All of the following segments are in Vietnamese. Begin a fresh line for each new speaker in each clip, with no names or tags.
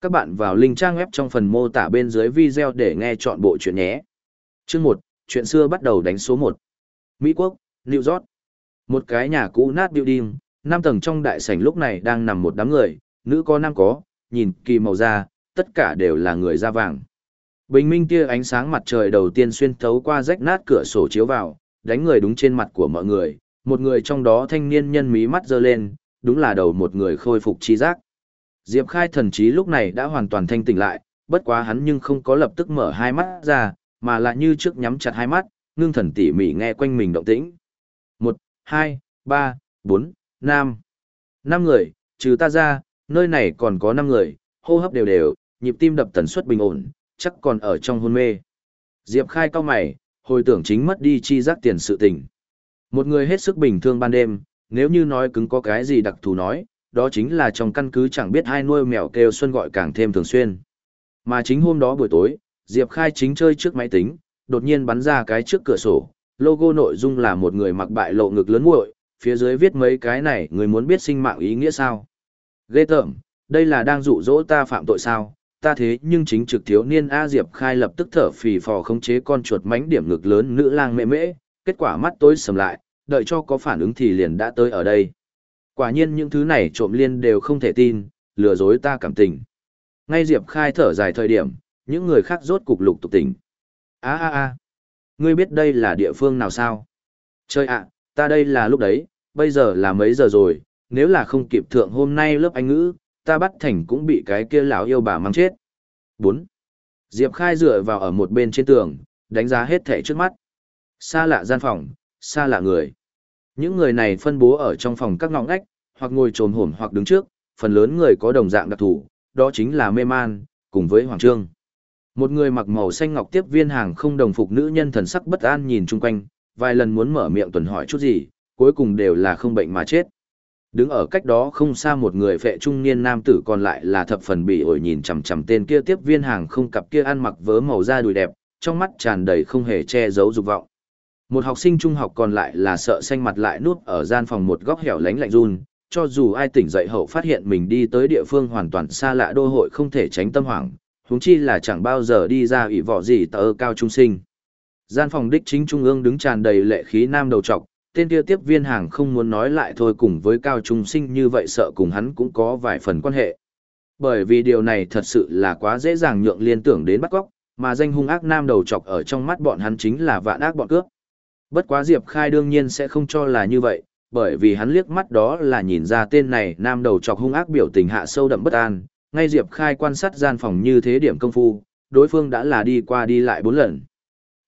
Các bạn vào link trang web trong phần mô tả bên dưới video để nghe chọn bộ chuyện nhé. Chương 1, chuyện xưa bắt đầu đánh số 1. Mỹ Quốc, New York. Một cái nhà cũ nát building, năm tầng trong đại sảnh lúc này đang nằm một đám người, nữ có nam có, nhìn kỳ màu da, tất cả đều là người da vàng. Bình minh kia ánh sáng mặt trời đầu tiên xuyên thấu qua rách nát cửa sổ chiếu vào, đánh người đúng trên mặt của mọi người, một người trong đó thanh niên nhân mí mắt giơ lên, đúng là đầu một người khôi phục chi giác. Diệp Khai thần trí lúc này đã hoàn toàn thanh tỉnh lại, bất quá hắn nhưng không có lập tức mở hai mắt ra, mà là như trước nhắm chặt hai mắt, ngưng thần tỉ mỉ nghe quanh mình động tĩnh. Một, hai, ba, bốn, năm. Năm người, trừ ta ra, nơi này còn có năm người, hô hấp đều đều, nhịp tim đập tần suất bình ổn, chắc còn ở trong hôn mê. Diệp Khai cao mày, hồi tưởng chính mất đi chi giác tiền sự tình. Một người hết sức bình thường ban đêm, nếu như nói cứng có cái gì đặc thù nói, đó chính là trong căn cứ chẳng biết hai nuôi mèo kêu xuân gọi càng thêm thường xuyên. Mà chính hôm đó buổi tối, Diệp Khai chính chơi trước máy tính, đột nhiên bắn ra cái trước cửa sổ, logo nội dung là một người mặc bại lộ ngực lớn muội, phía dưới viết mấy cái này, người muốn biết sinh mạng ý nghĩa sao? Ghê tởm, đây là đang dụ dỗ ta phạm tội sao? Ta thế nhưng chính trực thiếu niên A Diệp Khai lập tức thở phì phò khống chế con chuột mánh điểm ngực lớn nữ lang mẹ mễ, kết quả mắt tối sầm lại, đợi cho có phản ứng thì liền đã tới ở đây. Quả nhiên những thứ này trộm liên đều không thể tin, lừa dối ta cảm tình. Ngay Diệp Khai thở dài thời điểm, những người khác rốt cục lục tục tỉnh. a a a ngươi biết đây là địa phương nào sao? Chơi ạ, ta đây là lúc đấy, bây giờ là mấy giờ rồi, nếu là không kịp thượng hôm nay lớp anh ngữ, ta bắt thành cũng bị cái kia lão yêu bà mang chết. 4. Diệp Khai dựa vào ở một bên trên tường, đánh giá hết thẻ trước mắt. Xa lạ gian phòng, xa lạ người. Những người này phân bố ở trong phòng các ngõ ngách, hoặc ngồi trồm hổm hoặc đứng trước, phần lớn người có đồng dạng đặc thù, đó chính là mê man, cùng với Hoàng Trương. Một người mặc màu xanh ngọc tiếp viên hàng không đồng phục nữ nhân thần sắc bất an nhìn chung quanh, vài lần muốn mở miệng tuần hỏi chút gì, cuối cùng đều là không bệnh mà chết. Đứng ở cách đó không xa một người phệ trung niên nam tử còn lại là thập phần bị ổi nhìn chằm chằm tên kia tiếp viên hàng không cặp kia ăn mặc vớ màu da đùi đẹp, trong mắt tràn đầy không hề che giấu dục vọng. Một học sinh trung học còn lại là sợ xanh mặt lại núp ở gian phòng một góc hẻo lánh lạnh run, cho dù ai tỉnh dậy hậu phát hiện mình đi tới địa phương hoàn toàn xa lạ đô hội không thể tránh tâm hoảng, huống chi là chẳng bao giờ đi ra ủy vỏ gì tờ cao trung sinh. Gian phòng đích chính trung ương đứng tràn đầy lệ khí nam đầu trọc, tên kia tiếp viên hàng không muốn nói lại thôi cùng với cao trung sinh như vậy sợ cùng hắn cũng có vài phần quan hệ. Bởi vì điều này thật sự là quá dễ dàng nhượng liên tưởng đến bắt cóc, mà danh hung ác nam đầu trọc ở trong mắt bọn hắn chính là vạn ác bọn cướp. Bất quá Diệp Khai đương nhiên sẽ không cho là như vậy, bởi vì hắn liếc mắt đó là nhìn ra tên này nam đầu chọc hung ác biểu tình hạ sâu đậm bất an, ngay Diệp Khai quan sát gian phòng như thế điểm công phu, đối phương đã là đi qua đi lại bốn lần.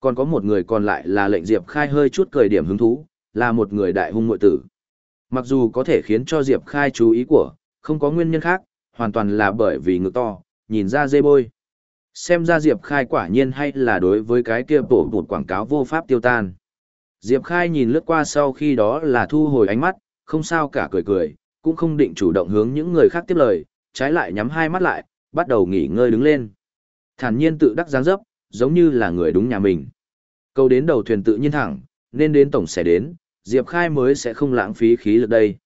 Còn có một người còn lại là lệnh Diệp Khai hơi chút cười điểm hứng thú, là một người đại hung muội tử. Mặc dù có thể khiến cho Diệp Khai chú ý của, không có nguyên nhân khác, hoàn toàn là bởi vì ngực to, nhìn ra dê bôi. Xem ra Diệp Khai quả nhiên hay là đối với cái kia bổ bụt quảng cáo vô pháp tiêu tan. Diệp Khai nhìn lướt qua sau khi đó là thu hồi ánh mắt, không sao cả cười cười, cũng không định chủ động hướng những người khác tiếp lời, trái lại nhắm hai mắt lại, bắt đầu nghỉ ngơi đứng lên. Thản nhiên tự đắc dáng dấp, giống như là người đúng nhà mình. Câu đến đầu thuyền tự nhiên thẳng, nên đến tổng sẽ đến, Diệp Khai mới sẽ không lãng phí khí lực đây.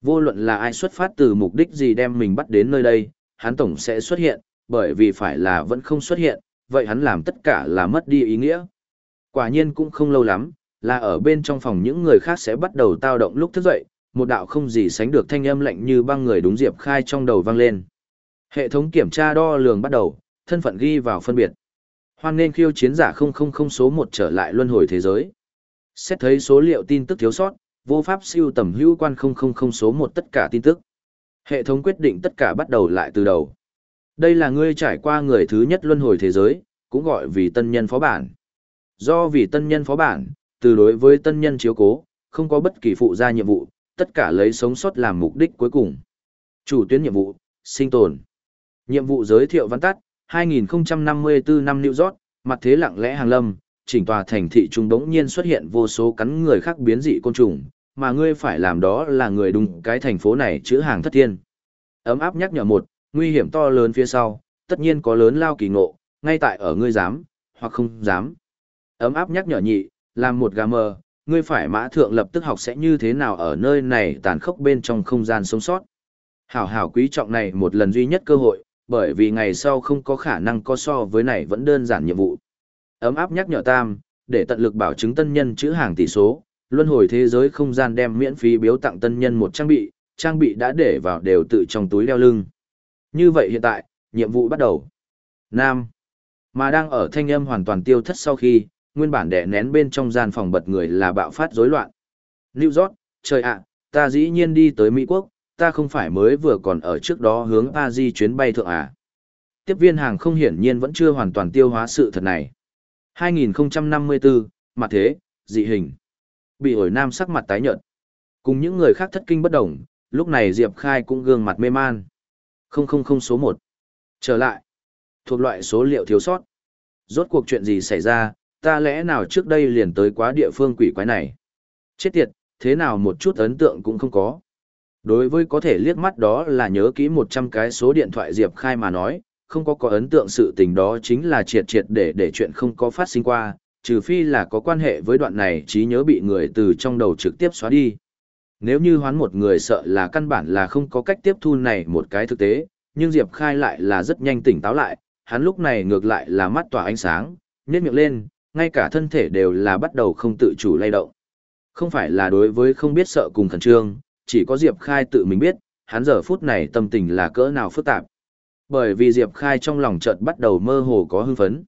Vô luận là ai xuất phát từ mục đích gì đem mình bắt đến nơi đây, hắn tổng sẽ xuất hiện, bởi vì phải là vẫn không xuất hiện, vậy hắn làm tất cả là mất đi ý nghĩa. Quả nhiên cũng không lâu lắm, là ở bên trong phòng những người khác sẽ bắt đầu tao động lúc thức dậy, một đạo không gì sánh được thanh âm lạnh như băng người đúng Diệp Khai trong đầu vang lên. Hệ thống kiểm tra đo lường bắt đầu, thân phận ghi vào phân biệt. Hoan nên khiêu chiến giả 000 số 1 trở lại luân hồi thế giới. Xét thấy số liệu tin tức thiếu sót, vô pháp siêu tầm hữu quan 000 số 1 tất cả tin tức. Hệ thống quyết định tất cả bắt đầu lại từ đầu. Đây là ngươi trải qua người thứ nhất luân hồi thế giới, cũng gọi vì tân nhân phó bản. Do vì tân nhân phó bản, từ đối với tân nhân chiếu cố, không có bất kỳ phụ gia nhiệm vụ, tất cả lấy sống sót làm mục đích cuối cùng. Chủ tuyến nhiệm vụ, sinh tồn. Nhiệm vụ giới thiệu văn tắt, 2054 năm New York, mặt thế lặng lẽ hàng lâm, chỉnh tòa thành thị trung đống nhiên xuất hiện vô số cắn người khác biến dị côn trùng, mà ngươi phải làm đó là người đúng cái thành phố này chữ hàng thất thiên. Ấm áp nhắc nhở một, nguy hiểm to lớn phía sau, tất nhiên có lớn lao kỳ ngộ, ngay tại ở ngươi dám, hoặc không dám. Ấm áp nhắc nhở nhị, làm một gà mờ, ngươi phải mã thượng lập tức học sẽ như thế nào ở nơi này tàn khốc bên trong không gian sống sót. Hảo hảo quý trọng này một lần duy nhất cơ hội, bởi vì ngày sau không có khả năng có so với này vẫn đơn giản nhiệm vụ. Ấm áp nhắc nhở Tam, để tận lực bảo chứng tân nhân chữ hàng tỷ số, luân hồi thế giới không gian đem miễn phí biếu tặng tân nhân một trang bị, trang bị đã để vào đều tự trong túi đeo lưng. Như vậy hiện tại, nhiệm vụ bắt đầu. Nam. Mà đang ở thanh âm hoàn toàn tiêu thất sau khi, nguyên bản đè nén bên trong gian phòng bật người là bạo phát rối loạn. New York, trời ạ, ta dĩ nhiên đi tới Mỹ Quốc, ta không phải mới vừa còn ở trước đó hướng Paris chuyến bay thượng à. Tiếp viên hàng không hiển nhiên vẫn chưa hoàn toàn tiêu hóa sự thật này. 2054, mặt thế, dị hình. Bị ổi nam sắc mặt tái nhợt. Cùng những người khác thất kinh bất động, lúc này Diệp Khai cũng gương mặt mê man. 000 số 1. Trở lại. Thuộc loại số liệu thiếu sót. Rốt cuộc chuyện gì xảy ra, ta lẽ nào trước đây liền tới quá địa phương quỷ quái này. Chết tiệt, thế nào một chút ấn tượng cũng không có. Đối với có thể liếc mắt đó là nhớ kỹ 100 cái số điện thoại Diệp Khai mà nói, không có có ấn tượng sự tình đó chính là triệt triệt để để chuyện không có phát sinh qua, trừ phi là có quan hệ với đoạn này trí nhớ bị người từ trong đầu trực tiếp xóa đi. Nếu như hoán một người sợ là căn bản là không có cách tiếp thu này một cái thực tế, nhưng Diệp Khai lại là rất nhanh tỉnh táo lại, hắn lúc này ngược lại là mắt tỏa ánh sáng, nhếch miệng lên, ngay cả thân thể đều là bắt đầu không tự chủ lay động. Không phải là đối với không biết sợ cùng khẩn trương, chỉ có Diệp Khai tự mình biết, hắn giờ phút này tâm tình là cỡ nào phức tạp. Bởi vì Diệp Khai trong lòng chợt bắt đầu mơ hồ có hưng phấn.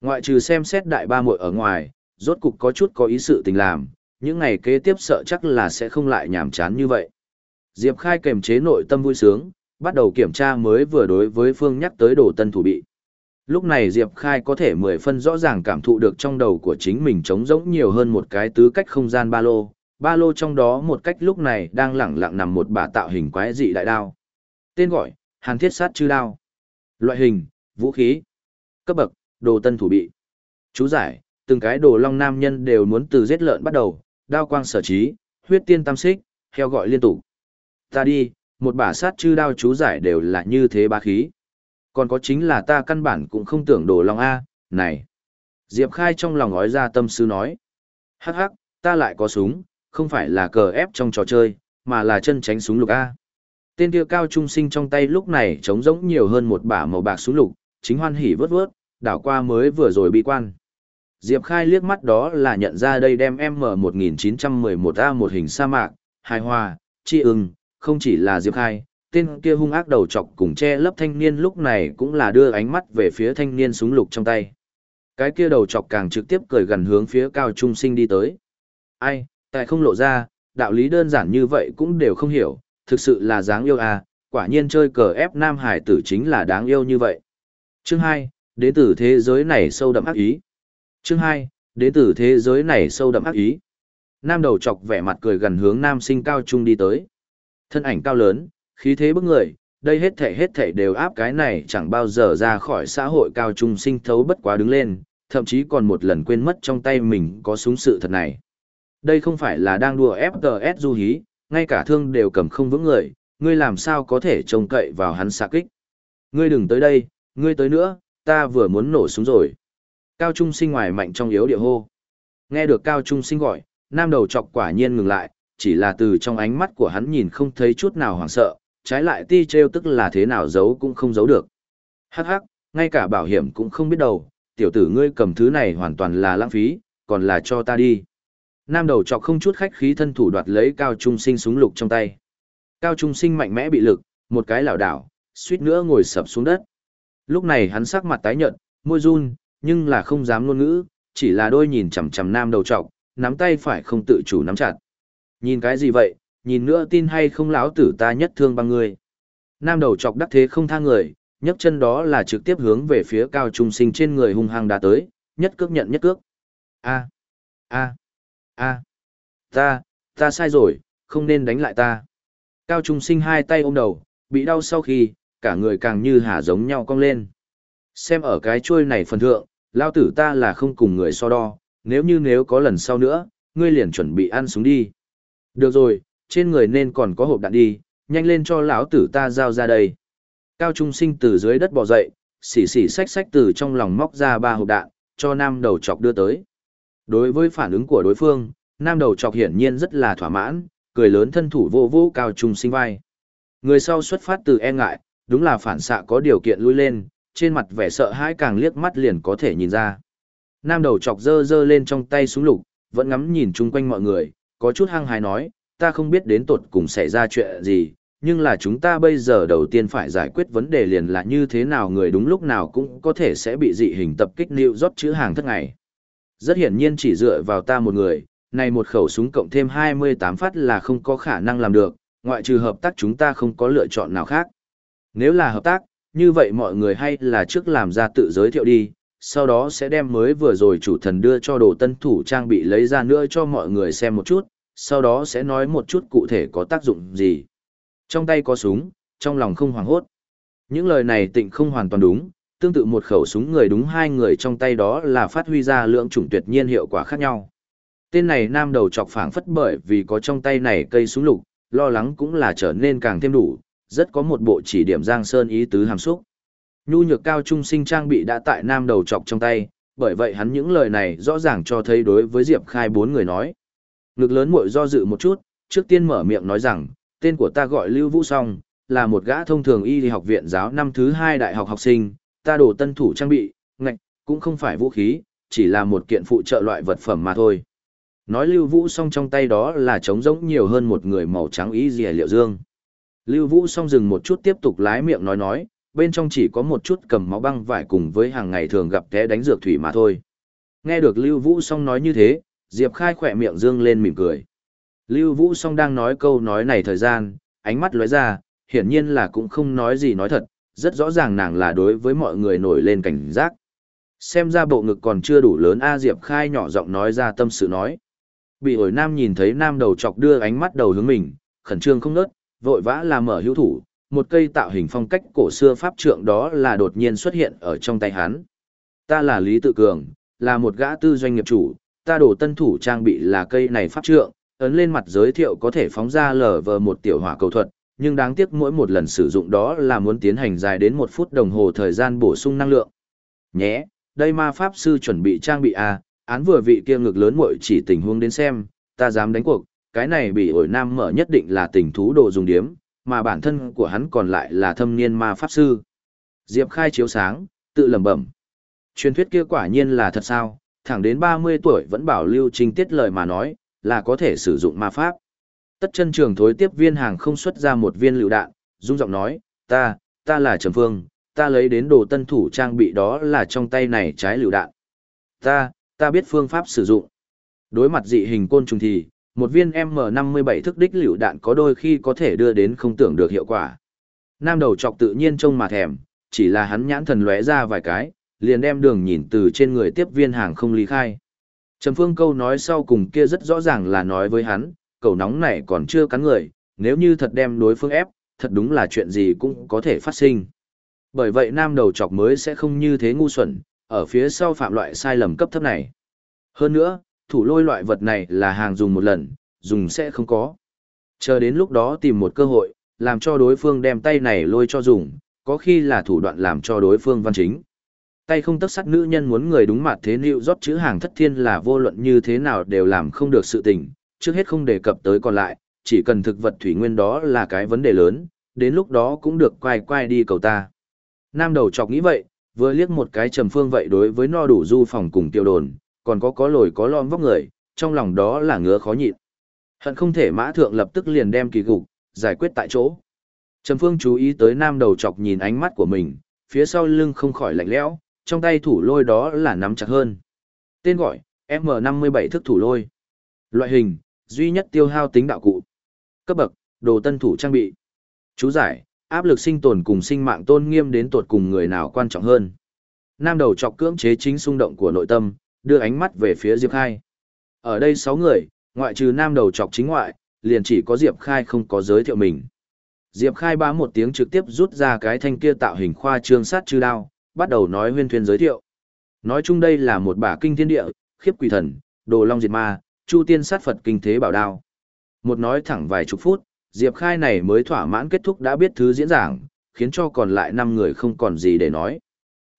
Ngoại trừ xem xét đại ba muội ở ngoài, rốt cục có chút có ý sự tình làm, những ngày kế tiếp sợ chắc là sẽ không lại nhàm chán như vậy. Diệp Khai kềm chế nội tâm vui sướng, bắt đầu kiểm tra mới vừa đối với Phương nhắc tới đồ tân thủ bị. Lúc này Diệp Khai có thể mười phân rõ ràng cảm thụ được trong đầu của chính mình trống rỗng nhiều hơn một cái tứ cách không gian ba lô, ba lô trong đó một cách lúc này đang lẳng lặng nằm một bà tạo hình quái dị đại đao. Tên gọi, Hàn Thiết Sát Chư Đao. Loại hình, vũ khí. Cấp bậc, đồ tân thủ bị. Chú giải, từng cái đồ long nam nhân đều muốn từ giết lợn bắt đầu, đao quang sở trí, huyết tiên tam xích, heo gọi liên tục. Ta đi, một bả sát chư đao chú giải đều là như thế ba khí. Còn có chính là ta căn bản cũng không tưởng đồ lòng A, này. Diệp Khai trong lòng nói ra tâm sư nói. Hắc hắc, ta lại có súng, không phải là cờ ép trong trò chơi, mà là chân tránh súng lục A. Tên kia cao trung sinh trong tay lúc này trống rỗng nhiều hơn một bả màu bạc súng lục, chính hoan hỉ vớt vớt, đảo qua mới vừa rồi bị quan. Diệp Khai liếc mắt đó là nhận ra đây đem M1911A một hình sa mạc, hài hòa, chi ưng, không chỉ là Diệp Khai, tên kia hung ác đầu chọc cùng che lấp thanh niên lúc này cũng là đưa ánh mắt về phía thanh niên súng lục trong tay. Cái kia đầu chọc càng trực tiếp cười gần hướng phía cao trung sinh đi tới. Ai, tại không lộ ra, đạo lý đơn giản như vậy cũng đều không hiểu, thực sự là dáng yêu à, quả nhiên chơi cờ ép nam hải tử chính là đáng yêu như vậy. Chương 2, đến từ thế giới này sâu đậm ác ý. Chương 2, đến từ thế giới này sâu đậm ác ý. Nam đầu chọc vẻ mặt cười gần hướng nam sinh cao trung đi tới. Thân ảnh cao lớn, khí thế bức người, đây hết thể hết thể đều áp cái này chẳng bao giờ ra khỏi xã hội cao trung sinh thấu bất quá đứng lên, thậm chí còn một lần quên mất trong tay mình có súng sự thật này. Đây không phải là đang đùa FTS du hí, ngay cả thương đều cầm không vững người, ngươi làm sao có thể trông cậy vào hắn xạ kích. Ngươi đừng tới đây, ngươi tới nữa, ta vừa muốn nổ súng rồi. Cao Trung sinh ngoài mạnh trong yếu địa hô. Nghe được Cao Trung sinh gọi, nam đầu chọc quả nhiên ngừng lại, chỉ là từ trong ánh mắt của hắn nhìn không thấy chút nào hoảng sợ, trái lại ti treo tức là thế nào giấu cũng không giấu được. Hắc hắc, ngay cả bảo hiểm cũng không biết đâu, tiểu tử ngươi cầm thứ này hoàn toàn là lãng phí, còn là cho ta đi. Nam đầu chọc không chút khách khí thân thủ đoạt lấy cao trung sinh súng lục trong tay. Cao trung sinh mạnh mẽ bị lực, một cái lảo đảo, suýt nữa ngồi sập xuống đất. Lúc này hắn sắc mặt tái nhợt, môi run, nhưng là không dám ngôn ngữ, chỉ là đôi nhìn chằm chằm nam đầu trọc, nắm tay phải không tự chủ nắm chặt. Nhìn cái gì vậy, nhìn nữa tin hay không lão tử ta nhất thương bằng người. Nam đầu chọc đắc thế không tha người, nhấc chân đó là trực tiếp hướng về phía cao trung sinh trên người hung hăng đá tới, nhất cước nhận nhất cước. A, a, a, ta, ta sai rồi, không nên đánh lại ta. Cao trung sinh hai tay ôm đầu, bị đau sau khi, cả người càng như hà giống nhau cong lên. Xem ở cái chuôi này phần thượng, lao tử ta là không cùng người so đo, nếu như nếu có lần sau nữa, ngươi liền chuẩn bị ăn súng đi. Được rồi, trên người nên còn có hộp đạn đi, nhanh lên cho lão tử ta giao ra đây. Cao Trung Sinh từ dưới đất bò dậy, xỉ xỉ xách xách từ trong lòng móc ra ba hộp đạn, cho nam đầu chọc đưa tới. Đối với phản ứng của đối phương, nam đầu chọc hiển nhiên rất là thỏa mãn, cười lớn thân thủ vô vô Cao Trung Sinh vai. Người sau xuất phát từ e ngại, đúng là phản xạ có điều kiện lui lên, trên mặt vẻ sợ hãi càng liếc mắt liền có thể nhìn ra. Nam đầu chọc dơ dơ lên trong tay súng lục, vẫn ngắm nhìn chung quanh mọi người, có chút hăng hái nói, ta không biết đến tột cùng xảy ra chuyện gì, nhưng là chúng ta bây giờ đầu tiên phải giải quyết vấn đề liền là như thế nào người đúng lúc nào cũng có thể sẽ bị dị hình tập kích nịu rót chữ hàng thất ngày. Rất hiển nhiên chỉ dựa vào ta một người, này một khẩu súng cộng thêm 28 phát là không có khả năng làm được, ngoại trừ hợp tác chúng ta không có lựa chọn nào khác. Nếu là hợp tác, như vậy mọi người hay là trước làm ra tự giới thiệu đi, sau đó sẽ đem mới vừa rồi chủ thần đưa cho đồ tân thủ trang bị lấy ra nữa cho mọi người xem một chút, sau đó sẽ nói một chút cụ thể có tác dụng gì. Trong tay có súng, trong lòng không hoảng hốt. Những lời này tịnh không hoàn toàn đúng, tương tự một khẩu súng người đúng hai người trong tay đó là phát huy ra lượng chủng tuyệt nhiên hiệu quả khác nhau. Tên này nam đầu chọc phảng phất bởi vì có trong tay này cây súng lục, lo lắng cũng là trở nên càng thêm đủ, rất có một bộ chỉ điểm Giang Sơn ý tứ hàm xúc. Nhu nhược cao trung sinh trang bị đã tại nam đầu chọc trong tay, bởi vậy hắn những lời này rõ ràng cho thấy đối với Diệp Khai bốn người nói. Ngực lớn muội do dự một chút, trước tiên mở miệng nói rằng, tên của ta gọi Lưu Vũ Song, là một gã thông thường y học viện giáo năm thứ hai đại học học sinh, ta đổ tân thủ trang bị, ngạch, cũng không phải vũ khí, chỉ là một kiện phụ trợ loại vật phẩm mà thôi. Nói Lưu Vũ Song trong tay đó là trống rỗng nhiều hơn một người màu trắng y dì liệu dương. Lưu Vũ Song dừng một chút tiếp tục lái miệng nói nói, bên trong chỉ có một chút cầm máu băng vải cùng với hàng ngày thường gặp té đánh dược thủy mà thôi. Nghe được Lưu Vũ Song nói như thế, Diệp Khai khỏe miệng dương lên mỉm cười. Lưu Vũ Song đang nói câu nói này thời gian, ánh mắt lóe ra, hiển nhiên là cũng không nói gì nói thật, rất rõ ràng nàng là đối với mọi người nổi lên cảnh giác. Xem ra bộ ngực còn chưa đủ lớn A Diệp Khai nhỏ giọng nói ra tâm sự nói. Bị ổi nam nhìn thấy nam đầu chọc đưa ánh mắt đầu hướng mình, khẩn trương không nớt, vội vã làm mở hữu thủ, một cây tạo hình phong cách cổ xưa pháp trượng đó là đột nhiên xuất hiện ở trong tay hắn. Ta là Lý Tự Cường, là một gã tư doanh nghiệp chủ, ta đổ tân thủ trang bị là cây này pháp trượng, ấn lên mặt giới thiệu có thể phóng ra lở vờ một tiểu hỏa cầu thuật, nhưng đáng tiếc mỗi một lần sử dụng đó là muốn tiến hành dài đến một phút đồng hồ thời gian bổ sung năng lượng. Nhé, đây ma pháp sư chuẩn bị trang bị A, án vừa vị kia ngực lớn muội chỉ tình huống đến xem, ta dám đánh cuộc, cái này bị ổi nam mở nhất định là tình thú đồ dùng điếm, mà bản thân của hắn còn lại là thâm niên ma pháp sư. Diệp khai chiếu sáng, tự lẩm bẩm. Truyền thuyết kia quả nhiên là thật sao, thẳng đến 30 tuổi vẫn bảo lưu trình tiết lời mà nói, là có thể sử dụng ma pháp. Tất chân trường thối tiếp viên hàng không xuất ra một viên lựu đạn, dung giọng nói, ta, ta là Trầm Phương, ta lấy đến đồ tân thủ trang bị đó là trong tay này trái lựu đạn. Ta, ta biết phương pháp sử dụng. Đối mặt dị hình côn trùng thì, một viên M57 thức đích lựu đạn có đôi khi có thể đưa đến không tưởng được hiệu quả. Nam đầu chọc tự nhiên trông mà thèm, chỉ là hắn nhãn thần lóe ra vài cái, liền đem đường nhìn từ trên người tiếp viên hàng không lý khai. Trầm Phương câu nói sau cùng kia rất rõ ràng là nói với hắn, cầu nóng này còn chưa cắn người, nếu như thật đem đối phương ép, thật đúng là chuyện gì cũng có thể phát sinh. Bởi vậy nam đầu chọc mới sẽ không như thế ngu xuẩn, ở phía sau phạm loại sai lầm cấp thấp này. Hơn nữa, thủ lôi loại vật này là hàng dùng một lần, dùng sẽ không có. Chờ đến lúc đó tìm một cơ hội, làm cho đối phương đem tay này lôi cho dùng, có khi là thủ đoạn làm cho đối phương văn chính. Tay không tất sắt nữ nhân muốn người đúng mặt thế liệu rót chữ hàng thất thiên là vô luận như thế nào đều làm không được sự tình, trước hết không đề cập tới còn lại, chỉ cần thực vật thủy nguyên đó là cái vấn đề lớn, đến lúc đó cũng được quay quay đi cầu ta. Nam đầu chọc nghĩ vậy, vừa liếc một cái trầm phương vậy đối với no đủ du phòng cùng tiêu đồn, còn có có lồi có lom vóc người, trong lòng đó là ngứa khó nhịn. Hận không thể mã thượng lập tức liền đem kỳ gục, giải quyết tại chỗ. Trầm phương chú ý tới nam đầu chọc nhìn ánh mắt của mình, phía sau lưng không khỏi lạnh lẽo, trong tay thủ lôi đó là nắm chặt hơn. Tên gọi, M57 thức thủ lôi. Loại hình, duy nhất tiêu hao tính đạo cụ. Cấp bậc, đồ tân thủ trang bị. Chú giải, áp lực sinh tồn cùng sinh mạng tôn nghiêm đến tột cùng người nào quan trọng hơn. Nam đầu chọc cưỡng chế chính xung động của nội tâm, đưa ánh mắt về phía Diệp Khai. Ở đây 6 người, ngoại trừ nam đầu chọc chính ngoại, liền chỉ có Diệp Khai không có giới thiệu mình. Diệp Khai bá một tiếng trực tiếp rút ra cái thanh kia tạo hình khoa trương sát chư đao, bắt đầu nói huyên thuyên giới thiệu. Nói chung đây là một bả kinh thiên địa, khiếp quỷ thần, đồ long diệt ma, chu tiên sát Phật kinh thế bảo đao. Một nói thẳng vài chục phút, Diệp Khai này mới thỏa mãn kết thúc đã biết thứ diễn giảng, khiến cho còn lại 5 người không còn gì để nói.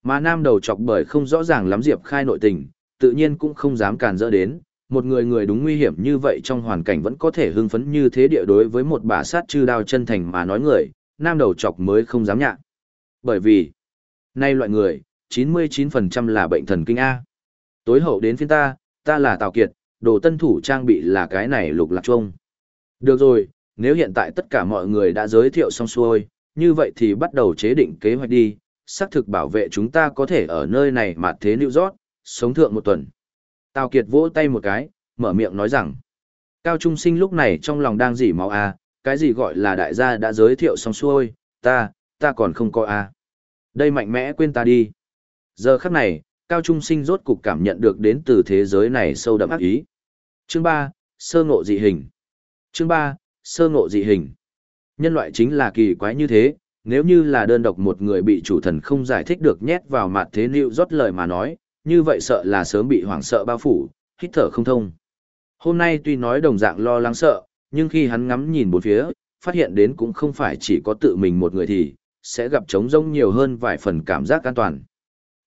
Mà nam đầu chọc bởi không rõ ràng lắm Diệp Khai nội tình, tự nhiên cũng không dám càn dỡ đến, một người người đúng nguy hiểm như vậy trong hoàn cảnh vẫn có thể hưng phấn như thế địa đối với một bà sát chư đao chân thành mà nói người, nam đầu chọc mới không dám nhạ. Bởi vì, nay loại người, 99% là bệnh thần kinh A. Tối hậu đến phiên ta, ta là Tào Kiệt, đồ tân thủ trang bị là cái này lục lạc trông. Được rồi, nếu hiện tại tất cả mọi người đã giới thiệu xong xuôi, như vậy thì bắt đầu chế định kế hoạch đi, xác thực bảo vệ chúng ta có thể ở nơi này mà thế New York, sống thượng một tuần. Tào Kiệt vỗ tay một cái, mở miệng nói rằng, Cao Trung Sinh lúc này trong lòng đang dỉ máu a, cái gì gọi là đại gia đã giới thiệu xong xuôi, ta, ta còn không có a. Đây mạnh mẽ quên ta đi. Giờ khắc này, Cao Trung Sinh rốt cục cảm nhận được đến từ thế giới này sâu đậm ác ý. Chương 3, Sơ ngộ dị hình. Chương 3, Sơ ngộ dị hình. Nhân loại chính là kỳ quái như thế, nếu như là đơn độc một người bị chủ thần không giải thích được nhét vào mặt thế nịu rót lời mà nói, như vậy sợ là sớm bị hoảng sợ bao phủ, hít thở không thông. Hôm nay tuy nói đồng dạng lo lắng sợ, nhưng khi hắn ngắm nhìn bốn phía, phát hiện đến cũng không phải chỉ có tự mình một người thì, sẽ gặp trống rông nhiều hơn vài phần cảm giác an toàn.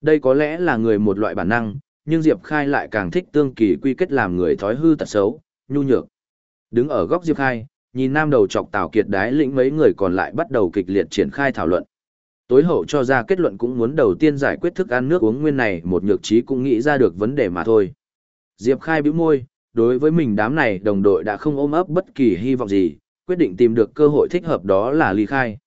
Đây có lẽ là người một loại bản năng, nhưng Diệp Khai lại càng thích tương kỳ quy kết làm người thói hư tật xấu, nhu nhược. Đứng ở góc Diệp Khai, nhìn nam đầu chọc Tào Kiệt đái lĩnh mấy người còn lại bắt đầu kịch liệt triển khai thảo luận. Tối hậu cho ra kết luận cũng muốn đầu tiên giải quyết thức ăn nước uống nguyên này một nhược trí cũng nghĩ ra được vấn đề mà thôi. Diệp Khai bĩu môi, đối với mình đám này đồng đội đã không ôm ấp bất kỳ hy vọng gì, quyết định tìm được cơ hội thích hợp đó là ly khai.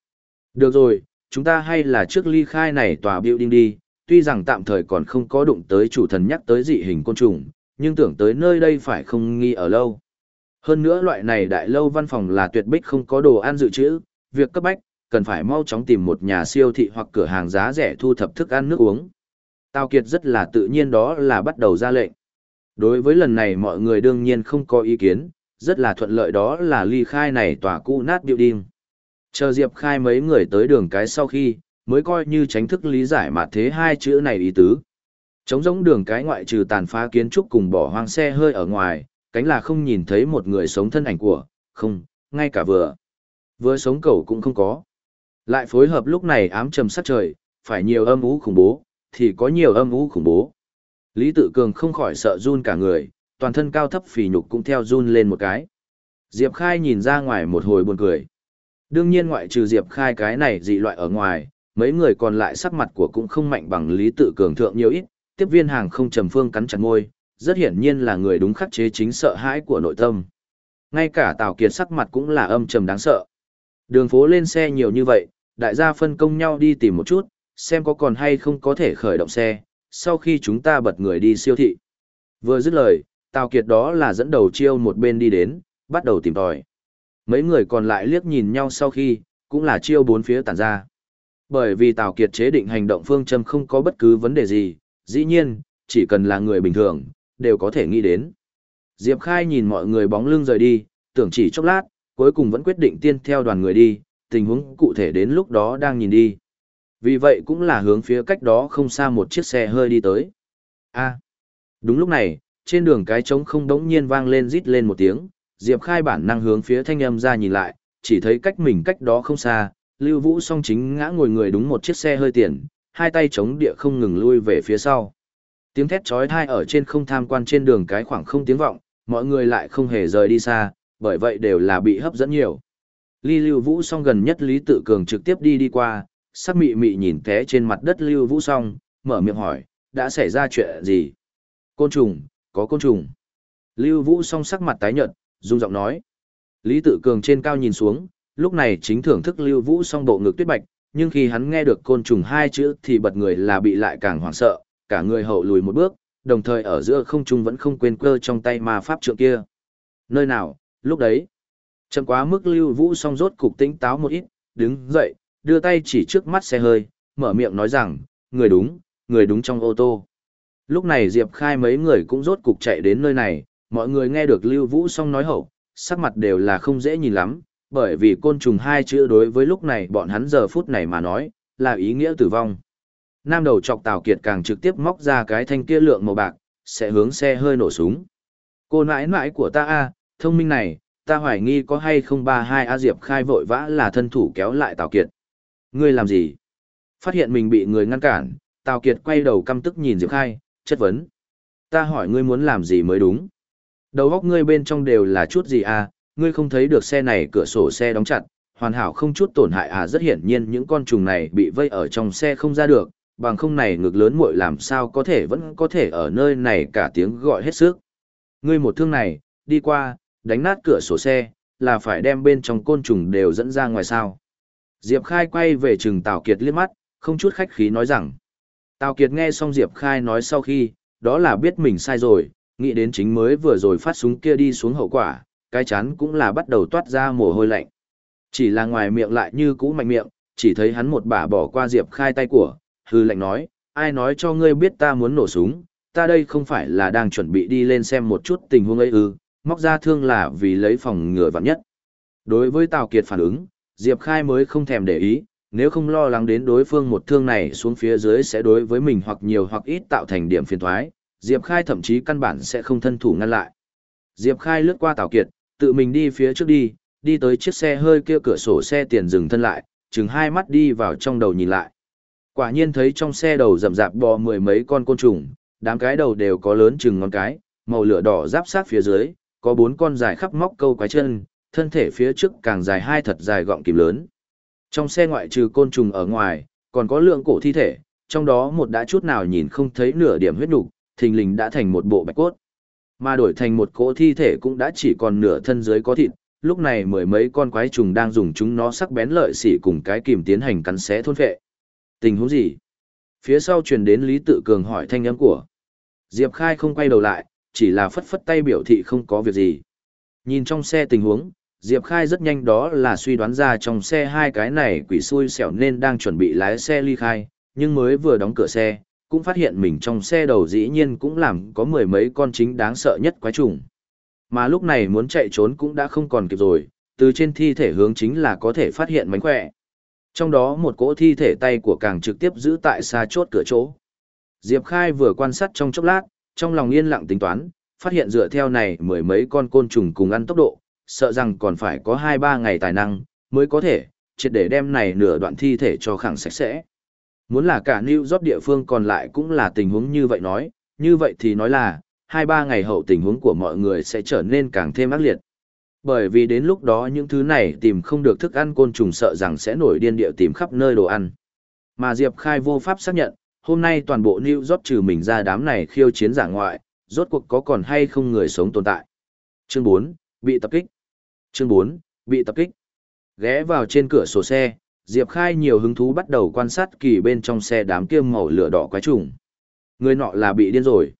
Được rồi, chúng ta hay là trước ly khai này tòa building đi, tuy rằng tạm thời còn không có đụng tới chủ thần nhắc tới dị hình côn trùng, nhưng tưởng tới nơi đây phải không nghi ở lâu. Hơn nữa loại này đại lâu văn phòng là tuyệt bích không có đồ ăn dự trữ, việc cấp bách, cần phải mau chóng tìm một nhà siêu thị hoặc cửa hàng giá rẻ thu thập thức ăn nước uống. tào Kiệt rất là tự nhiên đó là bắt đầu ra lệnh. Đối với lần này mọi người đương nhiên không có ý kiến, rất là thuận lợi đó là ly khai này tòa cũ nát building. Chờ Diệp khai mấy người tới đường cái sau khi, mới coi như tránh thức lý giải mà thế hai chữ này ý tứ. Trống giống đường cái ngoại trừ tàn phá kiến trúc cùng bỏ hoang xe hơi ở ngoài, cánh là không nhìn thấy một người sống thân ảnh của, không, ngay cả vừa. Vừa sống cầu cũng không có. Lại phối hợp lúc này ám trầm sát trời, phải nhiều âm ú khủng bố, thì có nhiều âm ú khủng bố. Lý Tự Cường không khỏi sợ run cả người, toàn thân cao thấp phì nhục cũng theo run lên một cái. Diệp Khai nhìn ra ngoài một hồi buồn cười. Đương nhiên ngoại trừ Diệp Khai cái này dị loại ở ngoài, mấy người còn lại sắc mặt của cũng không mạnh bằng Lý Tự Cường thượng nhiều ít, tiếp viên hàng không trầm phương cắn chặt môi, rất hiển nhiên là người đúng khắc chế chính sợ hãi của nội tâm. Ngay cả Tào Kiệt sắc mặt cũng là âm trầm đáng sợ. Đường phố lên xe nhiều như vậy, đại gia phân công nhau đi tìm một chút, xem có còn hay không có thể khởi động xe, sau khi chúng ta bật người đi siêu thị. Vừa dứt lời, Tào Kiệt đó là dẫn đầu chiêu một bên đi đến, bắt đầu tìm tòi. Mấy người còn lại liếc nhìn nhau sau khi, cũng là chiêu bốn phía tản ra. Bởi vì Tào Kiệt chế định hành động phương châm không có bất cứ vấn đề gì, dĩ nhiên, chỉ cần là người bình thường, đều có thể nghĩ đến. Diệp Khai nhìn mọi người bóng lưng rời đi, tưởng chỉ chốc lát, cuối cùng vẫn quyết định tiên theo đoàn người đi, tình huống cụ thể đến lúc đó đang nhìn đi. Vì vậy cũng là hướng phía cách đó không xa một chiếc xe hơi đi tới. a đúng lúc này, trên đường cái trống không đống nhiên vang lên rít lên một tiếng, Diệp Khai bản năng hướng phía thanh âm ra nhìn lại, chỉ thấy cách mình cách đó không xa, Lưu Vũ song chính ngã ngồi người đúng một chiếc xe hơi tiền, hai tay chống địa không ngừng lui về phía sau. Tiếng thét chói tai ở trên không tham quan trên đường cái khoảng không tiếng vọng, mọi người lại không hề rời đi xa, bởi vậy đều là bị hấp dẫn nhiều. Ly Lưu Vũ song gần nhất Lý Tự Cường trực tiếp đi đi qua, sắc mị mị nhìn té trên mặt đất Lưu Vũ song, mở miệng hỏi, đã xảy ra chuyện gì? Côn trùng, có côn trùng. Lưu Vũ song sắc mặt tái nhợt, rung giọng nói. Lý Tự Cường trên cao nhìn xuống, lúc này chính thưởng thức Lưu Vũ song bộ ngực tuyết bạch, nhưng khi hắn nghe được côn trùng hai chữ thì bật người là bị lại càng hoảng sợ, cả người hậu lùi một bước, đồng thời ở giữa không trung vẫn không quên cơ trong tay ma pháp trượng kia. Nơi nào, lúc đấy, chậm quá mức Lưu Vũ song rốt cục tỉnh táo một ít, đứng dậy, đưa tay chỉ trước mắt xe hơi, mở miệng nói rằng, người đúng, người đúng trong ô tô. Lúc này Diệp Khai mấy người cũng rốt cục chạy đến nơi này, mọi người nghe được Lưu Vũ Song nói hậu, sắc mặt đều là không dễ nhìn lắm, bởi vì côn trùng hai chữ đối với lúc này bọn hắn giờ phút này mà nói, là ý nghĩa tử vong. Nam đầu chọc Tào Kiệt càng trực tiếp móc ra cái thanh kia lượng màu bạc, sẽ hướng xe hơi nổ súng. Cô nãi nãi của ta a, thông minh này, ta hoài nghi có hay không ba hai A Diệp Khai vội vã là thân thủ kéo lại Tào Kiệt. Ngươi làm gì? Phát hiện mình bị người ngăn cản, Tào Kiệt quay đầu căm tức nhìn Diệp Khai, chất vấn. Ta hỏi ngươi muốn làm gì mới đúng. Đầu góc ngươi bên trong đều là chút gì à, ngươi không thấy được xe này cửa sổ xe đóng chặt, hoàn hảo không chút tổn hại à rất hiển nhiên những con trùng này bị vây ở trong xe không ra được, bằng không này ngực lớn muội làm sao có thể vẫn có thể ở nơi này cả tiếng gọi hết sức. Ngươi một thương này, đi qua, đánh nát cửa sổ xe, là phải đem bên trong côn trùng đều dẫn ra ngoài sao. Diệp Khai quay về trừng Tào Kiệt liếc mắt, không chút khách khí nói rằng. Tào Kiệt nghe xong Diệp Khai nói sau khi, đó là biết mình sai rồi, nghĩ đến chính mới vừa rồi phát súng kia đi xuống hậu quả, cái chán cũng là bắt đầu toát ra mồ hôi lạnh. Chỉ là ngoài miệng lại như cũ mạnh miệng, chỉ thấy hắn một bả bỏ qua Diệp Khai tay của, hư lạnh nói, ai nói cho ngươi biết ta muốn nổ súng, ta đây không phải là đang chuẩn bị đi lên xem một chút tình huống ấy ư, móc ra thương là vì lấy phòng ngừa vạn nhất. Đối với Tào Kiệt phản ứng, Diệp Khai mới không thèm để ý, nếu không lo lắng đến đối phương một thương này xuống phía dưới sẽ đối với mình hoặc nhiều hoặc ít tạo thành điểm phiền thoái, Diệp Khai thậm chí căn bản sẽ không thân thủ ngăn lại. Diệp Khai lướt qua Tào Kiệt, tự mình đi phía trước đi, đi tới chiếc xe hơi kia cửa sổ xe tiền dừng thân lại, chừng hai mắt đi vào trong đầu nhìn lại. Quả nhiên thấy trong xe đầu rậm rạp bò mười mấy con côn trùng, đám cái đầu đều có lớn chừng ngón cái, màu lửa đỏ giáp sát phía dưới, có bốn con dài khắp móc câu quái chân, thân thể phía trước càng dài hai thật dài gọng kìm lớn. Trong xe ngoại trừ côn trùng ở ngoài, còn có lượng cổ thi thể, trong đó một đã chút nào nhìn không thấy nửa điểm huyết nục, thình lình đã thành một bộ bạch cốt. Mà đổi thành một cỗ thi thể cũng đã chỉ còn nửa thân dưới có thịt, lúc này mười mấy con quái trùng đang dùng chúng nó sắc bén lợi xỉ cùng cái kìm tiến hành cắn xé thôn phệ. Tình huống gì? Phía sau truyền đến Lý Tự Cường hỏi thanh âm của. Diệp Khai không quay đầu lại, chỉ là phất phất tay biểu thị không có việc gì. Nhìn trong xe tình huống, Diệp Khai rất nhanh đó là suy đoán ra trong xe hai cái này quỷ xui xẻo nên đang chuẩn bị lái xe ly khai, nhưng mới vừa đóng cửa xe, cũng phát hiện mình trong xe đầu dĩ nhiên cũng làm có mười mấy con chính đáng sợ nhất quái trùng. Mà lúc này muốn chạy trốn cũng đã không còn kịp rồi, từ trên thi thể hướng chính là có thể phát hiện mánh khỏe. Trong đó một cỗ thi thể tay của càng trực tiếp giữ tại xa chốt cửa chỗ. Diệp Khai vừa quan sát trong chốc lát, trong lòng yên lặng tính toán, phát hiện dựa theo này mười mấy con côn trùng cùng ăn tốc độ, sợ rằng còn phải có 2-3 ngày tài năng, mới có thể, triệt để đem này nửa đoạn thi thể cho khẳng sạch sẽ. Muốn là cả New York địa phương còn lại cũng là tình huống như vậy nói, như vậy thì nói là, 2-3 ngày hậu tình huống của mọi người sẽ trở nên càng thêm ác liệt. Bởi vì đến lúc đó những thứ này tìm không được thức ăn côn trùng sợ rằng sẽ nổi điên địa tìm khắp nơi đồ ăn. Mà Diệp Khai vô pháp xác nhận, hôm nay toàn bộ New York trừ mình ra đám này khiêu chiến giả ngoại, rốt cuộc có còn hay không người sống tồn tại. Chương 4, bị tập kích. Chương 4, bị tập kích. Ghé vào trên cửa sổ xe, Diệp Khai nhiều hứng thú bắt đầu quan sát kỳ bên trong xe đám kia màu lửa đỏ quái trùng. Người nọ là bị điên rồi.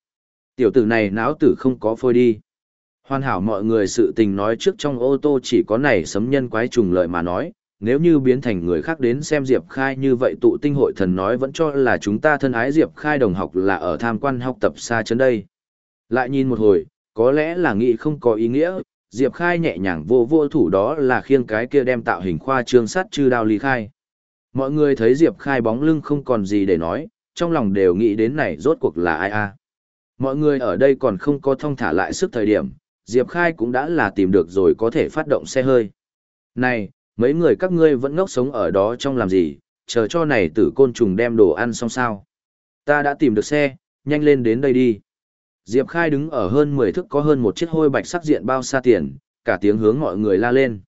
Tiểu tử này não tử không có phôi đi. Hoàn hảo mọi người sự tình nói trước trong ô tô chỉ có này sấm nhân quái trùng lợi mà nói, nếu như biến thành người khác đến xem Diệp Khai như vậy tụ tinh hội thần nói vẫn cho là chúng ta thân ái Diệp Khai đồng học là ở tham quan học tập xa chân đây. Lại nhìn một hồi, có lẽ là nghĩ không có ý nghĩa, Diệp Khai nhẹ nhàng vô vô thủ đó là khiêng cái kia đem tạo hình khoa trương sắt chư đao ly khai. Mọi người thấy Diệp Khai bóng lưng không còn gì để nói, trong lòng đều nghĩ đến này rốt cuộc là ai a. À? Mọi người ở đây còn không có thông thả lại sức thời điểm, Diệp Khai cũng đã là tìm được rồi có thể phát động xe hơi. Này, mấy người các ngươi vẫn ngốc sống ở đó trong làm gì, chờ cho này tử côn trùng đem đồ ăn xong sao. Ta đã tìm được xe, nhanh lên đến đây đi. Diệp Khai đứng ở hơn 10 thước có hơn một chiếc hôi bạch sắc diện bao xa tiền, cả tiếng hướng mọi người la lên.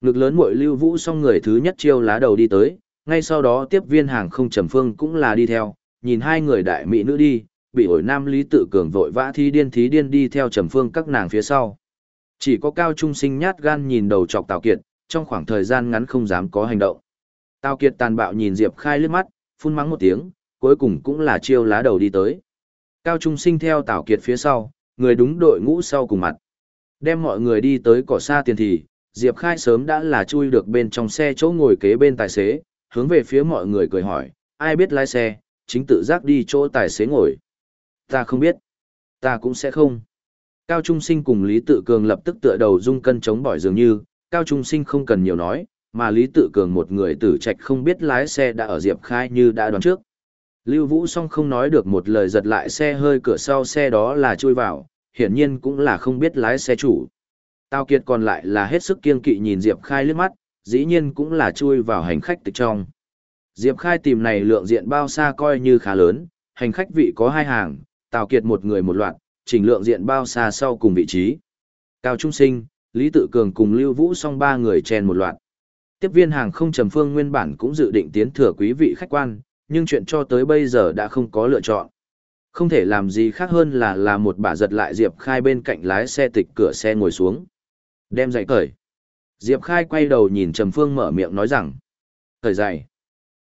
Ngực lớn muội lưu vũ xong người thứ nhất chiêu lá đầu đi tới, ngay sau đó tiếp viên hàng không trầm phương cũng là đi theo, nhìn hai người đại mỹ nữ đi, bị ổi nam lý tự cường vội vã thi điên thí điên đi theo trầm phương các nàng phía sau. Chỉ có cao trung sinh nhát gan nhìn đầu chọc Tào Kiệt, trong khoảng thời gian ngắn không dám có hành động. Tào Kiệt tàn bạo nhìn Diệp Khai liếc mắt, phun mắng một tiếng, cuối cùng cũng là chiêu lá đầu đi tới. Cao Trung Sinh theo Tào Kiệt phía sau, người đúng đội ngũ sau cùng mặt. Đem mọi người đi tới cỏ xa tiền thì, Diệp Khai sớm đã là chui được bên trong xe chỗ ngồi kế bên tài xế, hướng về phía mọi người cười hỏi, ai biết lái xe, chính tự giác đi chỗ tài xế ngồi. Ta không biết. Ta cũng sẽ không. Cao Trung Sinh cùng Lý Tự Cường lập tức tựa đầu dung cân chống bỏi dường như, Cao Trung Sinh không cần nhiều nói, mà Lý Tự Cường một người tử trạch không biết lái xe đã ở Diệp Khai như đã đoán trước. Lưu Vũ song không nói được một lời giật lại xe hơi cửa sau xe đó là chui vào, hiển nhiên cũng là không biết lái xe chủ. Tao Kiệt còn lại là hết sức kiên kỵ nhìn Diệp Khai liếc mắt, dĩ nhiên cũng là chui vào hành khách tịch trong. Diệp Khai tìm này lượng diện bao xa coi như khá lớn, hành khách vị có hai hàng, Tào Kiệt một người một loạt, chỉnh lượng diện bao xa sau cùng vị trí. Cao Trung Sinh, Lý Tự Cường cùng Lưu Vũ song ba người chen một loạt. Tiếp viên hàng không Trầm Phương nguyên bản cũng dự định tiến thừa quý vị khách quan, nhưng chuyện cho tới bây giờ đã không có lựa chọn. Không thể làm gì khác hơn là là một bà giật lại Diệp Khai bên cạnh lái xe tịch cửa xe ngồi xuống. Đem giày cởi. Diệp Khai quay đầu nhìn Trầm Phương mở miệng nói rằng. Cởi giày.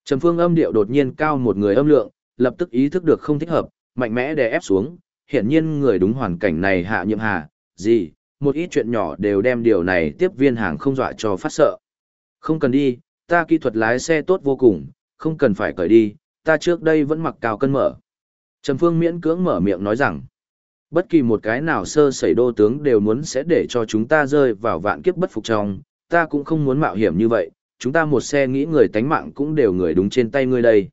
Trầm Phương âm điệu đột nhiên cao một người âm lượng, lập tức ý thức được không thích hợp, mạnh mẽ đè ép xuống. Hiện nhiên người đúng hoàn cảnh này hạ nhiệm hà, gì, một ít chuyện nhỏ đều đem điều này tiếp viên hàng không dọa cho phát sợ. Không cần đi, ta kỹ thuật lái xe tốt vô cùng, không cần phải cởi đi, ta trước đây vẫn mặc cao cân mở. Trầm Phương miễn cưỡng mở miệng nói rằng, bất kỳ một cái nào sơ sẩy đô tướng đều muốn sẽ để cho chúng ta rơi vào vạn kiếp bất phục trong, ta cũng không muốn mạo hiểm như vậy, chúng ta một xe nghĩ người tánh mạng cũng đều người đúng trên tay ngươi đây.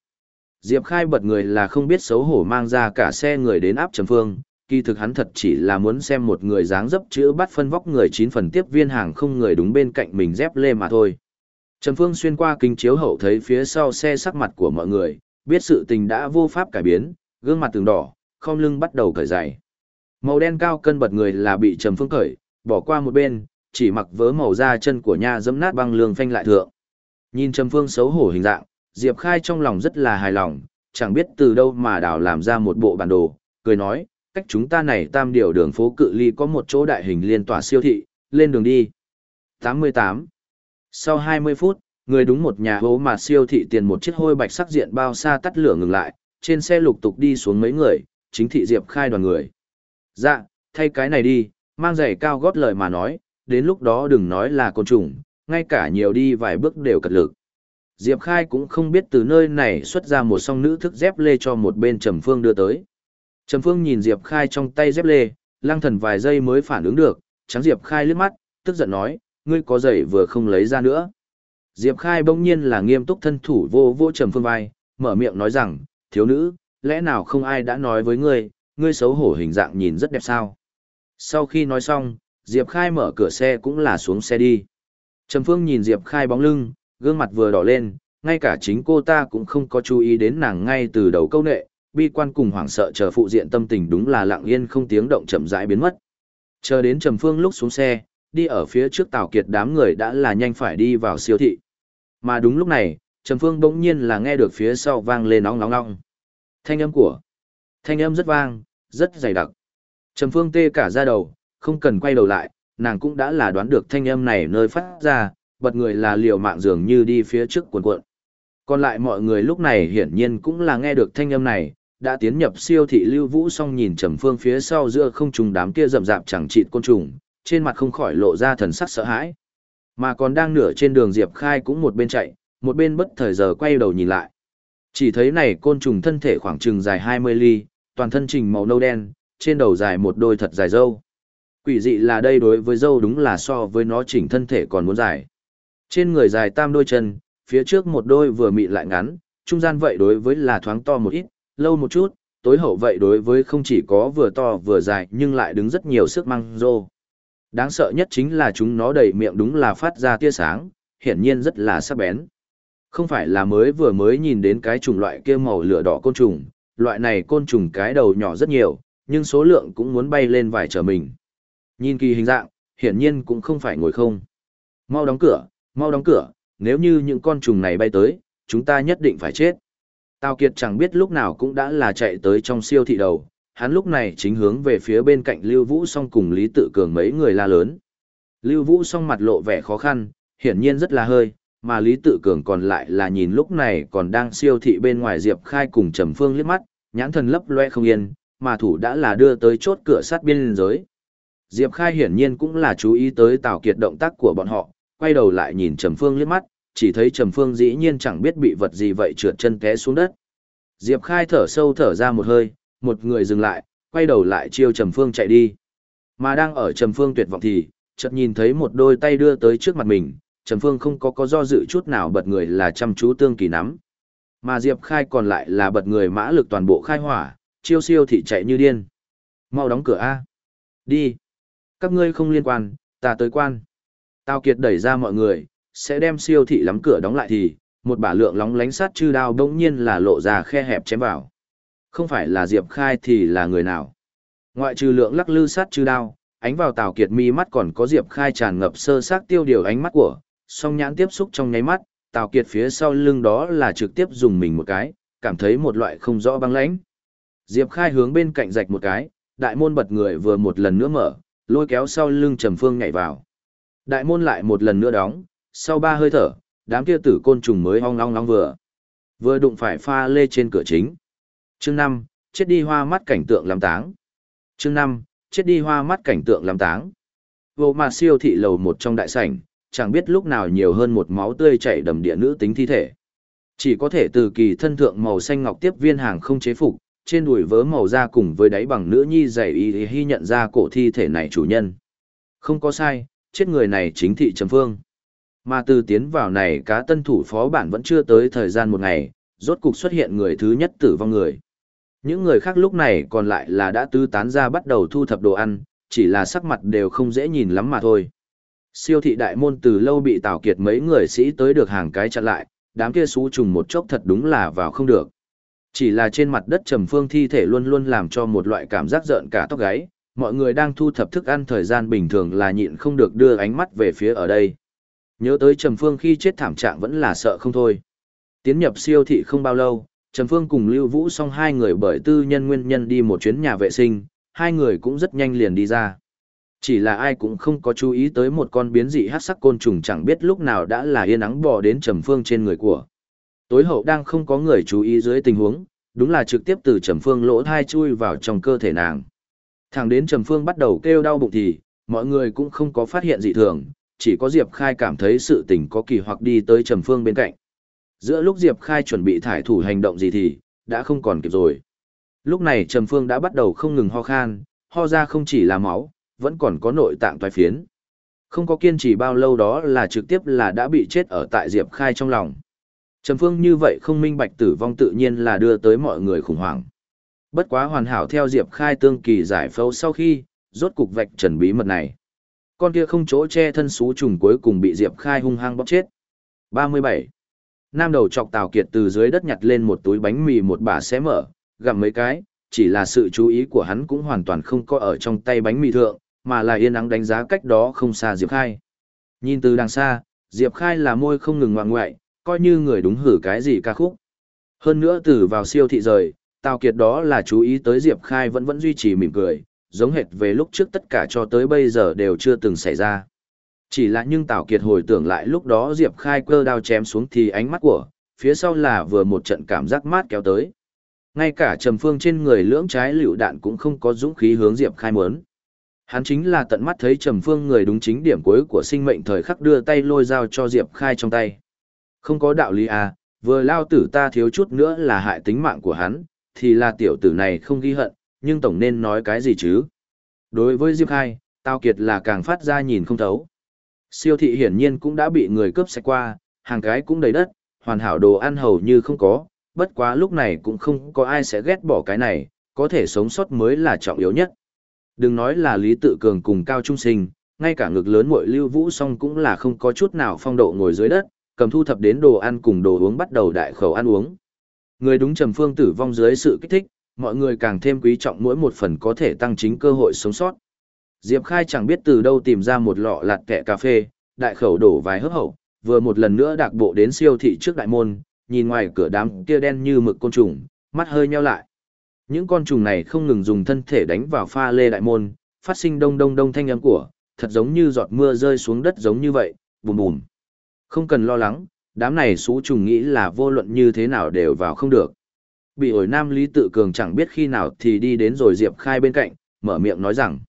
Diệp Khai bật người là không biết xấu hổ mang ra cả xe người đến áp Trầm Phương, kỳ thực hắn thật chỉ là muốn xem một người dáng dấp chữ bắt phân vóc người chín phần tiếp viên hàng không người đúng bên cạnh mình dép lê mà thôi. Trầm Phương xuyên qua kính chiếu hậu thấy phía sau xe sắc mặt của mọi người, biết sự tình đã vô pháp cải biến, gương mặt từng đỏ, không lưng bắt đầu cởi giày. Màu đen cao cân bật người là bị Trầm Phương cởi, bỏ qua một bên, chỉ mặc vớ màu da chân của nha dẫm nát băng lương phanh lại thượng. Nhìn Trầm Phương xấu hổ hình dạng, Diệp Khai trong lòng rất là hài lòng, chẳng biết từ đâu mà đào làm ra một bộ bản đồ, cười nói, cách chúng ta này tam điều đường phố cự ly có một chỗ đại hình liên tỏa siêu thị, lên đường đi. 88. Sau 20 phút, người đúng một nhà hố mà siêu thị tiền một chiếc hôi bạch sắc diện bao xa tắt lửa ngừng lại, trên xe lục tục đi xuống mấy người, chính thị Diệp khai đoàn người. Dạ, thay cái này đi, mang giày cao gót lời mà nói, đến lúc đó đừng nói là côn trùng, ngay cả nhiều đi vài bước đều cật lực. Diệp khai cũng không biết từ nơi này xuất ra một song nữ thức dép lê cho một bên Trầm Phương đưa tới. Trầm Phương nhìn Diệp khai trong tay dép lê, lang thần vài giây mới phản ứng được, trắng Diệp khai lướt mắt, tức giận nói, ngươi có giày vừa không lấy ra nữa. Diệp Khai bỗng nhiên là nghiêm túc thân thủ vô vô trầm phương vai, mở miệng nói rằng, thiếu nữ, lẽ nào không ai đã nói với ngươi, ngươi xấu hổ hình dạng nhìn rất đẹp sao. Sau khi nói xong, Diệp Khai mở cửa xe cũng là xuống xe đi. Trầm Phương nhìn Diệp Khai bóng lưng, gương mặt vừa đỏ lên, ngay cả chính cô ta cũng không có chú ý đến nàng ngay từ đầu câu nệ, bi quan cùng hoảng sợ chờ phụ diện tâm tình đúng là lặng yên không tiếng động chậm rãi biến mất. Chờ đến Trầm Phương lúc xuống xe, đi ở phía trước Tào Kiệt đám người đã là nhanh phải đi vào siêu thị. Mà đúng lúc này, Trầm Phương bỗng nhiên là nghe được phía sau vang lên nóng nóng nóng. Thanh âm của. Thanh âm rất vang, rất dày đặc. Trầm Phương tê cả da đầu, không cần quay đầu lại, nàng cũng đã là đoán được thanh âm này nơi phát ra, bật người là liều mạng dường như đi phía trước cuộn cuộn. Còn lại mọi người lúc này hiển nhiên cũng là nghe được thanh âm này, đã tiến nhập siêu thị lưu vũ xong nhìn Trầm Phương phía sau giữa không trùng đám kia rậm rạp chẳng chịt côn trùng, trên mặt không khỏi lộ ra thần sắc sợ hãi. Mà còn đang nửa trên đường Diệp Khai cũng một bên chạy, một bên bất thời giờ quay đầu nhìn lại. Chỉ thấy này côn trùng thân thể khoảng chừng dài 20 ly, toàn thân trình màu nâu đen, trên đầu dài một đôi thật dài dâu. Quỷ dị là đây đối với dâu đúng là so với nó chỉnh thân thể còn muốn dài. Trên người dài tam đôi chân, phía trước một đôi vừa mịn lại ngắn, trung gian vậy đối với là thoáng to một ít, lâu một chút, tối hậu vậy đối với không chỉ có vừa to vừa dài nhưng lại đứng rất nhiều sức măng rô. Đáng sợ nhất chính là chúng nó đầy miệng đúng là phát ra tia sáng, hiển nhiên rất là sắc bén. Không phải là mới vừa mới nhìn đến cái chủng loại kia màu lửa đỏ côn trùng, loại này côn trùng cái đầu nhỏ rất nhiều, nhưng số lượng cũng muốn bay lên vài trở mình. Nhìn kỳ hình dạng, hiển nhiên cũng không phải ngồi không. Mau đóng cửa, mau đóng cửa, nếu như những con trùng này bay tới, chúng ta nhất định phải chết. Tào Kiệt chẳng biết lúc nào cũng đã là chạy tới trong siêu thị đầu, hắn lúc này chính hướng về phía bên cạnh Lưu Vũ song cùng Lý Tự Cường mấy người la lớn. Lưu Vũ song mặt lộ vẻ khó khăn, hiển nhiên rất là hơi, mà Lý Tự Cường còn lại là nhìn lúc này còn đang siêu thị bên ngoài Diệp Khai cùng Trầm Phương liếc mắt, nhãn thần lấp loe không yên, mà thủ đã là đưa tới chốt cửa sát biên giới. Diệp Khai hiển nhiên cũng là chú ý tới Tào Kiệt động tác của bọn họ, quay đầu lại nhìn Trầm Phương liếc mắt, chỉ thấy Trầm Phương dĩ nhiên chẳng biết bị vật gì vậy trượt chân té xuống đất. Diệp Khai thở sâu thở ra một hơi, một người dừng lại, quay đầu lại chiêu Trầm Phương chạy đi. Mà đang ở Trầm Phương tuyệt vọng thì, chợt nhìn thấy một đôi tay đưa tới trước mặt mình, Trầm Phương không có có do dự chút nào bật người là chăm chú tương kỳ nắm. Mà Diệp Khai còn lại là bật người mã lực toàn bộ khai hỏa, chiêu siêu thị chạy như điên. Mau đóng cửa A. Đi. Các ngươi không liên quan, ta tới quan. Tao kiệt đẩy ra mọi người, sẽ đem siêu thị lắm cửa đóng lại thì, một bả lượng lóng lánh sát chư đao đông nhiên là lộ ra khe hẹp chém vào. Không phải là Diệp Khai thì là người nào. Ngoại trừ lượng lắc lư sát chư đao, ánh vào Tào Kiệt mi mắt còn có Diệp Khai tràn ngập sơ xác tiêu điều ánh mắt của, song nhãn tiếp xúc trong nháy mắt, Tào Kiệt phía sau lưng đó là trực tiếp dùng mình một cái, cảm thấy một loại không rõ băng lãnh. Diệp Khai hướng bên cạnh rạch một cái, đại môn bật người vừa một lần nữa mở, lôi kéo sau lưng Trầm Phương nhảy vào. Đại môn lại một lần nữa đóng, sau ba hơi thở, đám kia tử côn trùng mới ong long long vừa. Vừa đụng phải pha lê trên cửa chính. Chương 5, chết đi hoa mắt cảnh tượng làm táng. Chương 5, chết đi hoa mắt cảnh tượng làm táng. Vô mà siêu thị lầu một trong đại sảnh, chẳng biết lúc nào nhiều hơn một máu tươi chảy đầm địa nữ tính thi thể. Chỉ có thể từ kỳ thân thượng màu xanh ngọc tiếp viên hàng không chế phục, trên đùi vớ màu da cùng với đáy bằng nữ nhi dày y hy nhận ra cổ thi thể này chủ nhân. Không có sai, chết người này chính thị Trầm Phương. Mà từ tiến vào này cá tân thủ phó bản vẫn chưa tới thời gian một ngày, rốt cục xuất hiện người thứ nhất tử vong người. Những người khác lúc này còn lại là đã tư tán ra bắt đầu thu thập đồ ăn, chỉ là sắc mặt đều không dễ nhìn lắm mà thôi. Siêu thị đại môn từ lâu bị Tào Kiệt mấy người sĩ tới được hàng cái chặn lại, đám kia xú trùng một chốc thật đúng là vào không được. Chỉ là trên mặt đất trầm phương thi thể luôn luôn làm cho một loại cảm giác giận cả tóc gáy, mọi người đang thu thập thức ăn thời gian bình thường là nhịn không được đưa ánh mắt về phía ở đây. Nhớ tới trầm phương khi chết thảm trạng vẫn là sợ không thôi. Tiến nhập siêu thị không bao lâu, Trầm Phương cùng Lưu Vũ xong hai người bởi tư nhân nguyên nhân đi một chuyến nhà vệ sinh, hai người cũng rất nhanh liền đi ra. Chỉ là ai cũng không có chú ý tới một con biến dị hát sắc côn trùng chẳng biết lúc nào đã là yên ắng bò đến Trầm Phương trên người của. Tối hậu đang không có người chú ý dưới tình huống, đúng là trực tiếp từ Trầm Phương lỗ thai chui vào trong cơ thể nàng. Thẳng đến Trầm Phương bắt đầu kêu đau bụng thì, mọi người cũng không có phát hiện dị thường, chỉ có Diệp Khai cảm thấy sự tình có kỳ hoặc đi tới Trầm Phương bên cạnh. Giữa lúc Diệp Khai chuẩn bị thải thủ hành động gì thì, đã không còn kịp rồi. Lúc này Trầm Phương đã bắt đầu không ngừng ho khan, ho ra không chỉ là máu, vẫn còn có nội tạng toái phiến. Không có kiên trì bao lâu đó là trực tiếp là đã bị chết ở tại Diệp Khai trong lòng. Trầm Phương như vậy không minh bạch tử vong tự nhiên là đưa tới mọi người khủng hoảng. Bất quá hoàn hảo theo Diệp Khai tương kỳ giải phẫu sau khi, rốt cục vạch trần bí mật này. Con kia không chỗ che thân xú trùng cuối cùng bị Diệp Khai hung hăng bóp chết. 37. Nam đầu chọc Tào Kiệt từ dưới đất nhặt lên một túi bánh mì một bà xé mở, gặm mấy cái, chỉ là sự chú ý của hắn cũng hoàn toàn không có ở trong tay bánh mì thượng, mà là yên ắng đánh giá cách đó không xa Diệp Khai. Nhìn từ đằng xa, Diệp Khai là môi không ngừng ngoạng ngoại, coi như người đúng hử cái gì ca khúc. Hơn nữa từ vào siêu thị rời, Tào Kiệt đó là chú ý tới Diệp Khai vẫn vẫn duy trì mỉm cười, giống hệt về lúc trước tất cả cho tới bây giờ đều chưa từng xảy ra. Chỉ là nhưng Tào Kiệt hồi tưởng lại lúc đó Diệp Khai cơ đao chém xuống thì ánh mắt của, phía sau là vừa một trận cảm giác mát kéo tới. Ngay cả Trầm Phương trên người lưỡng trái lựu đạn cũng không có dũng khí hướng Diệp Khai muốn. Hắn chính là tận mắt thấy Trầm Phương người đúng chính điểm cuối của sinh mệnh thời khắc đưa tay lôi dao cho Diệp Khai trong tay. Không có đạo lý à, vừa lao tử ta thiếu chút nữa là hại tính mạng của hắn, thì là tiểu tử này không ghi hận, nhưng tổng nên nói cái gì chứ. Đối với Diệp Khai, Tao Kiệt là càng phát ra nhìn không thấu. Siêu thị hiển nhiên cũng đã bị người cướp sạch qua, hàng cái cũng đầy đất, hoàn hảo đồ ăn hầu như không có, bất quá lúc này cũng không có ai sẽ ghét bỏ cái này, có thể sống sót mới là trọng yếu nhất. Đừng nói là Lý Tự Cường cùng Cao Trung Sinh, ngay cả ngực lớn muội lưu vũ song cũng là không có chút nào phong độ ngồi dưới đất, cầm thu thập đến đồ ăn cùng đồ uống bắt đầu đại khẩu ăn uống. Người đúng trầm phương tử vong dưới sự kích thích, mọi người càng thêm quý trọng mỗi một phần có thể tăng chính cơ hội sống sót. Diệp Khai chẳng biết từ đâu tìm ra một lọ lạt kẹ cà phê, đại khẩu đổ vài hớp hậu, vừa một lần nữa đạc bộ đến siêu thị trước đại môn, nhìn ngoài cửa đám kia đen như mực côn trùng, mắt hơi nheo lại. Những con trùng này không ngừng dùng thân thể đánh vào pha lê đại môn, phát sinh đông đông đông thanh âm của, thật giống như giọt mưa rơi xuống đất giống như vậy, bùm bùm. Không cần lo lắng, đám này xú trùng nghĩ là vô luận như thế nào đều vào không được. Bị ổi nam Lý Tự Cường chẳng biết khi nào thì đi đến rồi Diệp Khai bên cạnh, mở miệng nói rằng.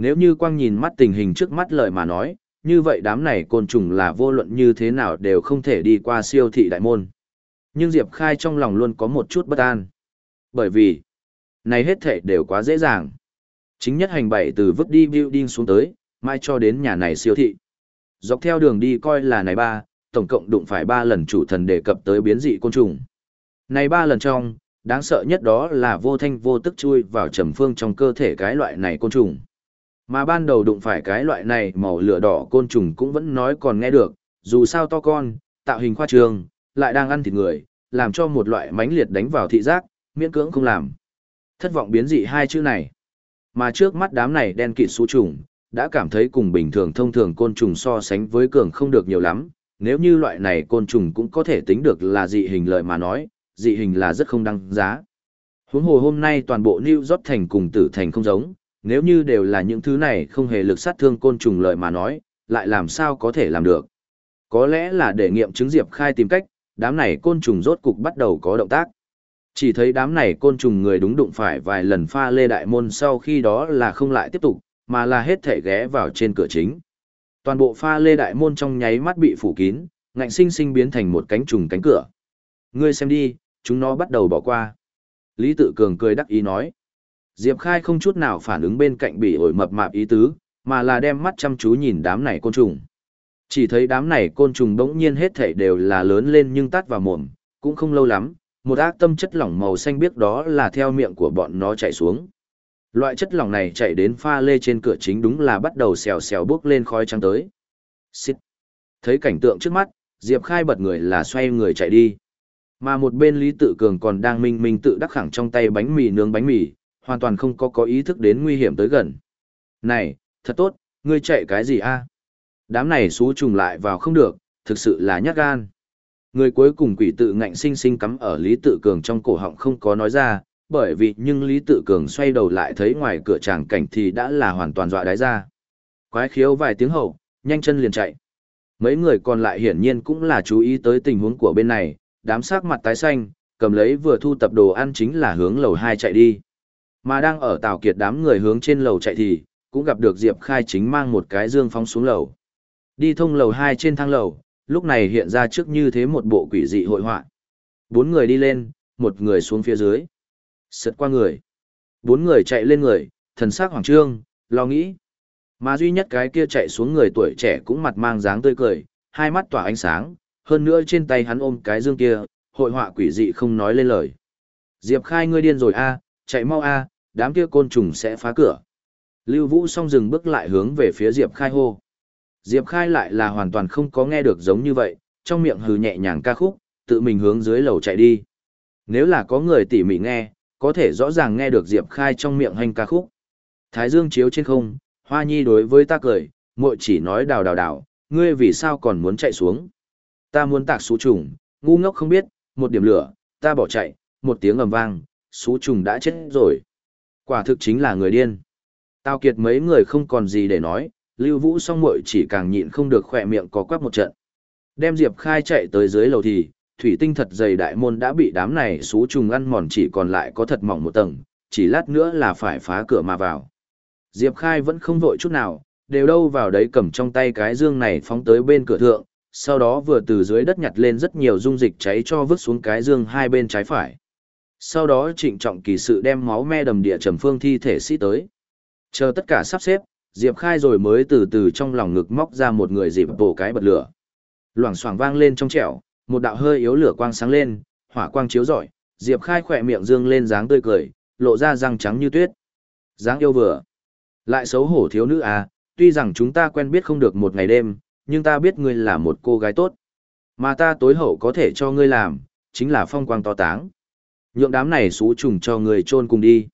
Nếu như quang nhìn mắt tình hình trước mắt lời mà nói, như vậy đám này côn trùng là vô luận như thế nào đều không thể đi qua siêu thị đại môn. Nhưng Diệp Khai trong lòng luôn có một chút bất an. Bởi vì, này hết thể đều quá dễ dàng. Chính nhất hành bảy từ vứt đi building xuống tới, mai cho đến nhà này siêu thị. Dọc theo đường đi coi là này ba, tổng cộng đụng phải ba lần chủ thần đề cập tới biến dị côn trùng. Này ba lần trong, đáng sợ nhất đó là vô thanh vô tức chui vào trầm phương trong cơ thể cái loại này côn trùng. Mà ban đầu đụng phải cái loại này màu lửa đỏ côn trùng cũng vẫn nói còn nghe được, dù sao to con, tạo hình khoa trường, lại đang ăn thịt người, làm cho một loại mánh liệt đánh vào thị giác, miễn cưỡng không làm. Thất vọng biến dị hai chữ này. Mà trước mắt đám này đen kịt số trùng, đã cảm thấy cùng bình thường thông thường côn trùng so sánh với cường không được nhiều lắm, nếu như loại này côn trùng cũng có thể tính được là dị hình lợi mà nói, dị hình là rất không đăng giá. Huống hồ hôm nay toàn bộ New York thành cùng tử thành không giống, nếu như đều là những thứ này không hề lực sát thương côn trùng lợi mà nói, lại làm sao có thể làm được. Có lẽ là để nghiệm chứng Diệp Khai tìm cách, đám này côn trùng rốt cục bắt đầu có động tác. Chỉ thấy đám này côn trùng người đúng đụng phải vài lần pha lê đại môn sau khi đó là không lại tiếp tục, mà là hết thể ghé vào trên cửa chính. Toàn bộ pha lê đại môn trong nháy mắt bị phủ kín, ngạnh sinh sinh biến thành một cánh trùng cánh cửa. Ngươi xem đi, chúng nó bắt đầu bỏ qua. Lý Tự Cường cười đắc ý nói. Diệp Khai không chút nào phản ứng bên cạnh bị ổi mập mạp ý tứ, mà là đem mắt chăm chú nhìn đám này côn trùng. Chỉ thấy đám này côn trùng đống nhiên hết thảy đều là lớn lên nhưng tắt vào mồm, cũng không lâu lắm, một ác tâm chất lỏng màu xanh biếc đó là theo miệng của bọn nó chạy xuống. Loại chất lỏng này chạy đến pha lê trên cửa chính đúng là bắt đầu xèo xèo bước lên khói trắng tới. Xít. Thấy cảnh tượng trước mắt, Diệp Khai bật người là xoay người chạy đi. Mà một bên Lý Tự Cường còn đang minh minh tự đắc khẳng trong tay bánh mì nướng bánh mì, hoàn toàn không có có ý thức đến nguy hiểm tới gần. Này, thật tốt, ngươi chạy cái gì a? Đám này xú trùng lại vào không được, thực sự là nhát gan. Người cuối cùng quỷ tự ngạnh sinh sinh cắm ở Lý Tự Cường trong cổ họng không có nói ra, bởi vì nhưng Lý Tự Cường xoay đầu lại thấy ngoài cửa tràng cảnh thì đã là hoàn toàn dọa đái ra. Quái khiếu vài tiếng hậu, nhanh chân liền chạy. Mấy người còn lại hiển nhiên cũng là chú ý tới tình huống của bên này, đám sắc mặt tái xanh, cầm lấy vừa thu tập đồ ăn chính là hướng lầu 2 chạy đi. Mà đang ở Tào Kiệt đám người hướng trên lầu chạy thì, cũng gặp được Diệp Khai chính mang một cái dương phóng xuống lầu. Đi thông lầu 2 trên thang lầu, lúc này hiện ra trước như thế một bộ quỷ dị hội họa. Bốn người đi lên, một người xuống phía dưới. Sượt qua người. Bốn người chạy lên người, thần sắc hoàng trương, lo nghĩ. Mà duy nhất cái kia chạy xuống người tuổi trẻ cũng mặt mang dáng tươi cười, hai mắt tỏa ánh sáng, hơn nữa trên tay hắn ôm cái dương kia, hội họa quỷ dị không nói lên lời. Diệp khai ngươi điên rồi a, chạy mau a, đám kia côn trùng sẽ phá cửa. Lưu Vũ song dừng bước lại hướng về phía Diệp khai hô. Diệp khai lại là hoàn toàn không có nghe được giống như vậy, trong miệng hừ nhẹ nhàng ca khúc, tự mình hướng dưới lầu chạy đi. Nếu là có người tỉ mỉ nghe, có thể rõ ràng nghe được Diệp khai trong miệng hành ca khúc. Thái dương chiếu trên không, Hoa Nhi đối với ta cười, muội chỉ nói đào đào đào, ngươi vì sao còn muốn chạy xuống. Ta muốn tạc xú trùng, ngu ngốc không biết, một điểm lửa, ta bỏ chạy, một tiếng ầm vang, xú trùng đã chết rồi. Quả thực chính là người điên. Tao kiệt mấy người không còn gì để nói, Lưu Vũ song muội chỉ càng nhịn không được khỏe miệng có quắc một trận. Đem Diệp Khai chạy tới dưới lầu thì, thủy tinh thật dày đại môn đã bị đám này xú trùng ăn mòn chỉ còn lại có thật mỏng một tầng, chỉ lát nữa là phải phá cửa mà vào. Diệp Khai vẫn không vội chút nào, đều đâu vào đấy cầm trong tay cái dương này phóng tới bên cửa thượng, sau đó vừa từ dưới đất nhặt lên rất nhiều dung dịch cháy cho vứt xuống cái dương hai bên trái phải. Sau đó trịnh trọng kỳ sự đem máu me đầm địa trầm phương thi thể sĩ tới. Chờ tất cả sắp xếp, Diệp Khai rồi mới từ từ trong lòng ngực móc ra một người dịp bổ cái bật lửa. Loảng xoảng vang lên trong trẻo, một đạo hơi yếu lửa quang sáng lên, hỏa quang chiếu rọi, Diệp Khai khỏe miệng dương lên dáng tươi cười, lộ ra răng trắng như tuyết. Dáng yêu vừa. Lại xấu hổ thiếu nữ à, tuy rằng chúng ta quen biết không được một ngày đêm, nhưng ta biết ngươi là một cô gái tốt. Mà ta tối hậu có thể cho ngươi làm, chính là phong quang to táng. Nhượng đám này xú trùng cho người chôn cùng đi.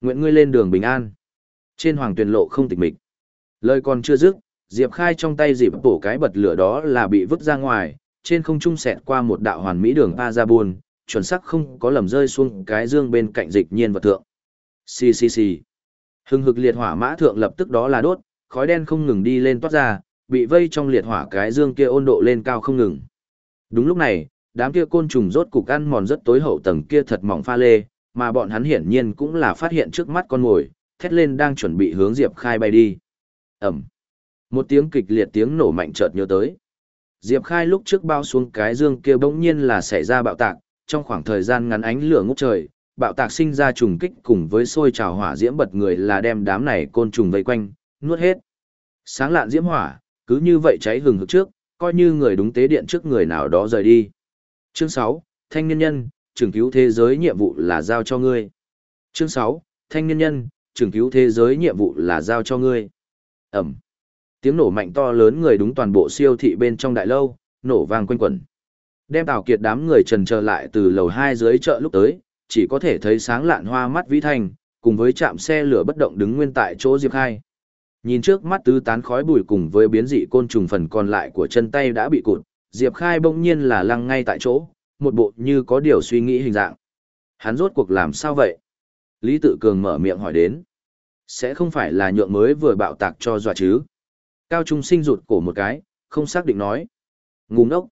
Nguyện ngươi lên đường bình an. Trên hoàng tuyển lộ không tịch mịch. Lời còn chưa dứt, Diệp Khai trong tay dịp bổ cái bật lửa đó là bị vứt ra ngoài, trên không trung xẹt qua một đạo hoàn mỹ đường a ra buồn, chuẩn xác không có lầm rơi xuống cái dương bên cạnh dịch nhiên vật thượng. Xì xì xì. Hưng hực liệt hỏa mã thượng lập tức đó là đốt, khói đen không ngừng đi lên toát ra, bị vây trong liệt hỏa cái dương kia ôn độ lên cao không ngừng. Đúng lúc này, đám kia côn trùng rốt cục ăn mòn rất tối hậu tầng kia thật mỏng pha lê, mà bọn hắn hiển nhiên cũng là phát hiện trước mắt con mồi, thét lên đang chuẩn bị hướng Diệp Khai bay đi. Ẩm. Một tiếng kịch liệt tiếng nổ mạnh chợt nhớ tới. Diệp Khai lúc trước bao xuống cái dương kia bỗng nhiên là xảy ra bạo tạc, trong khoảng thời gian ngắn ánh lửa ngút trời, bạo tạc sinh ra trùng kích cùng với sôi trào hỏa diễm bật người là đem đám này côn trùng vây quanh, nuốt hết. Sáng lạn diễm hỏa, cứ như vậy cháy hừng hực trước, coi như người đúng tế điện trước người nào đó rời đi. Chương 6, Thanh niên nhân, trường cứu thế giới nhiệm vụ là giao cho ngươi. Chương 6, Thanh niên nhân, trường cứu thế giới nhiệm vụ là giao cho ngươi. Ẩm. Tiếng nổ mạnh to lớn người đúng toàn bộ siêu thị bên trong đại lâu, nổ vang quanh quẩn. Đem Tào Kiệt đám người trần trở lại từ lầu 2 dưới chợ lúc tới, chỉ có thể thấy sáng lạn hoa mắt vĩ thành, cùng với chạm xe lửa bất động đứng nguyên tại chỗ Diệp Khai. Nhìn trước mắt tứ tán khói bụi cùng với biến dị côn trùng phần còn lại của chân tay đã bị cụt, Diệp Khai bỗng nhiên là lăng ngay tại chỗ, một bộ như có điều suy nghĩ hình dạng. Hắn rốt cuộc làm sao vậy? Lý Tự Cường mở miệng hỏi đến. Sẽ không phải là nhượng mới vừa bạo tạc cho dọa chứ? Cao Trung Sinh rụt cổ một cái, không xác định nói. Ngu ngốc.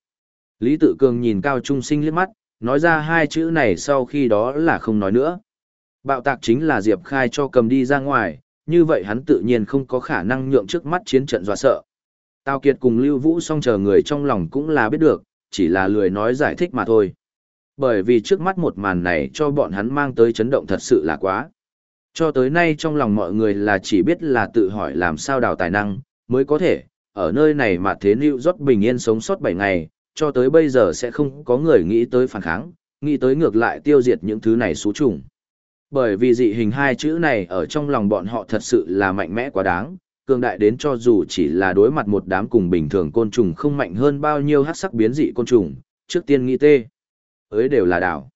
Lý Tự Cường nhìn Cao Trung Sinh liếc mắt, nói ra hai chữ này sau khi đó là không nói nữa. Bạo tạc chính là Diệp Khai cho cầm đi ra ngoài, như vậy hắn tự nhiên không có khả năng nhượng trước mắt chiến trận dọa sợ. Tào Kiệt cùng Lưu Vũ song chờ người trong lòng cũng là biết được, chỉ là lười nói giải thích mà thôi. Bởi vì trước mắt một màn này cho bọn hắn mang tới chấn động thật sự là quá. Cho tới nay trong lòng mọi người là chỉ biết là tự hỏi làm sao đào tài năng, mới có thể, ở nơi này mà thế Lưu York bình yên sống sót 7 ngày, cho tới bây giờ sẽ không có người nghĩ tới phản kháng, nghĩ tới ngược lại tiêu diệt những thứ này xú trùng. Bởi vì dị hình hai chữ này ở trong lòng bọn họ thật sự là mạnh mẽ quá đáng, cường đại đến cho dù chỉ là đối mặt một đám cùng bình thường côn trùng không mạnh hơn bao nhiêu hát sắc biến dị côn trùng, trước tiên nghĩ tê. Ấy đều là đảo.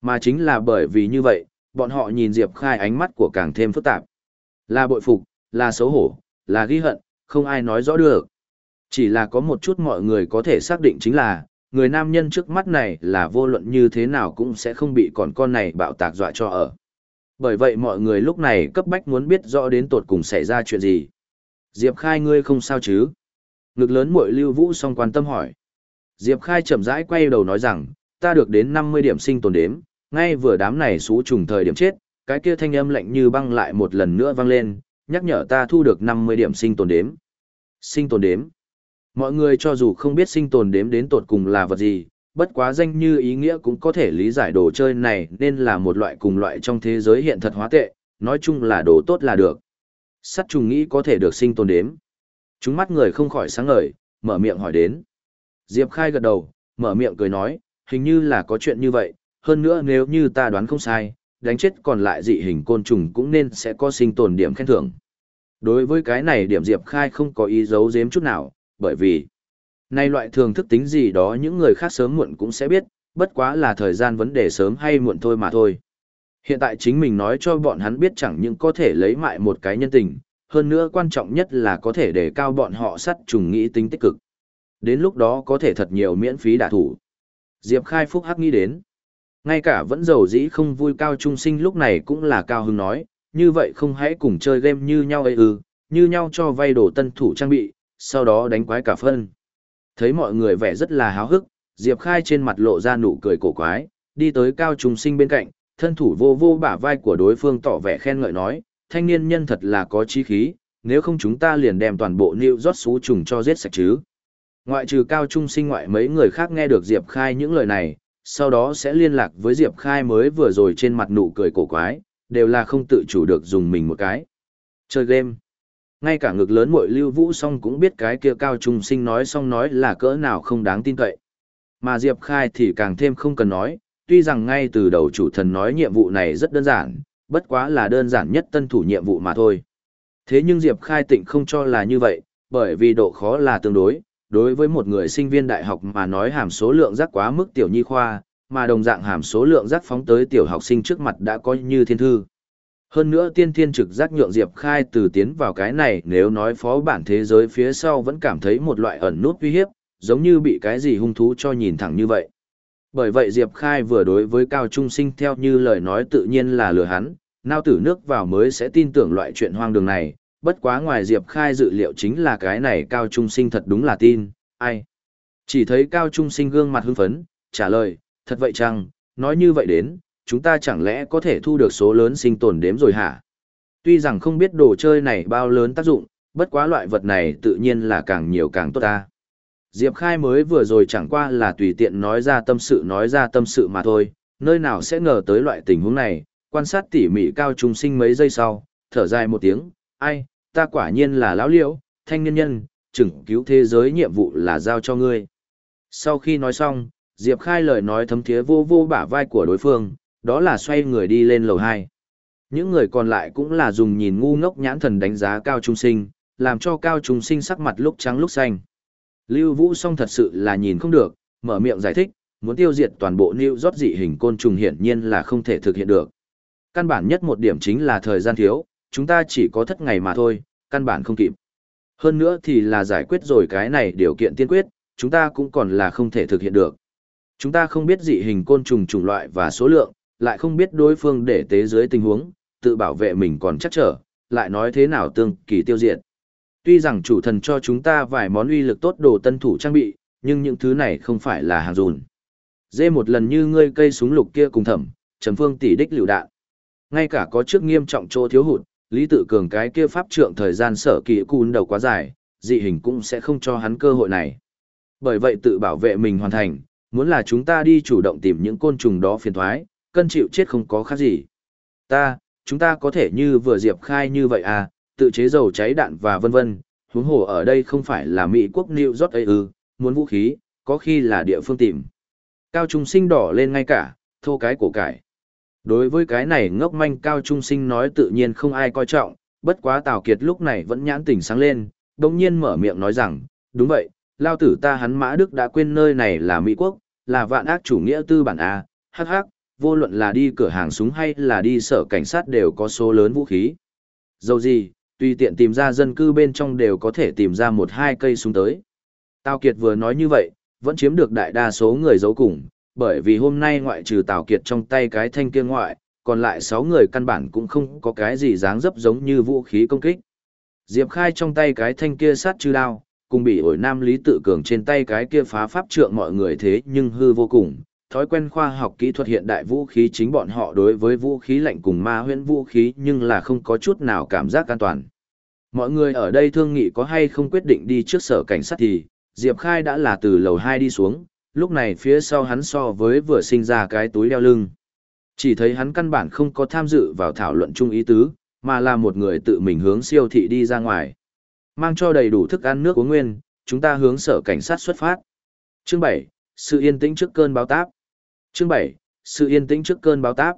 Mà chính là bởi vì như vậy, bọn họ nhìn Diệp Khai ánh mắt của càng thêm phức tạp. Là bội phục, là xấu hổ, là ghi hận, không ai nói rõ được. Chỉ là có một chút mọi người có thể xác định chính là, người nam nhân trước mắt này là vô luận như thế nào cũng sẽ không bị còn con này bạo tạc dọa cho ở. Bởi vậy mọi người lúc này cấp bách muốn biết rõ đến tột cùng xảy ra chuyện gì. Diệp Khai ngươi không sao chứ? Ngực lớn muội Lưu Vũ song quan tâm hỏi. Diệp Khai chậm rãi quay đầu nói rằng, ta được đến 50 điểm sinh tồn đếm, ngay vừa đám này xú trùng thời điểm chết, cái kia thanh âm lạnh như băng lại một lần nữa vang lên, nhắc nhở ta thu được 50 điểm sinh tồn đếm. Sinh tồn đếm. Mọi người cho dù không biết sinh tồn đếm đến tột cùng là vật gì, bất quá danh như ý nghĩa cũng có thể lý giải đồ chơi này nên là một loại cùng loại trong thế giới hiện thật hóa tệ, nói chung là đồ tốt là được. Sắt trùng nghĩ có thể được sinh tồn đếm. Chúng mắt người không khỏi sáng ngời, mở miệng hỏi đến. Diệp Khai gật đầu, mở miệng cười nói, hình như là có chuyện như vậy, hơn nữa nếu như ta đoán không sai, đánh chết còn lại dị hình côn trùng cũng nên sẽ có sinh tồn điểm khen thưởng. Đối với cái này điểm Diệp Khai không có ý giấu giếm chút nào, bởi vì nay loại thường thức tính gì đó những người khác sớm muộn cũng sẽ biết, bất quá là thời gian vấn đề sớm hay muộn thôi mà thôi. Hiện tại chính mình nói cho bọn hắn biết chẳng những có thể lấy mại một cái nhân tình, hơn nữa quan trọng nhất là có thể để cao bọn họ sắt trùng nghĩ tính tích cực. Đến lúc đó có thể thật nhiều miễn phí đả thủ. Diệp Khai Phúc Hắc nghĩ đến. Ngay cả vẫn giàu dĩ không vui cao trung sinh lúc này cũng là cao hứng nói, như vậy không hãy cùng chơi game như nhau ấy ư, như nhau cho vay đồ tân thủ trang bị, sau đó đánh quái cả phân. Thấy mọi người vẻ rất là háo hức, Diệp Khai trên mặt lộ ra nụ cười cổ quái, đi tới cao trung sinh bên cạnh, thân thủ vô vô bả vai của đối phương tỏ vẻ khen ngợi nói, thanh niên nhân thật là có chí khí, nếu không chúng ta liền đem toàn bộ New rót xú trùng cho giết sạch chứ. Ngoại trừ cao trung sinh ngoại mấy người khác nghe được Diệp Khai những lời này, sau đó sẽ liên lạc với Diệp Khai mới vừa rồi trên mặt nụ cười cổ quái, đều là không tự chủ được dùng mình một cái. Chơi game. Ngay cả ngực lớn mội lưu vũ song cũng biết cái kia cao trung sinh nói xong nói là cỡ nào không đáng tin cậy. Mà Diệp Khai thì càng thêm không cần nói, tuy rằng ngay từ đầu chủ thần nói nhiệm vụ này rất đơn giản, bất quá là đơn giản nhất tân thủ nhiệm vụ mà thôi. Thế nhưng Diệp Khai tịnh không cho là như vậy, bởi vì độ khó là tương đối, đối với một người sinh viên đại học mà nói hàm số lượng rác quá mức tiểu nhi khoa, mà đồng dạng hàm số lượng rác phóng tới tiểu học sinh trước mặt đã có như thiên thư. Hơn nữa tiên thiên trực giác nhượng Diệp Khai từ tiến vào cái này nếu nói phó bản thế giới phía sau vẫn cảm thấy một loại ẩn nút uy hiếp, giống như bị cái gì hung thú cho nhìn thẳng như vậy. Bởi vậy Diệp Khai vừa đối với Cao Trung Sinh theo như lời nói tự nhiên là lừa hắn, nao tử nước vào mới sẽ tin tưởng loại chuyện hoang đường này, bất quá ngoài Diệp Khai dự liệu chính là cái này Cao Trung Sinh thật đúng là tin, ai. Chỉ thấy Cao Trung Sinh gương mặt hưng phấn, trả lời, thật vậy chăng, nói như vậy đến, chúng ta chẳng lẽ có thể thu được số lớn sinh tồn đếm rồi hả? Tuy rằng không biết đồ chơi này bao lớn tác dụng, bất quá loại vật này tự nhiên là càng nhiều càng tốt ta. Diệp Khai mới vừa rồi chẳng qua là tùy tiện nói ra tâm sự nói ra tâm sự mà thôi, nơi nào sẽ ngờ tới loại tình huống này, quan sát tỉ mỉ cao trung sinh mấy giây sau, thở dài một tiếng, ai, ta quả nhiên là lão liễu, thanh niên nhân, chừng cứu thế giới nhiệm vụ là giao cho ngươi. Sau khi nói xong, Diệp Khai lời nói thấm thiế vô vô bả vai của đối phương, đó là xoay người đi lên lầu 2. Những người còn lại cũng là dùng nhìn ngu ngốc nhãn thần đánh giá cao trung sinh, làm cho cao trung sinh sắc mặt lúc trắng lúc xanh. Lưu Vũ song thật sự là nhìn không được, mở miệng giải thích, muốn tiêu diệt toàn bộ New rót dị hình côn trùng hiển nhiên là không thể thực hiện được. Căn bản nhất một điểm chính là thời gian thiếu, chúng ta chỉ có thất ngày mà thôi, căn bản không kịp. Hơn nữa thì là giải quyết rồi cái này điều kiện tiên quyết, chúng ta cũng còn là không thể thực hiện được. Chúng ta không biết dị hình côn trùng chủng loại và số lượng, lại không biết đối phương để tế dưới tình huống, tự bảo vệ mình còn chắc trở, lại nói thế nào tương kỳ tiêu diệt. Tuy rằng chủ thần cho chúng ta vài món uy lực tốt đồ tân thủ trang bị, nhưng những thứ này không phải là hàng dùn. Dê một lần như ngươi cây súng lục kia cùng thẩm, trầm phương tỷ đích lựu đạn. Ngay cả có trước nghiêm trọng chỗ thiếu hụt, Lý Tự Cường cái kia pháp trượng thời gian sở kỳ cún đầu quá dài, dị hình cũng sẽ không cho hắn cơ hội này. Bởi vậy tự bảo vệ mình hoàn thành, muốn là chúng ta đi chủ động tìm những côn trùng đó phiền thoái, cân chịu chết không có khác gì. Ta, chúng ta có thể như vừa diệp khai như vậy à, tự chế dầu cháy đạn và vân vân, huống hồ ở đây không phải là Mỹ quốc New York ấy ư, muốn vũ khí, có khi là địa phương tìm. Cao trung sinh đỏ lên ngay cả, thô cái cổ cải. Đối với cái này ngốc manh cao trung sinh nói tự nhiên không ai coi trọng, bất quá Tào Kiệt lúc này vẫn nhãn tỉnh sáng lên, đồng nhiên mở miệng nói rằng, đúng vậy, lao tử ta hắn mã Đức đã quên nơi này là Mỹ Quốc, là vạn ác chủ nghĩa tư bản A, hh vô luận là đi cửa hàng súng hay là đi sở cảnh sát đều có số lớn vũ khí. Dầu gì, tùy tiện tìm ra dân cư bên trong đều có thể tìm ra một hai cây súng tới. Tào Kiệt vừa nói như vậy, vẫn chiếm được đại đa số người giấu cùng, bởi vì hôm nay ngoại trừ Tào Kiệt trong tay cái thanh kia ngoại, còn lại 6 người căn bản cũng không có cái gì dáng dấp giống như vũ khí công kích. Diệp Khai trong tay cái thanh kia sát chư đao, cùng bị ổi nam Lý Tự Cường trên tay cái kia phá pháp trượng mọi người thế nhưng hư vô cùng. Thói quen khoa học kỹ thuật hiện đại vũ khí chính bọn họ đối với vũ khí lạnh cùng ma huyễn vũ khí nhưng là không có chút nào cảm giác an toàn. Mọi người ở đây thương nghị có hay không quyết định đi trước sở cảnh sát thì, Diệp Khai đã là từ lầu 2 đi xuống, lúc này phía sau hắn so với vừa sinh ra cái túi đeo lưng. Chỉ thấy hắn căn bản không có tham dự vào thảo luận chung ý tứ, mà là một người tự mình hướng siêu thị đi ra ngoài. Mang cho đầy đủ thức ăn nước uống nguyên, chúng ta hướng sở cảnh sát xuất phát. Chương 7, sự yên tĩnh trước cơn báo táp. Chương 7, sự yên tĩnh trước cơn báo táp.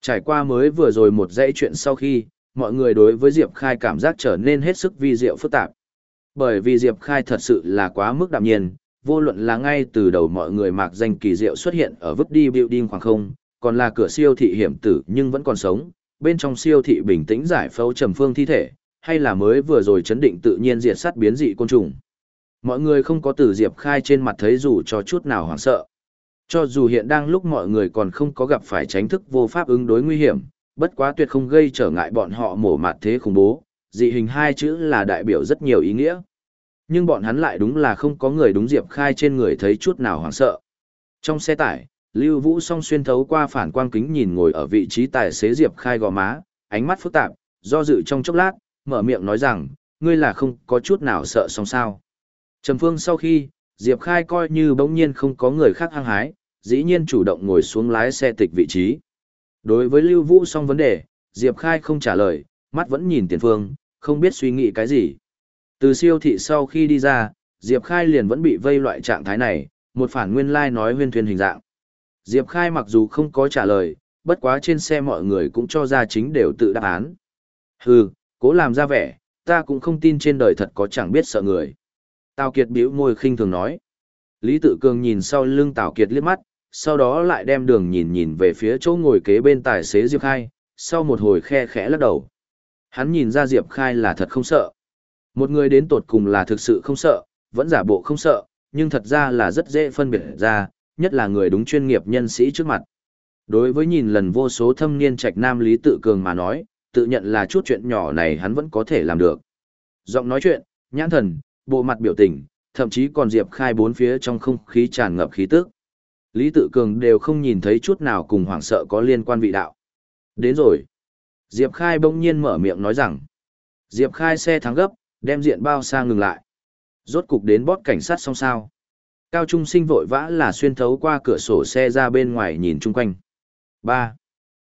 Trải qua mới vừa rồi một dãy chuyện sau khi, mọi người đối với Diệp Khai cảm giác trở nên hết sức vi diệu phức tạp. Bởi vì Diệp Khai thật sự là quá mức đạm nhiên, vô luận là ngay từ đầu mọi người mạc danh kỳ diệu xuất hiện ở vứt đi building khoảng không, còn là cửa siêu thị hiểm tử nhưng vẫn còn sống, bên trong siêu thị bình tĩnh giải phẫu trầm phương thi thể, hay là mới vừa rồi chấn định tự nhiên diệt sát biến dị côn trùng. Mọi người không có từ Diệp Khai trên mặt thấy dù cho chút nào hoảng sợ. Cho dù hiện đang lúc mọi người còn không có gặp phải tránh thức vô pháp ứng đối nguy hiểm, bất quá tuyệt không gây trở ngại bọn họ mổ mặt thế khủng bố, dị hình hai chữ là đại biểu rất nhiều ý nghĩa. Nhưng bọn hắn lại đúng là không có người đúng Diệp Khai trên người thấy chút nào hoảng sợ. Trong xe tải, Lưu Vũ song xuyên thấu qua phản quang kính nhìn ngồi ở vị trí tài xế Diệp Khai gò má, ánh mắt phức tạp, do dự trong chốc lát, mở miệng nói rằng, ngươi là không có chút nào sợ song sao. Trầm Phương sau khi, Diệp Khai coi như bỗng nhiên không có người khác hăng hái, dĩ nhiên chủ động ngồi xuống lái xe tịch vị trí. Đối với Lưu Vũ xong vấn đề, Diệp Khai không trả lời, mắt vẫn nhìn tiền phương, không biết suy nghĩ cái gì. Từ siêu thị sau khi đi ra, Diệp Khai liền vẫn bị vây loại trạng thái này, một phản nguyên lai like nói huyên thuyền hình dạng. Diệp Khai mặc dù không có trả lời, bất quá trên xe mọi người cũng cho ra chính đều tự đáp án. Hừ, cố làm ra vẻ, ta cũng không tin trên đời thật có chẳng biết sợ người. Tào Kiệt biểu môi khinh thường nói. Lý Tự Cường nhìn sau lưng Tào Kiệt liếc mắt, sau đó lại đem đường nhìn nhìn về phía chỗ ngồi kế bên tài xế Diệp Khai, sau một hồi khe khẽ lắc đầu. Hắn nhìn ra Diệp Khai là thật không sợ. Một người đến tột cùng là thực sự không sợ, vẫn giả bộ không sợ, nhưng thật ra là rất dễ phân biệt ra, nhất là người đúng chuyên nghiệp nhân sĩ trước mặt. Đối với nhìn lần vô số thâm niên trạch nam Lý Tự Cường mà nói, tự nhận là chút chuyện nhỏ này hắn vẫn có thể làm được. Giọng nói chuyện, nhãn thần, bộ mặt biểu tình, thậm chí còn Diệp Khai bốn phía trong không khí tràn ngập khí tức. Lý Tự Cường đều không nhìn thấy chút nào cùng hoảng sợ có liên quan vị đạo. Đến rồi. Diệp Khai bỗng nhiên mở miệng nói rằng. Diệp Khai xe thắng gấp, đem diện bao xa ngừng lại. Rốt cục đến bót cảnh sát xong sao. Cao Trung Sinh vội vã là xuyên thấu qua cửa sổ xe ra bên ngoài nhìn chung quanh. 3.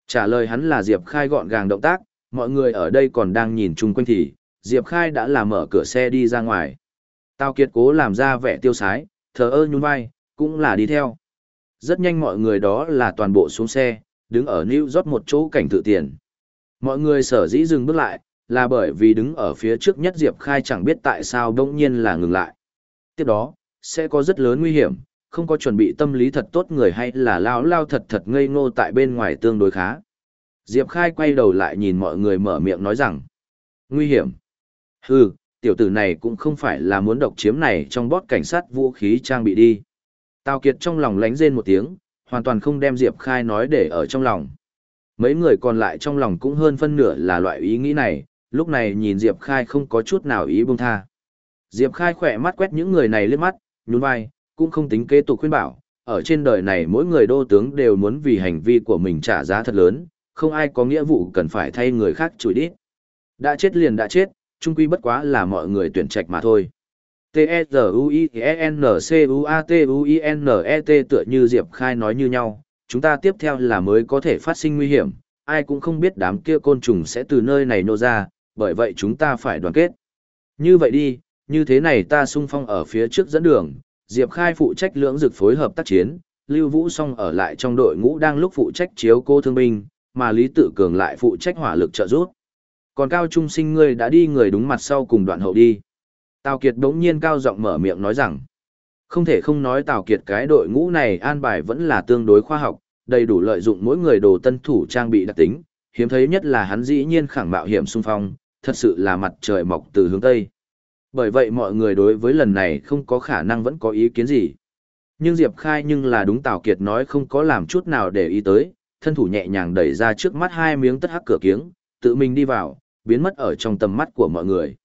Trả lời hắn là Diệp Khai gọn gàng động tác, mọi người ở đây còn đang nhìn chung quanh thì, Diệp Khai đã làm mở cửa xe đi ra ngoài. Tao kiệt cố làm ra vẻ tiêu sái, thờ ơ nhún vai, cũng là đi theo. Rất nhanh mọi người đó là toàn bộ xuống xe, đứng ở New York một chỗ cảnh tự tiền. Mọi người sở dĩ dừng bước lại, là bởi vì đứng ở phía trước nhất Diệp Khai chẳng biết tại sao đông nhiên là ngừng lại. Tiếp đó, sẽ có rất lớn nguy hiểm, không có chuẩn bị tâm lý thật tốt người hay là lao lao thật thật ngây ngô tại bên ngoài tương đối khá. Diệp Khai quay đầu lại nhìn mọi người mở miệng nói rằng, nguy hiểm. Hừ, tiểu tử này cũng không phải là muốn độc chiếm này trong bót cảnh sát vũ khí trang bị đi. Tào Kiệt trong lòng lánh rên một tiếng, hoàn toàn không đem Diệp Khai nói để ở trong lòng. Mấy người còn lại trong lòng cũng hơn phân nửa là loại ý nghĩ này, lúc này nhìn Diệp Khai không có chút nào ý buông tha. Diệp Khai khỏe mắt quét những người này lên mắt, nhún vai, cũng không tính kế tục khuyên bảo, ở trên đời này mỗi người đô tướng đều muốn vì hành vi của mình trả giá thật lớn, không ai có nghĩa vụ cần phải thay người khác chửi đít. Đã chết liền đã chết, chung quy bất quá là mọi người tuyển trạch mà thôi. T-E-Z-U-I-E-N-C-U-A-T-U-I-N-E-T tựa như Diệp Khai nói như nhau, chúng ta tiếp theo là mới có thể phát sinh nguy hiểm, ai cũng không biết đám kia côn trùng sẽ từ nơi này nô ra, bởi vậy chúng ta phải đoàn kết. Như vậy đi, như thế này ta sung phong ở phía trước dẫn đường, Diệp Khai phụ trách lưỡng dực phối hợp tác chiến, Lưu Vũ Song ở lại trong đội ngũ đang lúc phụ trách chiếu cô thương binh, mà Lý Tự Cường lại phụ trách hỏa lực trợ giúp. Còn Cao Trung Sinh ngươi đã đi người đúng mặt sau cùng đoạn hậu đi. Tào Kiệt đống nhiên cao giọng mở miệng nói rằng, không thể không nói Tào Kiệt cái đội ngũ này an bài vẫn là tương đối khoa học, đầy đủ lợi dụng mỗi người đồ tân thủ trang bị đặc tính, hiếm thấy nhất là hắn dĩ nhiên khẳng mạo hiểm xung phong, thật sự là mặt trời mọc từ hướng Tây. Bởi vậy mọi người đối với lần này không có khả năng vẫn có ý kiến gì. Nhưng Diệp Khai nhưng là đúng Tào Kiệt nói không có làm chút nào để ý tới, thân thủ nhẹ nhàng đẩy ra trước mắt hai miếng tất hắc cửa kiếng, tự mình đi vào, biến mất ở trong tầm mắt của mọi người.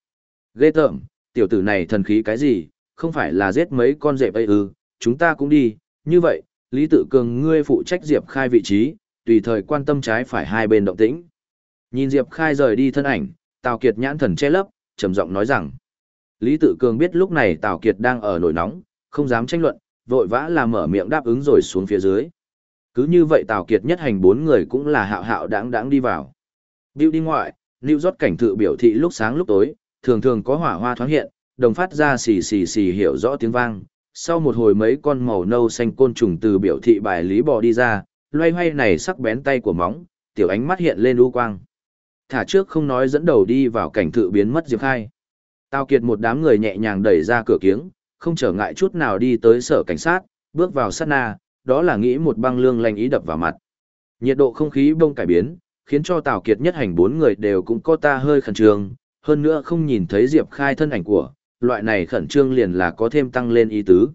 Ghê tởm, tiểu tử này thần khí cái gì, không phải là giết mấy con dẹp ấy ư, chúng ta cũng đi, như vậy, Lý Tự Cường ngươi phụ trách Diệp Khai vị trí, tùy thời quan tâm trái phải hai bên động tĩnh. Nhìn Diệp Khai rời đi thân ảnh, Tào Kiệt nhãn thần che lấp, trầm giọng nói rằng, Lý Tự Cường biết lúc này Tào Kiệt đang ở nổi nóng, không dám tranh luận, vội vã là mở miệng đáp ứng rồi xuống phía dưới. Cứ như vậy Tào Kiệt nhất hành bốn người cũng là hạo hạo đáng đáng đi vào. Biểu đi ngoại, New York cảnh tự biểu thị lúc sáng lúc tối, thường thường có hỏa hoa thoáng hiện, đồng phát ra xì xì xì hiểu rõ tiếng vang. Sau một hồi mấy con màu nâu xanh côn trùng từ biểu thị bài lý bò đi ra, loay hoay này sắc bén tay của móng, tiểu ánh mắt hiện lên u quang. Thả trước không nói dẫn đầu đi vào cảnh tự biến mất Diệp Khai. Tào Kiệt một đám người nhẹ nhàng đẩy ra cửa kiếng, không trở ngại chút nào đi tới sở cảnh sát, bước vào sát na, đó là nghĩ một băng lương lành ý đập vào mặt. Nhiệt độ không khí bông cải biến, khiến cho Tào Kiệt nhất hành bốn người đều cũng có ta hơi khẩn trương, hơn nữa không nhìn thấy Diệp Khai thân ảnh của, loại này khẩn trương liền là có thêm tăng lên ý tứ.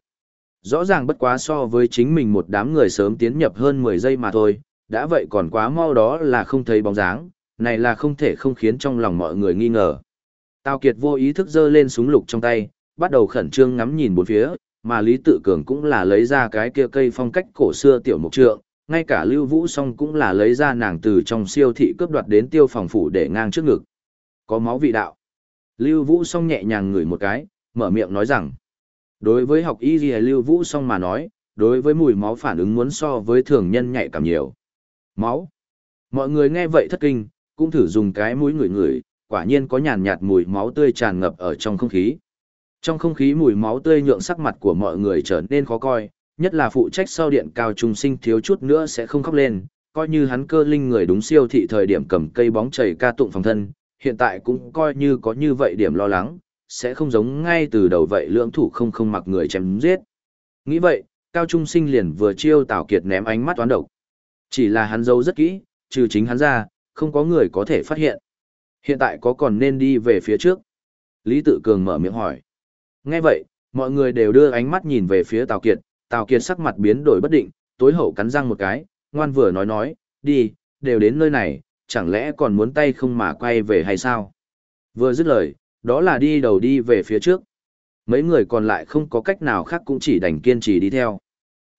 Rõ ràng bất quá so với chính mình một đám người sớm tiến nhập hơn 10 giây mà thôi, đã vậy còn quá mau đó là không thấy bóng dáng, này là không thể không khiến trong lòng mọi người nghi ngờ. Tào Kiệt vô ý thức giơ lên súng lục trong tay, bắt đầu khẩn trương ngắm nhìn bốn phía, mà Lý Tự Cường cũng là lấy ra cái kia cây phong cách cổ xưa tiểu mục trượng, ngay cả Lưu Vũ Song cũng là lấy ra nàng từ trong siêu thị cướp đoạt đến tiêu phòng phủ để ngang trước ngực. Có máu vị đạo. Lưu Vũ Song nhẹ nhàng ngửi một cái, mở miệng nói rằng, đối với học y gì Lưu Vũ Song mà nói, đối với mùi máu phản ứng muốn so với thường nhân nhạy cảm nhiều. Máu. Mọi người nghe vậy thất kinh, cũng thử dùng cái mũi ngửi ngửi, quả nhiên có nhàn nhạt mùi máu tươi tràn ngập ở trong không khí. Trong không khí mùi máu tươi nhượng sắc mặt của mọi người trở nên khó coi, nhất là phụ trách sau điện cao trung sinh thiếu chút nữa sẽ không khóc lên, coi như hắn cơ linh người đúng siêu thị thời điểm cầm cây bóng chảy ca tụng phòng thân, hiện tại cũng coi như có như vậy điểm lo lắng, sẽ không giống ngay từ đầu vậy lưỡng thủ không không mặc người chém giết. Nghĩ vậy, cao trung sinh liền vừa chiêu Tào Kiệt ném ánh mắt toán độc. Chỉ là hắn giấu rất kỹ, trừ chính hắn ra, không có người có thể phát hiện. Hiện tại có còn nên đi về phía trước? Lý Tự Cường mở miệng hỏi. Nghe vậy, mọi người đều đưa ánh mắt nhìn về phía Tào Kiệt, Tào Kiệt sắc mặt biến đổi bất định, tối hậu cắn răng một cái, ngoan vừa nói nói, đi, đều đến nơi này, chẳng lẽ còn muốn tay không mà quay về hay sao? Vừa dứt lời, đó là đi đầu đi về phía trước. Mấy người còn lại không có cách nào khác cũng chỉ đành kiên trì đi theo.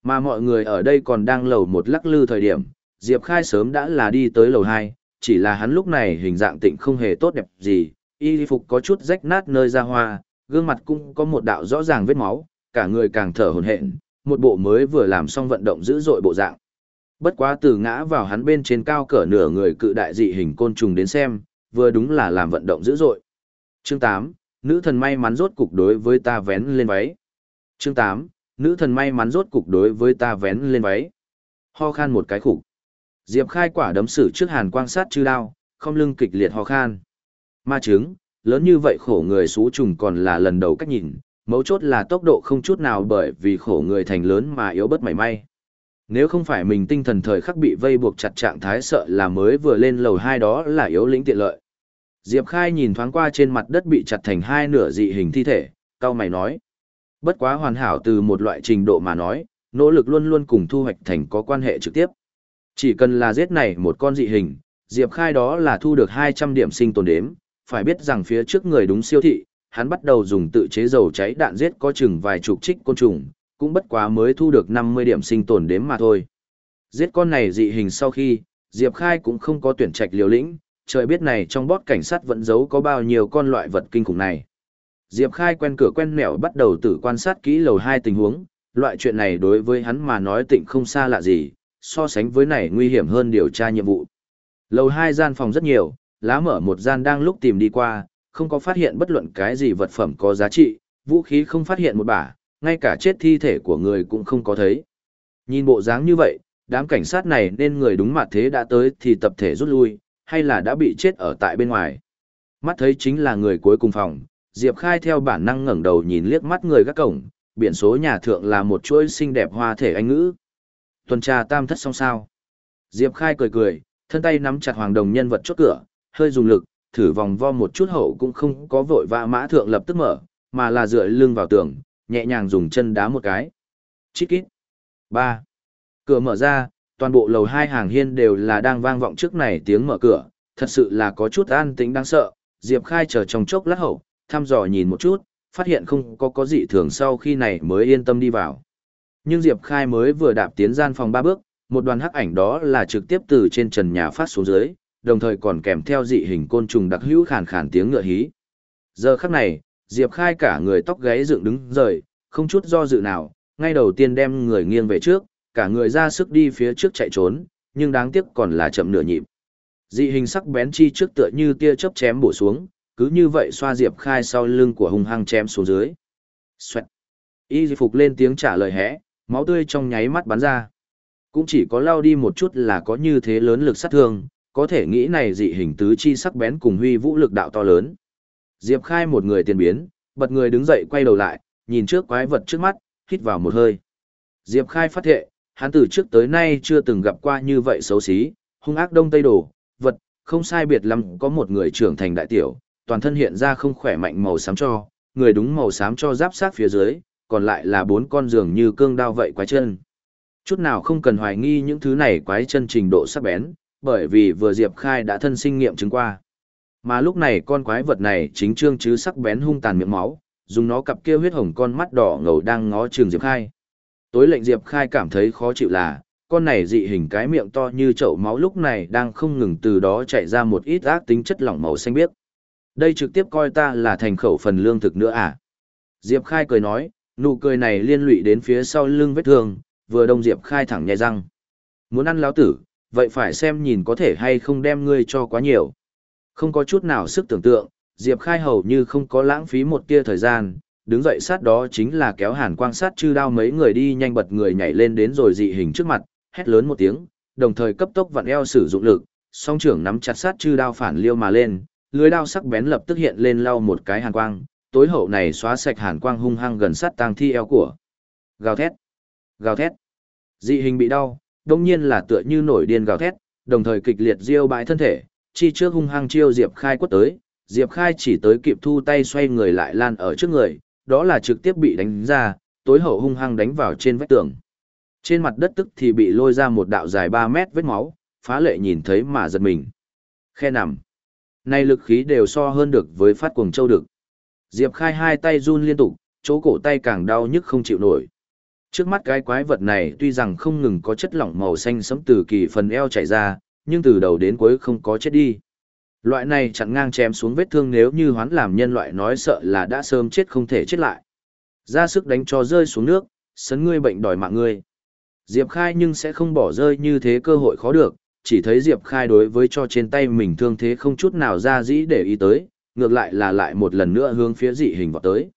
Mà mọi người ở đây còn đang lầu một lắc lư thời điểm, Diệp Khai sớm đã là đi tới lầu 2, chỉ là hắn lúc này hình dạng tịnh không hề tốt đẹp gì, y phục có chút rách nát nơi ra hoa, gương mặt cũng có một đạo rõ ràng vết máu, cả người càng thở hổn hển, một bộ mới vừa làm xong vận động dữ dội bộ dạng. Bất quá từ ngã vào hắn bên trên cao cỡ nửa người cự đại dị hình côn trùng đến xem, vừa đúng là làm vận động dữ dội. Chương 8, nữ thần may mắn rốt cục đối với ta vén lên váy. Chương 8, nữ thần may mắn rốt cục đối với ta vén lên váy. Ho khan một cái khủng. Diệp khai quả đấm sử trước hàn quang sát chư đao, không lưng kịch liệt ho khan. Ma trứng, lớn như vậy khổ người xú trùng còn là lần đầu cách nhìn, mấu chốt là tốc độ không chút nào bởi vì khổ người thành lớn mà yếu bất mảy may. Nếu không phải mình tinh thần thời khắc bị vây buộc chặt trạng thái sợ là mới vừa lên lầu hai đó là yếu lĩnh tiện lợi. Diệp Khai nhìn thoáng qua trên mặt đất bị chặt thành hai nửa dị hình thi thể, cao mày nói. Bất quá hoàn hảo từ một loại trình độ mà nói, nỗ lực luôn luôn cùng thu hoạch thành có quan hệ trực tiếp. Chỉ cần là giết này một con dị hình, Diệp Khai đó là thu được 200 điểm sinh tồn đếm, phải biết rằng phía trước người đúng siêu thị, hắn bắt đầu dùng tự chế dầu cháy đạn giết có chừng vài chục trích côn trùng, cũng bất quá mới thu được 50 điểm sinh tồn đếm mà thôi. Giết con này dị hình sau khi, Diệp Khai cũng không có tuyển trạch liều lĩnh, trời biết này trong bót cảnh sát vẫn giấu có bao nhiêu con loại vật kinh khủng này. Diệp Khai quen cửa quen mẹo bắt đầu tự quan sát kỹ lầu hai tình huống, loại chuyện này đối với hắn mà nói tịnh không xa lạ gì, so sánh với này nguy hiểm hơn điều tra nhiệm vụ. Lầu hai gian phòng rất nhiều, lá mở một gian đang lúc tìm đi qua, không có phát hiện bất luận cái gì vật phẩm có giá trị, vũ khí không phát hiện một bả, ngay cả chết thi thể của người cũng không có thấy. Nhìn bộ dáng như vậy, đám cảnh sát này nên người đúng mặt thế đã tới thì tập thể rút lui, hay là đã bị chết ở tại bên ngoài. Mắt thấy chính là người cuối cùng phòng, Diệp Khai theo bản năng ngẩng đầu nhìn liếc mắt người gác cổng, biển số nhà thượng là một chuỗi xinh đẹp hoa thể anh ngữ. Tuần tra tam thất xong sao. Diệp Khai cười cười, thân tay nắm chặt hoàng đồng nhân vật chốt cửa, hơi dùng lực, thử vòng vo một chút hậu cũng không có vội vã mã thượng lập tức mở, mà là dựa lưng vào tường, nhẹ nhàng dùng chân đá một cái. Chít kít. ba Cửa mở ra, toàn bộ lầu hai hàng hiên đều là đang vang vọng trước này tiếng mở cửa, thật sự là có chút an tĩnh đáng sợ. Diệp Khai chờ trong chốc lát hậu, thăm dò nhìn một chút, phát hiện không có có gì thường sau khi này mới yên tâm đi vào. Nhưng Diệp Khai mới vừa đạp tiến gian phòng ba bước, một đoàn hắc ảnh đó là trực tiếp từ trên trần nhà phát xuống dưới, đồng thời còn kèm theo dị hình côn trùng đặc hữu khàn khàn tiếng ngựa hí. Giờ khắc này, Diệp Khai cả người tóc gáy dựng đứng rời, không chút do dự nào, ngay đầu tiên đem người nghiêng về trước, cả người ra sức đi phía trước chạy trốn, nhưng đáng tiếc còn là chậm nửa nhịp. Dị hình sắc bén chi trước tựa như tia chớp chém bổ xuống, cứ như vậy xoa Diệp Khai sau lưng của hung hăng chém xuống dưới. Xoẹt. Y phục lên tiếng trả lời hẽ, máu tươi trong nháy mắt bắn ra. Cũng chỉ có lao đi một chút là có như thế lớn lực sát thương, có thể nghĩ này dị hình tứ chi sắc bén cùng huy vũ lực đạo to lớn. Diệp Khai một người tiền biến, bật người đứng dậy quay đầu lại, nhìn trước quái vật trước mắt, hít vào một hơi. Diệp Khai phát hiện, hắn từ trước tới nay chưa từng gặp qua như vậy xấu xí, hung ác đông tây đổ, vật, không sai biệt lắm có một người trưởng thành đại tiểu, toàn thân hiện ra không khỏe mạnh màu xám cho, người đúng màu xám cho giáp sát phía dưới, còn lại là bốn con giường như cương đao vậy quái chân. Chút nào không cần hoài nghi những thứ này quái chân trình độ sắc bén, bởi vì vừa Diệp Khai đã thân sinh nghiệm chứng qua. Mà lúc này con quái vật này chính trương chứ sắc bén hung tàn miệng máu, dùng nó cặp kia huyết hồng con mắt đỏ ngầu đang ngó trường Diệp Khai. Tối lệnh Diệp Khai cảm thấy khó chịu là, con này dị hình cái miệng to như chậu máu lúc này đang không ngừng từ đó chạy ra một ít ác tính chất lỏng màu xanh biếc. Đây trực tiếp coi ta là thành khẩu phần lương thực nữa à? Diệp Khai cười nói, nụ cười này liên lụy đến phía sau lưng vết thương, vừa đông Diệp Khai thẳng nhẹ răng. Muốn ăn lão tử, vậy phải xem nhìn có thể hay không đem ngươi cho quá nhiều. Không có chút nào sức tưởng tượng, Diệp Khai hầu như không có lãng phí một tia thời gian, đứng dậy sát đó chính là kéo hàn quang sát chư đao mấy người đi nhanh bật người nhảy lên đến rồi dị hình trước mặt, hét lớn một tiếng, đồng thời cấp tốc vặn eo sử dụng lực, song trưởng nắm chặt sát chư đao phản liêu mà lên, lưới đao sắc bén lập tức hiện lên lau một cái hàn quang, tối hậu này xóa sạch hàn quang hung hăng gần sát tang thi eo của. Gào thét, gào thét. Dị hình bị đau, đông nhiên là tựa như nổi điên gào thét, đồng thời kịch liệt diêu bãi thân thể, chi trước hung hăng chiêu Diệp Khai quất tới, Diệp Khai chỉ tới kịp thu tay xoay người lại lan ở trước người, đó là trực tiếp bị đánh ra, tối hậu hung hăng đánh vào trên vách tường. Trên mặt đất tức thì bị lôi ra một đạo dài 3 mét vết máu, phá lệ nhìn thấy mà giật mình. Khe nằm. Này lực khí đều so hơn được với phát cuồng châu được. Diệp Khai hai tay run liên tục, chỗ cổ tay càng đau nhức không chịu nổi. Trước mắt cái quái vật này tuy rằng không ngừng có chất lỏng màu xanh sẫm từ kỳ phần eo chảy ra, nhưng từ đầu đến cuối không có chết đi. Loại này chặn ngang chém xuống vết thương nếu như hoán làm nhân loại nói sợ là đã sớm chết không thể chết lại. Ra sức đánh cho rơi xuống nước, sấn ngươi bệnh đòi mạng ngươi. Diệp Khai nhưng sẽ không bỏ rơi như thế cơ hội khó được, chỉ thấy Diệp Khai đối với cho trên tay mình thương thế không chút nào ra dĩ để ý tới, ngược lại là lại một lần nữa hướng phía dị hình vọt tới.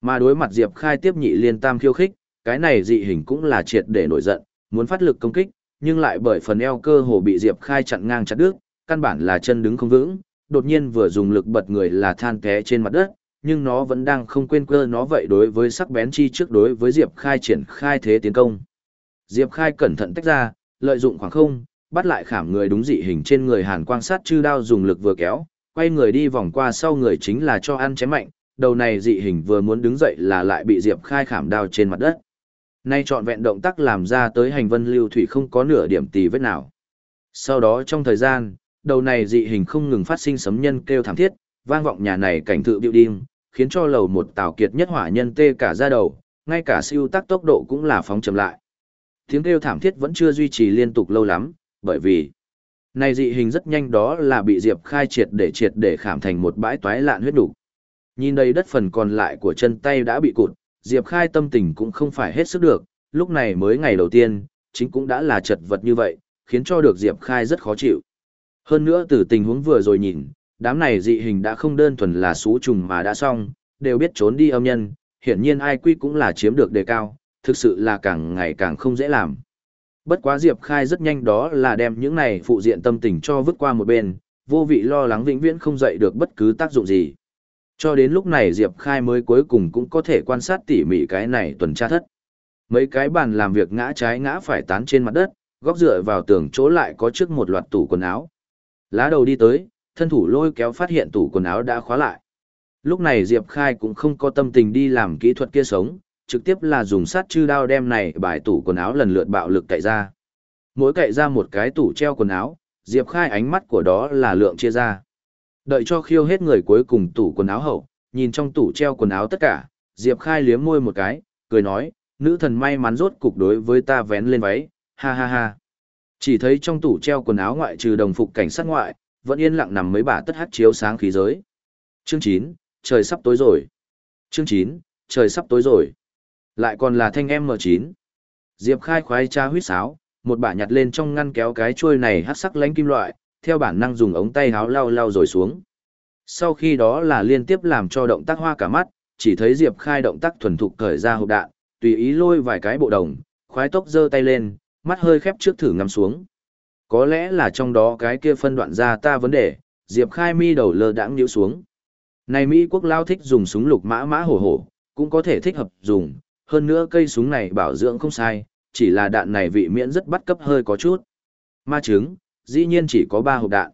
Mà đối mặt Diệp Khai tiếp nhị liên tam khiêu khích, cái này dị hình cũng là triệt để nổi giận, muốn phát lực công kích, nhưng lại bởi phần eo cơ hồ bị Diệp Khai chặn ngang chặt đứt, căn bản là chân đứng không vững, đột nhiên vừa dùng lực bật người là than té trên mặt đất, nhưng nó vẫn đang không quên cơ nó vậy đối với sắc bén chi trước đối với Diệp Khai triển khai thế tiến công. Diệp Khai cẩn thận tách ra, lợi dụng khoảng không, bắt lại khảm người đúng dị hình trên người Hàn Quang sát chư đao dùng lực vừa kéo, quay người đi vòng qua sau người chính là cho ăn chém mạnh, đầu này dị hình vừa muốn đứng dậy là lại bị Diệp Khai khảm đao trên mặt đất. Nay trọn vẹn động tác làm ra tới hành vân lưu thủy không có nửa điểm tì vết nào. Sau đó trong thời gian, đầu này dị hình không ngừng phát sinh sấm nhân kêu thảm thiết, vang vọng nhà này cảnh tự biểu đinh, khiến cho lầu một tào kiệt nhất hỏa nhân tê cả ra đầu, ngay cả siêu tác tốc độ cũng là phóng chậm lại. Tiếng kêu thảm thiết vẫn chưa duy trì liên tục lâu lắm, bởi vì này dị hình rất nhanh đó là bị Diệp Khai triệt để triệt để khảm thành một bãi toái lạn huyết đủ. Nhìn đây đất phần còn lại của chân tay đã bị cụt, Diệp Khai tâm tình cũng không phải hết sức được, lúc này mới ngày đầu tiên, chính cũng đã là chật vật như vậy, khiến cho được Diệp Khai rất khó chịu. Hơn nữa từ tình huống vừa rồi nhìn, đám này dị hình đã không đơn thuần là xú trùng mà đã xong, đều biết trốn đi âm nhân, hiển nhiên ai quy cũng là chiếm được đề cao, thực sự là càng ngày càng không dễ làm. Bất quá Diệp Khai rất nhanh đó là đem những này phụ diện tâm tình cho vứt qua một bên, vô vị lo lắng vĩnh viễn không dậy được bất cứ tác dụng gì. Cho đến lúc này Diệp Khai mới cuối cùng cũng có thể quan sát tỉ mỉ cái này tuần tra thất. Mấy cái bàn làm việc ngã trái ngã phải tán trên mặt đất, góc dựa vào tường chỗ lại có trước một loạt tủ quần áo. Lá đầu đi tới, thân thủ lôi kéo phát hiện tủ quần áo đã khóa lại. Lúc này Diệp Khai cũng không có tâm tình đi làm kỹ thuật kia sống, trực tiếp là dùng sát chư đao đem này bài tủ quần áo lần lượt bạo lực cậy ra. Mỗi cậy ra một cái tủ treo quần áo, Diệp Khai ánh mắt của đó là lượng chia ra. Đợi cho khiêu hết người cuối cùng tủ quần áo hậu, nhìn trong tủ treo quần áo tất cả, Diệp Khai liếm môi một cái, cười nói, nữ thần may mắn rốt cục đối với ta vén lên váy, ha ha ha. Chỉ thấy trong tủ treo quần áo ngoại trừ đồng phục cảnh sát ngoại, vẫn yên lặng nằm mấy bà tất hát chiếu sáng khí giới. Chương 9, trời sắp tối rồi. Chương 9, trời sắp tối rồi. Lại còn là thanh em M9. Diệp khai khoái cha huyết sáo, một bà nhặt lên trong ngăn kéo cái chuôi này hát sắc lánh kim loại, theo bản năng dùng ống tay háo lau lau rồi xuống. Sau khi đó là liên tiếp làm cho động tác hoa cả mắt, chỉ thấy Diệp khai động tác thuần thục cởi ra hộp đạn, tùy ý lôi vài cái bộ đồng, khoái tốc giơ tay lên, mắt hơi khép trước thử ngắm xuống. Có lẽ là trong đó cái kia phân đoạn ra ta vấn đề, Diệp khai mi đầu lơ đãng nhíu xuống. Này Mỹ quốc lao thích dùng súng lục mã mã hổ hổ, cũng có thể thích hợp dùng, hơn nữa cây súng này bảo dưỡng không sai, chỉ là đạn này vị miễn rất bắt cấp hơi có chút. Ma trứng, dĩ nhiên chỉ có 3 hộp đạn.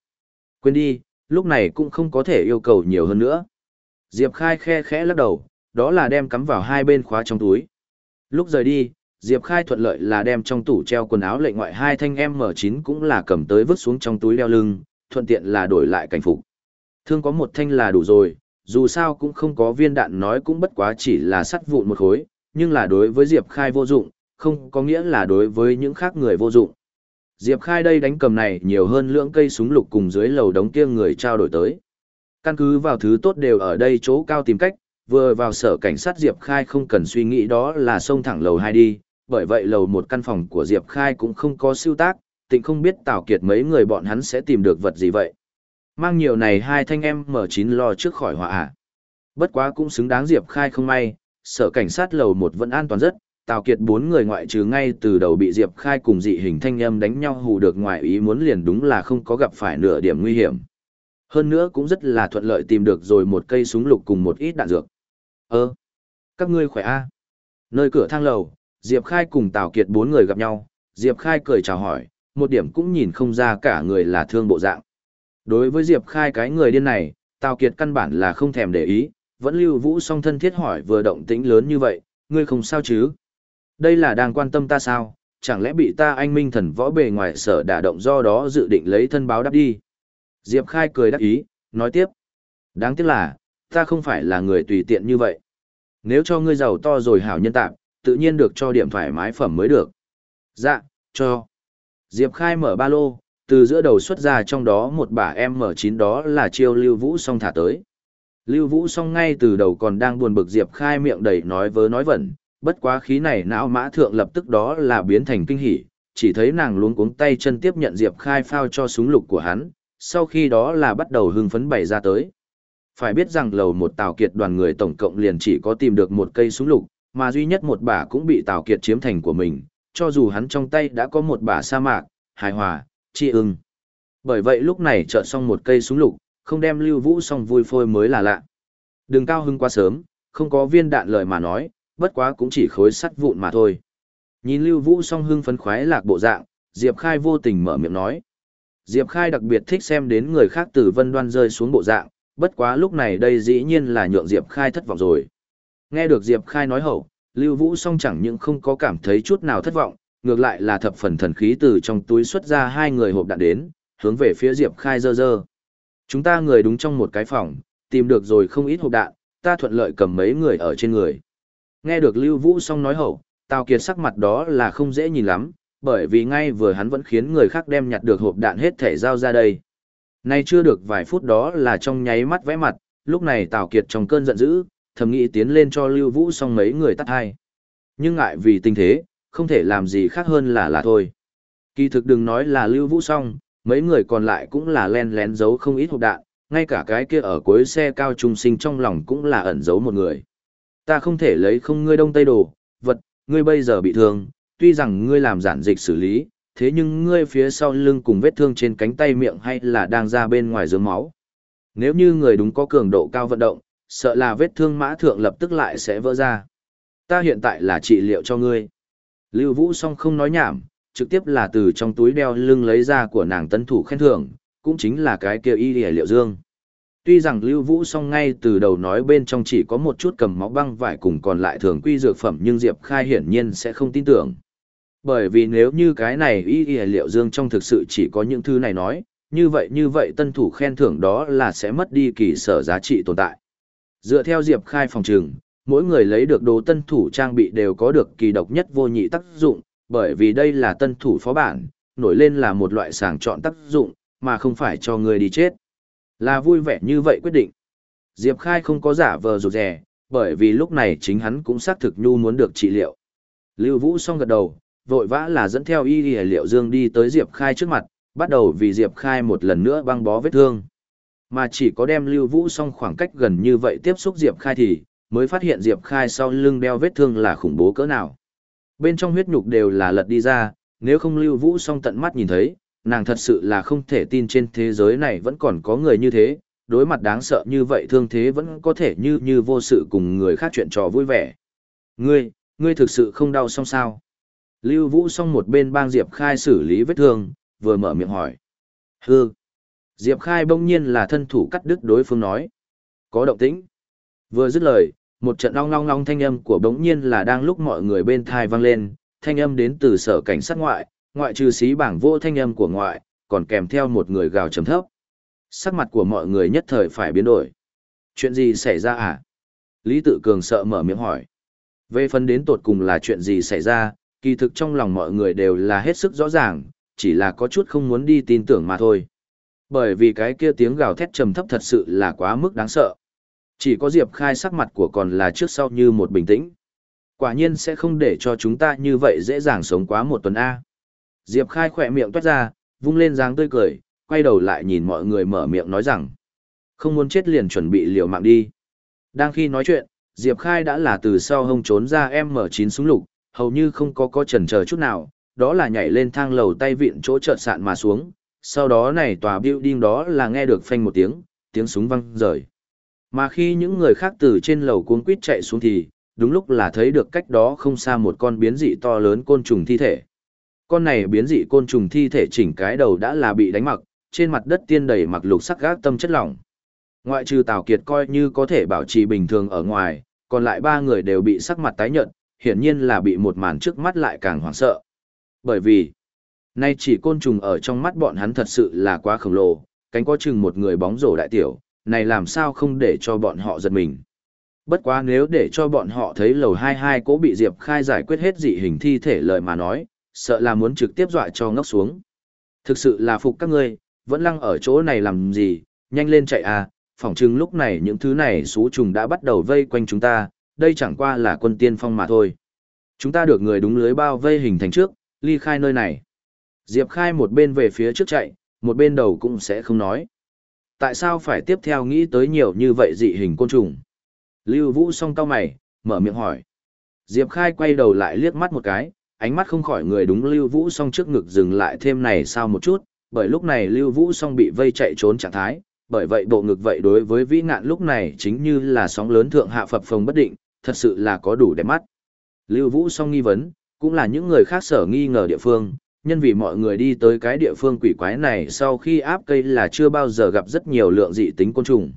Quên đi, lúc này cũng không có thể yêu cầu nhiều hơn nữa. Diệp Khai khe khẽ lắc đầu, đó là đem cắm vào hai bên khóa trong túi. Lúc rời đi, Diệp Khai thuận lợi là đem trong tủ treo quần áo lệnh ngoại hai thanh M9 cũng là cầm tới vứt xuống trong túi đeo lưng, thuận tiện là đổi lại cảnh phục. Thương có một thanh là đủ rồi, dù sao cũng không có viên đạn nói cũng bất quá chỉ là sắt vụn một khối, nhưng là đối với Diệp Khai vô dụng, không có nghĩa là đối với những khác người vô dụng. Diệp Khai đây đánh cầm này nhiều hơn lưỡng cây súng lục cùng dưới lầu đống kia người trao đổi tới. Căn cứ vào thứ tốt đều ở đây chỗ cao tìm cách, vừa vào sở cảnh sát Diệp Khai không cần suy nghĩ đó là xông thẳng lầu 2 đi, bởi vậy lầu một căn phòng của Diệp Khai cũng không có siêu tác, tịnh không biết Tào Kiệt mấy người bọn hắn sẽ tìm được vật gì vậy. Mang nhiều này hai thanh em mở chín lo trước khỏi họa ạ. Bất quá cũng xứng đáng Diệp Khai không may, sở cảnh sát lầu một vẫn an toàn rất, Tào Kiệt bốn người ngoại trừ ngay từ đầu bị Diệp Khai cùng dị hình thanh âm đánh nhau hù được ngoài ý muốn liền đúng là không có gặp phải nửa điểm nguy hiểm. Hơn nữa cũng rất là thuận lợi tìm được rồi một cây súng lục cùng một ít đạn dược. Ơ, các ngươi khỏe a? Nơi cửa thang lầu, Diệp Khai cùng Tào Kiệt bốn người gặp nhau, Diệp Khai cười chào hỏi, một điểm cũng nhìn không ra cả người là thương bộ dạng. Đối với Diệp Khai cái người điên này, Tào Kiệt căn bản là không thèm để ý, vẫn lưu vũ song thân thiết hỏi vừa động tĩnh lớn như vậy, ngươi không sao chứ? Đây là đang quan tâm ta sao, chẳng lẽ bị ta anh minh thần võ bề ngoài sở đả động do đó dự định lấy thân báo đáp đi? Diệp Khai cười đáp ý, nói tiếp. Đáng tiếc là, ta không phải là người tùy tiện như vậy. Nếu cho ngươi giàu to rồi hảo nhân tạp, tự nhiên được cho điểm thoải mái phẩm mới được. Dạ, cho. Diệp Khai mở ba lô, từ giữa đầu xuất ra trong đó một bả M9 đó là chiêu Lưu Vũ song thả tới. Lưu Vũ song ngay từ đầu còn đang buồn bực Diệp Khai miệng đầy nói vớ nói vẩn, bất quá khí này não mã thượng lập tức đó là biến thành kinh hỉ, chỉ thấy nàng luống cuống tay chân tiếp nhận Diệp Khai phao cho súng lục của hắn, sau khi đó là bắt đầu hưng phấn bày ra tới. Phải biết rằng lầu một Tào Kiệt đoàn người tổng cộng liền chỉ có tìm được một cây súng lục, mà duy nhất một bả cũng bị Tào Kiệt chiếm thành của mình, cho dù hắn trong tay đã có một bả sa mạc, hài hòa, chi ưng. Bởi vậy lúc này chợt xong một cây súng lục, không đem lưu vũ xong vui phôi mới là lạ. Đừng cao hưng quá sớm, không có viên đạn lời mà nói, bất quá cũng chỉ khối sắt vụn mà thôi. Nhìn lưu vũ song hưng phấn khoái lạc bộ dạng, Diệp Khai vô tình mở miệng nói. Diệp Khai đặc biệt thích xem đến người khác từ vân đoan rơi xuống bộ dạng, bất quá lúc này đây dĩ nhiên là nhượng Diệp Khai thất vọng rồi. Nghe được Diệp Khai nói hậu, Lưu Vũ song chẳng những không có cảm thấy chút nào thất vọng, ngược lại là thập phần thần khí từ trong túi xuất ra hai người hộp đạn đến, hướng về phía Diệp Khai dơ dơ. Chúng ta người đúng trong một cái phòng, tìm được rồi không ít hộp đạn, ta thuận lợi cầm mấy người ở trên người. Nghe được Lưu Vũ song nói hậu, Tào Kiệt sắc mặt đó là không dễ nhìn lắm, bởi vì ngay vừa hắn vẫn khiến người khác đem nhặt được hộp đạn hết thể giao ra đây. Nay chưa được vài phút đó là trong nháy mắt vẽ mặt, lúc này Tào Kiệt trong cơn giận dữ, thầm nghĩ tiến lên cho Lưu Vũ xong mấy người tắt hai. Nhưng ngại vì tình thế, không thể làm gì khác hơn là là thôi. Kỳ thực đừng nói là Lưu Vũ xong, mấy người còn lại cũng là len lén giấu không ít hộp đạn, ngay cả cái kia ở cuối xe cao trung sinh trong lòng cũng là ẩn giấu một người. Ta không thể lấy không ngươi đông tây đồ, vật, ngươi bây giờ bị thương, tuy rằng ngươi làm giản dịch xử lý, thế nhưng ngươi phía sau lưng cùng vết thương trên cánh tay miệng hay là đang ra bên ngoài dướng máu. Nếu như người đúng có cường độ cao vận động, sợ là vết thương mã thượng lập tức lại sẽ vỡ ra. Ta hiện tại là trị liệu cho ngươi. Lưu Vũ song không nói nhảm, trực tiếp là từ trong túi đeo lưng lấy ra của nàng tân thủ khen thưởng, cũng chính là cái kia y liệu dương. Tuy rằng Lưu Vũ song ngay từ đầu nói bên trong chỉ có một chút cầm máu băng vải cùng còn lại thường quy dược phẩm nhưng Diệp Khai hiển nhiên sẽ không tin tưởng. Bởi vì nếu như cái này y y liệu dương trong thực sự chỉ có những thứ này nói, như vậy như vậy tân thủ khen thưởng đó là sẽ mất đi kỳ sở giá trị tồn tại. Dựa theo Diệp Khai phòng trường, mỗi người lấy được đồ tân thủ trang bị đều có được kỳ độc nhất vô nhị tác dụng, bởi vì đây là tân thủ phó bản, nổi lên là một loại sàng chọn tác dụng, mà không phải cho người đi chết. Là vui vẻ như vậy quyết định. Diệp Khai không có giả vờ rụt rè, bởi vì lúc này chính hắn cũng xác thực nhu muốn được trị liệu. Lưu Vũ xong gật đầu, vội vã là dẫn theo y y liệu dương đi tới Diệp Khai trước mặt, bắt đầu vì Diệp Khai một lần nữa băng bó vết thương. Mà chỉ có đem Lưu Vũ xong khoảng cách gần như vậy tiếp xúc Diệp Khai thì, mới phát hiện Diệp Khai sau lưng đeo vết thương là khủng bố cỡ nào. Bên trong huyết nhục đều là lật đi ra, nếu không Lưu Vũ xong tận mắt nhìn thấy, nàng thật sự là không thể tin trên thế giới này vẫn còn có người như thế, đối mặt đáng sợ như vậy thương thế vẫn có thể như như vô sự cùng người khác chuyện trò vui vẻ. Ngươi, ngươi thực sự không đau xong sao? Lưu Vũ xong một bên bang Diệp Khai xử lý vết thương, vừa mở miệng hỏi. Hừ. Diệp Khai bỗng nhiên là thân thủ cắt đứt đối phương nói. Có động tĩnh. Vừa dứt lời, một trận long long long thanh âm của bỗng nhiên là đang lúc mọi người bên thai vang lên, thanh âm đến từ sở cảnh sát ngoại, ngoại trừ xí bảng vô thanh âm của ngoại, còn kèm theo một người gào trầm thấp. Sắc mặt của mọi người nhất thời phải biến đổi. Chuyện gì xảy ra à? Lý Tự Cường sợ mở miệng hỏi. Về phần đến tột cùng là chuyện gì xảy ra, kỳ thực trong lòng mọi người đều là hết sức rõ ràng, chỉ là có chút không muốn đi tin tưởng mà thôi. Bởi vì cái kia tiếng gào thét trầm thấp thật sự là quá mức đáng sợ. Chỉ có Diệp Khai sắc mặt của còn là trước sau như một bình tĩnh. Quả nhiên sẽ không để cho chúng ta như vậy dễ dàng sống quá một tuần A. Diệp Khai khỏe miệng toát ra, vung lên dáng tươi cười, quay đầu lại nhìn mọi người mở miệng nói rằng. Không muốn chết liền chuẩn bị liều mạng đi. Đang khi nói chuyện, Diệp Khai đã là từ sau hông trốn ra M9 súng lục, hầu như không có có chần chờ chút nào, đó là nhảy lên thang lầu tay vịn chỗ chợt sạn mà xuống, sau đó này tòa building đó là nghe được phanh một tiếng, tiếng súng vang rời. Mà khi những người khác từ trên lầu cuống quýt chạy xuống thì, đúng lúc là thấy được cách đó không xa một con biến dị to lớn côn trùng thi thể. Con này biến dị côn trùng thi thể chỉnh cái đầu đã là bị đánh mặc, trên mặt đất tiên đầy mặc lục sắc gác tâm chất lỏng. Ngoại trừ Tào Kiệt coi như có thể bảo trì bình thường ở ngoài, còn lại ba người đều bị sắc mặt tái nhợt, hiển nhiên là bị một màn trước mắt lại càng hoảng sợ. Bởi vì, nay chỉ côn trùng ở trong mắt bọn hắn thật sự là quá khổng lồ, cánh có chừng một người bóng rổ đại tiểu, này làm sao không để cho bọn họ giật mình. Bất quá nếu để cho bọn họ thấy lầu 22 cố bị Diệp Khai giải quyết hết dị hình thi thể lời mà nói, sợ là muốn trực tiếp dọa cho ngốc xuống. Thực sự là phục các ngươi, vẫn lăng ở chỗ này làm gì, nhanh lên chạy à, phỏng chừng lúc này những thứ này số trùng đã bắt đầu vây quanh chúng ta, đây chẳng qua là quân tiên phong mà thôi. Chúng ta được người đúng lưới bao vây hình thành trước, ly khai nơi này. Diệp Khai một bên về phía trước chạy, một bên đầu cũng sẽ không nói. Tại sao phải tiếp theo nghĩ tới nhiều như vậy dị hình côn trùng? Lưu Vũ song cao mày, mở miệng hỏi. Diệp Khai quay đầu lại liếc mắt một cái, ánh mắt không khỏi người đúng Lưu Vũ song trước ngực dừng lại thêm này sao một chút, bởi lúc này Lưu Vũ song bị vây chạy trốn trạng thái, bởi vậy bộ ngực vậy đối với vĩ ngạn lúc này chính như là sóng lớn thượng hạ phập phồng bất định, thật sự là có đủ đẹp mắt. Lưu Vũ song nghi vấn, cũng là những người khác sở nghi ngờ địa phương, nhân vì mọi người đi tới cái địa phương quỷ quái này sau khi áp cây là chưa bao giờ gặp rất nhiều lượng dị tính côn trùng.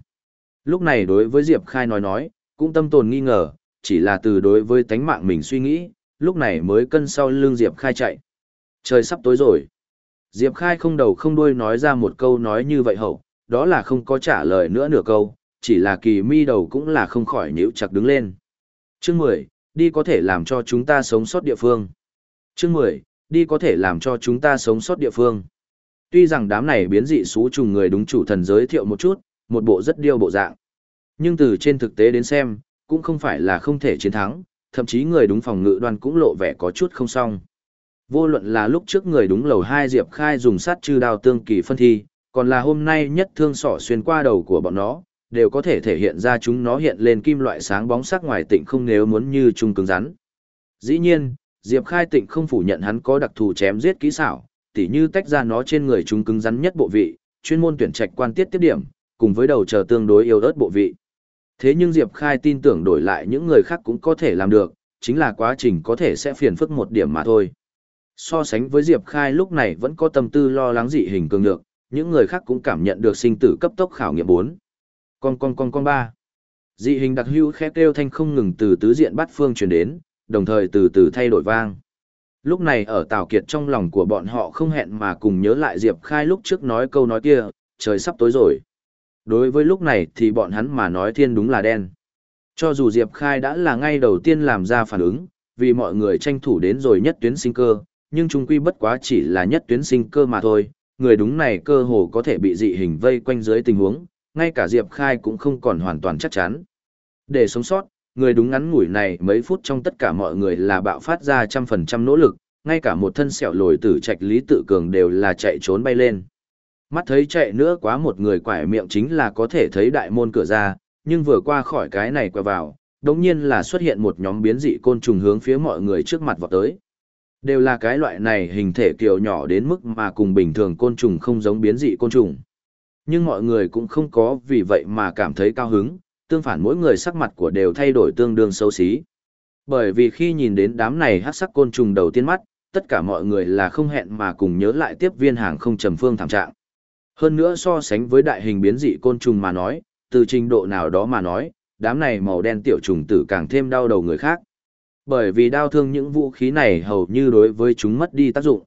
Lúc này đối với Diệp Khai nói nói, cũng tâm tồn nghi ngờ, chỉ là từ đối với tánh mạng mình suy nghĩ, lúc này mới cân sau lưng Diệp Khai chạy. Trời sắp tối rồi. Diệp Khai không đầu không đuôi nói ra một câu nói như vậy hậu, đó là không có trả lời nữa nửa câu, chỉ là kỳ mi đầu cũng là không khỏi nhíu chặt đứng lên. Chương 10, đi có thể làm cho chúng ta sống sót địa phương. Chương 10, đi có thể làm cho chúng ta sống sót địa phương. Tuy rằng đám này biến dị xú trùng người đúng chủ thần giới thiệu một chút, một bộ rất điêu bộ dạng. Nhưng từ trên thực tế đến xem, cũng không phải là không thể chiến thắng, thậm chí người đúng phòng ngự đoàn cũng lộ vẻ có chút không xong. Vô luận là lúc trước người đúng lầu 2 Diệp Khai dùng sát trừ đào tương kỳ phân thi, còn là hôm nay nhất thương sỏ xuyên qua đầu của bọn nó, đều có thể thể hiện ra chúng nó hiện lên kim loại sáng bóng sắc ngoài tịnh không nếu muốn như trung cứng rắn. Dĩ nhiên, Diệp Khai tịnh không phủ nhận hắn có đặc thù chém giết kỹ xảo, tỉ như tách ra nó trên người chúng cứng rắn nhất bộ vị, chuyên môn tuyển trạch quan tiết tiếp điểm, cùng với đầu chờ tương đối yếu ớt bộ vị. Thế nhưng Diệp Khai tin tưởng đổi lại những người khác cũng có thể làm được, chính là quá trình có thể sẽ phiền phức một điểm mà thôi. So sánh với Diệp Khai lúc này vẫn có tâm tư lo lắng dị hình cường nhược, những người khác cũng cảm nhận được sinh tử cấp tốc khảo nghiệm 4. Con con con con ba. Dị hình đặc hữu khẽ kêu thanh không ngừng từ tứ diện bắt phương truyền đến, đồng thời từ từ thay đổi vang. Lúc này ở Tào Kiệt trong lòng của bọn họ không hẹn mà cùng nhớ lại Diệp Khai lúc trước nói câu nói kia, trời sắp tối rồi. Đối với lúc này thì bọn hắn mà nói thiên đúng là đen. Cho dù Diệp Khai đã là ngay đầu tiên làm ra phản ứng, vì mọi người tranh thủ đến rồi nhất tuyến sinh cơ, nhưng chung quy bất quá chỉ là nhất tuyến sinh cơ mà thôi, người đúng này cơ hồ có thể bị dị hình vây quanh dưới tình huống, ngay cả Diệp Khai cũng không còn hoàn toàn chắc chắn. Để sống sót, người đúng ngắn ngủi này mấy phút trong tất cả mọi người là bạo phát ra trăm phần trăm nỗ lực, ngay cả một thân sẹo lồi tử trạch lý tự cường đều là chạy trốn bay lên. Mắt thấy chạy nữa quá một người quải miệng chính là có thể thấy đại môn cửa ra, nhưng vừa qua khỏi cái này qua vào, đồng nhiên là xuất hiện một nhóm biến dị côn trùng hướng phía mọi người trước mặt vọt tới. Đều là cái loại này hình thể kiều nhỏ đến mức mà cùng bình thường côn trùng không giống biến dị côn trùng. Nhưng mọi người cũng không có vì vậy mà cảm thấy cao hứng, tương phản mỗi người sắc mặt của đều thay đổi tương đương xấu xí. Bởi vì khi nhìn đến đám này hát sắc côn trùng đầu tiên mắt, tất cả mọi người là không hẹn mà cùng nhớ lại tiếp viên hàng không trầm phương thảm trạng. Hơn nữa so sánh với đại hình biến dị côn trùng mà nói, từ trình độ nào đó mà nói, đám này màu đen tiểu trùng tử càng thêm đau đầu người khác. Bởi vì đau thương những vũ khí này hầu như đối với chúng mất đi tác dụng.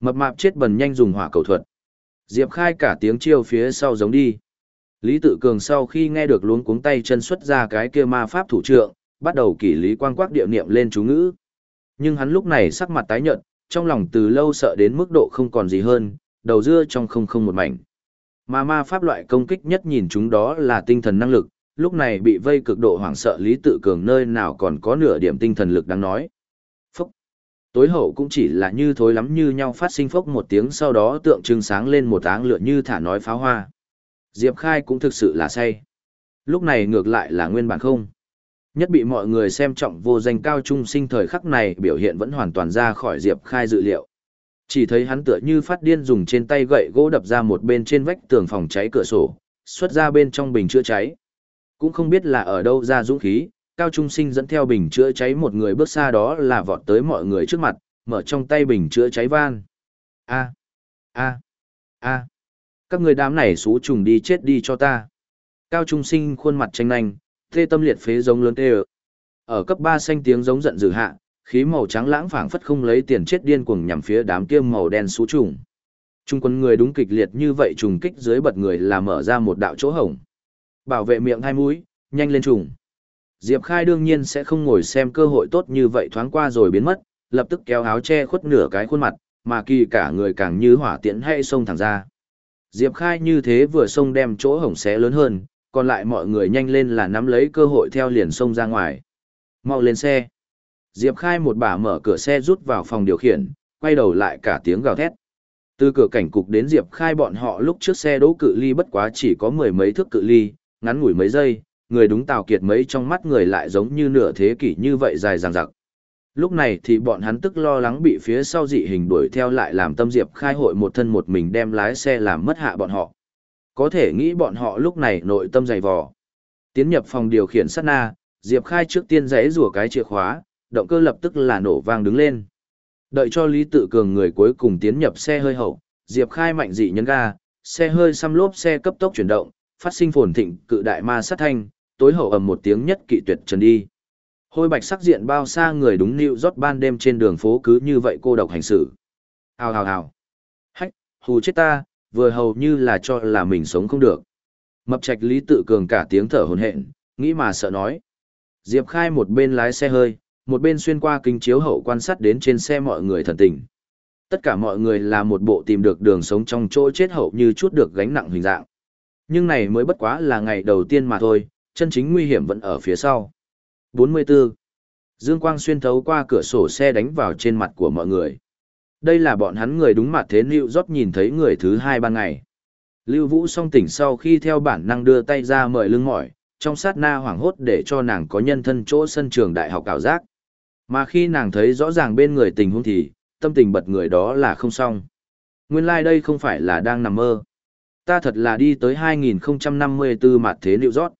Mập mạp chết bần nhanh dùng hỏa cầu thuật. Diệp khai cả tiếng chiêu phía sau giống đi. Lý Tự Cường sau khi nghe được luống cuống tay chân xuất ra cái kia ma pháp thủ trượng, bắt đầu kỷ lý quang quắc điệu niệm lên chú ngữ. Nhưng hắn lúc này sắc mặt tái nhợt, trong lòng từ lâu sợ đến mức độ không còn gì hơn, đầu dưa trong không không một mảnh. Mà ma pháp loại công kích nhất nhìn chúng đó là tinh thần năng lực, lúc này bị vây cực độ hoảng sợ Lý Tự Cường nơi nào còn có nửa điểm tinh thần lực đáng nói. phốc, Tối hậu cũng chỉ là như thối lắm như nhau phát sinh phốc một tiếng sau đó tượng trưng sáng lên một áng lửa như thả nói pháo hoa. Diệp Khai cũng thực sự là say. Lúc này ngược lại là nguyên bản không. Nhất bị mọi người xem trọng vô danh cao trung sinh thời khắc này biểu hiện vẫn hoàn toàn ra khỏi Diệp Khai dự liệu. Chỉ thấy hắn tựa như phát điên dùng trên tay gậy gỗ đập ra một bên trên vách tường phòng cháy cửa sổ, xuất ra bên trong bình chữa cháy. Cũng không biết là ở đâu ra dũng khí, cao trung sinh dẫn theo bình chữa cháy một người bước xa đó là vọt tới mọi người trước mặt, mở trong tay bình chữa cháy van. A, a, a, các người đám này xú trùng đi chết đi cho ta. Cao trung sinh khuôn mặt tranh nanh, thê tâm liệt phế giống lớn tê Ở cấp 3 xanh tiếng giống giận dữ hạ, khí màu trắng lãng phảng phất không lấy tiền chết điên cuồng nhằm phía đám kia màu đen xú trùng. Trung quân người đúng kịch liệt như vậy trùng kích dưới bật người là mở ra một đạo chỗ hổng. Bảo vệ miệng hai mũi, nhanh lên trùng. Diệp Khai đương nhiên sẽ không ngồi xem cơ hội tốt như vậy thoáng qua rồi biến mất, lập tức kéo áo che khuất nửa cái khuôn mặt, mà kỳ cả người càng như hỏa tiễn hay xông thẳng ra. Diệp Khai như thế vừa xông đem chỗ hổng xé lớn hơn, còn lại mọi người nhanh lên là nắm lấy cơ hội theo liền xông ra ngoài. Mau lên xe. Diệp Khai một bà mở cửa xe rút vào phòng điều khiển, quay đầu lại cả tiếng gào thét. Từ cửa cảnh cục đến Diệp Khai bọn họ lúc trước xe đỗ cự ly bất quá chỉ có mười mấy thước cự ly, ngắn ngủi mấy giây, người đúng tào kiệt mấy trong mắt người lại giống như nửa thế kỷ như vậy dài dằng dặc. Lúc này thì bọn hắn tức lo lắng bị phía sau dị hình đuổi theo lại làm tâm Diệp Khai hội một thân một mình đem lái xe làm mất hạ bọn họ. Có thể nghĩ bọn họ lúc này nội tâm dày vò. Tiến nhập phòng điều khiển sát na, Diệp Khai trước tiên giấy rùa cái chìa khóa, động cơ lập tức là nổ vang đứng lên. Đợi cho Lý Tự Cường người cuối cùng tiến nhập xe hơi hậu, Diệp Khai mạnh dị nhấn ga, xe hơi xăm lốp xe cấp tốc chuyển động, phát sinh phồn thịnh cự đại ma sát thanh, tối hậu ầm một tiếng nhất kỵ tuyệt trần đi. Hôi bạch sắc diện bao xa người đúng nịu rót ban đêm trên đường phố cứ như vậy cô độc hành xử. Hào hào hào. Hách, hù chết ta, vừa hầu như là cho là mình sống không được. Mập trạch Lý Tự Cường cả tiếng thở hồn hện, nghĩ mà sợ nói. Diệp Khai một bên lái xe hơi, một bên xuyên qua kính chiếu hậu quan sát đến trên xe mọi người thần tình. Tất cả mọi người là một bộ tìm được đường sống trong chỗ chết hậu như chút được gánh nặng hình dạng. Nhưng này mới bất quá là ngày đầu tiên mà thôi, chân chính nguy hiểm vẫn ở phía sau. 44. Dương quang xuyên thấu qua cửa sổ xe đánh vào trên mặt của mọi người. Đây là bọn hắn người đúng mặt thế Lưu Giót nhìn thấy người thứ hai ban ngày. Lưu Vũ song tỉnh sau khi theo bản năng đưa tay ra mời lưng mỏi, trong sát na hoảng hốt để cho nàng có nhân thân chỗ sân trường đại học cảo giác. Mà khi nàng thấy rõ ràng bên người tình huống thì, tâm tình bật người đó là không xong. Nguyên lai like đây không phải là đang nằm mơ. Ta thật là đi tới 2054 mặt thế liệu rót.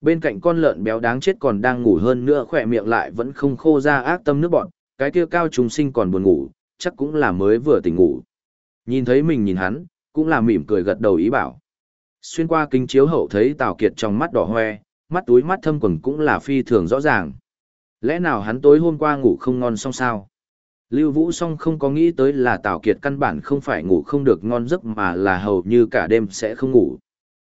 Bên cạnh con lợn béo đáng chết còn đang ngủ hơn nữa khỏe miệng lại vẫn không khô ra ác tâm nước bọn, cái kia cao trùng sinh còn buồn ngủ, chắc cũng là mới vừa tỉnh ngủ. Nhìn thấy mình nhìn hắn, cũng là mỉm cười gật đầu ý bảo. Xuyên qua kính chiếu hậu thấy Tào Kiệt trong mắt đỏ hoe, mắt túi mắt thâm quần cũng là phi thường rõ ràng. Lẽ nào hắn tối hôm qua ngủ không ngon xong sao? Lưu Vũ song không có nghĩ tới là Tào Kiệt căn bản không phải ngủ không được ngon giấc mà là hầu như cả đêm sẽ không ngủ.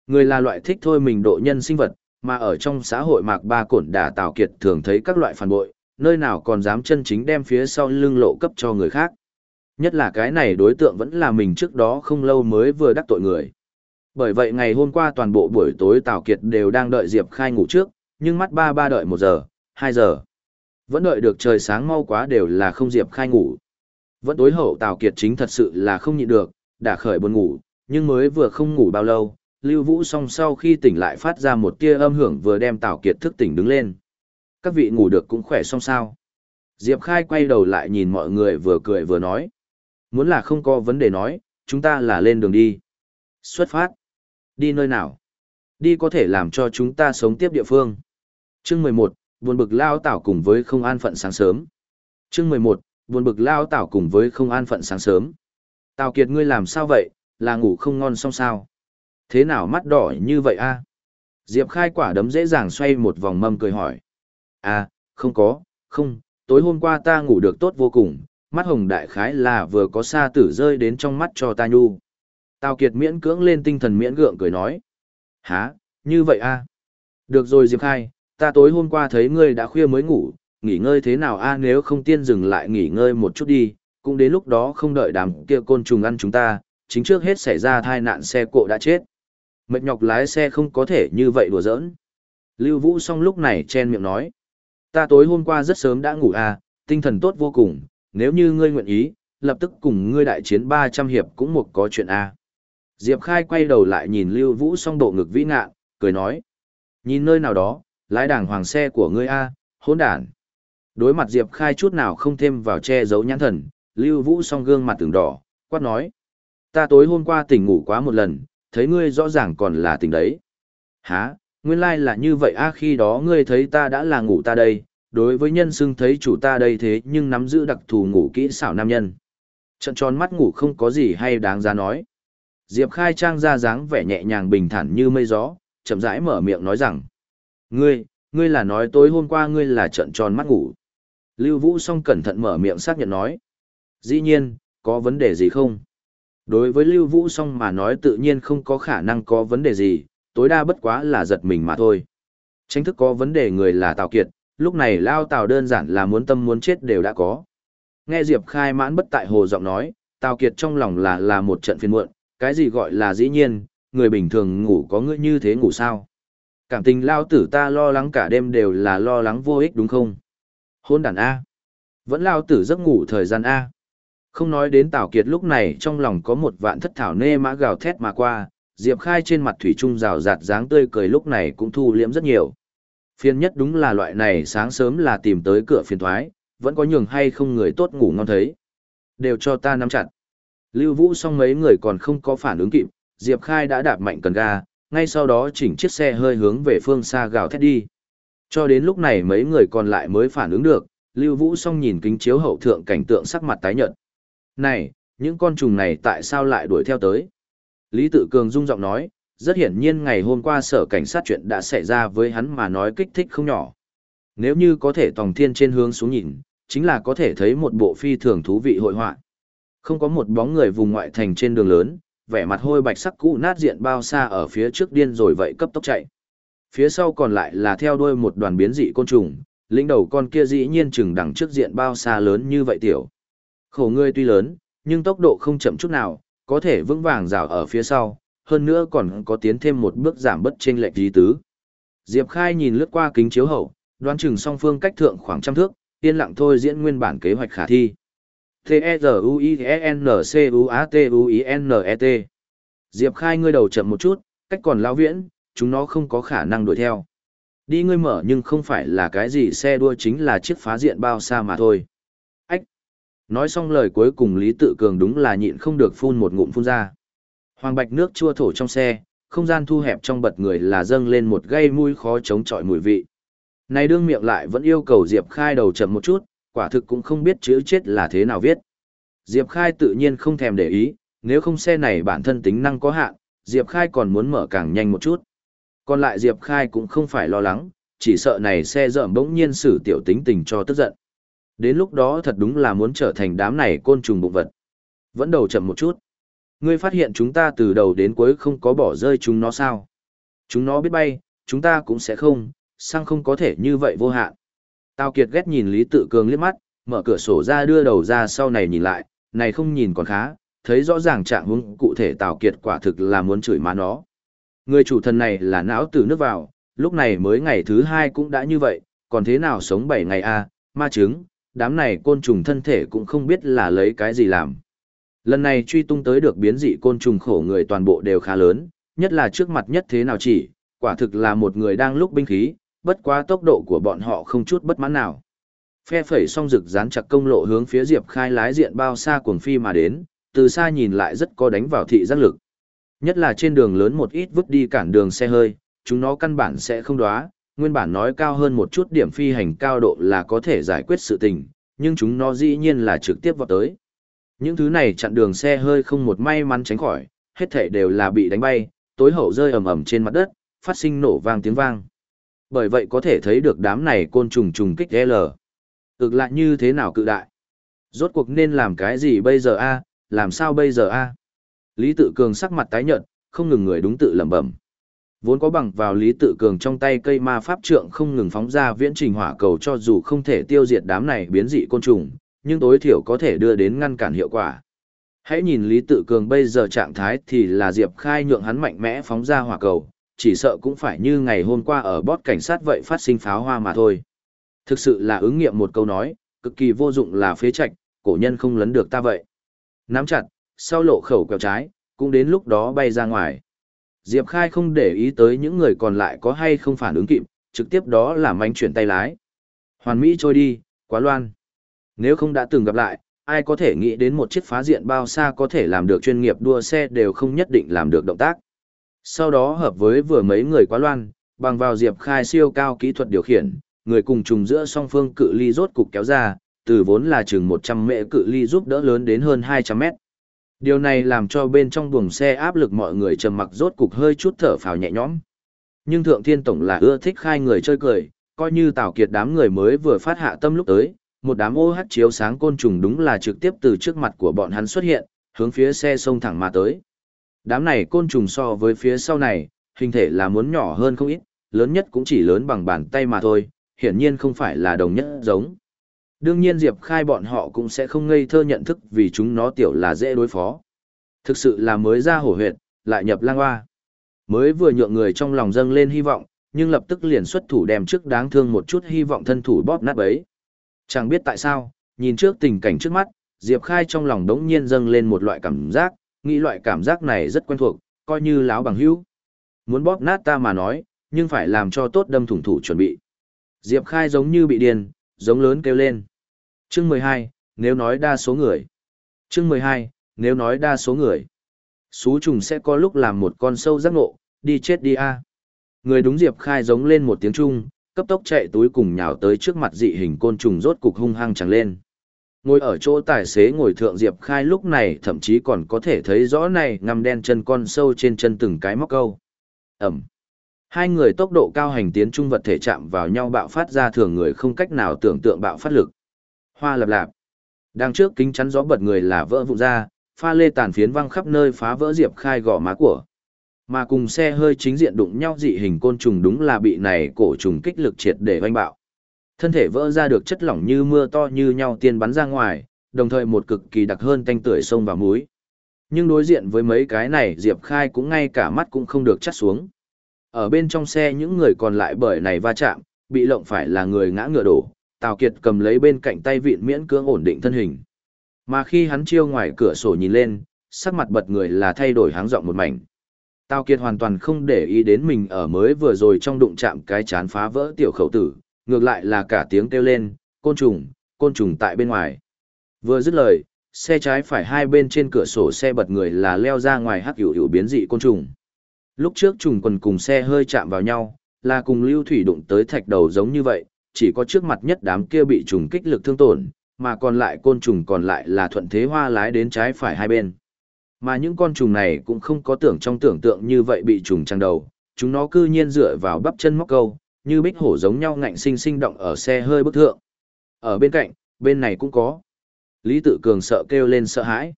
Người là loại thích thôi mình độ nhân sinh vật, mà ở trong xã hội mạc ba cổn đả Tào Kiệt thường thấy các loại phản bội, nơi nào còn dám chân chính đem phía sau lưng lộ cấp cho người khác. Nhất là cái này đối tượng vẫn là mình trước đó không lâu mới vừa đắc tội người. Bởi vậy ngày hôm qua toàn bộ buổi tối Tào Kiệt đều đang đợi Diệp Khai ngủ trước, nhưng mắt ba ba đợi một giờ, hai giờ. Vẫn đợi được trời sáng mau quá đều là không Diệp Khai ngủ. Vẫn tối hậu Tào Kiệt chính thật sự là không nhịn được, đã khởi buồn ngủ, nhưng mới vừa không ngủ bao lâu, Lưu Vũ song sau khi tỉnh lại phát ra một tia âm hưởng vừa đem Tào Kiệt thức tỉnh đứng lên. Các vị ngủ được cũng khỏe xong sao. Diệp Khai quay đầu lại nhìn mọi người vừa cười vừa nói. Muốn là không có vấn đề nói, chúng ta là lên đường đi. Xuất phát. Đi nơi nào? Đi có thể làm cho chúng ta sống tiếp địa phương. Chương mười một buồn bực lao tảo cùng với không an phận sáng sớm. Chương mười một buồn bực lao tảo cùng với không an phận sáng sớm. Tào Kiệt ngươi làm sao vậy, là ngủ không ngon xong sao? Thế nào mắt đỏ như vậy a? Diệp khai quả đấm dễ dàng xoay một vòng mâm cười hỏi. À, không có, không, tối hôm qua ta ngủ được tốt vô cùng, mắt hồng đại khái là vừa có sa tử rơi đến trong mắt cho ta nhu. Tào Kiệt miễn cưỡng lên tinh thần miễn gượng cười nói. Hả, như vậy a? Được rồi Diệp Khai, ta tối hôm qua thấy ngươi đã khuya mới ngủ, nghỉ ngơi thế nào a nếu không tiên dừng lại nghỉ ngơi một chút đi, cũng đến lúc đó không đợi đám kia côn trùng ăn chúng ta, chính trước hết xảy ra tai nạn xe cộ đã chết. Mệt nhọc lái xe không có thể như vậy đùa giỡn. Lưu Vũ xong lúc này chen miệng nói. Ta tối hôm qua rất sớm đã ngủ à, tinh thần tốt vô cùng, nếu như ngươi nguyện ý, lập tức cùng ngươi đại chiến 300 hiệp cũng một có chuyện a. Diệp Khai quay đầu lại nhìn Lưu Vũ song độ ngực vĩ ngạn, cười nói. Nhìn nơi nào đó, lái đảng hoàng xe của ngươi a, hỗn đản. Đối mặt Diệp Khai chút nào không thêm vào che giấu nhãn thần, Lưu Vũ song gương mặt từng đỏ, quát nói. Ta tối hôm qua tỉnh ngủ quá một lần, thấy ngươi rõ ràng còn là tỉnh đấy. Hả, nguyên lai là như vậy a khi đó ngươi thấy ta đã là ngủ ta đây, đối với nhân xưng thấy chủ ta đây thế nhưng nắm giữ đặc thù ngủ kỹ xảo nam nhân. Trận tròn mắt ngủ không có gì hay đáng ra nói. Diệp Khai Trang ra dáng vẻ nhẹ nhàng bình thản như mây gió, chậm rãi mở miệng nói rằng. Ngươi, ngươi là nói tối hôm qua ngươi là trận tròn mắt ngủ. Lưu Vũ song cẩn thận mở miệng xác nhận nói. Dĩ nhiên, có vấn đề gì không? Đối với Lưu Vũ song mà nói tự nhiên không có khả năng có vấn đề gì, tối đa bất quá là giật mình mà thôi. Tránh thức có vấn đề người là Tào Kiệt, lúc này Lao Tào đơn giản là muốn tâm muốn chết đều đã có. Nghe Diệp Khai mãn bất tại hồ giọng nói, Tào Kiệt trong lòng là là một trận phiền muộn, cái gì gọi là dĩ nhiên, người bình thường ngủ có ngươi như thế ngủ sao? Cảm tình lao tử ta lo lắng cả đêm đều là lo lắng vô ích đúng không? Hôn đàn A. Vẫn lao tử giấc ngủ thời gian A. Không nói đến Tào Kiệt lúc này trong lòng có một vạn thất thảo nê mã gào thét mà qua, Diệp Khai trên mặt thủy trung rào rạt dáng tươi cười lúc này cũng thu liễm rất nhiều. Phiên nhất đúng là loại này sáng sớm là tìm tới cửa phiền thoái, vẫn có nhường hay không người tốt ngủ ngon thấy. Đều cho ta nắm chặt. Lưu Vũ xong mấy người còn không có phản ứng kịp, Diệp Khai đã đạp mạnh cần ga, ngay sau đó chỉnh chiếc xe hơi hướng về phương xa gào thét đi. Cho đến lúc này mấy người còn lại mới phản ứng được, Lưu Vũ song nhìn kính chiếu hậu thượng cảnh tượng sắc mặt tái nhợt. Này, những con trùng này tại sao lại đuổi theo tới? Lý Tự Cường rung giọng nói, rất hiển nhiên ngày hôm qua sở cảnh sát chuyện đã xảy ra với hắn mà nói kích thích không nhỏ. Nếu như có thể tòng thiên trên hướng xuống nhìn, chính là có thể thấy một bộ phi thường thú vị hội họa. Không có một bóng người vùng ngoại thành trên đường lớn, vẻ mặt hôi bạch sắc cũ nát diện bao xa ở phía trước điên rồi vậy cấp tốc chạy. Phía sau còn lại là theo đuôi một đoàn biến dị côn trùng, lĩnh đầu con kia dĩ nhiên chừng đằng trước diện bao xa lớn như vậy tiểu. Khổ ngươi tuy lớn, nhưng tốc độ không chậm chút nào, có thể vững vàng rào ở phía sau, hơn nữa còn có tiến thêm một bước giảm bất trên lệch dí tứ. Diệp Khai nhìn lướt qua kính chiếu hậu, đoán chừng song phương cách thượng khoảng trăm thước, yên lặng thôi diễn nguyên bản kế hoạch khả thi. T-E-Z-U-I-N-C-U-A-T-U-I-N-E-T Diệp Khai ngươi đầu chậm một chút, cách còn lao viễn, chúng nó không có khả năng đuổi theo. Đi ngươi mở nhưng không phải là cái gì xe đua chính là chiếc phá diện bao xa mà thôi. Ách! Nói xong lời cuối cùng Lý Tự Cường đúng là nhịn không được phun một ngụm phun ra. Hoàng bạch nước chua thổ trong xe, không gian thu hẹp trong bật người là dâng lên một gây mùi khó chống chọi mùi vị. Này đương miệng lại vẫn yêu cầu Diệp Khai đầu chậm một chút, quả thực cũng không biết chữ chết là thế nào viết. Diệp Khai tự nhiên không thèm để ý, nếu không xe này bản thân tính năng có hạn, Diệp Khai còn muốn mở càng nhanh một chút. Còn lại Diệp Khai cũng không phải lo lắng, chỉ sợ này xe dởm bỗng nhiên xử tiểu tính tình cho tức giận. Đến lúc đó thật đúng là muốn trở thành đám này côn trùng bụng vật. Vẫn đầu chậm một chút. Ngươi phát hiện chúng ta từ đầu đến cuối không có bỏ rơi chúng nó sao? Chúng nó biết bay, chúng ta cũng sẽ không, sang không có thể như vậy vô hạn. Tào Kiệt ghét nhìn Lý Tự Cường liếc mắt, mở cửa sổ ra đưa đầu ra sau này nhìn lại, này không nhìn còn khá, thấy rõ ràng trạng huống cụ thể Tào Kiệt quả thực là muốn chửi má nó. Người chủ thần này là não từ nước vào, lúc này mới ngày thứ hai cũng đã như vậy, còn thế nào sống bảy ngày a à, ma chứng, đám này côn trùng thân thể cũng không biết là lấy cái gì làm. Lần này truy tung tới được biến dị côn trùng khổ người toàn bộ đều khá lớn, nhất là trước mặt nhất thế nào chỉ, quả thực là một người đang lúc binh khí, bất quá tốc độ của bọn họ không chút bất mãn nào. Phe phẩy song rực dán chặt công lộ hướng phía Diệp Khai lái diện bao xa cuồng phi mà đến, từ xa nhìn lại rất có đánh vào thị giác lực. Nhất là trên đường lớn một ít vứt đi cản đường xe hơi, chúng nó căn bản sẽ không đoá, nguyên bản nói cao hơn một chút điểm phi hành cao độ là có thể giải quyết sự tình, nhưng chúng nó dĩ nhiên là trực tiếp vào tới. Những thứ này chặn đường xe hơi không một may mắn tránh khỏi, hết thể đều là bị đánh bay, tối hậu rơi ầm ầm trên mặt đất, phát sinh nổ vang tiếng vang. Bởi vậy có thể thấy được đám này côn trùng trùng kích L. Ước lại như thế nào cự đại? Rốt cuộc nên làm cái gì bây giờ a? làm sao bây giờ a? Lý Tự Cường sắc mặt tái nhợt, không ngừng người đúng tự lẩm bẩm. Vốn có bằng vào Lý Tự Cường trong tay cây ma pháp trượng không ngừng phóng ra viễn trình hỏa cầu cho dù không thể tiêu diệt đám này biến dị côn trùng, nhưng tối thiểu có thể đưa đến ngăn cản hiệu quả. Hãy nhìn Lý Tự Cường bây giờ trạng thái thì là Diệp Khai nhượng hắn mạnh mẽ phóng ra hỏa cầu, chỉ sợ cũng phải như ngày hôm qua ở bót cảnh sát vậy phát sinh pháo hoa mà thôi. Thực sự là ứng nghiệm một câu nói, cực kỳ vô dụng là phế trạch, cổ nhân không lấn được ta vậy. Nắm chặt, sau lộ khẩu quẹo trái, cũng đến lúc đó bay ra ngoài. Diệp Khai không để ý tới những người còn lại có hay không phản ứng kịp, trực tiếp đó là manh chuyển tay lái. Hoàn Mỹ trôi đi, quá loan. Nếu không đã từng gặp lại, ai có thể nghĩ đến một chiếc phá diện bao xa có thể làm được chuyên nghiệp đua xe đều không nhất định làm được động tác. Sau đó hợp với vừa mấy người quá loan, bằng vào Diệp Khai siêu cao kỹ thuật điều khiển, người cùng trùng giữa song phương cự ly rốt cục kéo ra, từ vốn là chừng 100 mệ cự ly giúp đỡ lớn đến hơn 200 mét. Điều này làm cho bên trong buồng xe áp lực mọi người trầm mặc rốt cục hơi chút thở phào nhẹ nhõm. Nhưng Thượng Thiên Tổng là ưa thích khai người chơi cười, coi như Tào Kiệt đám người mới vừa phát hạ tâm lúc tới, một đám ô hát chiếu sáng côn trùng đúng là trực tiếp từ trước mặt của bọn hắn xuất hiện, hướng phía xe sông thẳng mà tới. Đám này côn trùng so với phía sau này, hình thể là muốn nhỏ hơn không ít, lớn nhất cũng chỉ lớn bằng bàn tay mà thôi, hiển nhiên không phải là đồng nhất giống. Đương nhiên Diệp Khai bọn họ cũng sẽ không ngây thơ nhận thức vì chúng nó tiểu là dễ đối phó. Thực sự là mới ra hổ huyệt, lại nhập lang hoa. Mới vừa nhượng người trong lòng dâng lên hy vọng, nhưng lập tức liền xuất thủ đem trước đáng thương một chút hy vọng thân thủ bóp nát ấy Chẳng biết tại sao, nhìn trước tình cảnh trước mắt, Diệp Khai trong lòng đống nhiên dâng lên một loại cảm giác, nghĩ loại cảm giác này rất quen thuộc, coi như láo bằng hữu. Muốn bóp nát ta mà nói, nhưng phải làm cho tốt đâm thủng thủ chuẩn bị. Diệp Khai giống như bị điên, giống lớn kêu lên. Chương 12, nếu nói đa số người. Chương 12, nếu nói đa số người. Xú trùng sẽ có lúc làm một con sâu giác ngộ, đi chết đi a. Người đúng Diệp Khai giống lên một tiếng Trung, cấp tốc chạy túi cùng nhào tới trước mặt dị hình côn trùng rốt cục hung hăng chẳng lên. Ngồi ở chỗ tài xế ngồi thượng Diệp Khai lúc này thậm chí còn có thể thấy rõ này ngăm đen chân con sâu trên chân từng cái móc câu. Ẩm. Hai người tốc độ cao hành tiến trung vật thể chạm vào nhau bạo phát ra thường người không cách nào tưởng tượng bạo phát lực. Hoa lập lạp. đang trước kính chắn gió bật người là vỡ vụn ra, pha lê tàn phiến văng khắp nơi phá vỡ Diệp Khai gò má của. Mà cùng xe hơi chính diện đụng nhau dị hình côn trùng đúng là bị này cổ trùng kích lực triệt để oanh bạo. Thân thể vỡ ra được chất lỏng như mưa to như nhau tiên bắn ra ngoài, đồng thời một cực kỳ đặc hơn tanh tưởi sông vào múi. Nhưng đối diện với mấy cái này Diệp Khai cũng ngay cả mắt cũng không được chắt xuống. Ở bên trong xe những người còn lại bởi này va chạm, bị lộng phải là người ngã ngựa đổ, Tào Kiệt cầm lấy bên cạnh tay vịn miễn cưỡng ổn định thân hình. Mà khi hắn chiêu ngoài cửa sổ nhìn lên, sắc mặt bật người là thay đổi háng giọng một mảnh. Tào Kiệt hoàn toàn không để ý đến mình ở mới vừa rồi trong đụng chạm cái chán phá vỡ tiểu khẩu tử, ngược lại là cả tiếng kêu lên, côn trùng, côn trùng tại bên ngoài. Vừa dứt lời, xe trái phải hai bên trên cửa sổ xe bật người là leo ra ngoài hắc hữu hữu biến dị côn trùng. Lúc trước trùng quần cùng xe hơi chạm vào nhau, là cùng lưu thủy đụng tới thạch đầu giống như vậy, chỉ có trước mặt nhất đám kia bị trùng kích lực thương tổn, mà còn lại côn trùng còn lại là thuận thế hoa lái đến trái phải hai bên. Mà những con trùng này cũng không có tưởng trong tưởng tượng như vậy bị trùng trăng đầu, chúng nó cư nhiên dựa vào bắp chân móc câu, như bích hổ giống nhau ngạnh sinh sinh động ở xe hơi bức thượng. Ở bên cạnh, bên này cũng có. Lý Tự Cường sợ kêu lên sợ hãi.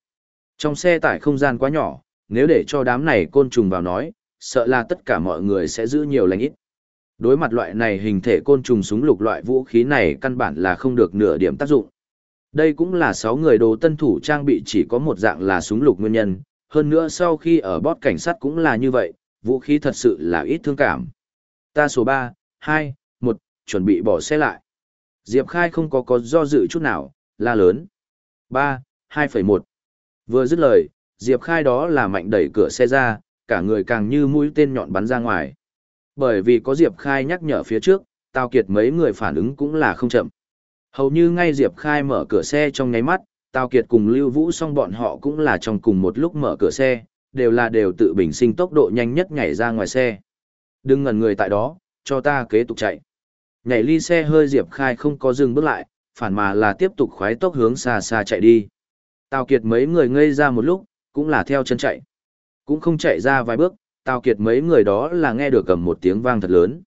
Trong xe tải không gian quá nhỏ, nếu để cho đám này côn trùng vào nói, sợ là tất cả mọi người sẽ giữ nhiều lành ít. Đối mặt loại này hình thể côn trùng súng lục loại vũ khí này căn bản là không được nửa điểm tác dụng. Đây cũng là 6 người đồ tân thủ trang bị chỉ có một dạng là súng lục nguyên nhân, hơn nữa sau khi ở bót cảnh sát cũng là như vậy, vũ khí thật sự là ít thương cảm. Ta số 3, 2, 1, chuẩn bị bỏ xe lại. Diệp Khai không có có do dự chút nào, la lớn. 3, 2,1. Vừa dứt lời, Diệp Khai đó là mạnh đẩy cửa xe ra, cả người càng như mũi tên nhọn bắn ra ngoài. Bởi vì có Diệp Khai nhắc nhở phía trước, Tào Kiệt mấy người phản ứng cũng là không chậm. Hầu như ngay Diệp Khai mở cửa xe trong nháy mắt, Tào Kiệt cùng Lưu Vũ xong bọn họ cũng là trong cùng một lúc mở cửa xe, đều là đều tự bình sinh tốc độ nhanh nhất nhảy ra ngoài xe. Đừng ngần người tại đó, cho ta kế tục chạy. Nhảy ly xe hơi Diệp Khai không có dừng bước lại, phản mà là tiếp tục khoái tốc hướng xa xa chạy đi. Tào Kiệt mấy người ngây ra một lúc, cũng là theo chân chạy. Cũng không chạy ra vài bước, Tào Kiệt mấy người đó là nghe được cầm một tiếng vang thật lớn.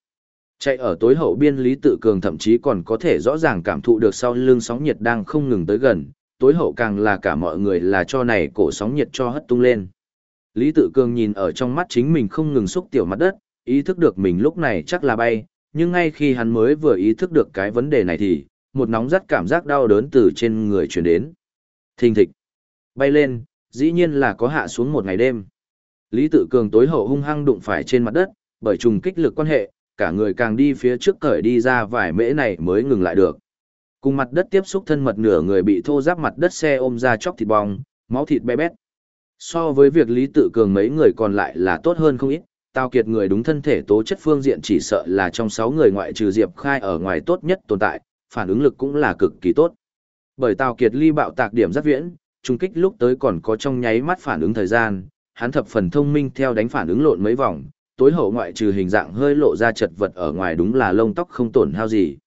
Chạy ở tối hậu biên Lý Tự Cường thậm chí còn có thể rõ ràng cảm thụ được sau lưng sóng nhiệt đang không ngừng tới gần, tối hậu càng là cả mọi người là cho này cổ sóng nhiệt cho hất tung lên. Lý Tự Cường nhìn ở trong mắt chính mình không ngừng xúc tiểu mặt đất, ý thức được mình lúc này chắc là bay, nhưng ngay khi hắn mới vừa ý thức được cái vấn đề này thì, một nóng rất cảm giác đau đớn từ trên người truyền đến. Thình thịch. Bay lên, dĩ nhiên là có hạ xuống một ngày đêm. Lý Tự Cường tối hậu hung hăng đụng phải trên mặt đất, bởi trùng kích lực quan hệ, cả người càng đi phía trước cởi đi ra vài mễ này mới ngừng lại được. Cùng mặt đất tiếp xúc thân mật nửa người bị thô giáp mặt đất xe ôm ra chóc thịt bong, máu thịt bé bét. So với việc Lý Tự Cường mấy người còn lại là tốt hơn không ít, Tao Kiệt người đúng thân thể tố chất phương diện chỉ sợ là trong 6 người ngoại trừ Diệp Khai ở ngoài tốt nhất tồn tại, phản ứng lực cũng là cực kỳ tốt. Bởi Tao Kiệt ly bạo tạc điểm rất viễn, trung kích lúc tới còn có trong nháy mắt phản ứng thời gian, hắn thập phần thông minh theo đánh phản ứng lộn mấy vòng, tối hậu ngoại trừ hình dạng hơi lộ ra chật vật ở ngoài đúng là lông tóc không tổn hao gì.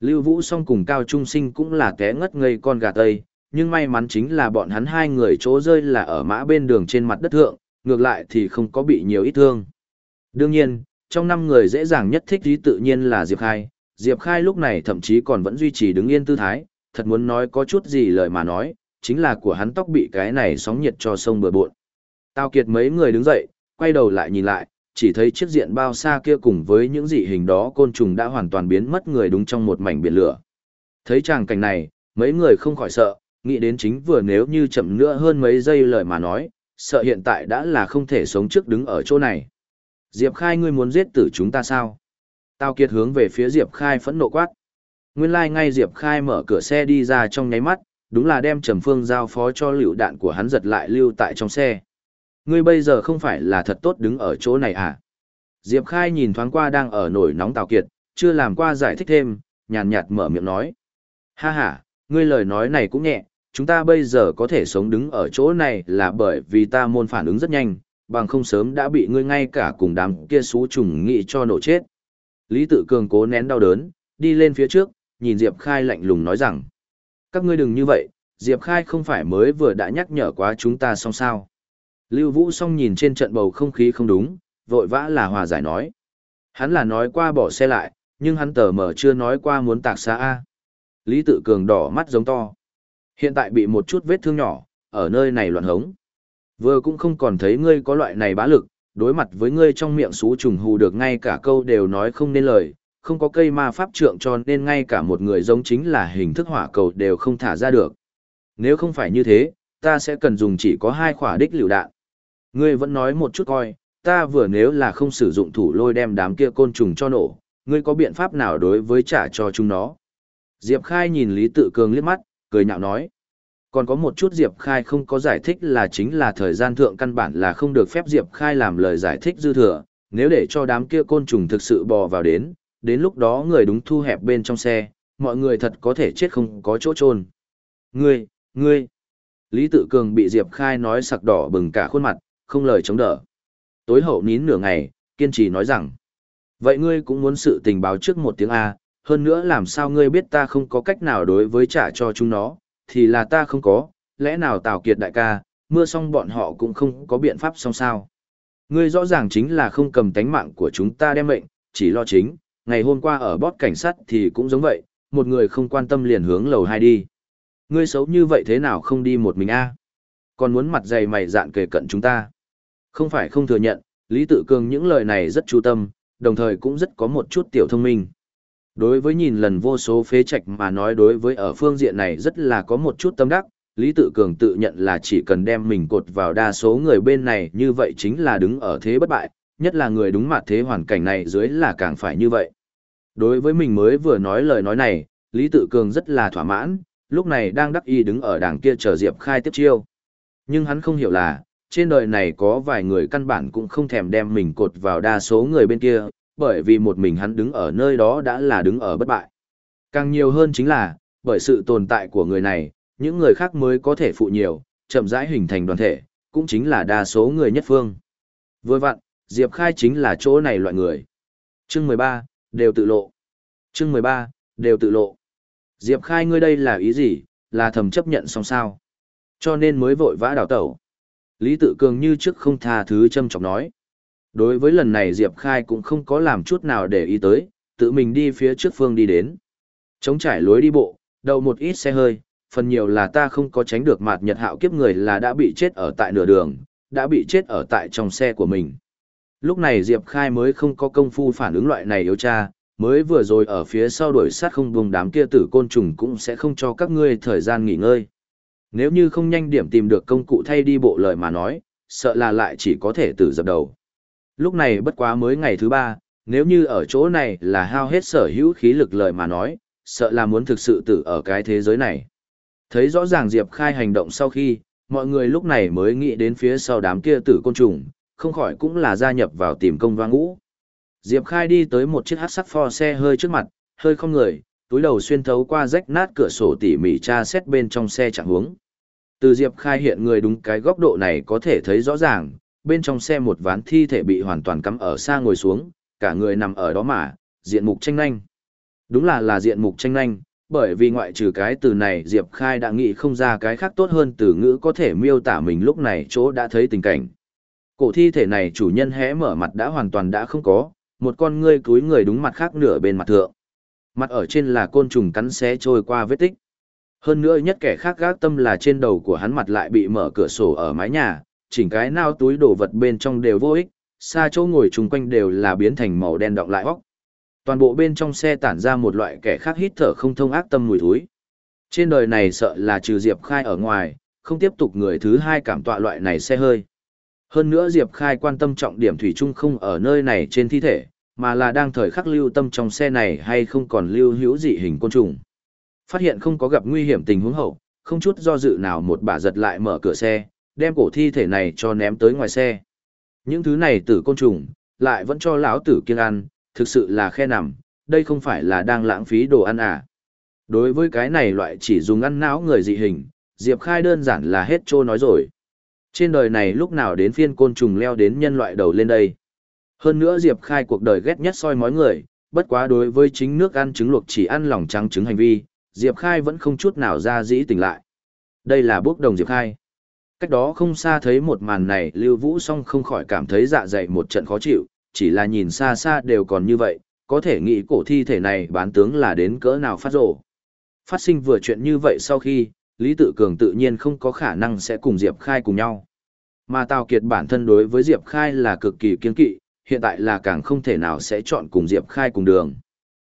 Lưu Vũ song cùng Cao Trung Sinh cũng là té ngất ngây con gà tây, nhưng may mắn chính là bọn hắn hai người chỗ rơi là ở mã bên đường trên mặt đất thượng, ngược lại thì không có bị nhiều ít thương. Đương nhiên, trong năm người dễ dàng nhất thích ý tự nhiên là Diệp Khai, Diệp Khai lúc này thậm chí còn vẫn duy trì đứng yên tư thái, thật muốn nói có chút gì lời mà nói, chính là của hắn tóc bị cái này sóng nhiệt cho sông bừa bộn. Tao kiệt mấy người đứng dậy, quay đầu lại nhìn lại, chỉ thấy chiếc diện bao xa kia cùng với những dị hình đó côn trùng đã hoàn toàn biến mất người đúng trong một mảnh biển lửa. Thấy tràng cảnh này, mấy người không khỏi sợ, nghĩ đến chính vừa nếu như chậm nữa hơn mấy giây lời mà nói, sợ hiện tại đã là không thể sống trước đứng ở chỗ này. Diệp Khai ngươi muốn giết tử chúng ta sao? Tao kiệt hướng về phía Diệp Khai phẫn nộ quát. Nguyên lai like ngay Diệp Khai mở cửa xe đi ra trong nháy mắt, đúng là đem Trầm Phương giao phó cho liều đạn của hắn giật lại lưu tại trong xe. Ngươi bây giờ không phải là thật tốt đứng ở chỗ này à? Diệp Khai nhìn thoáng qua đang ở nổi nóng Tào Kiệt, chưa làm qua giải thích thêm, nhàn nhạt mở miệng nói. Ha ha, ngươi lời nói này cũng nhẹ, chúng ta bây giờ có thể sống đứng ở chỗ này là bởi vì ta môn phản ứng rất nhanh, bằng không sớm đã bị ngươi ngay cả cùng đám kia xú trùng nghị cho nổ chết. Lý Tự Cường cố nén đau đớn, đi lên phía trước, nhìn Diệp Khai lạnh lùng nói rằng. Các ngươi đừng như vậy, Diệp Khai không phải mới vừa đã nhắc nhở quá chúng ta xong sao. Lưu Vũ song nhìn trên trận bầu không khí không đúng, vội vã là hòa giải nói. Hắn là nói qua bỏ xe lại, nhưng hắn tờ mở chưa nói qua muốn tạc xa A. Lý Tự Cường đỏ mắt giống to. Hiện tại bị một chút vết thương nhỏ, ở nơi này loạn hống. Vừa cũng không còn thấy ngươi có loại này bá lực, đối mặt với ngươi trong miệng xú trùng hù được ngay cả câu đều nói không nên lời, không có cây ma pháp trượng cho nên ngay cả một người giống chính là hình thức hỏa cầu đều không thả ra được. Nếu không phải như thế, ta sẽ cần dùng chỉ có hai khỏa đích lựu đạn. Ngươi vẫn nói một chút coi, ta vừa nếu là không sử dụng thủ lôi đem đám kia côn trùng cho nổ, ngươi có biện pháp nào đối với trả cho chúng nó? Diệp Khai nhìn Lý Tự Cường liếc mắt, cười nhạo nói. Còn có một chút Diệp Khai không có giải thích là chính là thời gian thượng căn bản là không được phép Diệp Khai làm lời giải thích dư thừa, nếu để cho đám kia côn trùng thực sự bò vào đến, đến lúc đó người đúng thu hẹp bên trong xe, mọi người thật có thể chết không có chỗ trôn. Ngươi, ngươi. Lý Tự Cường bị Diệp Khai nói sặc đỏ bừng cả khuôn mặt, không lời chống đỡ. Tối hậu nín nửa ngày, kiên trì nói rằng, vậy ngươi cũng muốn sự tình báo trước một tiếng A, hơn nữa làm sao ngươi biết ta không có cách nào đối với trả cho chúng nó, thì là ta không có, lẽ nào Tào Kiệt đại ca, mưa xong bọn họ cũng không có biện pháp xong sao. Ngươi rõ ràng chính là không cầm tánh mạng của chúng ta đem mệnh, chỉ lo chính, ngày hôm qua ở bót cảnh sát thì cũng giống vậy, một người không quan tâm liền hướng lầu hai đi. Ngươi xấu như vậy thế nào không đi một mình a? Còn muốn mặt dày mày dạn kề cận chúng ta. Không phải không thừa nhận, Lý Tự Cường những lời này rất chú tâm, đồng thời cũng rất có một chút tiểu thông minh. Đối với nhìn lần vô số phế trạch mà nói đối với ở phương diện này rất là có một chút tâm đắc, Lý Tự Cường tự nhận là chỉ cần đem mình cột vào đa số người bên này như vậy chính là đứng ở thế bất bại, nhất là người đúng mặt thế hoàn cảnh này dưới là càng phải như vậy. Đối với mình mới vừa nói lời nói này, Lý Tự Cường rất là thỏa mãn, lúc này đang đắc y đứng ở đằng kia chờ Diệp Khai tiếp chiêu. Nhưng hắn không hiểu là, trên đời này có vài người căn bản cũng không thèm đem mình cột vào đa số người bên kia, bởi vì một mình hắn đứng ở nơi đó đã là đứng ở bất bại. Càng nhiều hơn chính là, bởi sự tồn tại của người này, những người khác mới có thể phụ nhiều, chậm rãi hình thành đoàn thể, cũng chính là đa số người nhất phương. Vừa vặn, Diệp Khai chính là chỗ này loại người. Chương 13, đều tự lộ. Chương 13, đều tự lộ. Diệp Khai ngươi đây là ý gì, là thầm chấp nhận xong sao. Cho nên mới vội vã đào tẩu. Lý Tự Cường như trước không tha thứ châm chọc nói. Đối với lần này Diệp Khai cũng không có làm chút nào để ý tới, tự mình đi phía trước phương đi đến. Chống trải lối đi bộ, đầu một ít xe hơi, phần nhiều là ta không có tránh được mạt nhật hạo kiếp người là đã bị chết ở tại nửa đường, đã bị chết ở tại trong xe của mình. Lúc này Diệp Khai mới không có công phu phản ứng loại này yếu cha, mới vừa rồi ở phía sau đuổi sát không vùng đám kia tử côn trùng cũng sẽ không cho các ngươi thời gian nghỉ ngơi. Nếu như không nhanh điểm tìm được công cụ thay đi bộ lời mà nói, sợ là lại chỉ có thể tử dập đầu. Lúc này bất quá mới ngày thứ ba, nếu như ở chỗ này là hao hết sở hữu khí lực lời mà nói, sợ là muốn thực sự tử ở cái thế giới này. Thấy rõ ràng Diệp Khai hành động sau khi, mọi người lúc này mới nghĩ đến phía sau đám kia tử côn trùng, không khỏi cũng là gia nhập vào tìm công vang ngũ. Diệp Khai đi tới một chiếc hát sắc pho xe hơi trước mặt, hơi không người, túi đầu xuyên thấu qua rách nát cửa sổ tỉ mỉ tra xét bên trong xe chẳng hướng. Từ Diệp Khai hiện người đúng cái góc độ này có thể thấy rõ ràng, bên trong xe một ván thi thể bị hoàn toàn cắm ở xa ngồi xuống, cả người nằm ở đó mà, diện mục tranh nhanh. Đúng là là diện mục tranh nhanh, bởi vì ngoại trừ cái từ này Diệp Khai đã nghĩ không ra cái khác tốt hơn từ ngữ có thể miêu tả mình lúc này chỗ đã thấy tình cảnh. Cổ thi thể này chủ nhân hé mở mặt đã hoàn toàn đã không có, một con ngươi cúi người đúng mặt khác nửa bên mặt thượng. Mặt ở trên là côn trùng cắn xé trôi qua vết tích. Hơn nữa nhất kẻ khác gác tâm là trên đầu của hắn mặt lại bị mở cửa sổ ở mái nhà, chỉnh cái nao túi đồ vật bên trong đều vô ích, xa chỗ ngồi chung quanh đều là biến thành màu đen đọng lại hóc. Toàn bộ bên trong xe tản ra một loại kẻ khác hít thở không thông ác tâm mùi thối. Trên đời này sợ là trừ Diệp Khai ở ngoài, không tiếp tục người thứ hai cảm tọa loại này xe hơi. Hơn nữa Diệp Khai quan tâm trọng điểm thủy chung không ở nơi này trên thi thể, mà là đang thời khắc lưu tâm trong xe này hay không còn lưu hữu dị hình côn trùng. Phát hiện không có gặp nguy hiểm tình huống hậu, không chút do dự nào một bà giật lại mở cửa xe, đem cổ thi thể này cho ném tới ngoài xe. Những thứ này tử côn trùng, lại vẫn cho lão tử kiên ăn, thực sự là khe nằm, đây không phải là đang lãng phí đồ ăn à. Đối với cái này loại chỉ dùng ăn não người dị hình, Diệp Khai đơn giản là hết trô nói rồi. Trên đời này lúc nào đến phiên côn trùng leo đến nhân loại đầu lên đây. Hơn nữa Diệp Khai cuộc đời ghét nhất soi mói người, bất quá đối với chính nước ăn trứng luộc chỉ ăn lòng trắng trứng hành vi, Diệp Khai vẫn không chút nào ra dĩ tỉnh lại. Đây là bước đồng Diệp Khai. Cách đó không xa thấy một màn này Lưu Vũ song không khỏi cảm thấy dạ dày một trận khó chịu, chỉ là nhìn xa xa đều còn như vậy, có thể nghĩ cổ thi thể này bán tướng là đến cỡ nào phát rổ. Phát sinh vừa chuyện như vậy sau khi, Lý Tự Cường tự nhiên không có khả năng sẽ cùng Diệp Khai cùng nhau. Mà Tào Kiệt bản thân đối với Diệp Khai là cực kỳ kiên kỵ, hiện tại là càng không thể nào sẽ chọn cùng Diệp Khai cùng đường.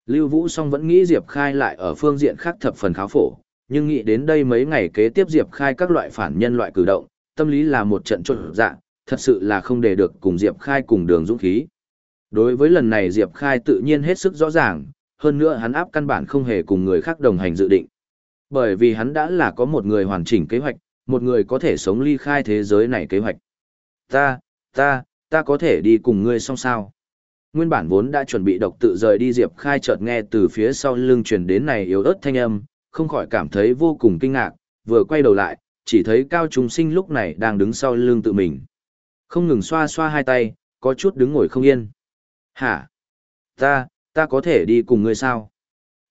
Lưu Vũ song vẫn nghĩ Diệp Khai lại ở phương diện khác thập phần kháo phổ, nhưng nghĩ đến đây mấy ngày kế tiếp Diệp Khai các loại phản nhân loại cử động, tâm lý là một trận trộn dạ, thật sự là không để được cùng Diệp Khai cùng đường dũng khí. Đối với lần này Diệp Khai tự nhiên hết sức rõ ràng, hơn nữa hắn áp căn bản không hề cùng người khác đồng hành dự định. Bởi vì hắn đã là có một người hoàn chỉnh kế hoạch, một người có thể sống ly khai thế giới này kế hoạch. Ta, ta, ta có thể đi cùng ngươi xong sao? Nguyên bản vốn đã chuẩn bị độc tự rời đi Diệp Khai chợt nghe từ phía sau lưng truyền đến này yếu ớt thanh âm, không khỏi cảm thấy vô cùng kinh ngạc, vừa quay đầu lại, chỉ thấy Cao Trung Sinh lúc này đang đứng sau lưng tự mình. Không ngừng xoa xoa hai tay, có chút đứng ngồi không yên. Hả? Ta, ta có thể đi cùng ngươi sao?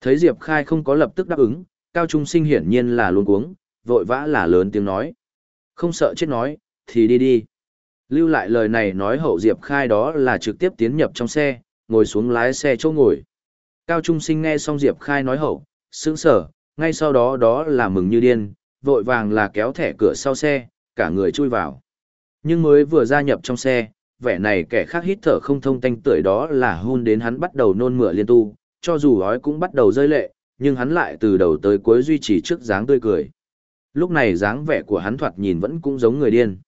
Thấy Diệp Khai không có lập tức đáp ứng, Cao Trung Sinh hiển nhiên là luôn cuống, vội vã là lớn tiếng nói. Không sợ chết nói, thì đi đi. Lưu lại lời này nói hậu Diệp Khai đó là trực tiếp tiến nhập trong xe, ngồi xuống lái xe chỗ ngồi. Cao Trung Sinh nghe xong Diệp Khai nói hậu, sững sở, ngay sau đó đó là mừng như điên, vội vàng là kéo thẻ cửa sau xe, cả người chui vào. Nhưng mới vừa gia nhập trong xe, vẻ này kẻ khác hít thở không thông tanh tưởi đó là hôn đến hắn bắt đầu nôn mửa liên tu, cho dù ói cũng bắt đầu rơi lệ, nhưng hắn lại từ đầu tới cuối duy trì trước dáng tươi cười. Lúc này dáng vẻ của hắn thoạt nhìn vẫn cũng giống người điên.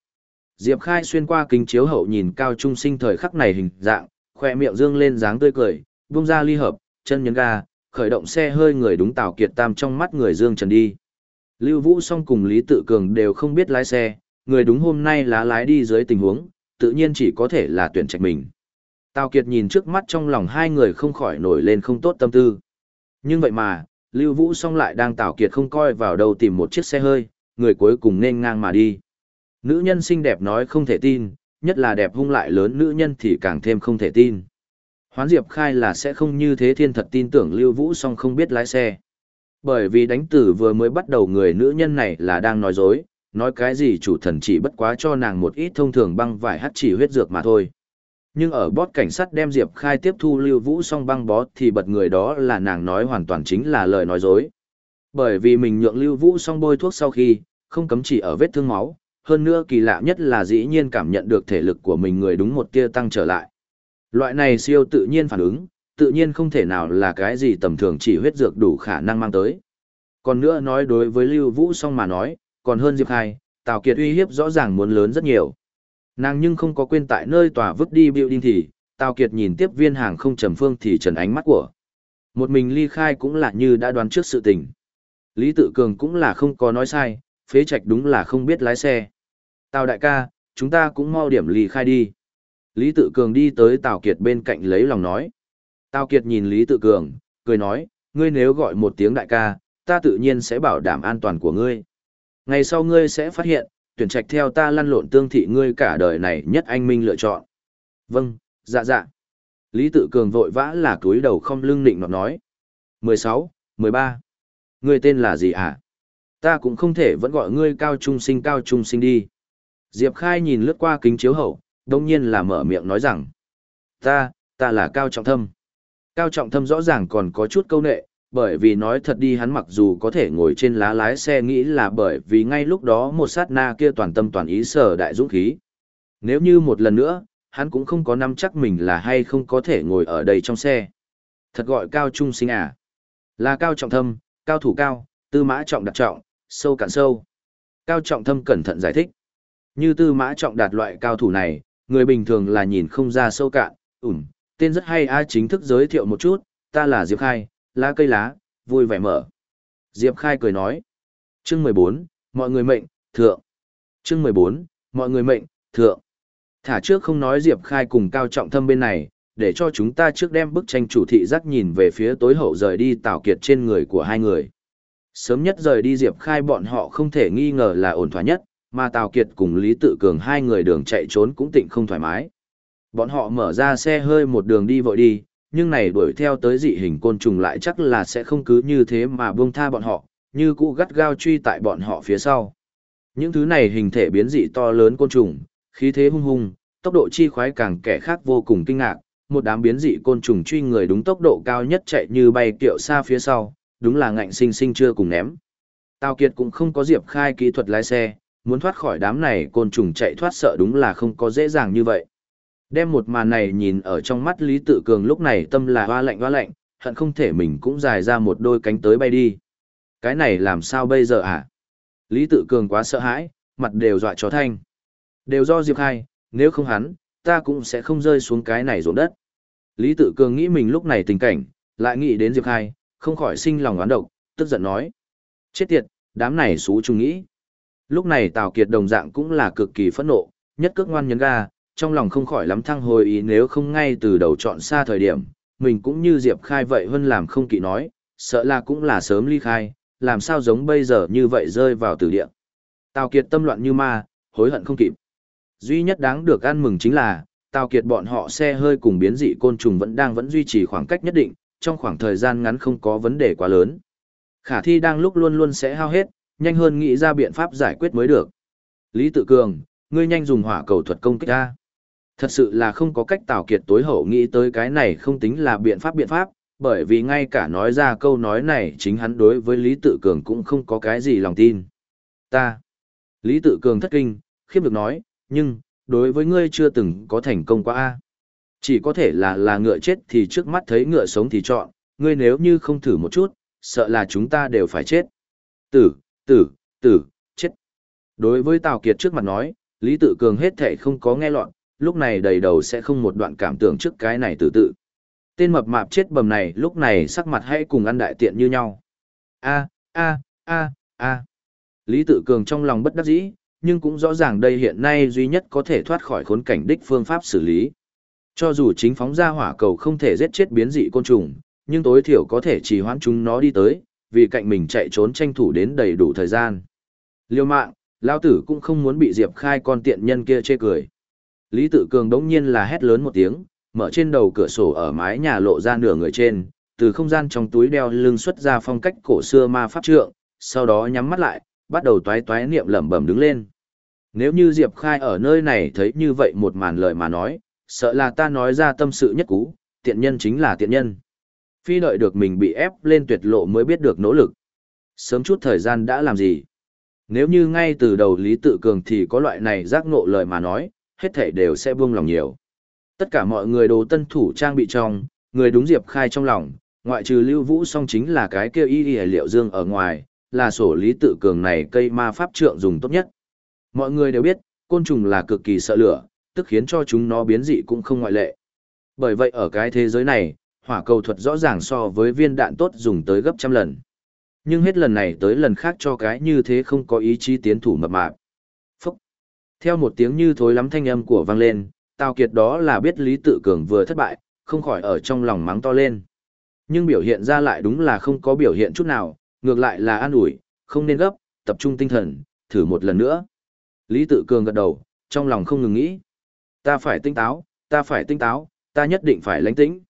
Diệp Khai xuyên qua kính chiếu hậu nhìn cao trung sinh thời khắc này hình dạng, khoe miệng dương lên dáng tươi cười, buông ra ly hợp, chân nhấn ga, khởi động xe hơi người đúng Tào Kiệt Tam trong mắt người Dương Trần đi. Lưu Vũ song cùng Lý Tự Cường đều không biết lái xe, người đúng hôm nay lá lái đi dưới tình huống, tự nhiên chỉ có thể là tuyển trạch mình. Tào Kiệt nhìn trước mắt trong lòng hai người không khỏi nổi lên không tốt tâm tư. Nhưng vậy mà, Lưu Vũ song lại đang Tào Kiệt không coi vào đâu tìm một chiếc xe hơi, người cuối cùng nên ngang mà đi. Nữ nhân xinh đẹp nói không thể tin, nhất là đẹp hung lại lớn nữ nhân thì càng thêm không thể tin. Hoán Diệp khai là sẽ không như thế thiên thật tin tưởng Lưu Vũ song không biết lái xe. Bởi vì đánh tử vừa mới bắt đầu người nữ nhân này là đang nói dối, nói cái gì chủ thần chỉ bất quá cho nàng một ít thông thường băng vải hắt chỉ huyết dược mà thôi. Nhưng ở bót cảnh sát đem Diệp khai tiếp thu Lưu Vũ song băng bó thì bật người đó là nàng nói hoàn toàn chính là lời nói dối. Bởi vì mình nhượng Lưu Vũ song bôi thuốc sau khi, không cấm chỉ ở vết thương máu, hơn nữa kỳ lạ nhất là dĩ nhiên cảm nhận được thể lực của mình người đúng một tia tăng trở lại. Loại này siêu tự nhiên phản ứng, tự nhiên không thể nào là cái gì tầm thường chỉ huyết dược đủ khả năng mang tới. Còn nữa nói đối với Lưu Vũ song mà nói, còn hơn Diệp Khai, Tào Kiệt uy hiếp rõ ràng muốn lớn rất nhiều. Nàng nhưng không có quên tại nơi tòa vứt đi building thì, Tào Kiệt nhìn tiếp viên hàng không trầm phương thì trần ánh mắt của. Một mình ly khai cũng là như đã đoán trước sự tình. Lý Tự Cường cũng là không có nói sai, phế trạch đúng là không biết lái xe. Tào đại ca, chúng ta cũng mau điểm ly khai đi. Lý Tự Cường đi tới Tào Kiệt bên cạnh lấy lòng nói. Tào Kiệt nhìn Lý Tự Cường, cười nói, ngươi nếu gọi một tiếng đại ca, ta tự nhiên sẽ bảo đảm an toàn của ngươi. Ngày sau ngươi sẽ phát hiện, tuyển trạch theo ta lăn lộn tương thị ngươi cả đời này nhất anh minh lựa chọn. Vâng, dạ dạ. Lý Tự Cường vội vã là túi đầu không lưng nịnh nọt nói. 16, 13. Ngươi tên là gì hả? Ta cũng không thể vẫn gọi ngươi cao trung sinh cao trung sinh đi. Diệp Khai nhìn lướt qua kính chiếu hậu, đông nhiên là mở miệng nói rằng. Ta, ta là Cao Trọng Thâm. Cao Trọng Thâm rõ ràng còn có chút câu nệ, bởi vì nói thật đi hắn mặc dù có thể ngồi trên lá lái xe nghĩ là bởi vì ngay lúc đó một sát na kia toàn tâm toàn ý sở đại dũng khí. Nếu như một lần nữa, hắn cũng không có nắm chắc mình là hay không có thể ngồi ở đây trong xe. Thật gọi Cao Trung sinh à. Là Cao Trọng Thâm, Cao Thủ Cao, Tư Mã Trọng Đặc Trọng, Sâu Cạn Sâu. Cao Trọng Thâm cẩn thận giải thích. Như tư mã trọng đạt loại cao thủ này, người bình thường là nhìn không ra sâu cạn, ủm, tên rất hay a chính thức giới thiệu một chút, ta là Diệp Khai, lá cây lá, vui vẻ mở. Diệp Khai cười nói. Chương mười bốn, mọi người mệnh, thượng. Chương mười bốn, mọi người mệnh, thượng. Thả trước không nói Diệp Khai cùng cao trọng thâm bên này, để cho chúng ta trước đem bức tranh chủ thị giác nhìn về phía tối hậu rời đi tảo kiệt trên người của hai người. Sớm nhất rời đi Diệp Khai bọn họ không thể nghi ngờ là ổn thỏa nhất, mà Tào Kiệt cùng Lý Tự Cường hai người đường chạy trốn cũng tịnh không thoải mái. Bọn họ mở ra xe hơi một đường đi vội đi, nhưng này đuổi theo tới dị hình côn trùng lại chắc là sẽ không cứ như thế mà buông tha bọn họ, như cũ gắt gao truy tại bọn họ phía sau. Những thứ này hình thể biến dị to lớn côn trùng, khí thế hung hung, tốc độ chi khoái càng kẻ khác vô cùng kinh ngạc, một đám biến dị côn trùng truy người đúng tốc độ cao nhất chạy như bay kiệu xa phía sau, đúng là ngạnh sinh sinh chưa cùng ném. Tào Kiệt cũng không có Diệp Khai kỹ thuật lái xe, muốn thoát khỏi đám này côn trùng chạy thoát sợ đúng là không có dễ dàng như vậy. Đem một màn này nhìn ở trong mắt Lý Tự Cường lúc này tâm là hoa lạnh hoa lạnh, hận không thể mình cũng dài ra một đôi cánh tới bay đi. Cái này làm sao bây giờ hả? Lý Tự Cường quá sợ hãi, mặt đều dọa chó thanh. Đều do Diệp Khai, nếu không hắn, ta cũng sẽ không rơi xuống cái này ruộng đất. Lý Tự Cường nghĩ mình lúc này tình cảnh, lại nghĩ đến Diệp Khai, không khỏi sinh lòng oán độc, tức giận nói. Chết tiệt, đám này xú chung nghĩ. Lúc này Tào Kiệt đồng dạng cũng là cực kỳ phẫn nộ, nhất cước ngoan nhấn ga, trong lòng không khỏi lắm thăng hồi ý nếu không ngay từ đầu chọn xa thời điểm, mình cũng như Diệp Khai vậy hơn làm không kỵ nói, sợ là cũng là sớm ly khai, làm sao giống bây giờ như vậy rơi vào tử địa. Tào Kiệt tâm loạn như ma, hối hận không kịp. Duy nhất đáng được ăn mừng chính là, Tào Kiệt bọn họ xe hơi cùng biến dị côn trùng vẫn đang vẫn duy trì khoảng cách nhất định, trong khoảng thời gian ngắn không có vấn đề quá lớn. Khả thi đang lúc luôn luôn sẽ hao hết, nhanh hơn nghĩ ra biện pháp giải quyết mới được. Lý Tự Cường, ngươi nhanh dùng hỏa cầu thuật công kích ra. Thật sự là không có cách Tào Kiệt tối hậu nghĩ tới cái này không tính là biện pháp biện pháp, bởi vì ngay cả nói ra câu nói này chính hắn đối với Lý Tự Cường cũng không có cái gì lòng tin. Ta. Lý Tự Cường thất kinh, khiếp được nói, nhưng, đối với ngươi chưa từng có thành công qua a Chỉ có thể là là ngựa chết thì trước mắt thấy ngựa sống thì chọn, ngươi nếu như không thử một chút, sợ là chúng ta đều phải chết. Tử, tử, tử, chết. Đối với Tào Kiệt trước mặt nói, Lý Tự Cường hết thể không có nghe lọt, lúc này đầy đầu sẽ không một đoạn cảm tưởng trước cái này tự tự. Tên mập mạp chết bầm này lúc này sắc mặt hay cùng ăn đại tiện như nhau. A, a, a, a. Lý Tự Cường trong lòng bất đắc dĩ, nhưng cũng rõ ràng đây hiện nay duy nhất có thể thoát khỏi khốn cảnh đích phương pháp xử lý. Cho dù chính phóng ra hỏa cầu không thể giết chết biến dị côn trùng, nhưng tối thiểu có thể trì hoãn chúng nó đi tới, vì cạnh mình chạy trốn tranh thủ đến đầy đủ thời gian. Liêu mạng, lao tử cũng không muốn bị Diệp Khai con tiện nhân kia chê cười. Lý Tự Cường đống nhiên là hét lớn một tiếng, mở trên đầu cửa sổ ở mái nhà lộ ra nửa người trên, từ không gian trong túi đeo lưng xuất ra phong cách cổ xưa ma pháp trượng, sau đó nhắm mắt lại, bắt đầu toái toái niệm lẩm bẩm đứng lên. Nếu như Diệp Khai ở nơi này thấy như vậy một màn lời mà nói, sợ là ta nói ra tâm sự nhất cú, tiện nhân chính là tiện nhân. Phi đợi được mình bị ép lên tuyệt lộ mới biết được nỗ lực. Sớm chút thời gian đã làm gì? Nếu như ngay từ đầu Lý Tự Cường thì có loại này giác ngộ lời mà nói, hết thảy đều sẽ buông lòng nhiều. Tất cả mọi người đồ tân thủ trang bị trong, người đúng Diệp Khai trong lòng, ngoại trừ Lưu Vũ song chính là cái kia y y liệu dương ở ngoài, là sổ Lý Tự Cường này cây ma pháp trượng dùng tốt nhất. Mọi người đều biết, côn trùng là cực kỳ sợ lửa, tức khiến cho chúng nó biến dị cũng không ngoại lệ. Bởi vậy ở cái thế giới này, hỏa cầu thuật rõ ràng so với viên đạn tốt dùng tới gấp trăm lần. Nhưng hết lần này tới lần khác cho cái như thế không có ý chí tiến thủ mập mạp. Phúc! Theo một tiếng như thối lắm thanh âm của vang lên, Tào Kiệt đó là biết Lý Tự Cường vừa thất bại, không khỏi ở trong lòng mắng to lên. Nhưng biểu hiện ra lại đúng là không có biểu hiện chút nào, ngược lại là an ủi, không nên gấp, tập trung tinh thần, thử một lần nữa. Lý Tự Cường gật đầu, trong lòng không ngừng nghĩ. Ta phải tinh táo, ta phải tinh táo, ta nhất định phải lãnh tĩnh.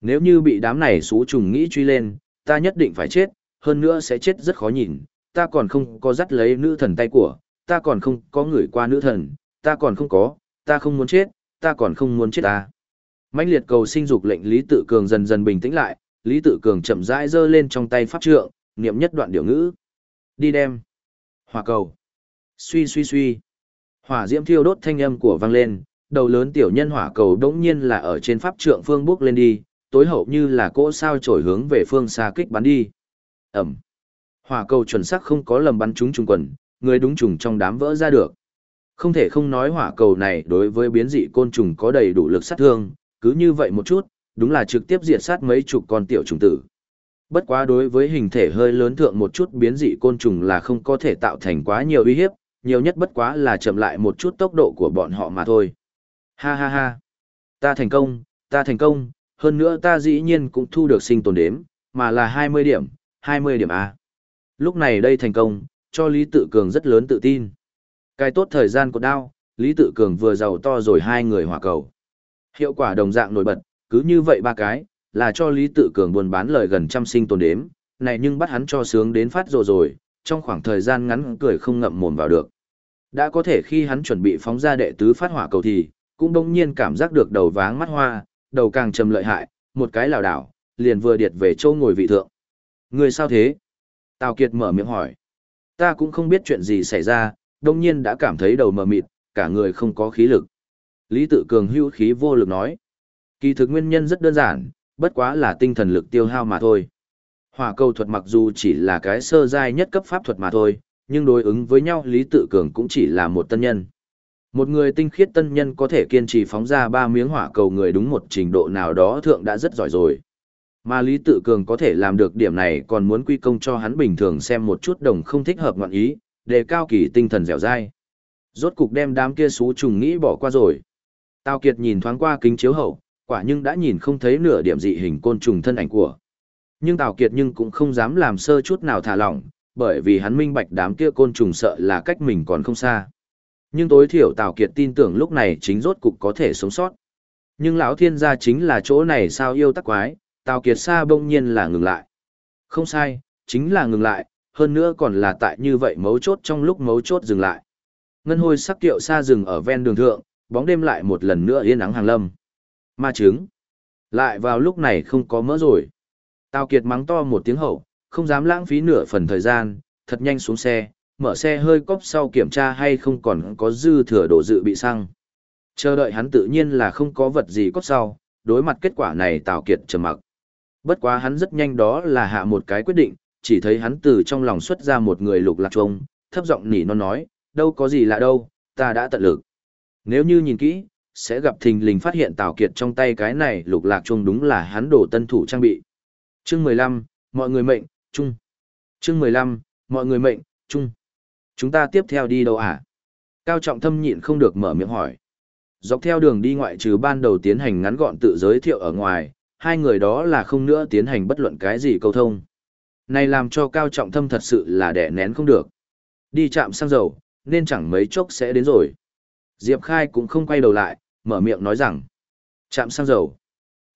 Nếu như bị đám này xú trùng nghĩ truy lên, ta nhất định phải chết, hơn nữa sẽ chết rất khó nhìn, ta còn không có dắt lấy nữ thần tay của, ta còn không có người qua nữ thần, ta còn không có, ta không muốn chết, ta còn không muốn chết ta. mãnh liệt cầu sinh dục lệnh Lý Tự Cường dần dần bình tĩnh lại, Lý Tự Cường chậm rãi giơ lên trong tay pháp trượng, niệm nhất đoạn điều ngữ. Đi đem. Hỏa cầu. Suy suy suy. Hỏa diễm thiêu đốt thanh âm của vang lên, đầu lớn tiểu nhân hỏa cầu đống nhiên là ở trên pháp trượng phương bước lên đi, tối hậu như là cỗ sao trổi hướng về phương xa kích bắn đi. Ẩm. Hỏa cầu chuẩn xác không có lầm bắn trúng trùng quần, người đúng trùng trong đám vỡ ra được. Không thể không nói hỏa cầu này đối với biến dị côn trùng có đầy đủ lực sát thương, cứ như vậy một chút, đúng là trực tiếp diệt sát mấy chục con tiểu trùng tử. Bất quá đối với hình thể hơi lớn thượng một chút biến dị côn trùng là không có thể tạo thành quá nhiều uy hiếp, nhiều nhất bất quá là chậm lại một chút tốc độ của bọn họ mà thôi. Ha ha ha. Ta thành công, ta thành công, hơn nữa ta dĩ nhiên cũng thu được sinh tồn đếm, mà là 20 điểm, 20 điểm A. Lúc này đây thành công, cho Lý Tự Cường rất lớn tự tin. Cái tốt thời gian của đao, Lý Tự Cường vừa giàu to rồi hai người hỏa cầu. Hiệu quả đồng dạng nổi bật, cứ như vậy ba cái, là cho Lý Tự Cường buôn bán lời gần trăm sinh tồn đếm, này nhưng bắt hắn cho sướng đến phát rồi rồi, trong khoảng thời gian ngắn cười không ngậm mồm vào được. Đã có thể khi hắn chuẩn bị phóng ra đệ tứ phát hỏa cầu thì, cũng đông nhiên cảm giác được đầu váng mắt hoa, đầu càng trầm lợi hại, một cái lảo đảo, liền vừa điệt về châu ngồi vị thượng. Người sao thế? Tào Kiệt mở miệng hỏi. Ta cũng không biết chuyện gì xảy ra, đông nhiên đã cảm thấy đầu mờ mịt, cả người không có khí lực. Lý Tự Cường hưu khí vô lực nói. Kỳ thực nguyên nhân rất đơn giản, bất quá là tinh thần lực tiêu hao mà thôi. Hỏa cầu thuật mặc dù chỉ là cái sơ giai nhất cấp pháp thuật mà thôi, nhưng đối ứng với nhau Lý Tự Cường cũng chỉ là một tân nhân. Một người tinh khiết tân nhân có thể kiên trì phóng ra ba miếng hỏa cầu người đúng một trình độ nào đó thượng đã rất giỏi rồi. Mà Lý Tự Cường có thể làm được điểm này còn muốn quy công cho hắn bình thường xem một chút đồng không thích hợp ngọn ý, đề cao kỳ tinh thần dẻo dai. Rốt cục đem đám kia xú trùng nghĩ bỏ qua rồi. Tào Kiệt nhìn thoáng qua kính chiếu hậu, quả nhưng đã nhìn không thấy nửa điểm dị hình côn trùng thân ảnh của. Nhưng Tào Kiệt nhưng cũng không dám làm sơ chút nào thả lỏng, bởi vì hắn minh bạch đám kia côn trùng sợ là cách mình còn không xa. Nhưng tối thiểu Tào Kiệt tin tưởng lúc này chính rốt cục có thể sống sót. Nhưng lão thiên gia chính là chỗ này sao yêu tắc quái, Tào Kiệt xa bỗng nhiên là ngừng lại. Không sai, chính là ngừng lại, hơn nữa còn là tại như vậy mấu chốt trong lúc mấu chốt dừng lại. Ngân hôi sắc tiệu xa rừng ở ven đường thượng, bóng đêm lại một lần nữa yên nắng hàng lâm. Ma trứng. Lại vào lúc này không có mỡ rồi. Tào Kiệt mắng to một tiếng hậu, không dám lãng phí nửa phần thời gian, thật nhanh xuống xe, mở xe hơi cóp sau kiểm tra hay không còn có dư thừa đồ dự bị xăng. Chờ đợi hắn tự nhiên là không có vật gì cóp sau, đối mặt kết quả này Tào Kiệt trầm mặc. Bất quá hắn rất nhanh đó là hạ một cái quyết định, chỉ thấy hắn từ trong lòng xuất ra một người lục lạc trông, thấp giọng nỉ non nói, đâu có gì lạ đâu, ta đã tận lực. Nếu như nhìn kỹ, sẽ gặp thình lình phát hiện Tào Kiệt trong tay cái này lục lạc trông đúng là hắn đổ tân thủ trang bị. Chương 15, mọi người mệnh, chung. Chương 15, mọi người mệnh, chung. Chúng ta tiếp theo đi đâu à? Cao Trọng Thâm nhịn không được mở miệng hỏi. Dọc theo đường đi ngoại trừ ban đầu tiến hành ngắn gọn tự giới thiệu ở ngoài, hai người đó là không nữa tiến hành bất luận cái gì câu thông. Này làm cho Cao Trọng Thâm thật sự là đẻ nén không được. Đi chạm xăng dầu, nên chẳng mấy chốc sẽ đến rồi. Diệp Khai cũng không quay đầu lại, mở miệng nói rằng. Chạm xăng dầu.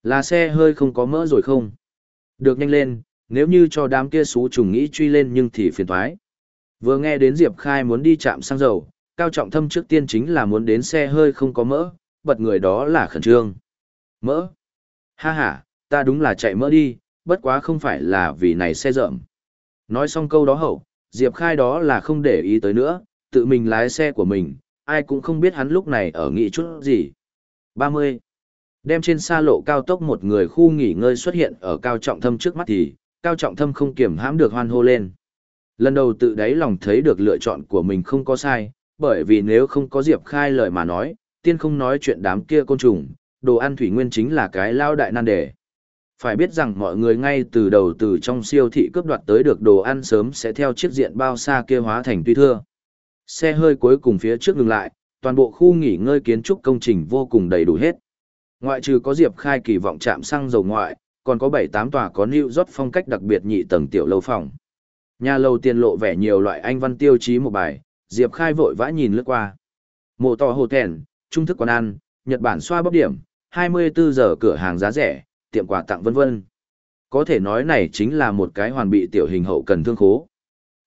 Là xe hơi không có mỡ rồi không? Được nhanh lên, nếu như cho đám kia xú trùng nghĩ truy lên nhưng thì phiền thoái. Vừa nghe đến Diệp Khai muốn đi chạm xăng dầu, Cao Trọng Thâm trước tiên chính là muốn đến xe hơi không có mỡ, bật người đó là khẩn trương. Mỡ? Ha ha, ta đúng là chạy mỡ đi, bất quá không phải là vì này xe rợm. Nói xong câu đó hậu, Diệp Khai đó là không để ý tới nữa, tự mình lái xe của mình, ai cũng không biết hắn lúc này ở nghị chút gì. 30. Đem trên xa lộ cao tốc một người khu nghỉ ngơi xuất hiện ở cao trọng thâm trước mắt thì, cao trọng thâm không kiểm hãm được hoan hô lên. Lần đầu tự đáy lòng thấy được lựa chọn của mình không có sai, bởi vì nếu không có Diệp Khai lời mà nói, tiên không nói chuyện đám kia côn trùng, đồ ăn thủy nguyên chính là cái lao đại nan đề. Phải biết rằng mọi người ngay từ đầu từ trong siêu thị cướp đoạt tới được đồ ăn sớm sẽ theo chiếc diện bao xa kia hóa thành tuy thưa. Xe hơi cuối cùng phía trước ngừng lại, toàn bộ khu nghỉ ngơi kiến trúc công trình vô cùng đầy đủ hết. Ngoại trừ có Diệp Khai kỳ vọng chạm xăng dầu ngoại, còn có 7-8 tòa có New York phong cách đặc biệt nhị tầng tiểu lâu phòng. Nhà lầu tiền lộ vẻ nhiều loại anh văn tiêu chí một bài, Diệp Khai vội vã nhìn lướt qua. Mộ to hồ thèn, trung thức quán ăn, Nhật Bản xoa bóp điểm, 24 giờ cửa hàng giá rẻ, tiệm quà tặng vân vân. Có thể nói này chính là một cái hoàn bị tiểu hình hậu cần thương khố.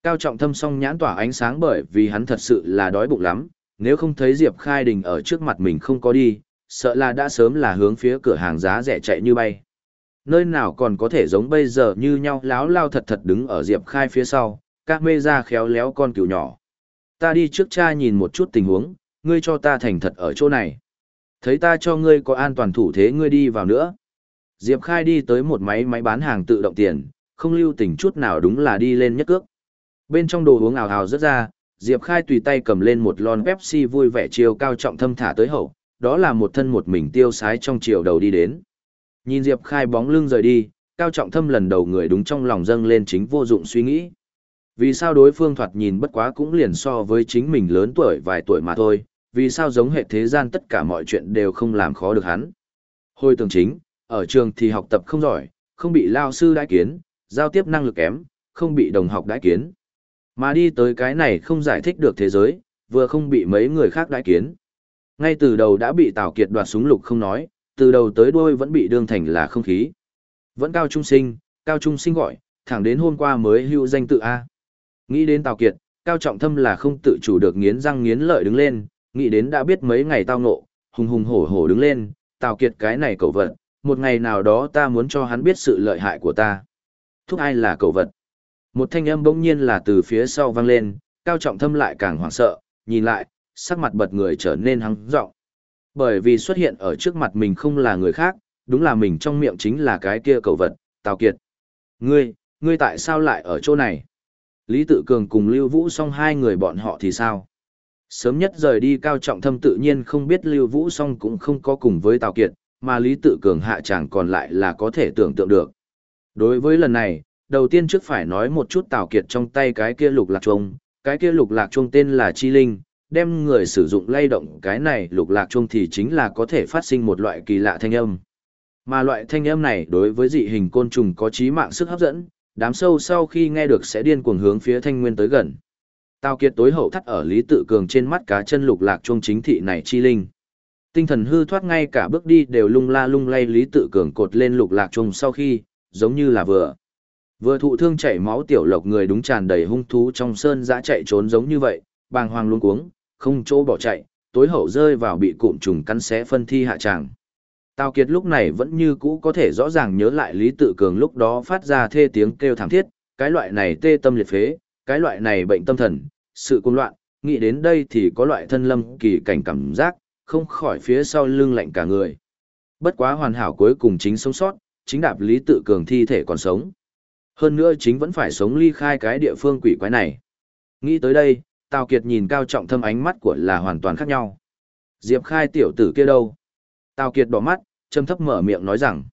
Cao trọng thâm song nhãn tỏa ánh sáng bởi vì hắn thật sự là đói bụng lắm, nếu không thấy Diệp Khai Đình ở trước mặt mình không có đi, sợ là đã sớm là hướng phía cửa hàng giá rẻ chạy như bay. Nơi nào còn có thể giống bây giờ như nhau láo lao thật thật đứng ở Diệp Khai phía sau, các mê ra khéo léo con cừu nhỏ. Ta đi trước cha nhìn một chút tình huống, ngươi cho ta thành thật ở chỗ này. Thấy ta cho ngươi có an toàn thủ thế ngươi đi vào nữa. Diệp Khai đi tới một máy máy bán hàng tự động tiền, không lưu tình chút nào đúng là đi lên nhất cước. Bên trong đồ uống ảo ào rất ra, Diệp Khai tùy tay cầm lên một lon Pepsi vui vẻ chiều cao trọng thâm thả tới hậu, đó là một thân một mình tiêu sái trong chiều đầu đi đến. Nhìn Diệp Khai bóng lưng rời đi, cao trọng thâm lần đầu người đúng trong lòng dâng lên chính vô dụng suy nghĩ. Vì sao đối phương thoạt nhìn bất quá cũng liền so với chính mình lớn tuổi vài tuổi mà thôi, vì sao giống hệ thế gian tất cả mọi chuyện đều không làm khó được hắn. Hồi tường chính, ở trường thì học tập không giỏi, không bị lao sư đãi kiến, giao tiếp năng lực kém, không bị đồng học đãi kiến. Mà đi tới cái này không giải thích được thế giới, vừa không bị mấy người khác đãi kiến. Ngay từ đầu đã bị Tào Kiệt đoạt súng lục không nói, từ đầu tới đuôi vẫn bị đương thành là không khí. Vẫn cao trung sinh, cao trung sinh gọi, thẳng đến hôm qua mới hưu danh tự A. Nghĩ đến Tào Kiệt, cao trọng thâm là không tự chủ được nghiến răng nghiến lợi đứng lên, nghĩ đến đã biết mấy ngày tao ngộ, hùng hùng hổ hổ đứng lên, Tào Kiệt cái này cậu vật, một ngày nào đó ta muốn cho hắn biết sự lợi hại của ta. Thúc ai là cậu vật? Một thanh âm bỗng nhiên là từ phía sau vang lên, cao trọng thâm lại càng hoảng sợ, nhìn lại, sắc mặt bật người trở nên hăng rộng. Bởi vì xuất hiện ở trước mặt mình không là người khác, đúng là mình trong miệng chính là cái kia cầu vật, Tào Kiệt. Ngươi, ngươi tại sao lại ở chỗ này? Lý Tự Cường cùng Lưu Vũ song hai người bọn họ thì sao? Sớm nhất rời đi cao trọng thâm tự nhiên không biết Lưu Vũ song cũng không có cùng với Tào Kiệt, mà Lý Tự Cường hạ chẳng còn lại là có thể tưởng tượng được. Đối với lần này, đầu tiên trước phải nói một chút Tào Kiệt trong tay cái kia lục lạc trông, cái kia lục lạc trông tên là Chi Linh, đem người sử dụng lay động cái này lục lạc chuông thì chính là có thể phát sinh một loại kỳ lạ thanh âm. Mà loại thanh âm này đối với dị hình côn trùng có trí mạng sức hấp dẫn, đám sâu sau khi nghe được sẽ điên cuồng hướng phía thanh nguyên tới gần. Tào Kiệt tối hậu thắt ở Lý Tự Cường trên mắt cá chân lục lạc chuông chính thị này chi linh. Tinh thần hư thoát ngay cả bước đi đều lung la lung lay Lý Tự Cường cột lên lục lạc chuông sau khi, giống như là vừa. Vừa thụ thương chảy máu tiểu lộc người đúng tràn đầy hung thú trong sơn dã chạy trốn giống như vậy, bàng hoàng luôn cuống, không chỗ bỏ chạy, tối hậu rơi vào bị cụm trùng cắn xé phân thi hạ tràng. Tào Kiệt lúc này vẫn như cũ có thể rõ ràng nhớ lại Lý Tự Cường lúc đó phát ra thê tiếng kêu thảm thiết, cái loại này tê tâm liệt phế, cái loại này bệnh tâm thần, sự cuồng loạn, nghĩ đến đây thì có loại thân lâm kỳ cảnh cảm giác, không khỏi phía sau lưng lạnh cả người. Bất quá hoàn hảo cuối cùng chính sống sót, chính đạp Lý Tự Cường thi thể còn sống. Hơn nữa chính vẫn phải sống ly khai cái địa phương quỷ quái này. Nghĩ tới đây, Tào Kiệt nhìn cao trọng thâm ánh mắt của là hoàn toàn khác nhau. Diệp Khai tiểu tử kia đâu? Tào Kiệt đỏ mắt, châm thấp mở miệng nói rằng.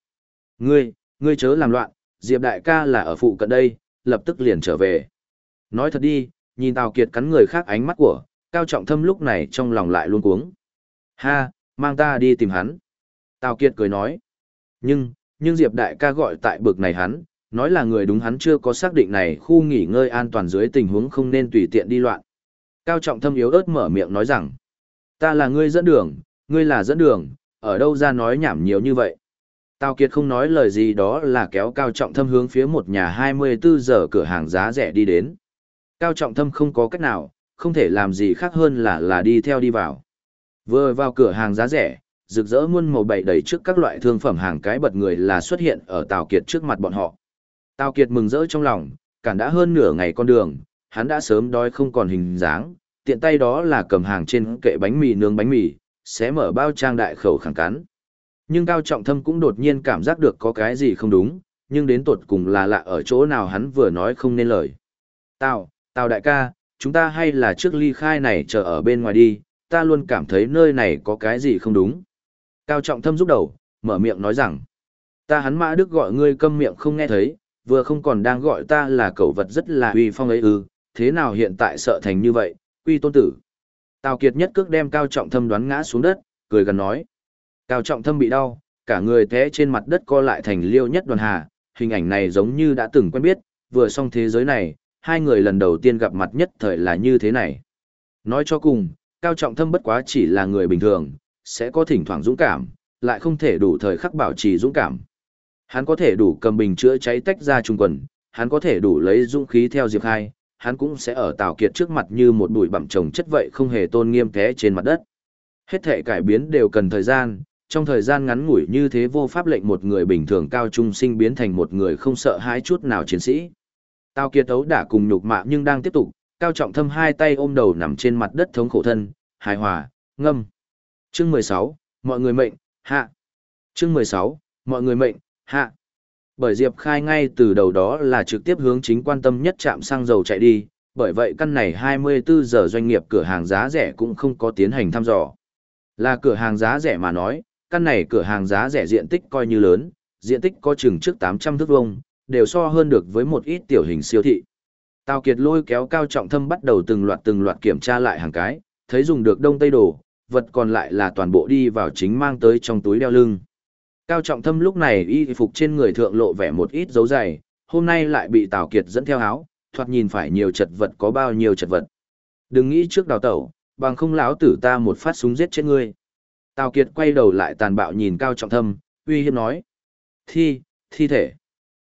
Ngươi, ngươi chớ làm loạn, Diệp đại ca là ở phụ cận đây, lập tức liền trở về. Nói thật đi, nhìn Tào Kiệt cắn người khác ánh mắt của, cao trọng thâm lúc này trong lòng lại luôn cuống. Ha, mang ta đi tìm hắn. Tào Kiệt cười nói. Nhưng, nhưng Diệp đại ca gọi tại bực này hắn, nói là người đúng hắn chưa có xác định này khu nghỉ ngơi an toàn dưới tình huống không nên tùy tiện đi loạn. Cao trọng thâm yếu ớt mở miệng nói rằng, ta là ngươi dẫn đường, ngươi là dẫn đường, ở đâu ra nói nhảm nhiều như vậy. Tào Kiệt không nói lời gì đó là kéo Cao Trọng Thâm hướng phía một nhà 24 giờ cửa hàng giá rẻ đi đến. Cao Trọng Thâm không có cách nào, không thể làm gì khác hơn là là đi theo đi vào. Vừa vào cửa hàng giá rẻ, rực rỡ muôn màu bảy đầy trước các loại thương phẩm hàng cái bật người là xuất hiện ở Tào Kiệt trước mặt bọn họ. Tào Kiệt mừng rỡ trong lòng, cản đã hơn nửa ngày con đường, hắn đã sớm đói không còn hình dáng, tiện tay đó là cầm hàng trên kệ bánh mì nướng bánh mì, sẽ mở bao trang đại khẩu khẳng cắn. Nhưng Cao Trọng Thâm cũng đột nhiên cảm giác được có cái gì không đúng, nhưng đến tột cùng là lạ ở chỗ nào hắn vừa nói không nên lời. Tào, Tào đại ca, chúng ta hay là trước ly khai này chờ ở bên ngoài đi, ta luôn cảm thấy nơi này có cái gì không đúng. Cao Trọng Thâm giúp đầu, mở miệng nói rằng, ta hắn mã đức gọi ngươi câm miệng không nghe thấy, vừa không còn đang gọi ta là cẩu vật rất là uy phong ấy ư, thế nào hiện tại sợ thành như vậy, quy tôn tử. Tào Kiệt nhất cước đem Cao Trọng Thâm đoán ngã xuống đất, cười gần nói. Cao Trọng Thâm bị đau, cả người té trên mặt đất co lại thành liêu nhất đoàn hà, hình ảnh này giống như đã từng quen biết, vừa xong thế giới này, hai người lần đầu tiên gặp mặt nhất thời là như thế này. Nói cho cùng, Cao Trọng Thâm bất quá chỉ là người bình thường, sẽ có thỉnh thoảng dũng cảm, lại không thể đủ thời khắc bảo trì dũng cảm. Hắn có thể đủ cầm bình chữa cháy tách ra trung quần, hắn có thể đủ lấy dũng khí theo Diệp Khai, hắn cũng sẽ ở Tào Kiệt trước mặt như một bụi bặm trồng chất vậy không hề tôn nghiêm té trên mặt đất. Hết thể cải biến đều cần thời gian, trong thời gian ngắn ngủi như thế vô pháp lệnh một người bình thường cao trung sinh biến thành một người không sợ hãi chút nào chiến sĩ. Tào Kiệt ấu đã cùng nhục mạ nhưng đang tiếp tục, cao trọng thâm hai tay ôm đầu nằm trên mặt đất thống khổ thân, hài hòa, ngâm. Chương 16, mọi người mệnh, hạ. Chương 16, mọi người mệnh, hạ. Bởi Diệp Khai ngay từ đầu đó là trực tiếp hướng chính quan tâm nhất trạm xăng dầu chạy đi, bởi vậy căn này 24 giờ doanh nghiệp cửa hàng giá rẻ cũng không có tiến hành thăm dò. Là cửa hàng giá rẻ mà nói, căn này cửa hàng giá rẻ diện tích coi như lớn, diện tích có chừng trước 800 thước vuông, đều so hơn được với một ít tiểu hình siêu thị. Tào Kiệt lôi kéo cao trọng thâm bắt đầu từng loạt từng loạt kiểm tra lại hàng cái, thấy dùng được đông tây đồ, vật còn lại là toàn bộ đi vào chính mang tới trong túi đeo lưng. Cao trọng thâm lúc này y phục trên người thượng lộ vẻ một ít dấu dày, hôm nay lại bị Tào Kiệt dẫn theo áo, thoạt nhìn phải nhiều chật vật có bao nhiêu chật vật. Đừng nghĩ trước đào tẩu, bằng không lão tử ta một phát súng giết chết ngươi. Tào Kiệt quay đầu lại tàn bạo nhìn Cao trọng thâm, uy hiếp nói. Thi, thi thể.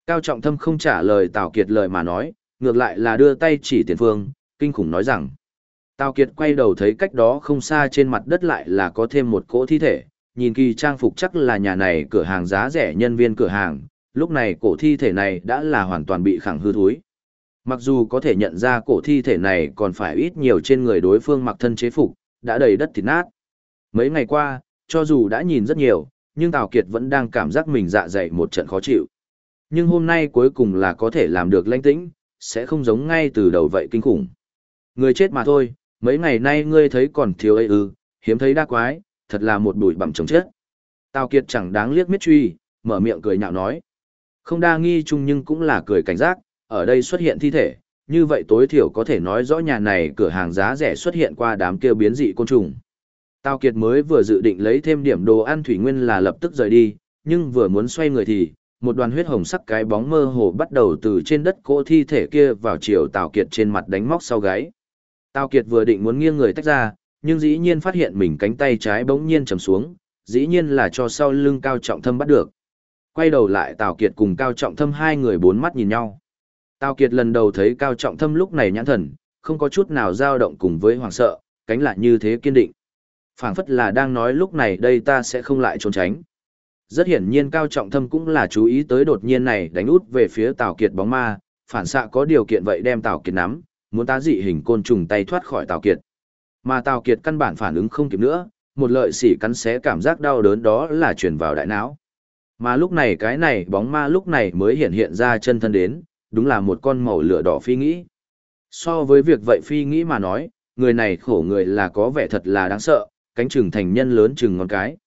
Cao Trọng Thâm không trả lời Tào Kiệt lời mà nói, ngược lại là đưa tay chỉ tiền phương, kinh khủng nói rằng. Tào Kiệt quay đầu thấy cách đó không xa trên mặt đất lại là có thêm một cỗ thi thể, nhìn kỳ trang phục chắc là nhà này cửa hàng giá rẻ nhân viên cửa hàng, lúc này cổ thi thể này đã là hoàn toàn bị khẳng hư thúi. Mặc dù có thể nhận ra cổ thi thể này còn phải ít nhiều trên người đối phương mặc thân chế phục, đã đầy đất thịt nát. Mấy ngày qua, cho dù đã nhìn rất nhiều, nhưng Tào Kiệt vẫn đang cảm giác mình dạ dày một trận khó chịu. Nhưng hôm nay cuối cùng là có thể làm được lãnh tĩnh, sẽ không giống ngay từ đầu vậy kinh khủng. Người chết mà thôi, mấy ngày nay ngươi thấy còn thiếu ấy ư, hiếm thấy đa quái, thật là một bụi bặm chồng chết. Tào Kiệt chẳng đáng liếc miết truy, mở miệng cười nhạo nói. Không đa nghi chung nhưng cũng là cười cảnh giác, ở đây xuất hiện thi thể, như vậy tối thiểu có thể nói rõ nhà này cửa hàng giá rẻ xuất hiện qua đám kêu biến dị côn trùng. Tào Kiệt mới vừa dự định lấy thêm điểm đồ ăn thủy nguyên là lập tức rời đi, nhưng vừa muốn xoay người thì, một đoàn huyết hồng sắc cái bóng mơ hồ bắt đầu từ trên đất cỗ thi thể kia vào chiều Tào Kiệt trên mặt đánh móc sau gáy. Tào Kiệt vừa định muốn nghiêng người tách ra, nhưng dĩ nhiên phát hiện mình cánh tay trái bỗng nhiên trầm xuống, dĩ nhiên là cho sau lưng Cao Trọng Thâm bắt được. Quay đầu lại Tào Kiệt cùng Cao Trọng Thâm hai người bốn mắt nhìn nhau. Tào Kiệt lần đầu thấy Cao Trọng Thâm lúc này nhãn thần, không có chút nào dao động cùng với hoàng sợ, cánh lại như thế kiên định. phảng phất là đang nói lúc này đây ta sẽ không lại trốn tránh. Rất hiển nhiên Cao Trọng Thâm cũng là chú ý tới đột nhiên này đánh út về phía Tào Kiệt bóng ma, phản xạ có điều kiện vậy đem Tào Kiệt nắm, muốn tá dị hình côn trùng tay thoát khỏi Tào Kiệt. Mà Tào Kiệt căn bản phản ứng không kịp nữa, một lợi sỉ cắn xé cảm giác đau đớn đó là truyền vào đại não. Mà lúc này cái này bóng ma lúc này mới hiện hiện ra chân thân đến, đúng là một con màu lửa đỏ phi nghĩ. So với việc vậy phi nghĩ mà nói, người này khổ người là có vẻ thật là đáng sợ, cánh chừng thành nhân lớn chừng ngón cái.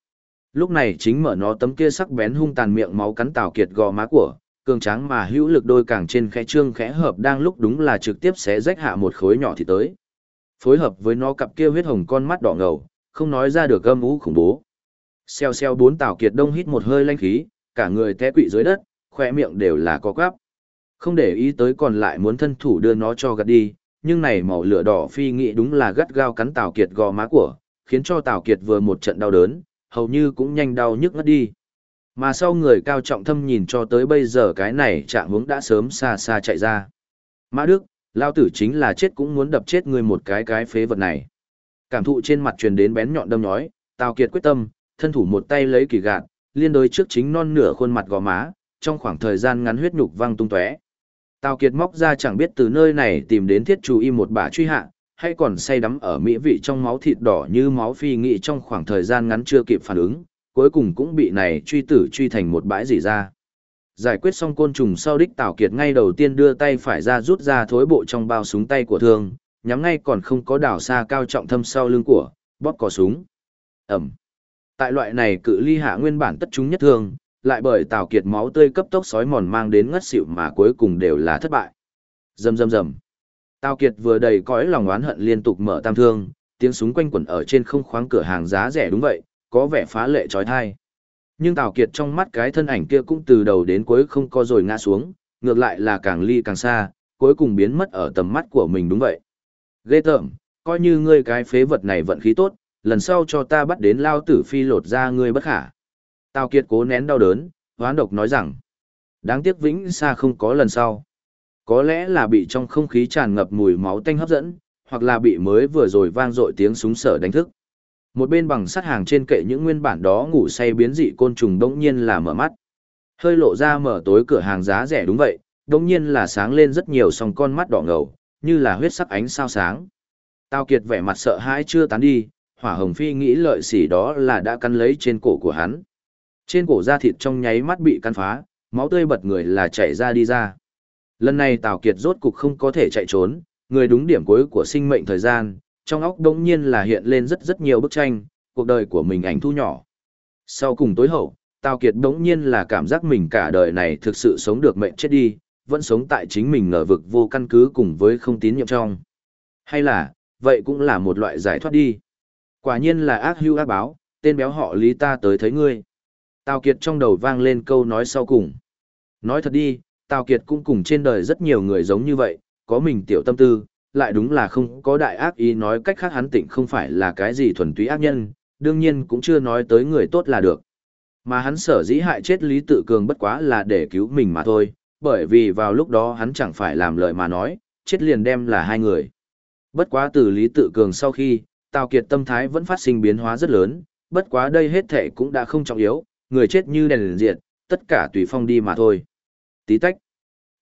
Lúc này chính mở nó tấm kia sắc bén hung tàn miệng máu cắn Tào Kiệt gò má của, cường tráng mà hữu lực đôi càng trên khẽ trương khẽ hợp đang lúc đúng là trực tiếp sẽ rách hạ một khối nhỏ thì tới. Phối hợp với nó cặp kia huyết hồng con mắt đỏ ngầu, không nói ra được âm ú khủng bố. Xeo xeo bốn Tào Kiệt đông hít một hơi lanh khí, cả người té quỵ dưới đất, khoe miệng đều là có quắp. Không để ý tới còn lại muốn thân thủ đưa nó cho gạt đi, nhưng này màu lửa đỏ phi nghị đúng là gắt gao cắn Tào Kiệt gò má của, khiến cho Tào Kiệt vừa một trận đau đớn, hầu như cũng nhanh đau nhức ngất đi. Mà sau người cao trọng thâm nhìn cho tới bây giờ cái này trạng hướng đã sớm xa xa chạy ra. Mã Đức, lao tử chính là chết cũng muốn đập chết ngươi một cái cái phế vật này. Cảm thụ trên mặt truyền đến bén nhọn đâm nhói, Tào Kiệt quyết tâm, thân thủ một tay lấy kỳ gạt, liên đối trước chính non nửa khuôn mặt gò má, trong khoảng thời gian ngắn huyết nhục văng tung tóe. Tào Kiệt móc ra chẳng biết từ nơi này tìm đến thiết chú y một bả truy hạ, hay còn say đắm ở mỹ vị trong máu thịt đỏ như máu phi nghị trong khoảng thời gian ngắn chưa kịp phản ứng, cuối cùng cũng bị này truy tử truy thành một bãi rỉ ra. Giải quyết xong côn trùng sau đích Tào Kiệt ngay đầu tiên đưa tay phải ra rút ra thối bộ trong bao súng tay của thương, nhắm ngay còn không có đảo xa cao trọng thâm sau lưng của, bóp cò súng. Ẩm. Tại loại này cự ly hạ nguyên bản tất chúng nhất thương, lại bởi Tào Kiệt máu tươi cấp tốc sói mòn mang đến ngất xỉu mà cuối cùng đều là thất bại. Rầm rầm rầm. Tào Kiệt vừa đầy cõi lòng oán hận liên tục mở tam thương, tiếng súng quanh quẩn ở trên không khoáng cửa hàng giá rẻ đúng vậy, có vẻ phá lệ trói thai. Nhưng Tào Kiệt trong mắt cái thân ảnh kia cũng từ đầu đến cuối không có rồi ngã xuống, ngược lại là càng ly càng xa, cuối cùng biến mất ở tầm mắt của mình đúng vậy. Ghê tởm, coi như ngươi cái phế vật này vận khí tốt, lần sau cho ta bắt đến lao tử phi lột ra ngươi bất khả. Tào Kiệt cố nén đau đớn, hoán độc nói rằng, đáng tiếc vĩnh xa không có lần sau. Có lẽ là bị trong không khí tràn ngập mùi máu tanh hấp dẫn, hoặc là bị mới vừa rồi vang dội tiếng súng sở đánh thức. Một bên bằng sắt hàng trên kệ những nguyên bản đó ngủ say biến dị côn trùng đống nhiên là mở mắt. Hơi lộ ra mở tối cửa hàng giá rẻ đúng vậy, đống nhiên là sáng lên rất nhiều song con mắt đỏ ngầu, như là huyết sắc ánh sao sáng. Tao kiệt vẻ mặt sợ hãi chưa tán đi, hỏa hồng phi nghĩ lợi xỉ đó là đã cắn lấy trên cổ của hắn. Trên cổ da thịt trong nháy mắt bị căn phá, máu tươi bật người là chảy ra đi ra. Lần này Tào Kiệt rốt cục không có thể chạy trốn, người đúng điểm cuối của sinh mệnh thời gian, trong óc đống nhiên là hiện lên rất rất nhiều bức tranh, cuộc đời của mình ảnh thu nhỏ. Sau cùng tối hậu, Tào Kiệt đống nhiên là cảm giác mình cả đời này thực sự sống được mệnh chết đi, vẫn sống tại chính mình ngờ vực vô căn cứ cùng với không tín nhiệm trong. Hay là, vậy cũng là một loại giải thoát đi. Quả nhiên là ác hưu ác báo, tên béo họ lý ta tới thấy ngươi. Tào Kiệt trong đầu vang lên câu nói sau cùng. Nói thật đi, Tào Kiệt cũng cùng trên đời rất nhiều người giống như vậy, có mình tiểu tâm tư, lại đúng là không có đại ác ý nói cách khác hắn tịnh không phải là cái gì thuần túy ác nhân, đương nhiên cũng chưa nói tới người tốt là được. Mà hắn sở dĩ hại chết Lý Tự Cường bất quá là để cứu mình mà thôi, bởi vì vào lúc đó hắn chẳng phải làm lời mà nói, chết liền đem là hai người. Bất quá từ Lý Tự Cường sau khi, Tào Kiệt tâm thái vẫn phát sinh biến hóa rất lớn, bất quá đây hết thể cũng đã không trọng yếu, người chết như đèn liền diệt, tất cả tùy phong đi mà thôi. Tí tách.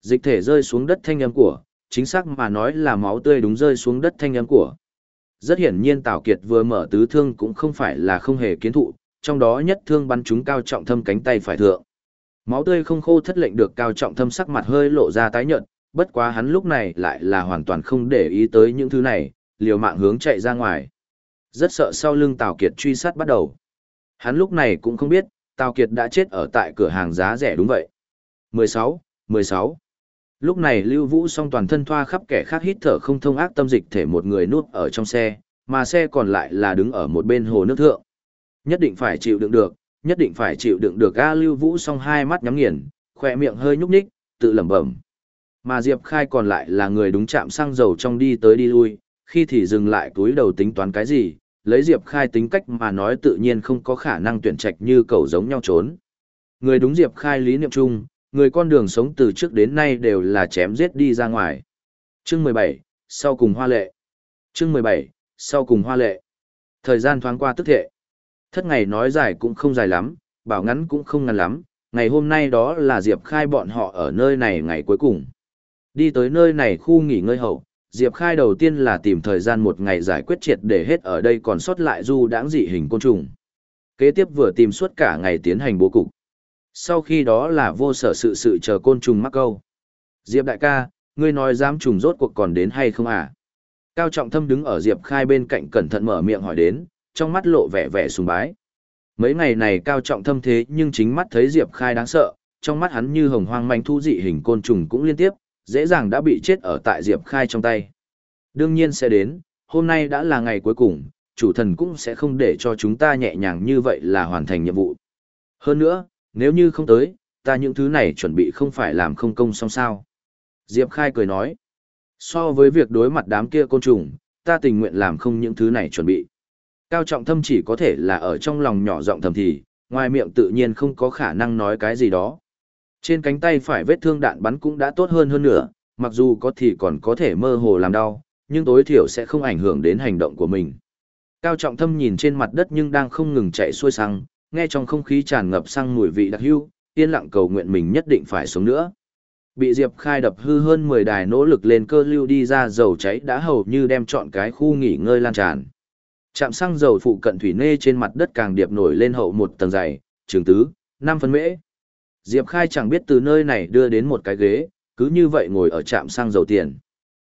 Dịch thể rơi xuống đất thanh âm của, chính xác mà nói là máu tươi đúng rơi xuống đất thanh âm của. Rất hiển nhiên Tào Kiệt vừa mở tứ thương cũng không phải là không hề kiến thụ, trong đó nhất thương bắn trúng cao trọng thâm cánh tay phải thượng. Máu tươi không khô thất lệnh được cao trọng thâm sắc mặt hơi lộ ra tái nhợt, bất quá hắn lúc này lại là hoàn toàn không để ý tới những thứ này, liều mạng hướng chạy ra ngoài. Rất sợ sau lưng Tào Kiệt truy sát bắt đầu. Hắn lúc này cũng không biết, Tào Kiệt đã chết ở tại cửa hàng giá rẻ đúng vậy. 16, 16. Lúc này Lưu Vũ song toàn thân thoa khắp kẻ khác hít thở không thông ác tâm dịch thể một người nuốt ở trong xe, mà xe còn lại là đứng ở một bên hồ nước thượng. Nhất định phải chịu đựng được, nhất định phải chịu đựng được A Lưu Vũ song hai mắt nhắm nghiền, khỏe miệng hơi nhúc nhích, tự lẩm bẩm. Mà Diệp Khai còn lại là người đúng chạm xăng dầu trong đi tới đi lui, khi thì dừng lại túi đầu tính toán cái gì, lấy Diệp Khai tính cách mà nói tự nhiên không có khả năng tuyển trạch như cầu giống nhau trốn. Người đúng Diệp Khai lý niệm chung, người con đường sống từ trước đến nay đều là chém giết đi ra ngoài. Chương 17, sau cùng hoa lệ. Chương 17, sau cùng hoa lệ. Thời gian thoáng qua tức thệ. Thất ngày nói dài cũng không dài lắm, bảo ngắn cũng không ngắn lắm, ngày hôm nay đó là Diệp Khai bọn họ ở nơi này ngày cuối cùng. Đi tới nơi này khu nghỉ ngơi hậu, Diệp Khai đầu tiên là tìm thời gian một ngày giải quyết triệt để hết ở đây còn sót lại du đãng dị hình côn trùng. Kế tiếp vừa tìm suốt cả ngày tiến hành bố cục. Sau khi đó là vô sở sự sự chờ côn trùng mắc câu. Diệp đại ca, ngươi nói dám trùng rốt cuộc còn đến hay không à? Cao Trọng Thâm đứng ở Diệp Khai bên cạnh cẩn thận mở miệng hỏi đến, trong mắt lộ vẻ vẻ sùng bái. Mấy ngày này Cao Trọng Thâm thế nhưng chính mắt thấy Diệp Khai đáng sợ, trong mắt hắn như hồng hoang manh thu dị hình côn trùng cũng liên tiếp, dễ dàng đã bị chết ở tại Diệp Khai trong tay. Đương nhiên sẽ đến, hôm nay đã là ngày cuối cùng, chủ thần cũng sẽ không để cho chúng ta nhẹ nhàng như vậy là hoàn thành nhiệm vụ. Hơn nữa, nếu như không tới, ta những thứ này chuẩn bị không phải làm không công xong sao. Diệp Khai cười nói, so với việc đối mặt đám kia côn trùng, ta tình nguyện làm không những thứ này chuẩn bị. Cao trọng thâm chỉ có thể là ở trong lòng nhỏ giọng thầm thì, ngoài miệng tự nhiên không có khả năng nói cái gì đó. Trên cánh tay phải vết thương đạn bắn cũng đã tốt hơn hơn nữa, mặc dù có thì còn có thể mơ hồ làm đau, nhưng tối thiểu sẽ không ảnh hưởng đến hành động của mình. Cao trọng thâm nhìn trên mặt đất nhưng đang không ngừng chạy xuôi sang nghe trong không khí tràn ngập sang mùi vị đặc hưu, yên lặng cầu nguyện mình nhất định phải sống nữa. Bị Diệp Khai đập hư hơn 10 đài nỗ lực lên cơ lưu đi ra dầu cháy đã hầu như đem trọn cái khu nghỉ ngơi lan tràn. Trạm xăng dầu phụ cận thủy nê trên mặt đất càng điệp nổi lên hậu một tầng dày, trường tứ, 5 phân mễ. Diệp Khai chẳng biết từ nơi này đưa đến một cái ghế, cứ như vậy ngồi ở trạm xăng dầu tiền.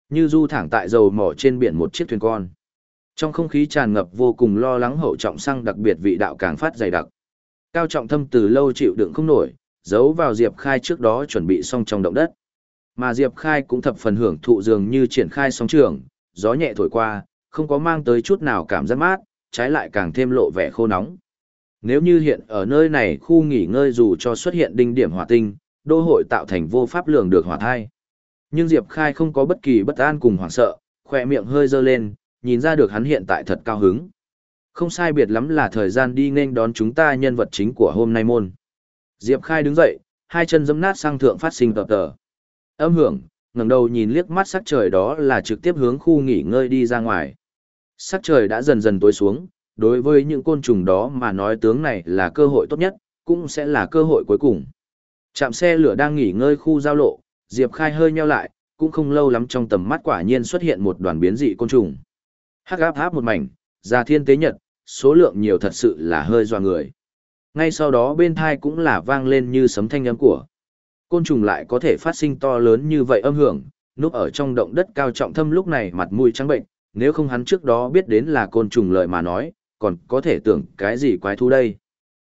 Như du thẳng tại dầu mỏ trên biển một chiếc thuyền con. Trong không khí tràn ngập vô cùng lo lắng hậu trọng xăng đặc biệt vị đạo càng phát dày đặc. Cao trọng thâm từ lâu chịu đựng không nổi, giấu vào Diệp Khai trước đó chuẩn bị xong trong động đất. Mà Diệp Khai cũng thập phần hưởng thụ dường như triển khai sóng trường, gió nhẹ thổi qua, không có mang tới chút nào cảm giác mát, trái lại càng thêm lộ vẻ khô nóng. Nếu như hiện ở nơi này khu nghỉ ngơi dù cho xuất hiện đinh điểm hỏa tinh, đô hội tạo thành vô pháp lường được hỏa thai. Nhưng Diệp Khai không có bất kỳ bất an cùng hoảng sợ, khỏe miệng hơi dơ lên, nhìn ra được hắn hiện tại thật cao hứng. Không sai biệt lắm là thời gian đi nên đón chúng ta nhân vật chính của hôm nay môn. Diệp Khai đứng dậy, hai chân giẫm nát sang thượng phát sinh tập tờ. Âm hưởng, ngẩng đầu nhìn liếc mắt sắc trời đó là trực tiếp hướng khu nghỉ ngơi đi ra ngoài. Sắc trời đã dần dần tối xuống, đối với những côn trùng đó mà nói tướng này là cơ hội tốt nhất, cũng sẽ là cơ hội cuối cùng. Trạm xe lửa đang nghỉ ngơi khu giao lộ, Diệp Khai hơi nheo lại, cũng không lâu lắm trong tầm mắt quả nhiên xuất hiện một đoàn biến dị côn trùng. Hắc áp áp một mảnh, ra thiên tế nhật, số lượng nhiều thật sự là hơi doa người. Ngay sau đó bên thai cũng là vang lên như sấm thanh âm của. Côn trùng lại có thể phát sinh to lớn như vậy âm hưởng, núp ở trong động đất cao trọng thâm lúc này mặt mũi trắng bệnh, nếu không hắn trước đó biết đến là côn trùng lợi mà nói, còn có thể tưởng cái gì quái thú đây.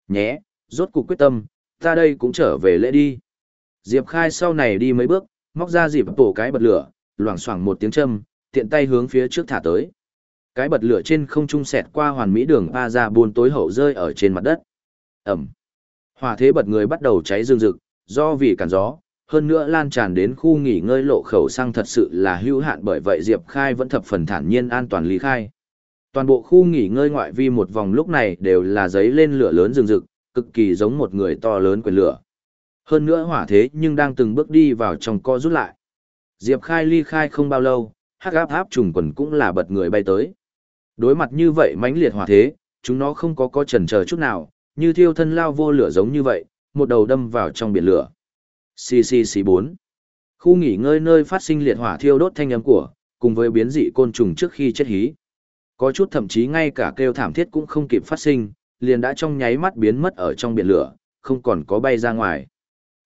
Nhé, rốt cuộc quyết tâm, ta đây cũng trở về lễ đi. Diệp Khai sau này đi mấy bước, móc ra dịp tổ cái bật lửa, loảng xoảng một tiếng châm, tiện tay hướng phía trước thả tới. Cái bật lửa trên không trung xẹt qua hoàn mỹ đường ba ra buôn tối hậu rơi ở trên mặt đất. Ẩm. Hỏa thế bật người bắt đầu cháy rừng rực, do vì cản gió, hơn nữa lan tràn đến khu nghỉ ngơi lộ khẩu sang thật sự là hữu hạn bởi vậy Diệp Khai vẫn thập phần thản nhiên an toàn lý khai. Toàn bộ khu nghỉ ngơi ngoại vi một vòng lúc này đều là giấy lên lửa lớn rừng rực, cực kỳ giống một người to lớn quyền lửa. Hơn nữa hỏa thế nhưng đang từng bước đi vào trong co rút lại. Diệp Khai ly khai không bao lâu, hắc áp áp trùng quần cũng là bật người bay tới. Đối mặt như vậy mãnh liệt hỏa thế, chúng nó không có có chần chờ chút nào, như thiêu thân lao vô lửa giống như vậy, một đầu đâm vào trong biển lửa. CCC4 Khu nghỉ ngơi nơi phát sinh liệt hỏa thiêu đốt thanh âm của, cùng với biến dị côn trùng trước khi chết hí. Có chút thậm chí ngay cả kêu thảm thiết cũng không kịp phát sinh, liền đã trong nháy mắt biến mất ở trong biển lửa, không còn có bay ra ngoài.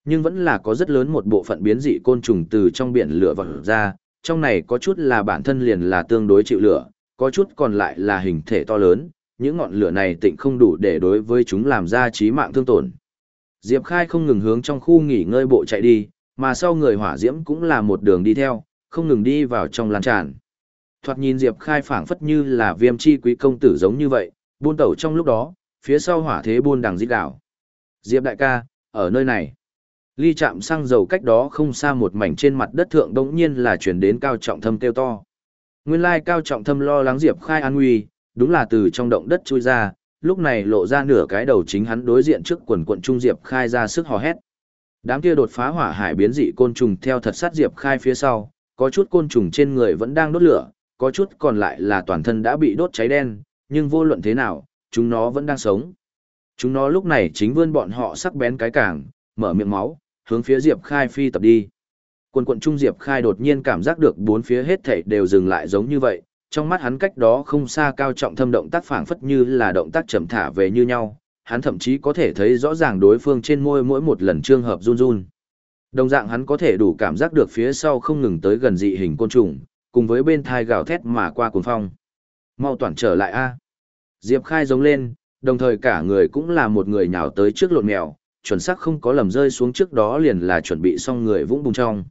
Nhưng vẫn là có rất lớn một bộ phận biến dị côn trùng từ trong biển lửa vọt ra, trong này có chút là bản thân liền là tương đối chịu lửa, có chút còn lại là hình thể to lớn, những ngọn lửa này tịnh không đủ để đối với chúng làm ra chí mạng thương tổn. Diệp Khai không ngừng hướng trong khu nghỉ ngơi bộ chạy đi, mà sau người hỏa diễm cũng là một đường đi theo, không ngừng đi vào trong lan tràn. Thoạt nhìn Diệp Khai phảng phất như là viêm chi quý công tử giống như vậy, buôn tẩu trong lúc đó, phía sau hỏa thế buôn đằng dít đảo. Diệp đại ca, ở nơi này. Ly chạm xăng dầu cách đó không xa một mảnh trên mặt đất thượng đống nhiên là chuyển đến cao trọng thâm kêu to. Nguyên lai cao trọng thâm lo lắng Diệp Khai an nguy, đúng là từ trong động đất chui ra, lúc này lộ ra nửa cái đầu chính hắn đối diện trước quần quận trung Diệp Khai ra sức hò hét. Đám kia đột phá hỏa hải biến dị côn trùng theo thật sát Diệp Khai phía sau, có chút côn trùng trên người vẫn đang đốt lửa, có chút còn lại là toàn thân đã bị đốt cháy đen, nhưng vô luận thế nào, chúng nó vẫn đang sống. Chúng nó lúc này chính vươn bọn họ sắc bén cái cảng, mở miệng máu, hướng phía Diệp Khai phi tập đi. Quần quận trung Diệp Khai đột nhiên cảm giác được bốn phía hết thảy đều dừng lại giống như vậy, trong mắt hắn cách đó không xa cao trọng thâm động tác phảng phất như là động tác chậm thả về như nhau, hắn thậm chí có thể thấy rõ ràng đối phương trên môi mỗi một lần trường hợp run run. Đồng dạng hắn có thể đủ cảm giác được phía sau không ngừng tới gần dị hình côn trùng, cùng với bên thai gào thét mà qua cuồng phong. Mau toàn trở lại a. Diệp Khai giống lên, đồng thời cả người cũng là một người nhào tới trước lộn mèo, chuẩn xác không có lầm rơi xuống trước đó liền là chuẩn bị xong người vũng bùng trong.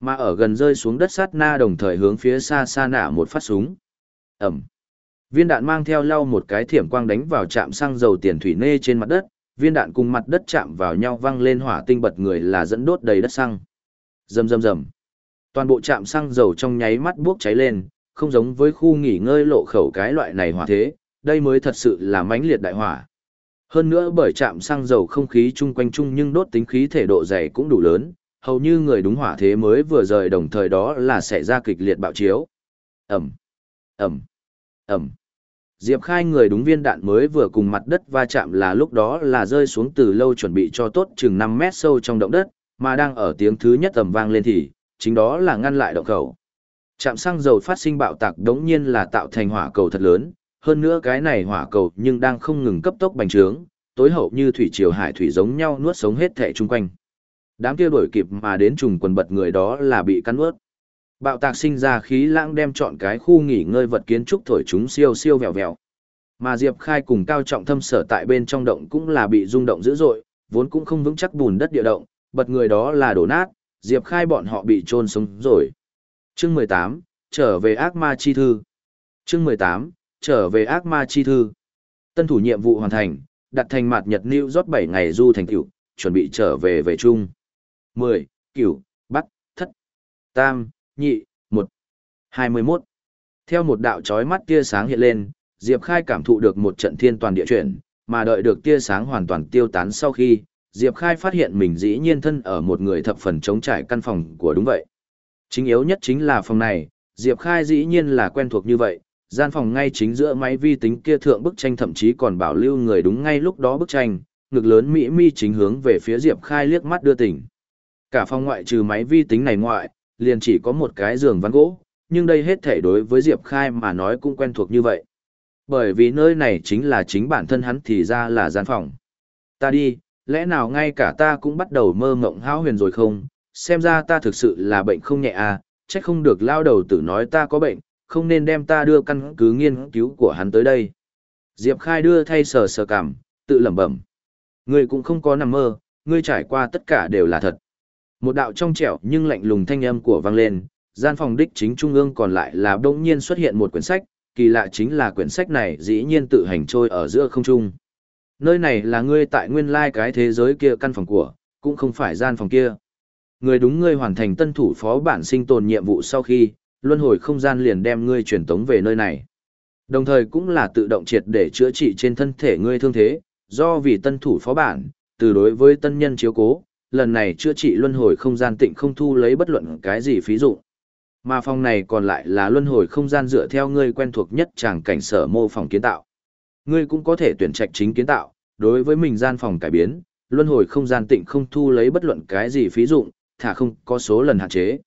Mà ở gần rơi xuống đất sát na đồng thời hướng phía xa xa nạ một phát súng. Ẩm. Viên đạn mang theo lau một cái thiểm quang đánh vào trạm xăng dầu tiền thủy nê trên mặt đất, viên đạn cùng mặt đất chạm vào nhau văng lên hỏa tinh bật người là dẫn đốt đầy đất xăng. Rầm rầm rầm. Toàn bộ trạm xăng dầu trong nháy mắt bốc cháy lên, không giống với khu nghỉ ngơi lộ khẩu cái loại này hỏa thế, đây mới thật sự là mãnh liệt đại hỏa. Hơn nữa bởi trạm xăng dầu không khí chung quanh chung nhưng đốt tính khí thể độ dày cũng đủ lớn, hầu như người đúng hỏa thế mới vừa rời đồng thời đó là xảy ra kịch liệt bạo chiếu. Ẩm, Ẩm, Ẩm. Diệp Khai người đúng viên đạn mới vừa cùng mặt đất va chạm là lúc đó là rơi xuống từ lâu chuẩn bị cho tốt chừng 5 mét sâu trong động đất, mà đang ở tiếng thứ nhất tầm vang lên thì, chính đó là ngăn lại động khẩu. Trạm xăng dầu phát sinh bạo tạc đống nhiên là tạo thành hỏa cầu thật lớn, hơn nữa cái này hỏa cầu nhưng đang không ngừng cấp tốc bành trướng, tối hậu như thủy triều hải thủy giống nhau nuốt sống hết thể chung quanh. Đám kia đuổi kịp mà đến trùng quần bật người đó là bị cắn ướt. Bạo tạc sinh ra khí lãng đem chọn cái khu nghỉ ngơi vật kiến trúc thổi chúng siêu siêu vèo vèo. Mà Diệp Khai cùng cao trọng thâm sở tại bên trong động cũng là bị rung động dữ dội, vốn cũng không vững chắc bùn đất địa động, bật người đó là đổ nát, Diệp Khai bọn họ bị trôn sống rồi. Chương 18, trở về ác ma chi thư. Chương 18, trở về ác ma chi thư. Tân thủ nhiệm vụ hoàn thành, đặt thành mặt nhật New rót 7 ngày du thành tiểu, chuẩn bị trở về về chung. 10, cửu, bắt, thất, tam, nhị, một, 21. Theo một đạo chói mắt tia sáng hiện lên, Diệp Khai cảm thụ được một trận thiên toàn địa chuyển, mà đợi được tia sáng hoàn toàn tiêu tán sau khi, Diệp Khai phát hiện mình dĩ nhiên thân ở một người thập phần chống trải căn phòng của đúng vậy. Chính yếu nhất chính là phòng này, Diệp Khai dĩ nhiên là quen thuộc như vậy, gian phòng ngay chính giữa máy vi tính kia thượng bức tranh thậm chí còn bảo lưu người đúng ngay lúc đó bức tranh, ngực lớn Mỹ mi chính hướng về phía Diệp Khai liếc mắt đưa tỉnh. Cả phòng ngoại trừ máy vi tính này ngoại, liền chỉ có một cái giường ván gỗ, nhưng đây hết thể đối với Diệp Khai mà nói cũng quen thuộc như vậy. Bởi vì nơi này chính là chính bản thân hắn thì ra là gian phòng. Ta đi, lẽ nào ngay cả ta cũng bắt đầu mơ mộng hão huyền rồi không? Xem ra ta thực sự là bệnh không nhẹ à, chắc không được lao đầu tử nói ta có bệnh, không nên đem ta đưa căn cứ nghiên cứu của hắn tới đây. Diệp Khai đưa thay sờ sờ cảm, tự lẩm bẩm. Ngươi cũng không có nằm mơ, ngươi trải qua tất cả đều là thật. Một đạo trong trẻo nhưng lạnh lùng thanh âm của vang lên, gian phòng đích chính trung ương còn lại là đông nhiên xuất hiện một quyển sách, kỳ lạ chính là quyển sách này dĩ nhiên tự hành trôi ở giữa không trung. Nơi này là ngươi tại nguyên lai cái thế giới kia căn phòng của, cũng không phải gian phòng kia. Người đúng ngươi hoàn thành tân thủ phó bản sinh tồn nhiệm vụ sau khi, luân hồi không gian liền đem ngươi truyền tống về nơi này. Đồng thời cũng là tự động triệt để chữa trị trên thân thể ngươi thương thế, do vì tân thủ phó bản, từ đối với tân nhân chiếu cố, lần này chữa trị luân hồi không gian tịnh không thu lấy bất luận cái gì phí dụ. Mà phòng này còn lại là luân hồi không gian dựa theo ngươi quen thuộc nhất chàng cảnh sở mô phòng kiến tạo. Ngươi cũng có thể tuyển trạch chính kiến tạo, đối với mình gian phòng cải biến, luân hồi không gian tịnh không thu lấy bất luận cái gì phí dụng, thả không có số lần hạn chế.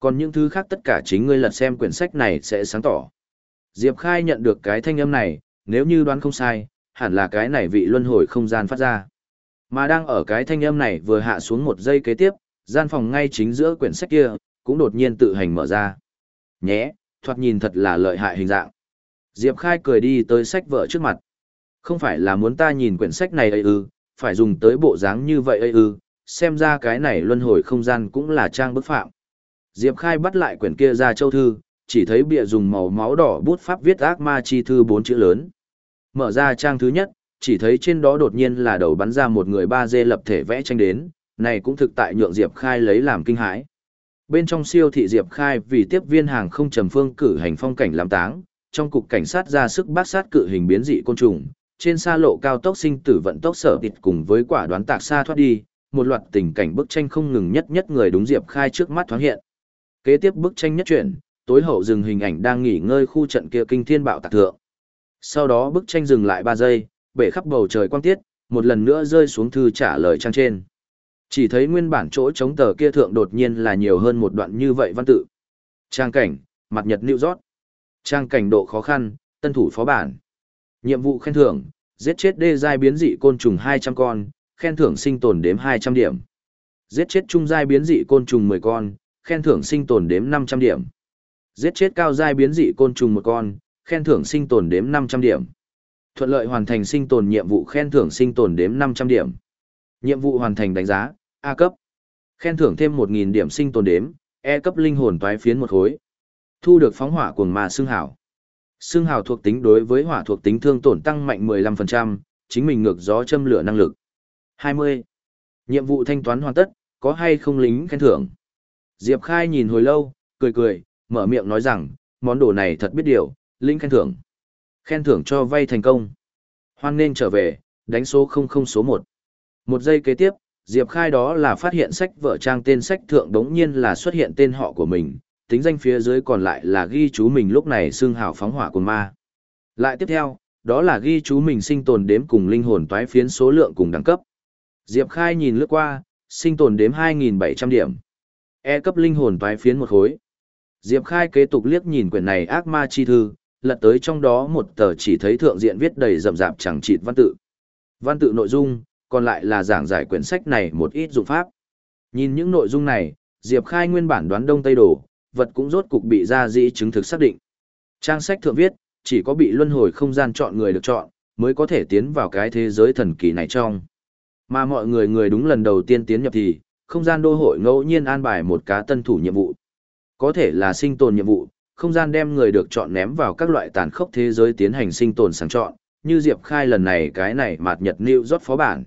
Còn những thứ khác tất cả chính ngươi lật xem quyển sách này sẽ sáng tỏ. Diệp Khai nhận được cái thanh âm này, nếu như đoán không sai, hẳn là cái này vị luân hồi không gian phát ra. Mà đang ở cái thanh âm này vừa hạ xuống một giây kế tiếp, gian phòng ngay chính giữa quyển sách kia, cũng đột nhiên tự hành mở ra. Nhé, thoạt nhìn thật là lợi hại hình dạng. Diệp Khai cười đi tới sách vợ trước mặt. Không phải là muốn ta nhìn quyển sách này ấy ư, phải dùng tới bộ dáng như vậy ấy ư, xem ra cái này luân hồi không gian cũng là trang bức phạm. Diệp Khai bắt lại quyển kia ra châu thư, chỉ thấy bịa dùng màu máu đỏ bút pháp viết ác ma chi thư bốn chữ lớn. Mở ra trang thứ nhất, chỉ thấy trên đó đột nhiên là đầu bắn ra một người ba dê lập thể vẽ tranh đến, này cũng thực tại nhượng Diệp Khai lấy làm kinh hãi. Bên trong siêu thị Diệp Khai vì tiếp viên hàng không trầm phương cử hành phong cảnh làm táng, trong cục cảnh sát ra sức bát sát cự hình biến dị côn trùng, trên xa lộ cao tốc sinh tử vận tốc sở tịt cùng với quả đoán tạc xa thoát đi, một loạt tình cảnh bức tranh không ngừng nhất nhất người đúng Diệp Khai trước mắt thoáng hiện. Kế tiếp bức tranh nhất chuyển, tối hậu dừng hình ảnh đang nghỉ ngơi khu trận kia kinh thiên bạo tạc thượng. Sau đó bức tranh dừng lại 3 giây, bể khắp bầu trời quang tiết, một lần nữa rơi xuống thư trả lời trang trên. Chỉ thấy nguyên bản chỗ chống tờ kia thượng đột nhiên là nhiều hơn một đoạn như vậy văn tự. Trang cảnh, mặt nhật New York. Trang cảnh độ khó khăn, tân thủ phó bản. Nhiệm vụ khen thưởng, giết chết đê giai biến dị côn trùng 200 con, khen thưởng sinh tồn đếm 200 điểm. Giết chết trung giai biến dị côn trùng 10 con, khen thưởng sinh tồn đếm 500 điểm. Giết chết cao giai biến dị côn trùng một con, khen thưởng sinh tồn đếm 500 điểm. Thuận lợi hoàn thành sinh tồn nhiệm vụ khen thưởng sinh tồn đếm 500 điểm. Nhiệm vụ hoàn thành đánh giá, A cấp. Khen thưởng thêm 1.000 điểm sinh tồn đếm, E cấp linh hồn toái phiến một khối. Thu được phóng hỏa cuồng mà xương hảo. Xương hào thuộc tính đối với hỏa thuộc tính thương tổn tăng mạnh 15%, chính mình ngược gió châm lửa năng lực. 20. Nhiệm vụ thanh toán hoàn tất, có hay không lính khen thưởng? Diệp Khai nhìn hồi lâu, cười cười, mở miệng nói rằng, món đồ này thật biết điều, lính khen thưởng. Khen thưởng cho vay thành công. Hoan nên trở về, đánh số 00 số 1. Một giây kế tiếp, Diệp Khai đó là phát hiện sách vợ trang tên sách thượng đống nhiên là xuất hiện tên họ của mình, tính danh phía dưới còn lại là ghi chú mình lúc này xương hào phóng hỏa cồn ma. Lại tiếp theo, đó là ghi chú mình sinh tồn đếm cùng linh hồn toái phiến số lượng cùng đẳng cấp. Diệp Khai nhìn lướt qua, sinh tồn đếm 2.700 điểm. E cấp linh hồn toái phiến một khối. Diệp Khai kế tục liếc nhìn quyển này ác ma chi thư, lật tới trong đó một tờ chỉ thấy thượng diện viết đầy rậm rạp chẳng chịt văn tự. Văn tự nội dung, còn lại là giảng giải quyển sách này một ít dụng pháp. Nhìn những nội dung này, Diệp Khai nguyên bản đoán đông tây đổ, vật cũng rốt cục bị ra dĩ chứng thực xác định. Trang sách thượng viết, chỉ có bị luân hồi không gian chọn người được chọn, mới có thể tiến vào cái thế giới thần kỳ này trong. Mà mọi người người đúng lần đầu tiên tiến nhập thì, không gian đô hội ngẫu nhiên an bài một cá tân thủ nhiệm vụ. Có thể là sinh tồn nhiệm vụ, không gian đem người được chọn ném vào các loại tàn khốc thế giới tiến hành sinh tồn sàng chọn, như Diệp Khai lần này cái này mạt nhật New York phó bản.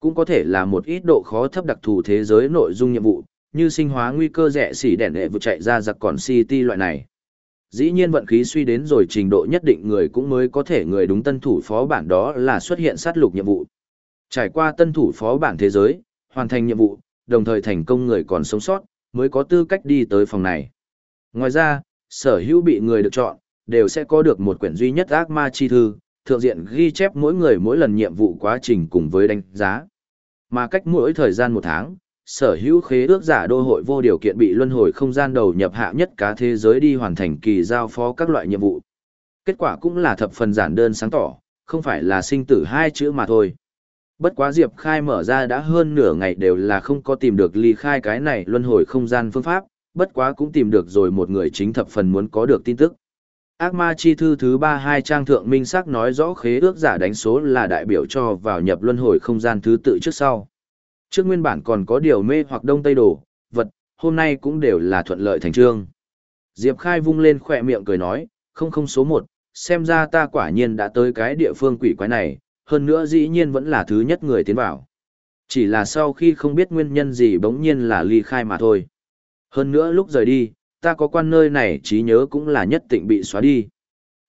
Cũng có thể là một ít độ khó thấp đặc thù thế giới nội dung nhiệm vụ, như sinh hóa nguy cơ rẻ xỉ đèn hệ vượt chạy ra giặc còn city loại này. Dĩ nhiên vận khí suy đến rồi trình độ nhất định người cũng mới có thể người đúng tân thủ phó bản đó là xuất hiện sát lục nhiệm vụ. Trải qua tân thủ phó bản thế giới, hoàn thành nhiệm vụ, đồng thời thành công người còn sống sót, mới có tư cách đi tới phòng này. Ngoài ra, sở hữu bị người được chọn, đều sẽ có được một quyển duy nhất ác ma chi thư, thượng diện ghi chép mỗi người mỗi lần nhiệm vụ quá trình cùng với đánh giá. Mà cách mỗi thời gian một tháng, sở hữu khế ước giả đô hội vô điều kiện bị luân hồi không gian đầu nhập hạ nhất cá thế giới đi hoàn thành kỳ giao phó các loại nhiệm vụ. Kết quả cũng là thập phần giản đơn sáng tỏ, không phải là sinh tử hai chữ mà thôi. Bất quá Diệp Khai mở ra đã hơn nửa ngày đều là không có tìm được ly khai cái này luân hồi không gian phương pháp, bất quá cũng tìm được rồi một người chính thập phần muốn có được tin tức. Ác ma chi thư thứ ba hai trang thượng minh sắc nói rõ khế ước giả đánh số là đại biểu cho vào nhập luân hồi không gian thứ tự trước sau. Trước nguyên bản còn có điều mê hoặc đông tây đồ, vật, hôm nay cũng đều là thuận lợi thành trương. Diệp Khai vung lên khỏe miệng cười nói, không không số một, xem ra ta quả nhiên đã tới cái địa phương quỷ quái này, hơn nữa dĩ nhiên vẫn là thứ nhất người tiến vào. Chỉ là sau khi không biết nguyên nhân gì bỗng nhiên là ly khai mà thôi. Hơn nữa lúc rời đi, ta có quan nơi này trí nhớ cũng là nhất định bị xóa đi.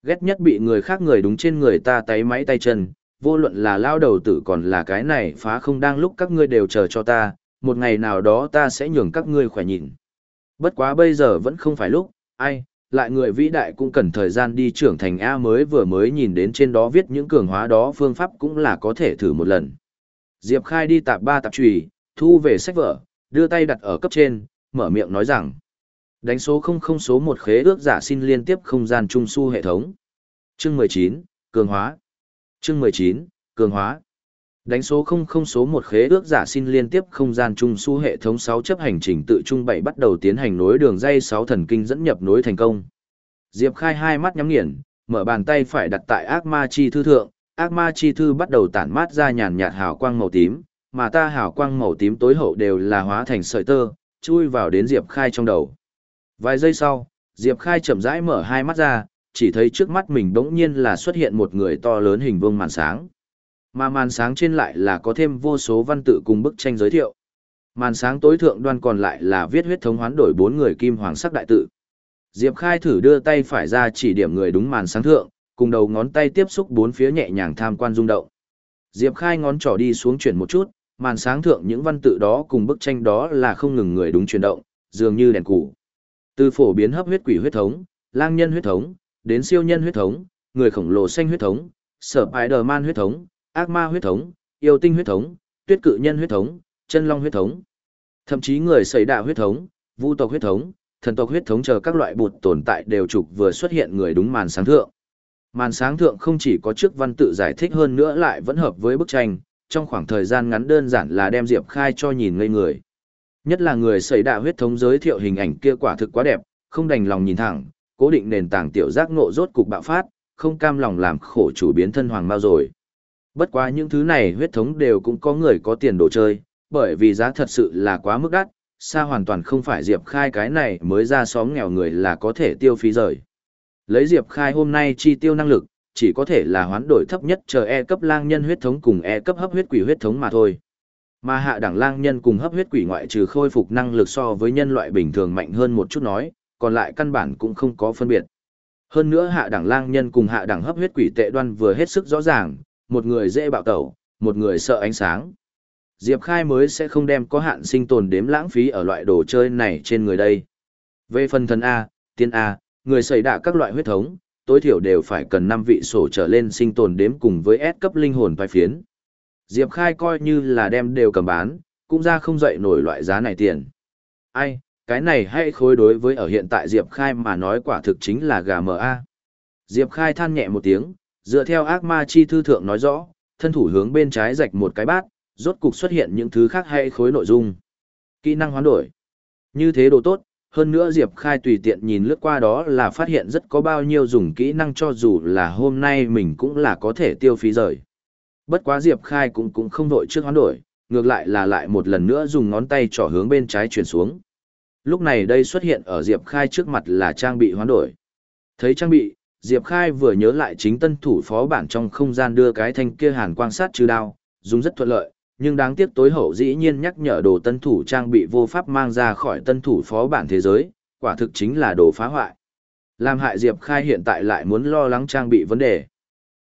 Ghét nhất bị người khác người đúng trên người ta tay máy tay chân, vô luận là lao đầu tử còn là cái này phá không đang lúc các ngươi đều chờ cho ta, một ngày nào đó ta sẽ nhường các ngươi khỏe nhìn. Bất quá bây giờ vẫn không phải lúc, ai, lại người vĩ đại cũng cần thời gian đi trưởng thành A mới vừa mới nhìn đến trên đó viết những cường hóa đó phương pháp cũng là có thể thử một lần. Diệp Khai đi tạp ba tạp trùy, thu về sách vở, đưa tay đặt ở cấp trên, mở miệng nói rằng. Đánh số 00 số một khế ước giả xin liên tiếp không gian trung su hệ thống. Chương 19, Cường hóa. Chương 19, Cường hóa. Đánh số 00 số một khế ước giả xin liên tiếp không gian trung su hệ thống sáu chấp hành trình tự trung bảy bắt đầu tiến hành nối đường dây sáu thần kinh dẫn nhập nối thành công. Diệp Khai hai mắt nhắm nghiền, mở bàn tay phải đặt tại ác ma chi thư thượng, ác ma chi thư bắt đầu tản mát ra nhàn nhạt hào quang màu tím, mà ta hào quang màu tím tối hậu đều là hóa thành sợi tơ, chui vào đến Diệp Khai trong đầu. Vài giây sau, Diệp Khai chậm rãi mở hai mắt ra, chỉ thấy trước mắt mình đống nhiên là xuất hiện một người to lớn hình vuông màn sáng. Mà màn sáng trên lại là có thêm vô số văn tự cùng bức tranh giới thiệu. Màn sáng tối thượng đoan còn lại là viết huyết thống hoán đổi bốn người kim hoàng sắc đại tự. Diệp Khai thử đưa tay phải ra chỉ điểm người đúng màn sáng thượng, cùng đầu ngón tay tiếp xúc bốn phía nhẹ nhàng tham quan rung động. Diệp Khai ngón trỏ đi xuống chuyển một chút, màn sáng thượng những văn tự đó cùng bức tranh đó là không ngừng người đúng chuyển động, dường như đèn cũ. Từ phổ biến hấp huyết quỷ huyết thống, lang nhân huyết thống, đến siêu nhân huyết thống, người khổng lồ xanh huyết thống, sở Spider-Man huyết thống, ác ma huyết thống, yêu tinh huyết thống, tuyết cự nhân huyết thống, chân long huyết thống. Thậm chí người xảy đạo huyết thống, vu tộc huyết thống, thần tộc huyết thống chờ các loại bụt tồn tại đều trục vừa xuất hiện người đúng màn sáng thượng. Màn sáng thượng không chỉ có trước văn tự giải thích hơn nữa lại vẫn hợp với bức tranh, trong khoảng thời gian ngắn đơn giản là đem Diệp Khai cho nhìn ngây người. Nhất là người xảy đạo huyết thống giới thiệu hình ảnh kia quả thực quá đẹp, không đành lòng nhìn thẳng, cố định nền tảng tiểu giác ngộ rốt cục bạo phát, không cam lòng làm khổ chủ biến thân hoàng bao rồi. Bất quá những thứ này huyết thống đều cũng có người có tiền đồ chơi, bởi vì giá thật sự là quá mức đắt, xa hoàn toàn không phải Diệp Khai cái này mới ra xóm nghèo người là có thể tiêu phí rời. Lấy Diệp Khai hôm nay chi tiêu năng lực, chỉ có thể là hoán đổi thấp nhất chờ E cấp lang nhân huyết thống cùng E cấp hấp huyết quỷ huyết thống mà thôi. Mà hạ đẳng lang nhân cùng hấp huyết quỷ ngoại trừ khôi phục năng lực so với nhân loại bình thường mạnh hơn một chút nói, còn lại căn bản cũng không có phân biệt. Hơn nữa hạ đẳng lang nhân cùng hạ đẳng hấp huyết quỷ tệ đoan vừa hết sức rõ ràng, một người dễ bạo tẩu, một người sợ ánh sáng. Diệp Khai mới sẽ không đem có hạn sinh tồn đếm lãng phí ở loại đồ chơi này trên người đây. Về phần thần A, tiên A, người xảy đạ các loại huyết thống, tối thiểu đều phải cần 5 vị sổ trở lên sinh tồn đếm cùng với S cấp linh hồn vai phiến. Diệp Khai coi như là đem đều cầm bán, cũng ra không dậy nổi loại giá này tiền. Ai, cái này hay khối đối với ở hiện tại Diệp Khai mà nói quả thực chính là gà mờ a. Diệp Khai than nhẹ một tiếng, dựa theo ác ma chi thư thượng nói rõ, thân thủ hướng bên trái rạch một cái bát, rốt cục xuất hiện những thứ khác hay khối nội dung. Kỹ năng hoán đổi. Như thế đồ tốt, hơn nữa Diệp Khai tùy tiện nhìn lướt qua đó là phát hiện rất có bao nhiêu dùng kỹ năng cho dù là hôm nay mình cũng là có thể tiêu phí rời. Bất quá Diệp Khai cũng cũng không đội trước hoán đổi, ngược lại là lại một lần nữa dùng ngón tay trỏ hướng bên trái chuyển xuống. Lúc này đây xuất hiện ở Diệp Khai trước mặt là trang bị hoán đổi. Thấy trang bị, Diệp Khai vừa nhớ lại chính tân thủ phó bản trong không gian đưa cái thanh kia hàn quan sát trừ đao, dùng rất thuận lợi, nhưng đáng tiếc tối hậu dĩ nhiên nhắc nhở đồ tân thủ trang bị vô pháp mang ra khỏi tân thủ phó bản thế giới, quả thực chính là đồ phá hoại. Làm hại Diệp Khai hiện tại lại muốn lo lắng trang bị vấn đề.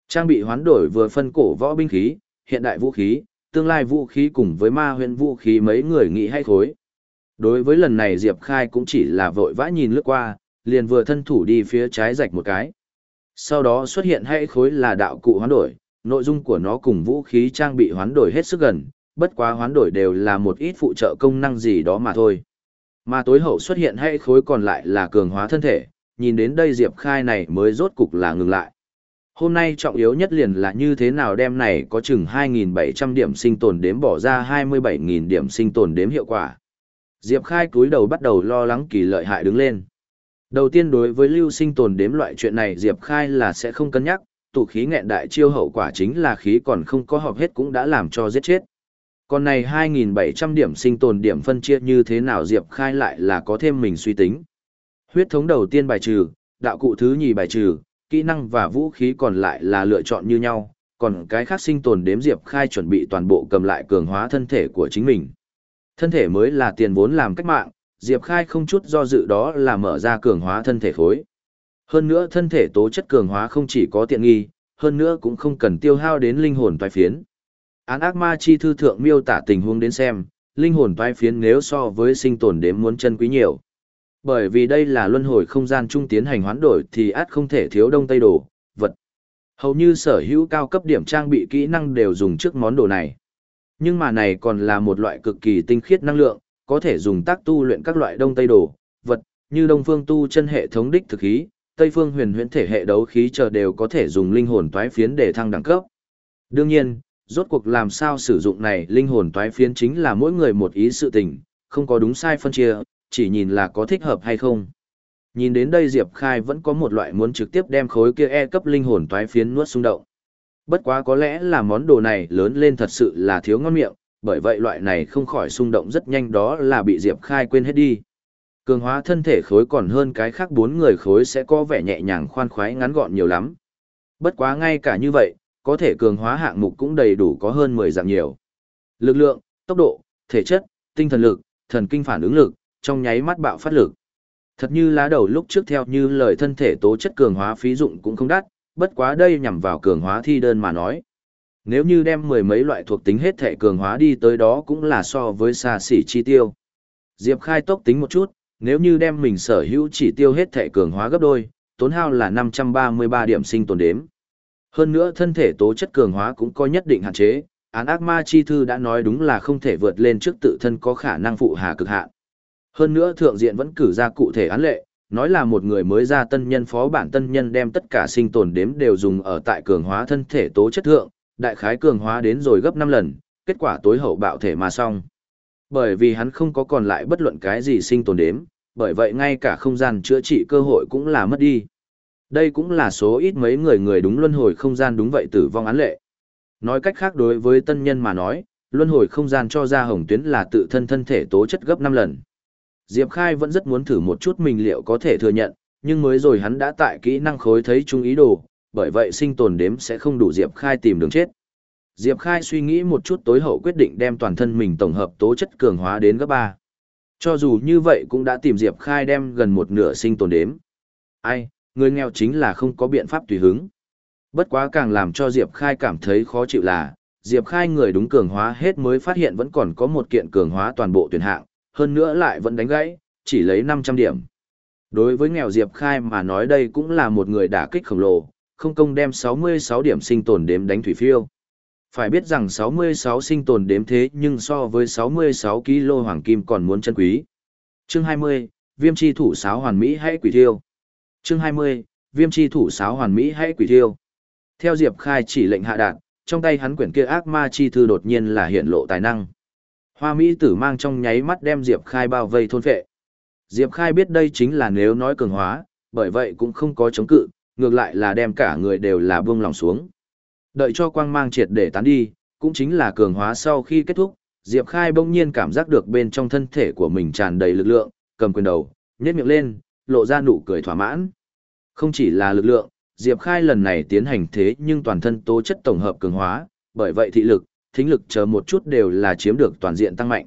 Trang bị hoán đổi vừa phân cổ võ binh khí, hiện đại vũ khí, tương lai vũ khí cùng với ma huyền vũ khí mấy người nghĩ hay khối. Đối với lần này Diệp Khai cũng chỉ là vội vã nhìn lướt qua, liền vừa thân thủ đi phía trái rạch một cái. Sau đó xuất hiện hay khối là đạo cụ hoán đổi, nội dung của nó cùng vũ khí trang bị hoán đổi hết sức gần, bất quá hoán đổi đều là một ít phụ trợ công năng gì đó mà thôi. Mà tối hậu xuất hiện hay khối còn lại là cường hóa thân thể, nhìn đến đây Diệp Khai này mới rốt cục là ngừng lại. Hôm nay trọng yếu nhất liền là như thế nào đem này có chừng 2.700 điểm sinh tồn đếm bỏ ra 27.000 điểm sinh tồn đếm hiệu quả. Diệp Khai cúi đầu bắt đầu lo lắng kỳ lợi hại đứng lên. Đầu tiên đối với lưu sinh tồn đếm loại chuyện này Diệp Khai là sẽ không cân nhắc, tụ khí nghẹn đại chiêu hậu quả chính là khí còn không có họp hết cũng đã làm cho giết chết. Còn này 2.700 điểm sinh tồn điểm phân chia như thế nào Diệp Khai lại là có thêm mình suy tính. Huyết thống đầu tiên bài trừ, đạo cụ thứ nhì bài trừ, kỹ năng và vũ khí còn lại là lựa chọn như nhau, còn cái khác sinh tồn đếm Diệp Khai chuẩn bị toàn bộ cầm lại cường hóa thân thể của chính mình. Thân thể mới là tiền vốn làm cách mạng, Diệp Khai không chút do dự đó là mở ra cường hóa thân thể khối. Hơn nữa thân thể tố chất cường hóa không chỉ có tiện nghi, hơn nữa cũng không cần tiêu hao đến linh hồn toái phiến. Án ác ma chi thư thượng miêu tả tình huống đến xem, linh hồn toái phiến nếu so với sinh tồn đếm muốn chân quý nhiều. Bởi vì đây là luân hồi không gian trung tiến hành hoán đổi thì át không thể thiếu đông tây đồ, vật. Hầu như sở hữu cao cấp điểm trang bị kỹ năng đều dùng trước món đồ này. Nhưng mà này còn là một loại cực kỳ tinh khiết năng lượng, có thể dùng tác tu luyện các loại đông tây đồ, vật, như đông phương tu chân hệ thống đích thực khí, tây phương huyền huyễn thể hệ đấu khí chờ đều có thể dùng linh hồn toái phiến để thăng đẳng cấp. Đương nhiên, rốt cuộc làm sao sử dụng này linh hồn toái phiến chính là mỗi người một ý sự tình, không có đúng sai phân chia, chỉ nhìn là có thích hợp hay không. Nhìn đến đây Diệp Khai vẫn có một loại muốn trực tiếp đem khối kia E cấp linh hồn toái phiến nuốt xung động. Bất quá có lẽ là món đồ này lớn lên thật sự là thiếu ngon miệng, bởi vậy loại này không khỏi xung động rất nhanh đó là bị Diệp Khai quên hết đi. Cường hóa thân thể khối còn hơn cái khác bốn người khối sẽ có vẻ nhẹ nhàng khoan khoái ngắn gọn nhiều lắm. Bất quá ngay cả như vậy, có thể cường hóa hạng mục cũng đầy đủ có hơn 10 dạng nhiều. Lực lượng, tốc độ, thể chất, tinh thần lực, thần kinh phản ứng lực, trong nháy mắt bạo phát lực. Thật như lá đầu lúc trước theo như lời thân thể tố chất cường hóa phí dụng cũng không đắt, bất quá đây nhằm vào cường hóa thi đơn mà nói. Nếu như đem mười mấy loại thuộc tính hết thể cường hóa đi tới đó cũng là so với xa xỉ chi tiêu. Diệp khai tốc tính một chút, nếu như đem mình sở hữu chỉ tiêu hết thể cường hóa gấp đôi, tốn hao là 533 điểm sinh tồn đếm. Hơn nữa thân thể tố chất cường hóa cũng có nhất định hạn chế, án ác ma chi thư đã nói đúng là không thể vượt lên trước tự thân có khả năng phụ hà cực hạn. Hơn nữa thượng diện vẫn cử ra cụ thể án lệ, nói là một người mới ra tân nhân phó bản tân nhân đem tất cả sinh tồn đếm đều dùng ở tại cường hóa thân thể tố chất thượng, đại khái cường hóa đến rồi gấp 5 lần, kết quả tối hậu bạo thể mà xong. Bởi vì hắn không có còn lại bất luận cái gì sinh tồn đếm, bởi vậy ngay cả không gian chữa trị cơ hội cũng là mất đi. Đây cũng là số ít mấy người người đúng luân hồi không gian đúng vậy tử vong án lệ. Nói cách khác đối với tân nhân mà nói, luân hồi không gian cho ra hồng tuyến là tự thân thân thể tố chất gấp 5 lần. Diệp Khai vẫn rất muốn thử một chút mình liệu có thể thừa nhận, nhưng mới rồi hắn đã tại kỹ năng khối thấy chung ý đồ, bởi vậy sinh tồn đếm sẽ không đủ Diệp Khai tìm đường chết. Diệp Khai suy nghĩ một chút tối hậu quyết định đem toàn thân mình tổng hợp tố chất cường hóa đến gấp 3. Cho dù như vậy cũng đã tìm Diệp Khai đem gần một nửa sinh tồn đếm. Ai, người nghèo chính là không có biện pháp tùy hứng. Bất quá càng làm cho Diệp Khai cảm thấy khó chịu là, Diệp Khai người đúng cường hóa hết mới phát hiện vẫn còn có một kiện cường hóa toàn bộ tuyển hạng, hơn nữa lại vẫn đánh gãy, chỉ lấy 500 điểm. Đối với nghèo Diệp Khai mà nói đây cũng là một người đả kích khổng lồ, không công đem 66 điểm sinh tồn đếm đánh thủy phiêu. Phải biết rằng 66 sinh tồn đếm thế nhưng so với 66 kg hoàng kim còn muốn chân quý. Chương 20, Viêm chi thủ sáo hoàn mỹ hãy quỷ thiêu. Chương 20, Viêm chi thủ sáo hoàn mỹ hãy quỷ thiêu. Theo Diệp Khai chỉ lệnh hạ đạn, trong tay hắn quyển kia ác ma chi thư đột nhiên là hiện lộ tài năng. Hoa Mỹ tử mang trong nháy mắt đem Diệp Khai bao vây thôn phệ. Diệp Khai biết đây chính là nếu nói cường hóa, bởi vậy cũng không có chống cự, ngược lại là đem cả người đều là buông lòng xuống. Đợi cho quang mang triệt để tán đi, cũng chính là cường hóa sau khi kết thúc, Diệp Khai bỗng nhiên cảm giác được bên trong thân thể của mình tràn đầy lực lượng, cầm quyền đầu, nhếch miệng lên, lộ ra nụ cười thỏa mãn. Không chỉ là lực lượng, Diệp Khai lần này tiến hành thế nhưng toàn thân tố chất tổng hợp cường hóa, bởi vậy thị lực, thính lực chờ một chút đều là chiếm được toàn diện tăng mạnh.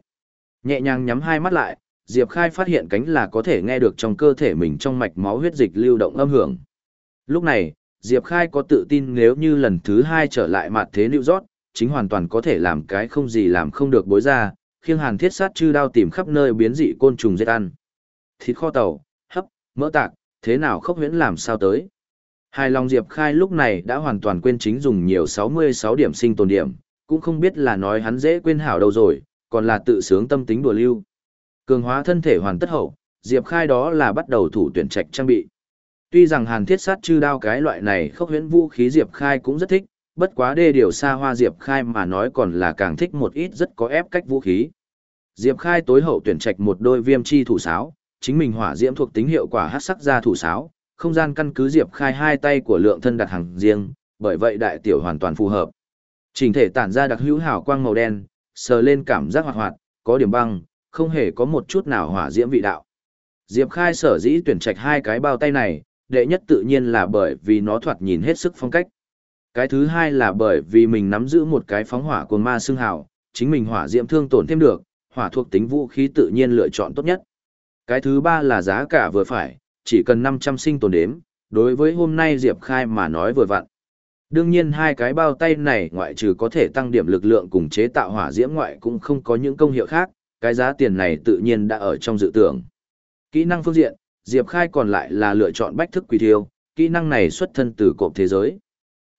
Nhẹ nhàng nhắm hai mắt lại, Diệp Khai phát hiện cánh là có thể nghe được trong cơ thể mình trong mạch máu huyết dịch lưu động âm hưởng. Lúc này, Diệp Khai có tự tin nếu như lần thứ hai trở lại mặt thế New York, chính hoàn toàn có thể làm cái không gì làm không được bối ra, khiêng hàn thiết sát chư đao tìm khắp nơi biến dị côn trùng giết ăn. Thịt kho tàu, hấp, mỡ tạc, thế nào khốc huyễn làm sao tới. Hài lòng Diệp Khai lúc này đã hoàn toàn quên chính dùng nhiều 66 điểm sinh tồn điểm, cũng không biết là nói hắn dễ quên hảo đâu rồi, còn là tự sướng tâm tính đùa lưu. Cường hóa thân thể hoàn tất hậu, Diệp Khai đó là bắt đầu thủ tuyển trạch trang bị. Tuy rằng hàn thiết sát chư đao cái loại này khốc huyễn vũ khí Diệp Khai cũng rất thích, bất quá đê điều xa hoa Diệp Khai mà nói còn là càng thích một ít rất có ép cách vũ khí. Diệp Khai tối hậu tuyển trạch một đôi viêm chi thủ sáo, chính mình hỏa diễm thuộc tính hiệu quả hát sắc ra thủ sáo, không gian căn cứ Diệp Khai hai tay của lượng thân đặt hàng riêng, bởi vậy đại tiểu hoàn toàn phù hợp. Trình thể tản ra đặc hữu hào quang màu đen, sờ lên cảm giác hoạt hoạt, có điểm băng, không hề có một chút nào hỏa diễm vị đạo. Diệp Khai sở dĩ tuyển trạch hai cái bao tay này, đệ nhất tự nhiên là bởi vì nó thoạt nhìn hết sức phong cách. Cái thứ hai là bởi vì mình nắm giữ một cái phóng hỏa của ma xương hào, chính mình hỏa diễm thương tổn thêm được, hỏa thuộc tính vũ khí tự nhiên lựa chọn tốt nhất. Cái thứ ba là giá cả vừa phải, chỉ cần 500 sinh tồn đếm, đối với hôm nay Diệp Khai mà nói vừa vặn. Đương nhiên hai cái bao tay này ngoại trừ có thể tăng điểm lực lượng cùng chế tạo hỏa diễm ngoại cũng không có những công hiệu khác, cái giá tiền này tự nhiên đã ở trong dự tưởng. Kỹ năng phương diện, Diệp Khai còn lại là lựa chọn bách thức quỷ thiêu, kỹ năng này xuất thân từ cộp thế giới.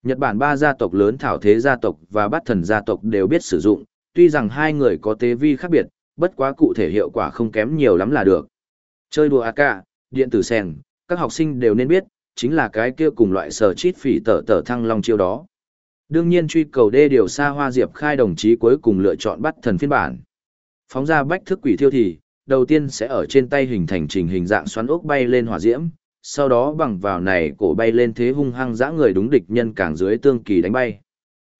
Nhật Bản ba gia tộc lớn thảo thế gia tộc và bát thần gia tộc đều biết sử dụng, tuy rằng hai người có tế vi khác biệt, bất quá cụ thể hiệu quả không kém nhiều lắm là được. Chơi đùa AK, điện tử sen, các học sinh đều nên biết, chính là cái kia cùng loại sở chít phỉ tở tở thăng long chiêu đó. Đương nhiên truy cầu đê điều xa hoa diệp khai đồng chí cuối cùng lựa chọn bắt thần phiên bản. Phóng ra bách thức quỷ thiêu thì, đầu tiên sẽ ở trên tay hình thành trình hình dạng xoắn ốc bay lên hỏa diễm, sau đó bằng vào này cổ bay lên thế hung hăng dã người đúng địch nhân càng dưới tương kỳ đánh bay.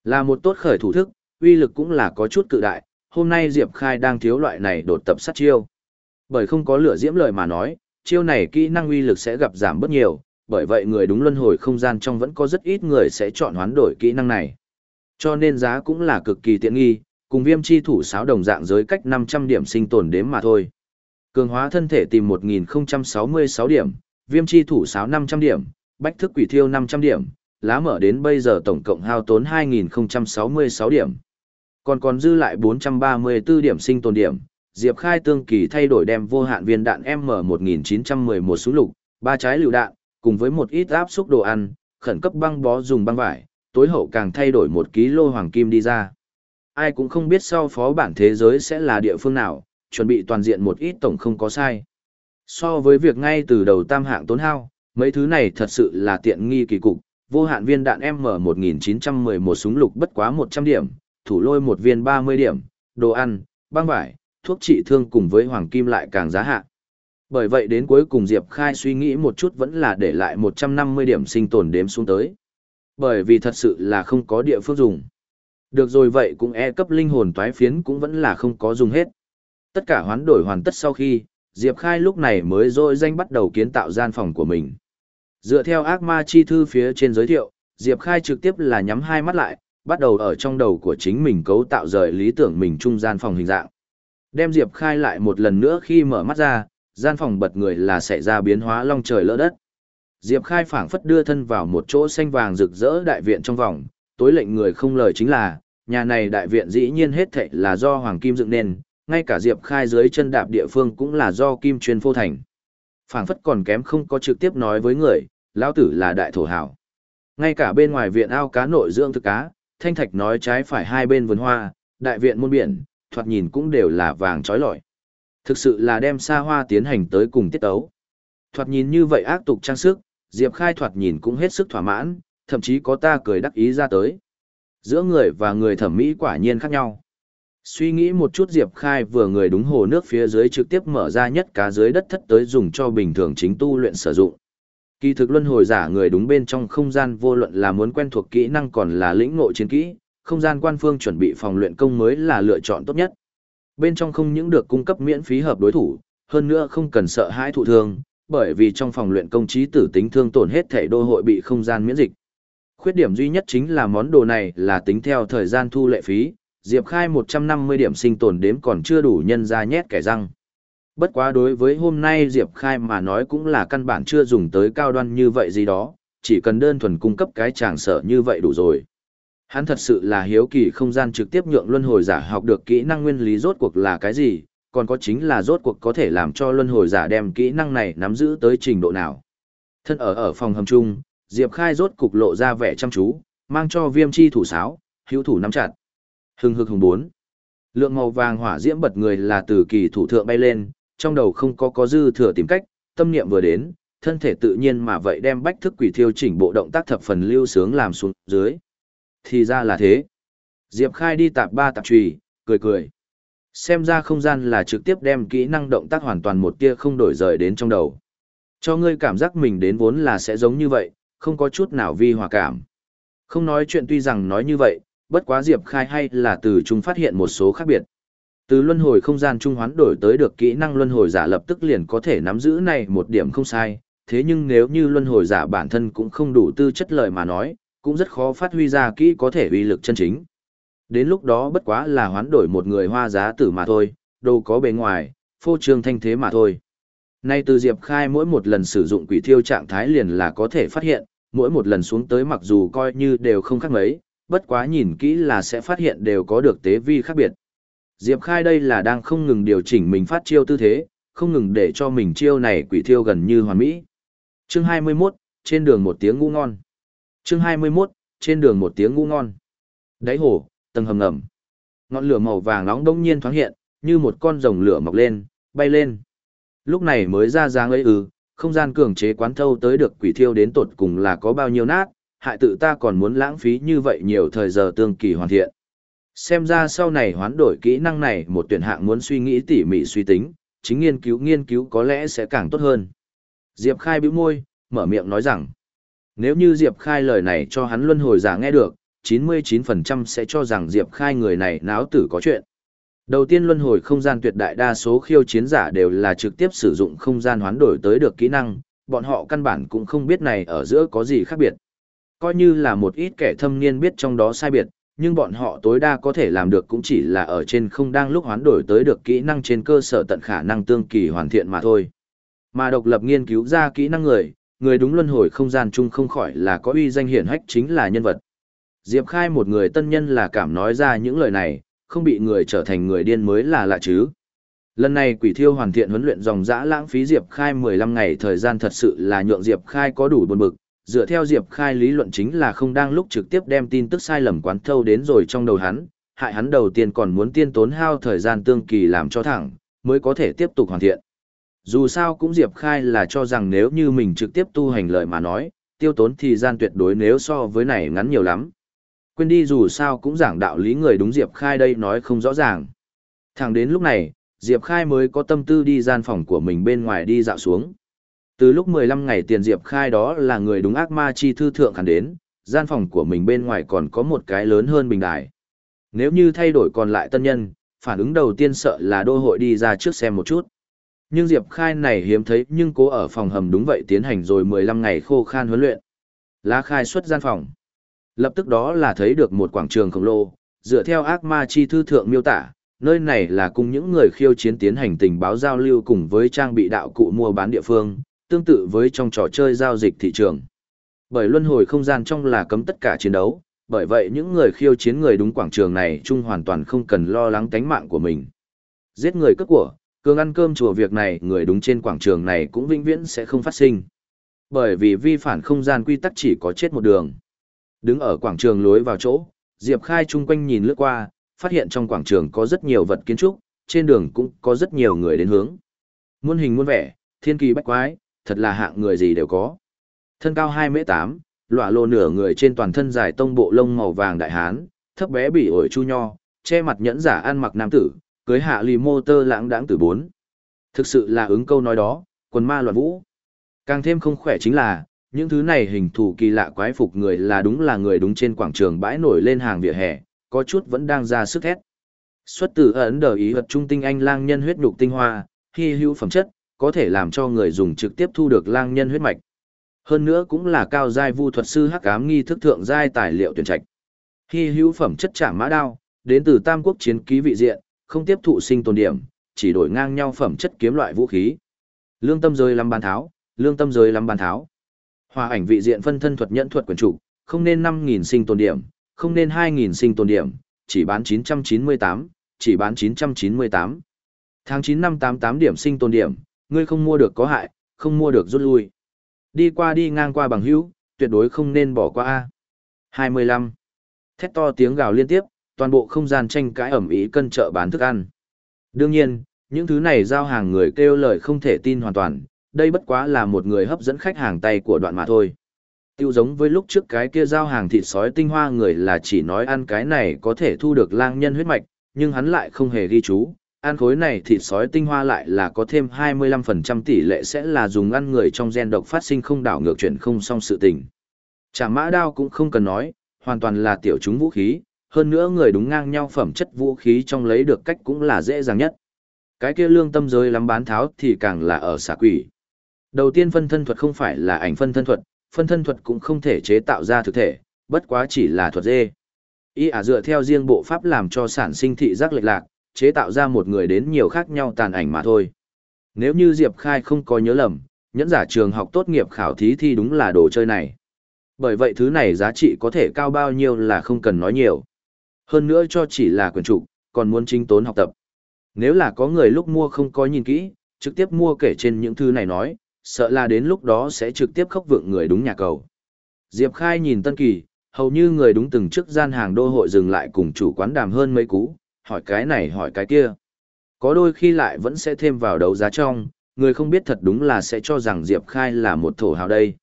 Là một tốt khởi thủ thức, uy lực cũng là có chút cự đại, hôm nay Diệp Khai đang thiếu loại này đột tập sát chiêu. Bởi không có lửa diễm lời mà nói, chiêu này kỹ năng uy lực sẽ gặp giảm bất nhiều, bởi vậy người đúng luân hồi không gian trong vẫn có rất ít người sẽ chọn hoán đổi kỹ năng này. Cho nên giá cũng là cực kỳ tiện nghi, cùng viêm chi thủ sáo đồng dạng giới cách 500 điểm sinh tồn đếm mà thôi. Cường hóa thân thể tìm 1066 điểm, viêm chi thủ sáo 500 điểm, bách thức quỷ thiêu 500 điểm, lá mở đến bây giờ tổng cộng hao tốn 2066 điểm. Còn còn dư lại 434 điểm sinh tồn điểm, Diệp Khai tương kỳ thay đổi đem vô hạn viên đạn M1911 số lục, ba trái lựu đạn, cùng với một ít áp xúc đồ ăn, khẩn cấp băng bó dùng băng vải, tối hậu càng thay đổi một ký lô hoàng kim đi ra. Ai cũng không biết sau phó bản thế giới sẽ là địa phương nào, chuẩn bị toàn diện một ít tổng không có sai. So với việc ngay từ đầu tam hạng tốn hao, mấy thứ này thật sự là tiện nghi kỳ cục, vô hạn viên đạn M1911 súng lục bất quá 100 điểm, thủ lôi một viên 30 điểm, đồ ăn, băng vải, thuốc trị thương cùng với hoàng kim lại càng giá hạ. Bởi vậy đến cuối cùng Diệp Khai suy nghĩ một chút vẫn là để lại 150 điểm sinh tồn đếm xuống tới. Bởi vì thật sự là không có địa phương dùng. Được rồi vậy cũng e cấp linh hồn toái phiến cũng vẫn là không có dùng hết. Tất cả hoán đổi hoàn tất sau khi, Diệp Khai lúc này mới dội danh bắt đầu kiến tạo gian phòng của mình. Dựa theo ác ma chi thư phía trên giới thiệu, Diệp Khai trực tiếp là nhắm hai mắt lại, bắt đầu ở trong đầu của chính mình cấu tạo rời lý tưởng mình trung gian phòng hình dạng. Đem Diệp Khai lại một lần nữa khi mở mắt ra, gian phòng bật người là xảy ra biến hóa long trời lỡ đất. Diệp Khai phảng phất đưa thân vào một chỗ xanh vàng rực rỡ đại viện trong vòng, tối lệnh người không lời chính là, nhà này đại viện dĩ nhiên hết thệ là do hoàng kim dựng nên, ngay cả Diệp Khai dưới chân đạp địa phương cũng là do kim chuyên phô thành. Phảng phất còn kém không có trực tiếp nói với người, lão tử là đại thổ hảo. Ngay cả bên ngoài viện ao cá nội dưỡng thực cá, thanh thạch nói trái phải hai bên vườn hoa, đại viện muôn biển, thoạt nhìn cũng đều là vàng trói lọi. Thực sự là đem xa hoa tiến hành tới cùng tiết ấu. Thoạt nhìn như vậy ác tục trang sức, Diệp Khai thoạt nhìn cũng hết sức thỏa mãn, thậm chí có ta cười đắc ý ra tới. Giữa người và người thẩm mỹ quả nhiên khác nhau. Suy nghĩ một chút Diệp Khai vừa người đúng hồ nước phía dưới trực tiếp mở ra nhất cá dưới đất thất tới dùng cho bình thường chính tu luyện sử dụng. Kỳ thực luân hồi giả người đúng bên trong không gian vô luận là muốn quen thuộc kỹ năng còn là lĩnh ngộ chiến kỹ, không gian quan phương chuẩn bị phòng luyện công mới là lựa chọn tốt nhất. Bên trong không những được cung cấp miễn phí hợp đối thủ, hơn nữa không cần sợ hãi thụ thương, bởi vì trong phòng luyện công trí tử tính thương tổn hết thể đô hội bị không gian miễn dịch. Khuyết điểm duy nhất chính là món đồ này là tính theo thời gian thu lệ phí, Diệp Khai 150 điểm sinh tồn đếm còn chưa đủ nhân ra nhét kẻ răng. Bất quá đối với hôm nay Diệp Khai mà nói cũng là căn bản chưa dùng tới cao đoan như vậy gì đó, chỉ cần đơn thuần cung cấp cái tràng sở như vậy đủ rồi. Hắn thật sự là hiếu kỳ không gian trực tiếp nhượng luân hồi giả học được kỹ năng nguyên lý rốt cuộc là cái gì, còn có chính là rốt cuộc có thể làm cho luân hồi giả đem kỹ năng này nắm giữ tới trình độ nào. Thân ở ở phòng hầm chung, Diệp Khai rốt cục lộ ra vẻ chăm chú, mang cho viêm chi thủ sáo, hữu thủ nắm chặt. Hưng hực hùng bốn. Lượng màu vàng hỏa diễm bật người là từ kỳ thủ thượng bay lên, trong đầu không có có dư thừa tìm cách, tâm niệm vừa đến, thân thể tự nhiên mà vậy đem bách thức quỷ thiêu chỉnh bộ động tác thập phần lưu sướng làm xuống dưới. Thì ra là thế. Diệp Khai đi tạp ba tạp trùy, cười cười. Xem ra không gian là trực tiếp đem kỹ năng động tác hoàn toàn một tia không đổi rời đến trong đầu. Cho ngươi cảm giác mình đến vốn là sẽ giống như vậy, không có chút nào vi hòa cảm. Không nói chuyện tuy rằng nói như vậy, bất quá Diệp Khai hay là từ chúng phát hiện một số khác biệt. Từ luân hồi không gian trung hoán đổi tới được kỹ năng luân hồi giả lập tức liền có thể nắm giữ này một điểm không sai, thế nhưng nếu như luân hồi giả bản thân cũng không đủ tư chất lời mà nói, cũng rất khó phát huy ra kỹ có thể uy lực chân chính. Đến lúc đó bất quá là hoán đổi một người hoa giá tử mà thôi, đâu có bề ngoài, phô trương thanh thế mà thôi. Nay từ Diệp Khai mỗi một lần sử dụng quỷ thiêu trạng thái liền là có thể phát hiện, mỗi một lần xuống tới mặc dù coi như đều không khác mấy, bất quá nhìn kỹ là sẽ phát hiện đều có được tế vi khác biệt. Diệp Khai đây là đang không ngừng điều chỉnh mình phát chiêu tư thế, không ngừng để cho mình chiêu này quỷ thiêu gần như hoàn mỹ. Chương 21, trên đường một tiếng ngu ngon. Chương 21, trên đường một tiếng ngu ngon. Đáy hồ, tầng hầm ngầm. Ngọn lửa màu vàng nóng đông nhiên thoáng hiện, như một con rồng lửa mọc lên, bay lên. Lúc này mới ra dáng ấy ư, không gian cường chế quán thâu tới được quỷ thiêu đến tột cùng là có bao nhiêu nát, hại tự ta còn muốn lãng phí như vậy nhiều thời giờ tương kỳ hoàn thiện. Xem ra sau này hoán đổi kỹ năng này một tuyển hạng muốn suy nghĩ tỉ mỉ suy tính, chính nghiên cứu nghiên cứu có lẽ sẽ càng tốt hơn. Diệp Khai bĩu môi, mở miệng nói rằng, nếu như Diệp Khai lời này cho hắn luân hồi giả nghe được, 99% sẽ cho rằng Diệp Khai người này náo tử có chuyện. Đầu tiên luân hồi không gian tuyệt đại đa số khiêu chiến giả đều là trực tiếp sử dụng không gian hoán đổi tới được kỹ năng, bọn họ căn bản cũng không biết này ở giữa có gì khác biệt. Coi như là một ít kẻ thâm niên biết trong đó sai biệt, nhưng bọn họ tối đa có thể làm được cũng chỉ là ở trên không đang lúc hoán đổi tới được kỹ năng trên cơ sở tận khả năng tương kỳ hoàn thiện mà thôi. Mà độc lập nghiên cứu ra kỹ năng người, người đúng luân hồi không gian chung không khỏi là có uy danh hiển hách chính là nhân vật. Diệp Khai một người tân nhân là cảm nói ra những lời này, không bị người trở thành người điên mới là lạ chứ. Lần này quỷ thiêu hoàn thiện huấn luyện dòng dã lãng phí Diệp Khai 15 ngày thời gian thật sự là nhượng Diệp Khai có đủ buồn bực. Dựa theo Diệp Khai lý luận chính là không đang lúc trực tiếp đem tin tức sai lầm quán thâu đến rồi trong đầu hắn, hại hắn đầu tiên còn muốn tiên tốn hao thời gian tương kỳ làm cho thẳng, mới có thể tiếp tục hoàn thiện. Dù sao cũng Diệp Khai là cho rằng nếu như mình trực tiếp tu hành lợi mà nói, tiêu tốn thì gian tuyệt đối nếu so với này ngắn nhiều lắm. Quên đi dù sao cũng giảng đạo lý người đúng Diệp Khai đây nói không rõ ràng. Thẳng đến lúc này, Diệp Khai mới có tâm tư đi gian phòng của mình bên ngoài đi dạo xuống. Từ lúc 15 ngày tiền Diệp Khai đó là người đúng ác ma chi thư thượng hẳn đến, gian phòng của mình bên ngoài còn có một cái lớn hơn bình đài. Nếu như thay đổi còn lại tân nhân, phản ứng đầu tiên sợ là đô hội đi ra trước xem một chút. Nhưng Diệp Khai này hiếm thấy nhưng cố ở phòng hầm đúng vậy tiến hành rồi 15 ngày khô khan huấn luyện. Lá khai xuất gian phòng. Lập tức đó là thấy được một quảng trường khổng lồ, dựa theo ác ma chi thư thượng miêu tả, nơi này là cùng những người khiêu chiến tiến hành tình báo giao lưu cùng với trang bị đạo cụ mua bán địa phương, tương tự với trong trò chơi giao dịch thị trường. Bởi luân hồi không gian trong là cấm tất cả chiến đấu, bởi vậy những người khiêu chiến người đúng quảng trường này chung hoàn toàn không cần lo lắng tánh mạng của mình. Giết người cướp của, cường ăn cơm chùa việc này người đúng trên quảng trường này cũng vĩnh viễn sẽ không phát sinh. Bởi vì vi phản không gian quy tắc chỉ có chết một đường. Đứng ở quảng trường lối vào chỗ, Diệp Khai chung quanh nhìn lướt qua, phát hiện trong quảng trường có rất nhiều vật kiến trúc, trên đường cũng có rất nhiều người đến hướng. Muôn hình muôn vẻ, thiên kỳ bách quái, thật là hạng người gì đều có. Thân cao 2 mét 8, lọa lô nửa người trên toàn thân dài tông bộ lông màu vàng đại hán, thấp bé bị ổi chu nho, che mặt nhẫn giả ăn mặc nam tử, cưới hạ lì mô tơ lãng đãng tử bốn. Thực sự là ứng câu nói đó, quần ma loạn vũ. Càng thêm không khỏe chính là, những thứ này hình thù kỳ lạ quái phục người là đúng là người đúng trên quảng trường bãi nổi lên hàng vỉa hè, có chút vẫn đang ra sức thét. Xuất từ ấn đờ ý vật trung tinh anh lang nhân huyết nhục tinh hoa, hy hữu phẩm chất, có thể làm cho người dùng trực tiếp thu được lang nhân huyết mạch. Hơn nữa cũng là cao giai vu thuật sư hắc ám nghi thức thượng giai tài liệu tuyển trạch. Hy hữu phẩm chất trả mã đao, đến từ Tam Quốc chiến ký vị diện, không tiếp thụ sinh tồn điểm, chỉ đổi ngang nhau phẩm chất kiếm loại vũ khí. Lương tâm rơi lắm bàn tháo, lương tâm rơi lắm bàn tháo. Hòa ảnh vị diện phân thân thuật nhận thuật quyền chủ, không nên 5.000 sinh tồn điểm, không nên 2.000 sinh tồn điểm, chỉ bán 998, chỉ bán 998. Tháng 9 năm 88 điểm sinh tồn điểm, ngươi không mua được có hại, không mua được rút lui. Đi qua đi ngang qua bằng hữu, tuyệt đối không nên bỏ qua A. 25. Thét to tiếng gào liên tiếp, toàn bộ không gian tranh cãi ẩm ý cân chợ bán thức ăn. Đương nhiên, những thứ này giao hàng người kêu lời không thể tin hoàn toàn, đây bất quá là một người hấp dẫn khách hàng tay của đoạn mà thôi. Tiêu giống với lúc trước cái kia giao hàng thịt sói tinh hoa người là chỉ nói ăn cái này có thể thu được lang nhân huyết mạch, nhưng hắn lại không hề ghi chú, ăn khối này thịt sói tinh hoa lại là có thêm 25% tỷ lệ sẽ là dùng ăn người trong gen độc phát sinh không đảo ngược chuyển không song sự tình. Chả mã đao cũng không cần nói, hoàn toàn là tiểu chúng vũ khí, hơn nữa người đúng ngang nhau phẩm chất vũ khí trong lấy được cách cũng là dễ dàng nhất. Cái kia lương tâm giới lắm bán tháo thì càng là ở xạ quỷ. Đầu tiên phân thân thuật không phải là ảnh phân thân thuật, phân thân thuật cũng không thể chế tạo ra thực thể, bất quá chỉ là thuật dê. Y ả dựa theo riêng bộ pháp làm cho sản sinh thị giác lệch lạc, chế tạo ra một người đến nhiều khác nhau tàn ảnh mà thôi. Nếu như Diệp Khai không có nhớ lầm, nhẫn giả trường học tốt nghiệp khảo thí thì đúng là đồ chơi này. Bởi vậy thứ này giá trị có thể cao bao nhiêu là không cần nói nhiều. Hơn nữa cho chỉ là quyền chủ, còn muốn chính tốn học tập. Nếu là có người lúc mua không có nhìn kỹ, trực tiếp mua kể trên những thứ này nói, sợ là đến lúc đó sẽ trực tiếp khóc vượng người đúng nhà cầu. Diệp Khai nhìn Tân Kỳ, hầu như người đúng từng trước gian hàng đô hội dừng lại cùng chủ quán đàm hơn mấy cú, hỏi cái này hỏi cái kia. Có đôi khi lại vẫn sẽ thêm vào đấu giá trong, người không biết thật đúng là sẽ cho rằng Diệp Khai là một thổ hào đây.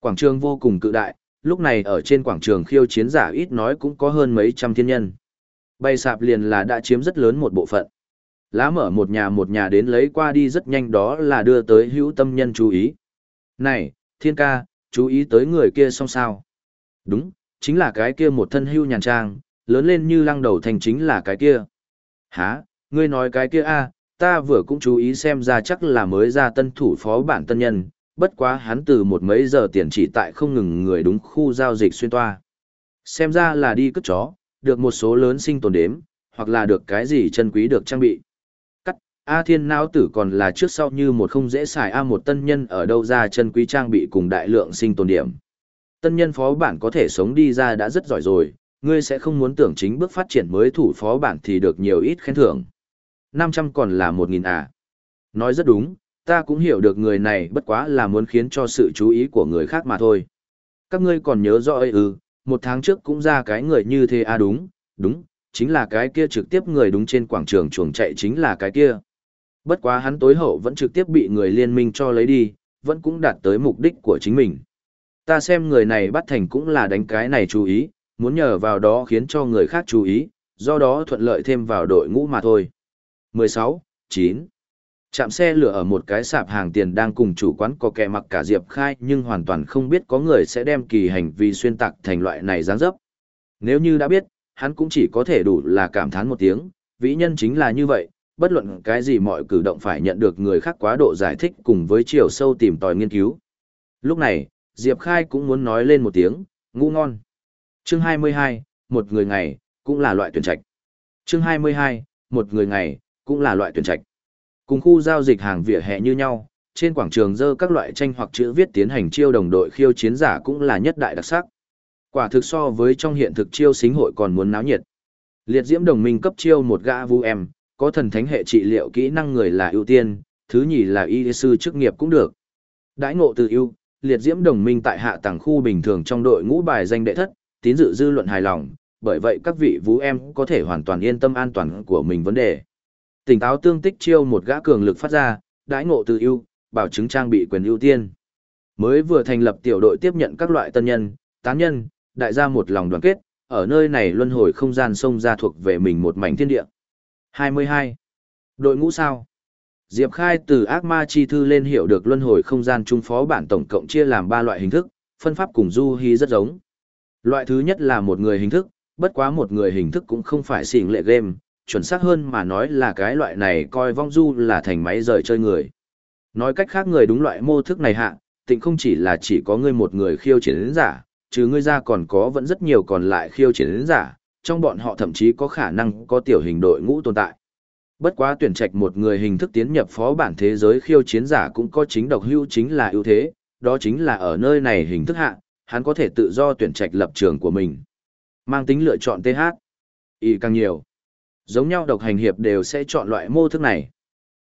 Quảng trường vô cùng cự đại, lúc này ở trên quảng trường khiêu chiến giả ít nói cũng có hơn mấy trăm thiên nhân. Bay sạp liền là đã chiếm rất lớn một bộ phận. Lá mở một nhà một nhà đến lấy qua đi rất nhanh đó là đưa tới hữu tâm nhân chú ý. Này, thiên ca, chú ý tới người kia xong sao? Đúng, chính là cái kia một thân hưu nhàn trang, lớn lên như lăng đầu thành chính là cái kia. Hả, ngươi nói cái kia a ta vừa cũng chú ý xem ra chắc là mới ra tân thủ phó bản tân nhân, bất quá hắn từ một mấy giờ tiền chỉ tại không ngừng người đúng khu giao dịch xuyên toa. Xem ra là đi cất chó, được một số lớn sinh tồn đếm, hoặc là được cái gì chân quý được trang bị. A thiên não tử còn là trước sau như một không dễ xài A một tân nhân ở đâu ra chân quý trang bị cùng đại lượng sinh tồn điểm. Tân nhân phó bản có thể sống đi ra đã rất giỏi rồi, ngươi sẽ không muốn tưởng chính bước phát triển mới thủ phó bản thì được nhiều ít khen thưởng. 500 còn là 1.000 à. Nói rất đúng, ta cũng hiểu được người này bất quá là muốn khiến cho sự chú ý của người khác mà thôi. Các ngươi còn nhớ rõ ấy ư, một tháng trước cũng ra cái người như thế à đúng, đúng, chính là cái kia trực tiếp người đúng trên quảng trường chuồng chạy chính là cái kia. Bất quá hắn tối hậu vẫn trực tiếp bị người liên minh cho lấy đi, vẫn cũng đạt tới mục đích của chính mình. Ta xem người này bắt thành cũng là đánh cái này chú ý, muốn nhờ vào đó khiến cho người khác chú ý, do đó thuận lợi thêm vào đội ngũ mà thôi. 16, 9. Chạm xe lửa ở một cái sạp hàng tiền đang cùng chủ quán có kẻ mặc cả Diệp Khai nhưng hoàn toàn không biết có người sẽ đem kỳ hành vi xuyên tạc thành loại này dáng dấp. Nếu như đã biết, hắn cũng chỉ có thể đủ là cảm thán một tiếng, vĩ nhân chính là như vậy, bất luận cái gì mọi cử động phải nhận được người khác quá độ giải thích cùng với chiều sâu tìm tòi nghiên cứu. Lúc này, Diệp Khai cũng muốn nói lên một tiếng, ngu ngon. Chương 22, một người ngày, cũng là loại tuyển trạch. Chương 22, một người ngày, cũng là loại tuyển trạch. Cùng khu giao dịch hàng vỉa hè như nhau, trên quảng trường dơ các loại tranh hoặc chữ viết tiến hành chiêu đồng đội khiêu chiến giả cũng là nhất đại đặc sắc. Quả thực so với trong hiện thực chiêu xính hội còn muốn náo nhiệt. Liệt diễm đồng minh cấp chiêu một gã vu em, có thần thánh hệ trị liệu kỹ năng người là ưu tiên, thứ nhì là y sư chức nghiệp cũng được. Đãi ngộ từ ưu, liệt diễm đồng minh tại hạ tầng khu bình thường trong đội ngũ bài danh đệ thất, tín dự dư luận hài lòng, bởi vậy các vị vũ em có thể hoàn toàn yên tâm an toàn của mình vấn đề. Tỉnh táo tương tích chiêu một gã cường lực phát ra, đãi ngộ từ ưu, bảo chứng trang bị quyền ưu tiên. Mới vừa thành lập tiểu đội tiếp nhận các loại tân nhân, tán nhân, đại gia một lòng đoàn kết, ở nơi này luân hồi không gian sông ra thuộc về mình một mảnh thiên địa. 22. Đội ngũ sao? Diệp Khai từ ác ma chi thư lên hiểu được luân hồi không gian trung phó bản tổng cộng chia làm 3 loại hình thức, phân pháp cùng du hí rất giống. Loại thứ nhất là một người hình thức, bất quá một người hình thức cũng không phải xỉn lệ game, chuẩn xác hơn mà nói là cái loại này coi vong du là thành máy rời chơi người. Nói cách khác người đúng loại mô thức này hạ, tịnh không chỉ là chỉ có ngươi một người khiêu chiến giả, trừ ngươi ra còn có vẫn rất nhiều còn lại khiêu chiến giả, trong bọn họ thậm chí có khả năng có tiểu hình đội ngũ tồn tại. Bất quá tuyển trạch một người hình thức tiến nhập phó bản thế giới khiêu chiến giả cũng có chính độc hưu chính là ưu thế, đó chính là ở nơi này hình thức hạ, hắn có thể tự do tuyển trạch lập trường của mình. Mang tính lựa chọn TH. Y càng nhiều. Giống nhau độc hành hiệp đều sẽ chọn loại mô thức này.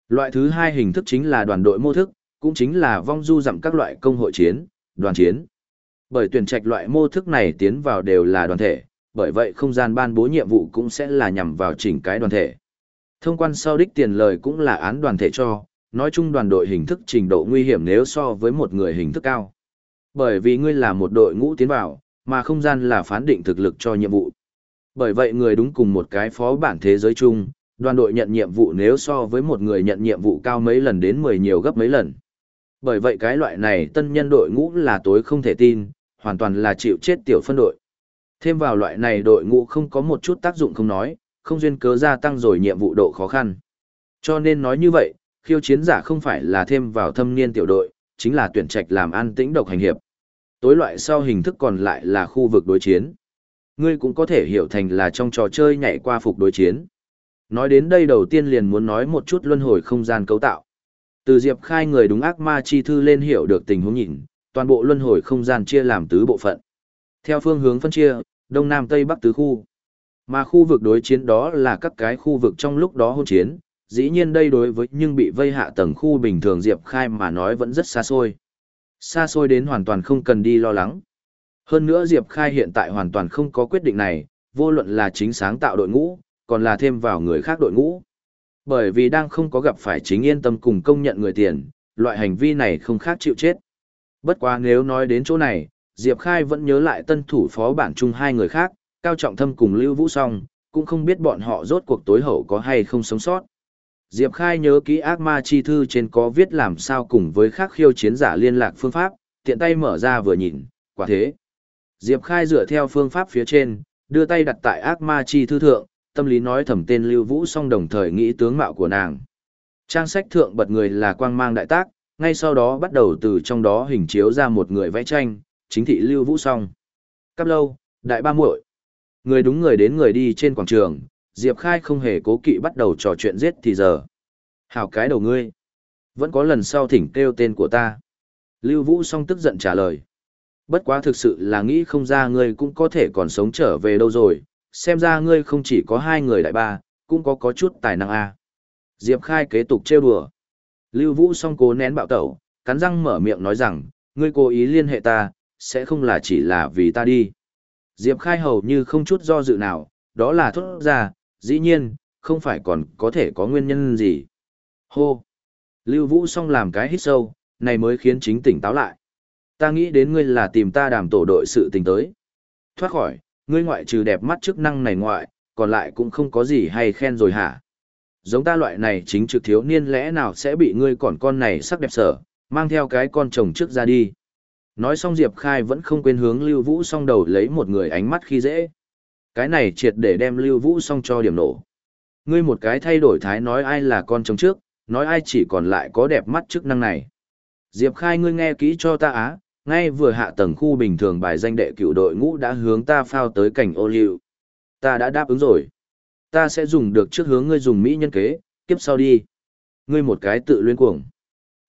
Loại thứ hai hình thức chính là đoàn đội mô thức, cũng chính là vong du dặm các loại công hội chiến, đoàn chiến. Bởi tuyển trạch loại mô thức này tiến vào đều là đoàn thể, bởi vậy không gian ban bố nhiệm vụ cũng sẽ là nhằm vào chỉnh cái đoàn thể. Thông quan sau đích tiền lời cũng là án đoàn thể cho, nói chung đoàn đội hình thức trình độ nguy hiểm nếu so với một người hình thức cao. Bởi vì ngươi là một đội ngũ tiến vào, mà không gian là phán định thực lực cho nhiệm vụ. Bởi vậy người đúng cùng một cái phó bản thế giới chung, đoàn đội nhận nhiệm vụ nếu so với một người nhận nhiệm vụ cao mấy lần đến 10 nhiều gấp mấy lần. Bởi vậy cái loại này tân nhân đội ngũ là tối không thể tin, hoàn toàn là chịu chết tiểu phân đội. Thêm vào loại này đội ngũ không có một chút tác dụng không nói, không duyên cớ gia tăng rồi nhiệm vụ độ khó khăn. Cho nên nói như vậy, khiêu chiến giả không phải là thêm vào thâm niên tiểu đội, chính là tuyển trạch làm an tĩnh độc hành hiệp. Tối loại sau hình thức còn lại là khu vực đối chiến. Ngươi cũng có thể hiểu thành là trong trò chơi nhảy qua phục đối chiến. Nói đến đây đầu tiên liền muốn nói một chút luân hồi không gian cấu tạo. Từ Diệp Khai người đúng ác ma chi thư lên hiểu được tình huống nhìn, toàn bộ luân hồi không gian chia làm tứ bộ phận. Theo phương hướng phân chia, đông nam tây bắc tứ khu. Mà khu vực đối chiến đó là các cái khu vực trong lúc đó hôn chiến, dĩ nhiên đây đối với nhưng bị vây hạ tầng khu bình thường Diệp Khai mà nói vẫn rất xa xôi. Xa xôi đến hoàn toàn không cần đi lo lắng. Hơn nữa Diệp Khai hiện tại hoàn toàn không có quyết định này, vô luận là chính sáng tạo đội ngũ, còn là thêm vào người khác đội ngũ. Bởi vì đang không có gặp phải chính yên tâm cùng công nhận người tiền, loại hành vi này không khác chịu chết. Bất quá nếu nói đến chỗ này, Diệp Khai vẫn nhớ lại tân thủ phó bản chung hai người khác, Cao Trọng Thâm cùng Lưu Vũ Song, cũng không biết bọn họ rốt cuộc tối hậu có hay không sống sót. Diệp Khai nhớ kỹ ác ma chi thư trên có viết làm sao cùng với khác khiêu chiến giả liên lạc phương pháp, tiện tay mở ra vừa nhìn, quả thế. Diệp Khai dựa theo phương pháp phía trên, đưa tay đặt tại ác ma chi thư thượng, tâm lý nói thầm tên Lưu Vũ song đồng thời nghĩ tướng mạo của nàng. Trang sách thượng bật người là quang mang đại tác, ngay sau đó bắt đầu từ trong đó hình chiếu ra một người vẽ tranh, chính thị Lưu Vũ song. Cắp lâu, đại ba muội. Người đúng người đến người đi trên quảng trường, Diệp Khai không hề cố kỵ bắt đầu trò chuyện giết thì giờ. Hảo cái đầu ngươi. Vẫn có lần sau thỉnh kêu tên của ta. Lưu Vũ song tức giận trả lời. Bất quá thực sự là nghĩ không ra ngươi cũng có thể còn sống trở về đâu rồi, xem ra ngươi không chỉ có hai người đại ba, cũng có có chút tài năng a. À. Diệp Khai kế tục trêu đùa. Lưu Vũ song cố nén bạo tẩu, cắn răng mở miệng nói rằng, ngươi cố ý liên hệ ta, sẽ không là chỉ là vì ta đi. Diệp Khai hầu như không chút do dự nào, đó là thốt ra, dĩ nhiên, không phải còn có thể có nguyên nhân gì. Hô! Lưu Vũ song làm cái hít sâu, này mới khiến chính tỉnh táo lại. Ta nghĩ đến ngươi là tìm ta đàm tổ đội sự tình tới. Thoát khỏi, ngươi ngoại trừ đẹp mắt chức năng này ngoại, còn lại cũng không có gì hay khen rồi hả? Giống ta loại này chính trực thiếu niên lẽ nào sẽ bị ngươi còn con này sắc đẹp sở, mang theo cái con chồng trước ra đi. Nói xong Diệp Khai vẫn không quên hướng Lưu Vũ song đầu lấy một người ánh mắt khi dễ. Cái này triệt để đem Lưu Vũ song cho điểm nổ. Ngươi một cái thay đổi thái nói ai là con chồng trước, nói ai chỉ còn lại có đẹp mắt chức năng này. Diệp Khai ngươi nghe kỹ cho ta á, ngay vừa hạ tầng khu bình thường bài danh đệ cựu đội ngũ đã hướng ta phao tới cảnh ô liu. Ta đã đáp ứng rồi. Ta sẽ dùng được trước hướng ngươi dùng Mỹ nhân kế, kiếp sau đi. Ngươi một cái tự luyên cuồng.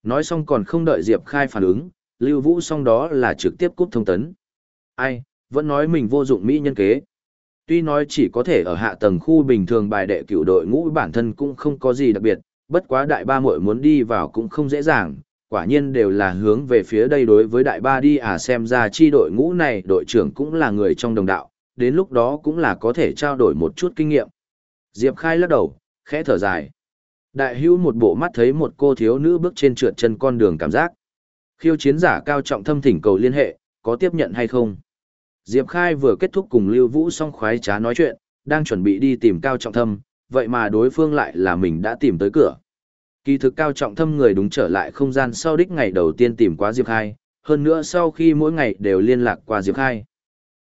Nói xong còn không đợi Diệp Khai phản ứng, Lưu Vũ xong đó là trực tiếp cúp thông tấn. Ai, vẫn nói mình vô dụng Mỹ nhân kế. Tuy nói chỉ có thể ở hạ tầng khu bình thường bài đệ cựu đội ngũ bản thân cũng không có gì đặc biệt, bất quá đại ba muội muốn đi vào cũng không dễ dàng, quả nhiên đều là hướng về phía đây đối với đại ba đi à xem ra chi đội ngũ này đội trưởng cũng là người trong đồng đạo, đến lúc đó cũng là có thể trao đổi một chút kinh nghiệm. Diệp Khai lắc đầu, khẽ thở dài. Đại hưu một bộ mắt thấy một cô thiếu nữ bước trên trượt chân con đường cảm giác. Khiêu chiến giả cao trọng thâm thỉnh cầu liên hệ, có tiếp nhận hay không? Diệp Khai vừa kết thúc cùng Lưu Vũ xong khoái trá nói chuyện, đang chuẩn bị đi tìm cao trọng thâm, vậy mà đối phương lại là mình đã tìm tới cửa. Kỳ thực cao trọng thâm người đúng trở lại không gian sau đích ngày đầu tiên tìm qua Diệp Khai, hơn nữa sau khi mỗi ngày đều liên lạc qua Diệp Khai.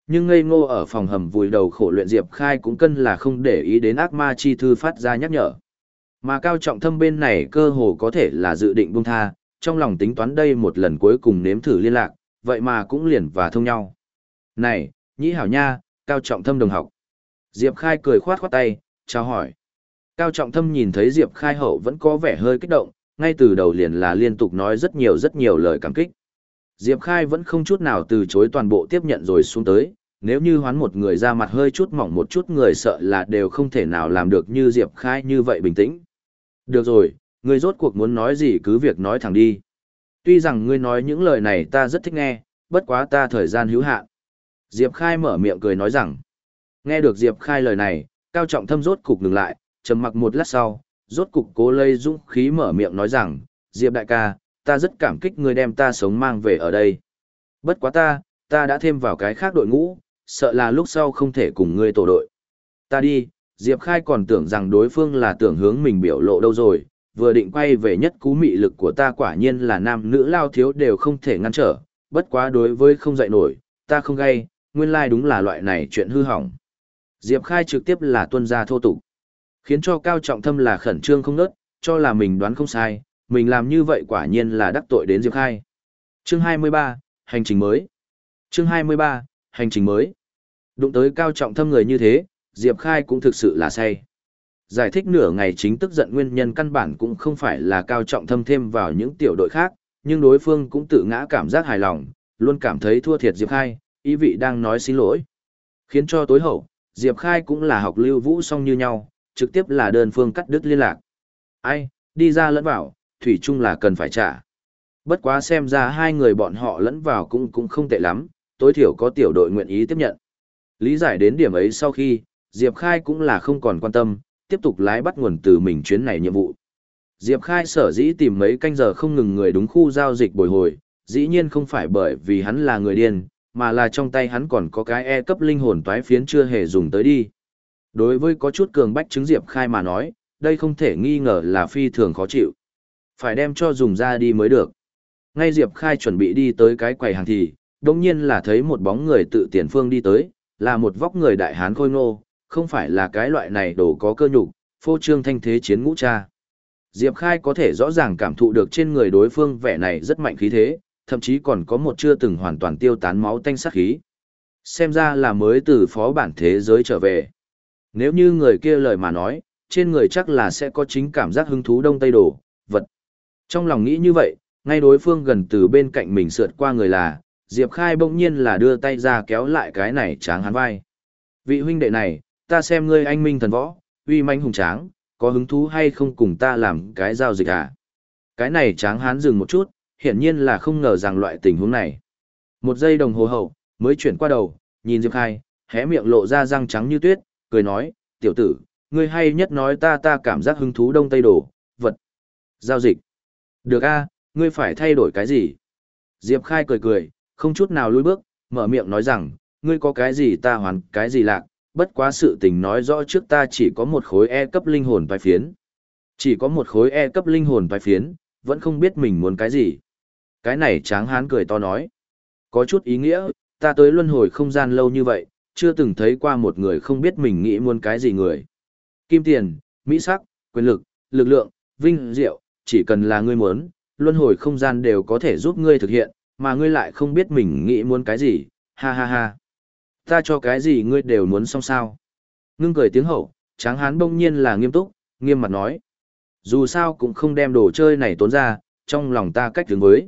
Nhưng ngây ngô ở phòng hầm vùi đầu khổ luyện Diệp Khai cũng cân là không để ý đến ác ma chi thư phát ra nhắc nhở. Mà cao trọng thâm bên này cơ hồ có thể là dự định buông tha, trong lòng tính toán đây một lần cuối cùng nếm thử liên lạc, vậy mà cũng liền và thông nhau. Này, nhĩ hảo nha, cao trọng thâm đồng học. Diệp Khai cười khoát khoát tay, chào hỏi. Cao Trọng Thâm nhìn thấy Diệp Khai Hậu vẫn có vẻ hơi kích động, ngay từ đầu liền là liên tục nói rất nhiều rất nhiều lời cảm kích. Diệp Khai vẫn không chút nào từ chối toàn bộ tiếp nhận rồi xuống tới, nếu như hoán một người ra mặt hơi chút mỏng một chút người sợ là đều không thể nào làm được như Diệp Khai như vậy bình tĩnh. Được rồi, Ngươi rốt cuộc muốn nói gì cứ việc nói thẳng đi. Tuy rằng ngươi nói những lời này ta rất thích nghe, bất quá ta thời gian hữu hạn. Diệp Khai mở miệng cười nói rằng, nghe được Diệp Khai lời này, Cao Trọng Thâm rốt cục ngừng lại, trầm mặc một lát sau, rốt cục cố lây dũng khí mở miệng nói rằng, Diệp đại ca, ta rất cảm kích ngươi đem ta sống mang về ở đây. Bất quá ta, ta đã thêm vào cái khác đội ngũ, sợ là lúc sau không thể cùng ngươi tổ đội. Ta đi, Diệp Khai còn tưởng rằng đối phương là tưởng hướng mình biểu lộ đâu rồi, vừa định quay về nhất cú mị lực của ta quả nhiên là nam nữ lao thiếu đều không thể ngăn trở, bất quá đối với không dạy nổi, ta không gay, nguyên lai like đúng là loại này chuyện hư hỏng. Diệp Khai trực tiếp là tuân gia thô tục. Khiến cho Cao Trọng Thâm là khẩn trương không nớt, cho là mình đoán không sai, mình làm như vậy quả nhiên là đắc tội đến Diệp Khai. Chương 23, Hành trình mới. Chương 23, Hành trình mới. Đụng tới Cao Trọng Thâm người như thế, Diệp Khai cũng thực sự là say. Giải thích nửa ngày chính tức giận nguyên nhân căn bản cũng không phải là Cao Trọng Thâm thêm vào những tiểu đội khác, nhưng đối phương cũng tự ngã cảm giác hài lòng, luôn cảm thấy thua thiệt Diệp Khai, ý vị đang nói xin lỗi. Khiến cho tối hậu, Diệp Khai cũng là học lưu vũ song như nhau, trực tiếp là đơn phương cắt đứt liên lạc. Ai, đi ra lẫn vào, thủy chung là cần phải trả. Bất quá xem ra hai người bọn họ lẫn vào cũng cũng không tệ lắm, tối thiểu có tiểu đội nguyện ý tiếp nhận. Lý giải đến điểm ấy sau khi, Diệp Khai cũng là không còn quan tâm, tiếp tục lái bắt nguồn từ mình chuyến này nhiệm vụ. Diệp Khai sở dĩ tìm mấy canh giờ không ngừng người đúng khu giao dịch bồi hồi, dĩ nhiên không phải bởi vì hắn là người điên, mà là trong tay hắn còn có cái E cấp linh hồn toái phiến chưa hề dùng tới đi. Đối với có chút cường bách chứng Diệp Khai mà nói, đây không thể nghi ngờ là phi thường khó chịu. Phải đem cho dùng ra đi mới được. Ngay Diệp Khai chuẩn bị đi tới cái quầy hàng thì, đồng nhiên là thấy một bóng người tự tiền phương đi tới, là một vóc người đại hán khôi ngô, không phải là cái loại này đồ có cơ nhục, phô trương thanh thế chiến ngũ cha. Diệp Khai có thể rõ ràng cảm thụ được trên người đối phương vẻ này rất mạnh khí thế, thậm chí còn có một chưa từng hoàn toàn tiêu tán máu tanh sát khí. Xem ra là mới từ phó bản thế giới trở về. Nếu như người kia lời mà nói, trên người chắc là sẽ có chính cảm giác hứng thú đông tây đổ, vật. Trong lòng nghĩ như vậy, ngay đối phương gần từ bên cạnh mình sượt qua người là, Diệp Khai bỗng nhiên là đưa tay ra kéo lại cái này tráng hắn vai. Vị huynh đệ này, ta xem ngươi anh minh thần võ, uy manh hùng tráng, có hứng thú hay không cùng ta làm cái giao dịch à? Cái này tráng hán dừng một chút, hiển nhiên là không ngờ rằng loại tình huống này. Một giây đồng hồ hậu, mới chuyển qua đầu, nhìn Diệp Khai, hé miệng lộ ra răng trắng như tuyết, cười nói, tiểu tử, ngươi hay nhất nói ta ta cảm giác hứng thú đông tây đồ, vật. Giao dịch. Được a, ngươi phải thay đổi cái gì? Diệp Khai cười cười, không chút nào lùi bước, mở miệng nói rằng, ngươi có cái gì ta hoàn cái gì lạc, bất quá sự tình nói rõ trước ta chỉ có một khối E cấp linh hồn toái phiến. Chỉ có một khối E cấp linh hồn toái phiến, vẫn không biết mình muốn cái gì. Cái này tráng hán cười to nói. Có chút ý nghĩa, ta tới luân hồi không gian lâu như vậy, chưa từng thấy qua một người không biết mình nghĩ muốn cái gì người. Kim tiền, mỹ sắc, quyền lực, lực lượng, vinh diệu, chỉ cần là ngươi muốn, luân hồi không gian đều có thể giúp ngươi thực hiện, mà ngươi lại không biết mình nghĩ muốn cái gì, ha ha ha. Ta cho cái gì ngươi đều muốn xong sao. Ngưng cười tiếng hậu, tráng hán bỗng nhiên là nghiêm túc, nghiêm mặt nói. Dù sao cũng không đem đồ chơi này tốn ra, trong lòng ta cách đứng với.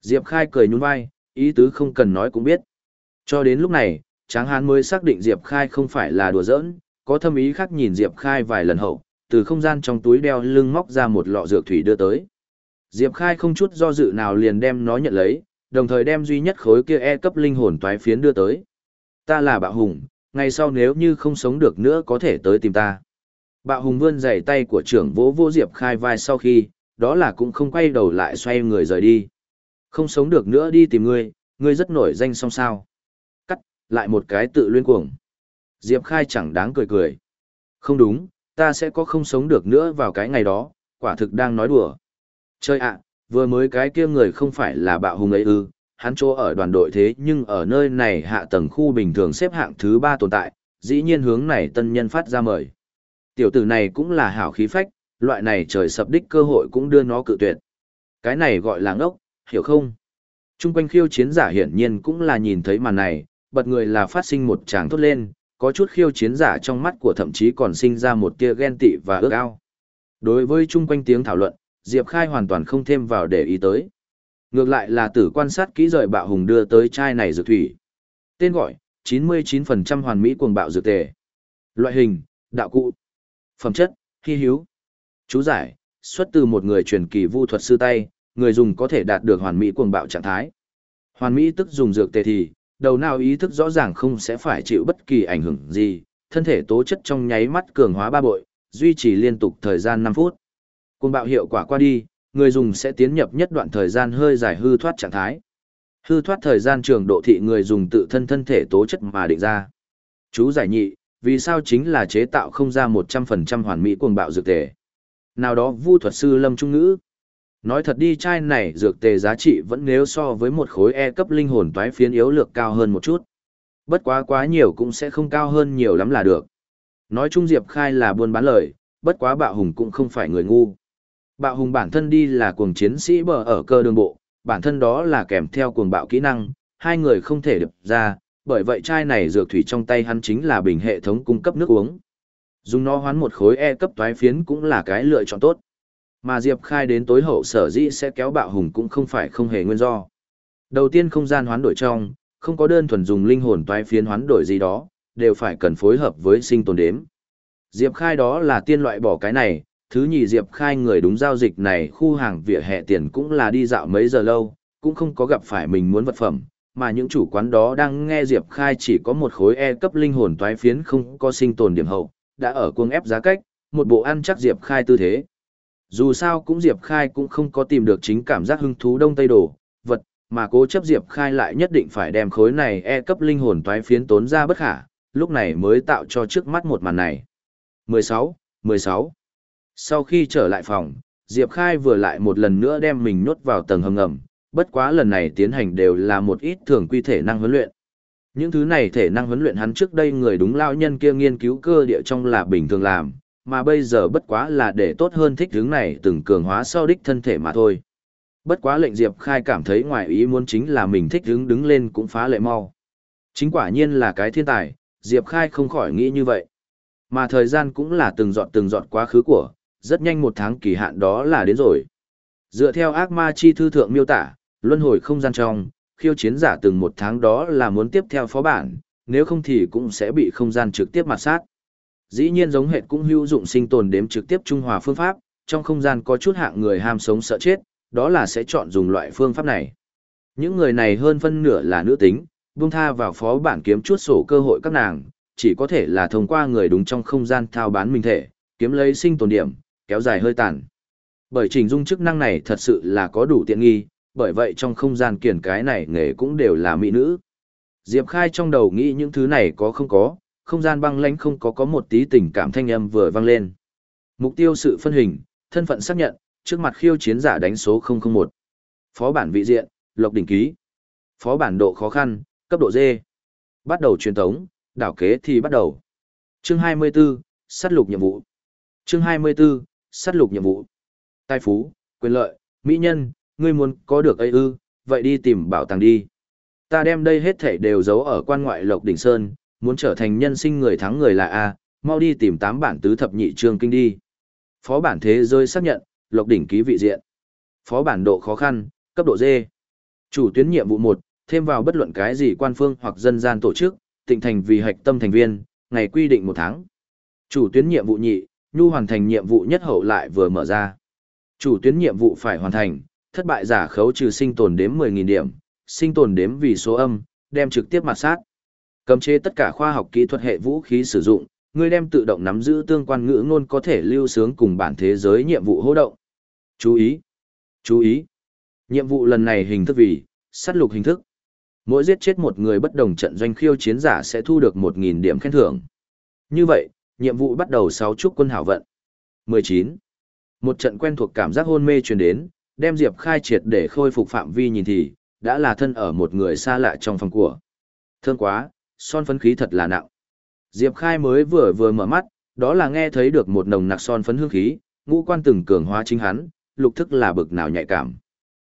Diệp Khai cười nhún vai, ý tứ không cần nói cũng biết. Cho đến lúc này, Tráng Hán mới xác định Diệp Khai không phải là đùa giỡn, có thâm ý khác nhìn Diệp Khai vài lần hậu, từ không gian trong túi đeo lưng móc ra một lọ dược thủy đưa tới. Diệp Khai không chút do dự nào liền đem nó nhận lấy, đồng thời đem duy nhất khối kia e cấp linh hồn toái phiến đưa tới. Ta là Bạo Hùng, ngày sau nếu như không sống được nữa có thể tới tìm ta. Bạo Hùng vươn giày tay của trưởng vỗ vô Diệp Khai vai sau khi, đó là cũng không quay đầu lại xoay người rời đi. Không sống được nữa đi tìm ngươi, ngươi rất nổi danh song sao. Cắt, lại một cái tự luyên cuồng. Diệp Khai chẳng đáng cười cười. Không đúng, ta sẽ có không sống được nữa vào cái ngày đó, quả thực đang nói đùa. Chơi ạ, vừa mới cái kia người không phải là bạo hùng ấy ư, hắn chỗ ở đoàn đội thế nhưng ở nơi này hạ tầng khu bình thường xếp hạng thứ ba tồn tại, dĩ nhiên hướng này tân nhân phát ra mời. Tiểu tử này cũng là hảo khí phách, loại này trời sập đích cơ hội cũng đưa nó cự tuyệt. Cái này gọi là ngốc, hiểu không? Trung quanh khiêu chiến giả hiển nhiên cũng là nhìn thấy màn này, bật người là phát sinh một tràng thốt lên, có chút khiêu chiến giả trong mắt của thậm chí còn sinh ra một tia ghen tị và ước ao. Đối với chung quanh tiếng thảo luận, Diệp Khai hoàn toàn không thêm vào để ý tới. Ngược lại là tử quan sát kỹ rời bạo hùng đưa tới chai này dược thủy. Tên gọi, 99% hoàn mỹ cuồng bạo dược tề. Loại hình, đạo cụ. Phẩm chất, hy hiếu. Chú giải, xuất từ một người truyền kỳ vu thuật sư tay, người dùng có thể đạt được hoàn mỹ cuồng bạo trạng thái. Hoàn mỹ tức dùng dược tề thì, đầu nào ý thức rõ ràng không sẽ phải chịu bất kỳ ảnh hưởng gì, thân thể tố chất trong nháy mắt cường hóa ba bội, duy trì liên tục thời gian 5 phút. Cuồng bạo hiệu quả qua đi, người dùng sẽ tiến nhập nhất đoạn thời gian hơi dài hư thoát trạng thái. Hư thoát thời gian trường độ thị người dùng tự thân thân thể tố chất mà định ra. Chú giải nhị, vì sao chính là chế tạo không ra 100% hoàn mỹ cuồng bạo dược tề. Nào đó vu thuật sư Lâm Trung Ngữ. Nói thật đi chai này dược tề giá trị vẫn nếu so với một khối E cấp linh hồn toái phiến yếu lược cao hơn một chút. Bất quá quá nhiều cũng sẽ không cao hơn nhiều lắm là được. Nói chung Diệp Khai là buôn bán lời, bất quá bạo hùng cũng không phải người ngu. Bạo hùng bản thân đi là cuồng chiến sĩ bờ ở cơ đường bộ, bản thân đó là kèm theo cuồng bạo kỹ năng, hai người không thể được ra, bởi vậy chai này dược thủy trong tay hắn chính là bình hệ thống cung cấp nước uống. Dùng nó hoán một khối E cấp toái phiến cũng là cái lựa chọn tốt. Mà Diệp Khai đến tối hậu sở dĩ sẽ kéo bạo hùng cũng không phải không hề nguyên do. Đầu tiên không gian hoán đổi trong, không có đơn thuần dùng linh hồn toái phiến hoán đổi gì đó, đều phải cần phối hợp với sinh tồn đếm. Diệp Khai đó là tiên loại bỏ cái này, thứ nhì Diệp Khai người đúng giao dịch này khu hàng vỉa hè tiền cũng là đi dạo mấy giờ lâu, cũng không có gặp phải mình muốn vật phẩm, mà những chủ quán đó đang nghe Diệp Khai chỉ có một khối E cấp linh hồn toái phiến không có sinh tồn điểm hậu, đã ở cuồng ép giá cách, một bộ ăn chắc Diệp Khai tư thế. Dù sao cũng Diệp Khai cũng không có tìm được chính cảm giác hứng thú đông tây đồ, vật, mà cố chấp Diệp Khai lại nhất định phải đem khối này E cấp linh hồn toái phiến tốn ra bất khả, lúc này mới tạo cho trước mắt một màn này. 16, 16. Sau khi trở lại phòng, Diệp Khai vừa lại một lần nữa đem mình nhốt vào tầng hầm ngầm, bất quá lần này tiến hành đều là một ít thường quy thể năng huấn luyện. Những thứ này thể năng huấn luyện hắn trước đây người đúng lao nhân kia nghiên cứu cơ địa trong là bình thường làm, mà bây giờ bất quá là để tốt hơn thích hướng này từng cường hóa sau đích thân thể mà thôi. Bất quá lệnh Diệp Khai cảm thấy ngoài ý muốn chính là mình thích hướng đứng lên cũng phá lệ mau. Chính quả nhiên là cái thiên tài, Diệp Khai không khỏi nghĩ như vậy. Mà thời gian cũng là từng dọn từng dọn quá khứ của, rất nhanh một tháng kỳ hạn đó là đến rồi. Dựa theo ác ma chi thư thượng miêu tả, luân hồi không gian trong, khiêu chiến giả từng một tháng đó là muốn tiếp theo phó bản, nếu không thì cũng sẽ bị không gian trực tiếp mặt sát. Dĩ nhiên giống hệt cũng hữu dụng sinh tồn đếm trực tiếp trung hòa phương pháp, trong không gian có chút hạng người ham sống sợ chết, đó là sẽ chọn dùng loại phương pháp này. Những người này hơn phân nửa là nữ tính, buông tha vào phó bản kiếm chút sổ cơ hội các nàng, chỉ có thể là thông qua người đúng trong không gian thao bán mình thể, kiếm lấy sinh tồn điểm, kéo dài hơi tàn. Bởi trình dung chức năng này thật sự là có đủ tiện nghi, bởi vậy trong không gian kiển cái này nghề cũng đều là mỹ nữ. Diệp Khai trong đầu nghĩ những thứ này có không có, không gian băng lãnh không có có một tí tình cảm thanh âm vừa vang lên. Mục tiêu sự phân hình, thân phận xác nhận, trước mặt khiêu chiến giả đánh số 001. Phó bản vị diện, lộc đỉnh ký. Phó bản độ khó khăn, cấp độ D. Bắt đầu truyền tống, đảo kế thì bắt đầu. Chương 24, sát lục nhiệm vụ. Chương 24, sát lục nhiệm vụ. Tài phú, quyền lợi, mỹ nhân, ngươi muốn có được ấy ư, vậy đi tìm bảo tàng đi. Ta đem đây hết thảy đều giấu ở quan ngoại Lộc Đỉnh Sơn, muốn trở thành nhân sinh người thắng người là A, mau đi tìm tám bản tứ thập nhị trương kinh đi. Phó bản thế giới xác nhận, Lộc Đỉnh ký vị diện. Phó bản độ khó khăn, cấp độ D. Chủ tuyến nhiệm vụ 1, thêm vào bất luận cái gì quan phương hoặc dân gian tổ chức, tịnh thành vì hạch tâm thành viên, ngày quy định một tháng. Chủ tuyến nhiệm vụ nhị, nhu hoàn thành nhiệm vụ nhất hậu lại vừa mở ra. Chủ tuyến nhiệm vụ phải hoàn thành, thất bại giả khấu trừ sinh tồn đếm 10.000 điểm, sinh tồn đếm vì số âm, đem trực tiếp mặt sát. Cấm chế tất cả khoa học kỹ thuật hệ vũ khí sử dụng, người đem tự động nắm giữ tương quan ngữ ngôn có thể lưu sướng cùng bản thế giới nhiệm vụ hô động. Chú ý! Chú ý! Nhiệm vụ lần này hình thức vì, sát lục hình thức. Mỗi giết chết một người bất đồng trận doanh khiêu chiến giả sẽ thu được 1.000 điểm khen thưởng. Như vậy, nhiệm vụ bắt đầu sáu chúc quân hảo vận. 19. Một trận quen thuộc cảm giác hôn mê truyền đến, đem Diệp Khai triệt để khôi phục phạm vi nhìn thì, đã là thân ở một người xa lạ trong phòng của. Thương quá, son phấn khí thật là nặng. Diệp Khai mới vừa vừa mở mắt, đó là nghe thấy được một nồng nặc son phấn hương khí, ngũ quan từng cường hóa chính hắn, lục thức là bực nào nhạy cảm.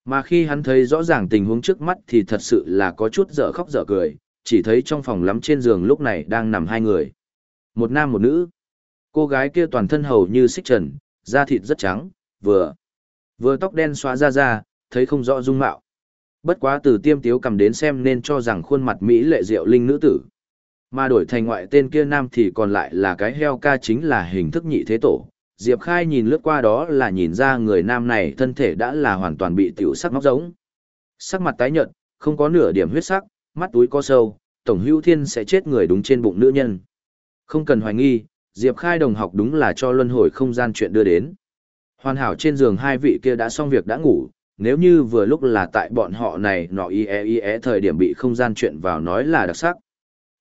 Mà khi hắn thấy rõ ràng tình huống trước mắt thì thật sự là có chút dở khóc dở cười, chỉ thấy trong phòng lắm trên giường lúc này đang nằm hai người. Một nam một nữ. Cô gái kia toàn thân hầu như xích trần, da thịt rất trắng, vừa vừa tóc đen xóa ra ra, thấy không rõ dung mạo. Bất quá từ tiêm tiếu cầm đến xem nên cho rằng khuôn mặt Mỹ lệ diệu linh nữ tử. Mà đổi thành ngoại tên kia nam thì còn lại là cái heo ca chính là hình thức nhị thế tổ. Diệp Khai nhìn lướt qua đó là nhìn ra người nam này thân thể đã là hoàn toàn bị tiểu sắc móc giống. Sắc mặt tái nhợt, không có nửa điểm huyết sắc, mắt túi có sâu, tổng hữu thiên sẽ chết người đúng trên bụng nữ nhân. Không cần hoài nghi, Diệp Khai đồng học đúng là cho luân hồi không gian chuyện đưa đến. Hoàn hảo trên giường hai vị kia đã xong việc đã ngủ, nếu như vừa lúc là tại bọn họ này nọ y e y e thời điểm bị không gian chuyện vào nói là đặc sắc.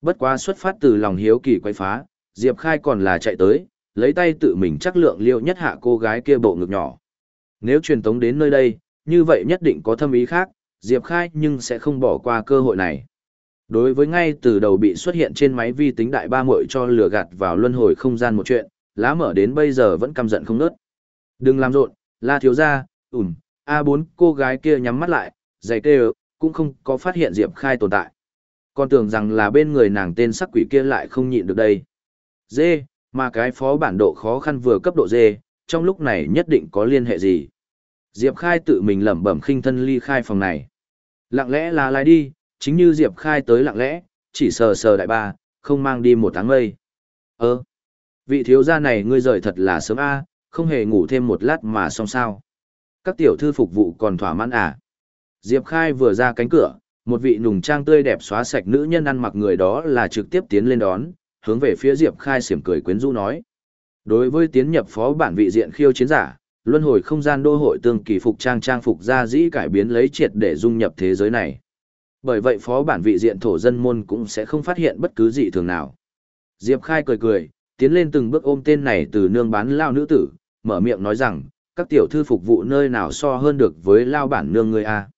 Bất quá xuất phát từ lòng hiếu kỳ quay phá, Diệp Khai còn là chạy tới, lấy tay tự mình chắc lượng liệu nhất hạ cô gái kia bộ ngực nhỏ. Nếu truyền tống đến nơi đây, như vậy nhất định có thâm ý khác, Diệp Khai nhưng sẽ không bỏ qua cơ hội này. Đối với ngay từ đầu bị xuất hiện trên máy vi tính đại ba muội cho lừa gạt vào luân hồi không gian một chuyện, lá mở đến bây giờ vẫn căm giận không nớt. Đừng làm rộn, la thiếu gia ủm, A4 cô gái kia nhắm mắt lại, giày kêu, cũng không có phát hiện Diệp Khai tồn tại. Còn tưởng rằng là bên người nàng tên sắc quỷ kia lại không nhịn được đây. dê mà cái phó bản độ khó khăn vừa cấp độ dê trong lúc này nhất định có liên hệ gì. Diệp Khai tự mình lẩm bẩm khinh thân ly khai phòng này. Lặng lẽ là lại đi, chính như Diệp Khai tới lặng lẽ, chỉ sờ sờ đại ba, không mang đi một tháng mây. Ơ, vị thiếu gia này ngươi rời thật là sớm a, không hề ngủ thêm một lát mà xong sao. Các tiểu thư phục vụ còn thỏa mãn à. Diệp Khai vừa ra cánh cửa, một vị nùng trang tươi đẹp xóa sạch nữ nhân ăn mặc người đó là trực tiếp tiến lên đón, hướng về phía Diệp Khai xiểm cười quyến rũ nói. Đối với tiến nhập phó bản vị diện khiêu chiến giả, luân hồi không gian đô hội tương kỳ phục trang trang phục ra dĩ cải biến lấy triệt để dung nhập thế giới này. Bởi vậy phó bản vị diện thổ dân môn cũng sẽ không phát hiện bất cứ gì thường nào. Diệp Khai cười cười, tiến lên từng bước ôm tên này từ nương bán lao nữ tử, mở miệng nói rằng, các tiểu thư phục vụ nơi nào so hơn được với lao bản nương người a.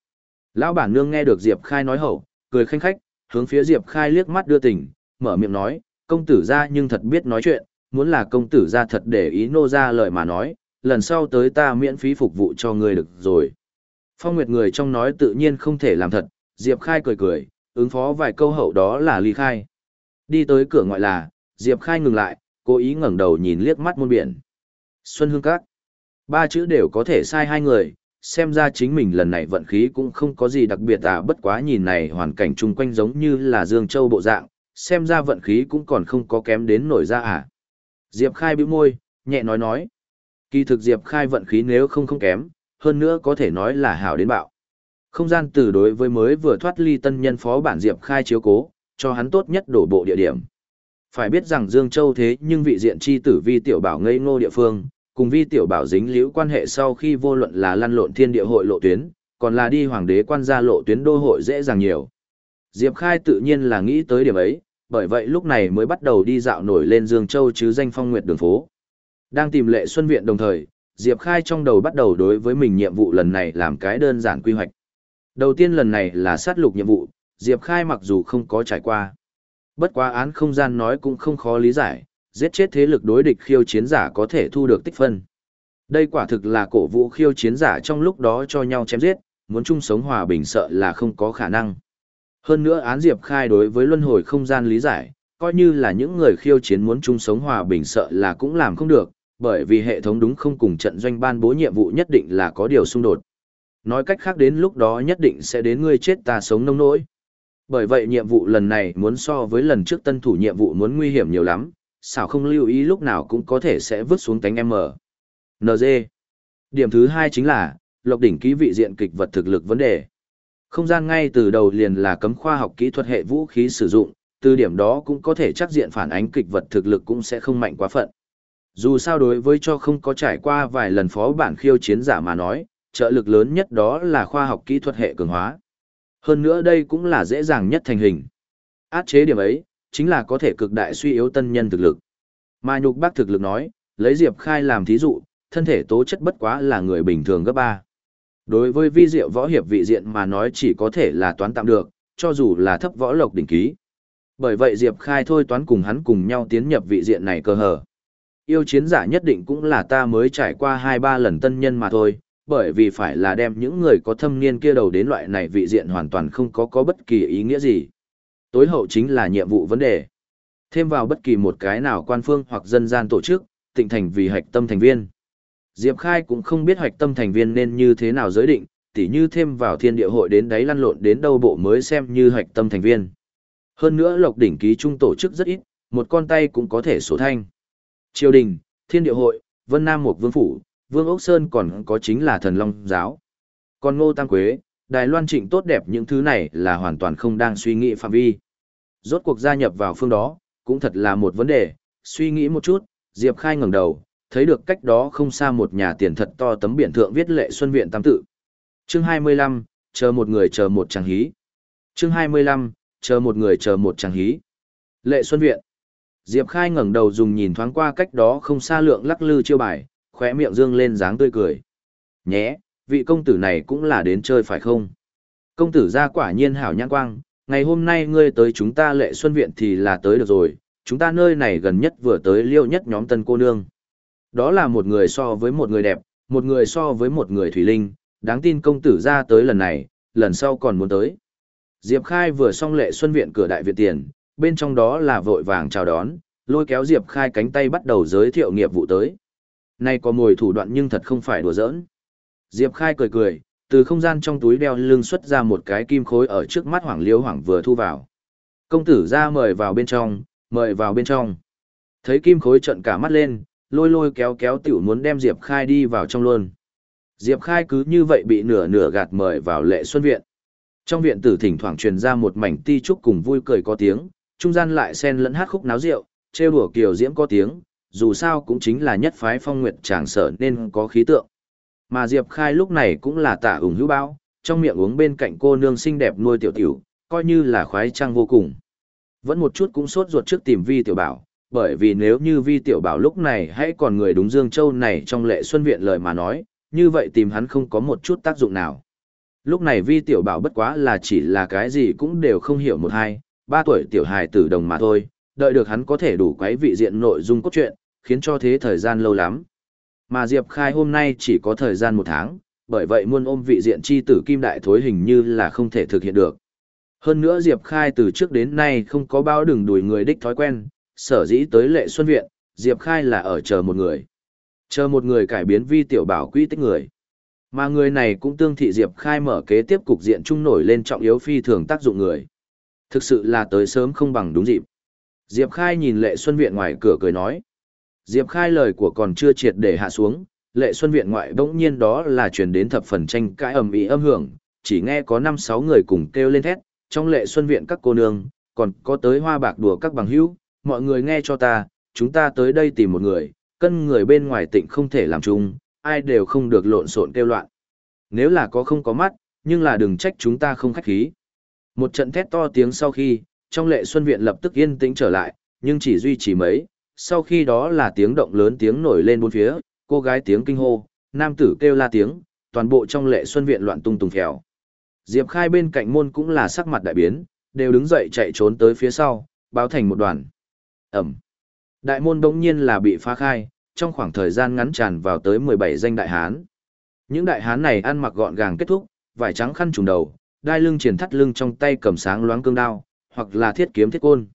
Lão bản nương nghe được Diệp Khai nói hậu, cười khanh khách, hướng phía Diệp Khai liếc mắt đưa tình, mở miệng nói, công tử ra nhưng thật biết nói chuyện, muốn là công tử ra thật để ý nô ra lời mà nói, lần sau tới ta miễn phí phục vụ cho ngươi được rồi. Phong Nguyệt người trong nói tự nhiên không thể làm thật, Diệp Khai cười cười, ứng phó vài câu hậu đó là ly khai. Đi tới cửa ngoại là, Diệp Khai ngừng lại, cố ý ngẩng đầu nhìn liếc mắt môn biển. Xuân Hương Các. Ba chữ đều có thể sai hai người, xem ra chính mình lần này vận khí cũng không có gì đặc biệt à bất quá nhìn này hoàn cảnh chung quanh giống như là Dương Châu bộ dạng, xem ra vận khí cũng còn không có kém đến nổi ra à. Diệp Khai bĩu môi, nhẹ nói nói. Kỳ thực Diệp Khai vận khí nếu không không kém, hơn nữa có thể nói là hảo đến bạo. Không gian từ đối với mới vừa thoát ly tân nhân phó bản Diệp Khai chiếu cố, cho hắn tốt nhất đổ bộ địa điểm. Phải biết rằng Dương Châu thế nhưng vị diện chi tử vi tiểu bảo ngây ngô địa phương, cùng vi tiểu bảo dính liễu quan hệ sau khi vô luận là lăn lộn thiên địa hội lộ tuyến, còn là đi hoàng đế quan gia lộ tuyến đô hội dễ dàng nhiều. Diệp Khai tự nhiên là nghĩ tới điểm ấy, bởi vậy lúc này mới bắt đầu đi dạo nổi lên Dương Châu chứ danh phong nguyệt đường phố. Đang tìm lệ xuân viện đồng thời, Diệp Khai trong đầu bắt đầu đối với mình nhiệm vụ lần này làm cái đơn giản quy hoạch. Đầu tiên lần này là sát lục nhiệm vụ, Diệp Khai mặc dù không có trải qua. Bất quá án không gian nói cũng không khó lý giải, giết chết thế lực đối địch khiêu chiến giả có thể thu được tích phân. Đây quả thực là cổ vũ khiêu chiến giả trong lúc đó cho nhau chém giết, muốn chung sống hòa bình sợ là không có khả năng. Hơn nữa án Diệp Khai đối với luân hồi không gian lý giải, coi như là những người khiêu chiến muốn chung sống hòa bình sợ là cũng làm không được, bởi vì hệ thống đúng không cùng trận doanh ban bố nhiệm vụ nhất định là có điều xung đột. Nói cách khác đến lúc đó nhất định sẽ đến ngươi chết ta sống nông nỗi. Bởi vậy nhiệm vụ lần này muốn so với lần trước tân thủ nhiệm vụ muốn nguy hiểm nhiều lắm, xảo không lưu ý lúc nào cũng có thể sẽ vứt xuống cánh M. NG. Điểm thứ hai chính là, lộc đỉnh ký vị diện kịch vật thực lực vấn đề. Không gian ngay từ đầu liền là cấm khoa học kỹ thuật hệ vũ khí sử dụng, từ điểm đó cũng có thể chắc diện phản ánh kịch vật thực lực cũng sẽ không mạnh quá phận. Dù sao đối với cho không có trải qua vài lần phó bản khiêu chiến giả mà nói, trợ lực lớn nhất đó là khoa học kỹ thuật hệ cường hóa. Hơn nữa đây cũng là dễ dàng nhất thành hình. Át chế điểm ấy, chính là có thể cực đại suy yếu tân nhân thực lực. Mà nhục bác thực lực nói, lấy Diệp Khai làm thí dụ, thân thể tố chất bất quá là người bình thường gấp 3. Đối với vi diệu võ hiệp vị diện mà nói chỉ có thể là toán tạm được, cho dù là thấp võ lộc đỉnh ký. Bởi vậy Diệp Khai thôi toán cùng hắn cùng nhau tiến nhập vị diện này cơ hở. Yêu chiến giả nhất định cũng là ta mới trải qua 2-3 lần tân nhân mà thôi, bởi vì phải là đem những người có thâm niên kia đầu đến loại này vị diện hoàn toàn không có có bất kỳ ý nghĩa gì. Tối hậu chính là nhiệm vụ vấn đề. Thêm vào bất kỳ một cái nào quan phương hoặc dân gian tổ chức, tịnh thành vì hạch tâm thành viên. Diệp Khai cũng không biết hoạch tâm thành viên nên như thế nào giới định, tỉ như thêm vào thiên địa hội đến đấy lăn lộn đến đâu bộ mới xem như hoạch tâm thành viên. Hơn nữa lộc đỉnh ký trung tổ chức rất ít, một con tay cũng có thể sổ thanh. Triều đình, thiên địa hội, vân nam một vương phủ, vương ốc sơn còn có chính là thần long giáo. Còn ngô Tam quế, đài loan trịnh tốt đẹp những thứ này là hoàn toàn không đang suy nghĩ phạm vi. Rốt cuộc gia nhập vào phương đó, cũng thật là một vấn đề, suy nghĩ một chút, Diệp Khai ngẩng đầu, thấy được cách đó không xa một nhà tiền thật to tấm biển thượng viết lệ xuân viện tam tự. Chương 25, chờ một người chờ một chàng hí. Chương 25, chờ một người chờ một chàng hí. Lệ xuân viện. Diệp Khai ngẩng đầu dùng nhìn thoáng qua cách đó không xa lượng lắc lư chiêu bài, khóe miệng dương lên dáng tươi cười. Nhé, vị công tử này cũng là đến chơi phải không? Công tử ra quả nhiên hảo nhãn quang, ngày hôm nay ngươi tới chúng ta lệ xuân viện thì là tới được rồi, chúng ta nơi này gần nhất vừa tới liêu nhất nhóm tân cô nương. Đó là một người so với một người đẹp, một người so với một người thủy linh, đáng tin công tử ra tới lần này, lần sau còn muốn tới. Diệp Khai vừa xong lệ xuân viện cửa đại viện tiền, bên trong đó là vội vàng chào đón, lôi kéo Diệp Khai cánh tay bắt đầu giới thiệu nghiệp vụ tới. Nay có mồi thủ đoạn nhưng thật không phải đùa giỡn. Diệp Khai cười cười, từ không gian trong túi đeo lưng xuất ra một cái kim khối ở trước mắt Hoàng Liêu Hoàng vừa thu vào. Công tử ra mời vào bên trong, mời vào bên trong. Thấy kim khối trận cả mắt lên, lôi lôi kéo kéo tiểu muốn đem Diệp Khai đi vào trong luôn. Diệp Khai cứ như vậy bị nửa nửa gạt mời vào lệ xuân viện. Trong viện tử thỉnh thoảng truyền ra một mảnh ti trúc cùng vui cười có tiếng, trung gian lại xen lẫn hát khúc náo rượu, trêu đùa kiều diễm có tiếng, dù sao cũng chính là nhất phái phong nguyệt tràng sở nên có khí tượng. Mà Diệp Khai lúc này cũng là tả ủng hữu bao, trong miệng uống bên cạnh cô nương xinh đẹp nuôi tiểu tiểu, coi như là khoái trăng vô cùng. Vẫn một chút cũng sốt ruột trước tìm vi tiểu bảo, bởi vì nếu như vi tiểu bảo lúc này hãy còn người đúng Dương Châu này trong lệ xuân viện lời mà nói, như vậy tìm hắn không có một chút tác dụng nào. Lúc này vi tiểu bảo bất quá là chỉ là cái gì cũng đều không hiểu một hai, ba tuổi tiểu hài tử đồng mà thôi, đợi được hắn có thể đủ quấy vị diện nội dung cốt truyện, khiến cho thế thời gian lâu lắm. Mà Diệp Khai hôm nay chỉ có thời gian một tháng, bởi vậy muôn ôm vị diện chi tử kim đại thối hình như là không thể thực hiện được. Hơn nữa Diệp Khai từ trước đến nay không có bao đừng đuổi người đích thói quen, sở dĩ tới lệ xuân viện, Diệp Khai là ở chờ một người. Chờ một người cải biến vi tiểu bảo quy tích người. Mà người này cũng tương thị Diệp Khai mở kế tiếp cục diện trung nổi lên trọng yếu phi thường tác dụng người. Thực sự là tới sớm không bằng đúng dịp. Diệp Khai nhìn lệ xuân viện ngoài cửa cười nói. Diệp Khai lời của còn chưa triệt để hạ xuống, lệ xuân viện ngoại bỗng nhiên đó là truyền đến thập phần tranh cãi ầm ĩ âm hưởng, chỉ nghe có 5-6 người cùng kêu lên thét, trong lệ xuân viện các cô nương, còn có tới hoa bạc đùa các bằng hữu, mọi người nghe cho ta, chúng ta tới đây tìm một người, cân người bên ngoài tịnh không thể làm chung, ai đều không được lộn xộn kêu loạn. Nếu là có không có mắt, nhưng là đừng trách chúng ta không khách khí. Một trận thét to tiếng sau khi, trong lệ xuân viện lập tức yên tĩnh trở lại, nhưng chỉ duy trì mấy, sau khi đó là tiếng động lớn tiếng nổi lên bốn phía, cô gái tiếng kinh hô, nam tử kêu la tiếng, toàn bộ trong lệ xuân viện loạn tung tùng phèo. Diệp Khai bên cạnh môn cũng là sắc mặt đại biến, đều đứng dậy chạy trốn tới phía sau, báo thành một đoàn. Ẩm. Đại môn đống nhiên là bị phá khai, trong khoảng thời gian ngắn tràn vào tới 17 danh đại hán. Những đại hán này ăn mặc gọn gàng kết thúc, vải trắng khăn trùng đầu, đai lưng triển thắt lưng trong tay cầm sáng loáng cương đao, hoặc là thiết kiếm thiết côn.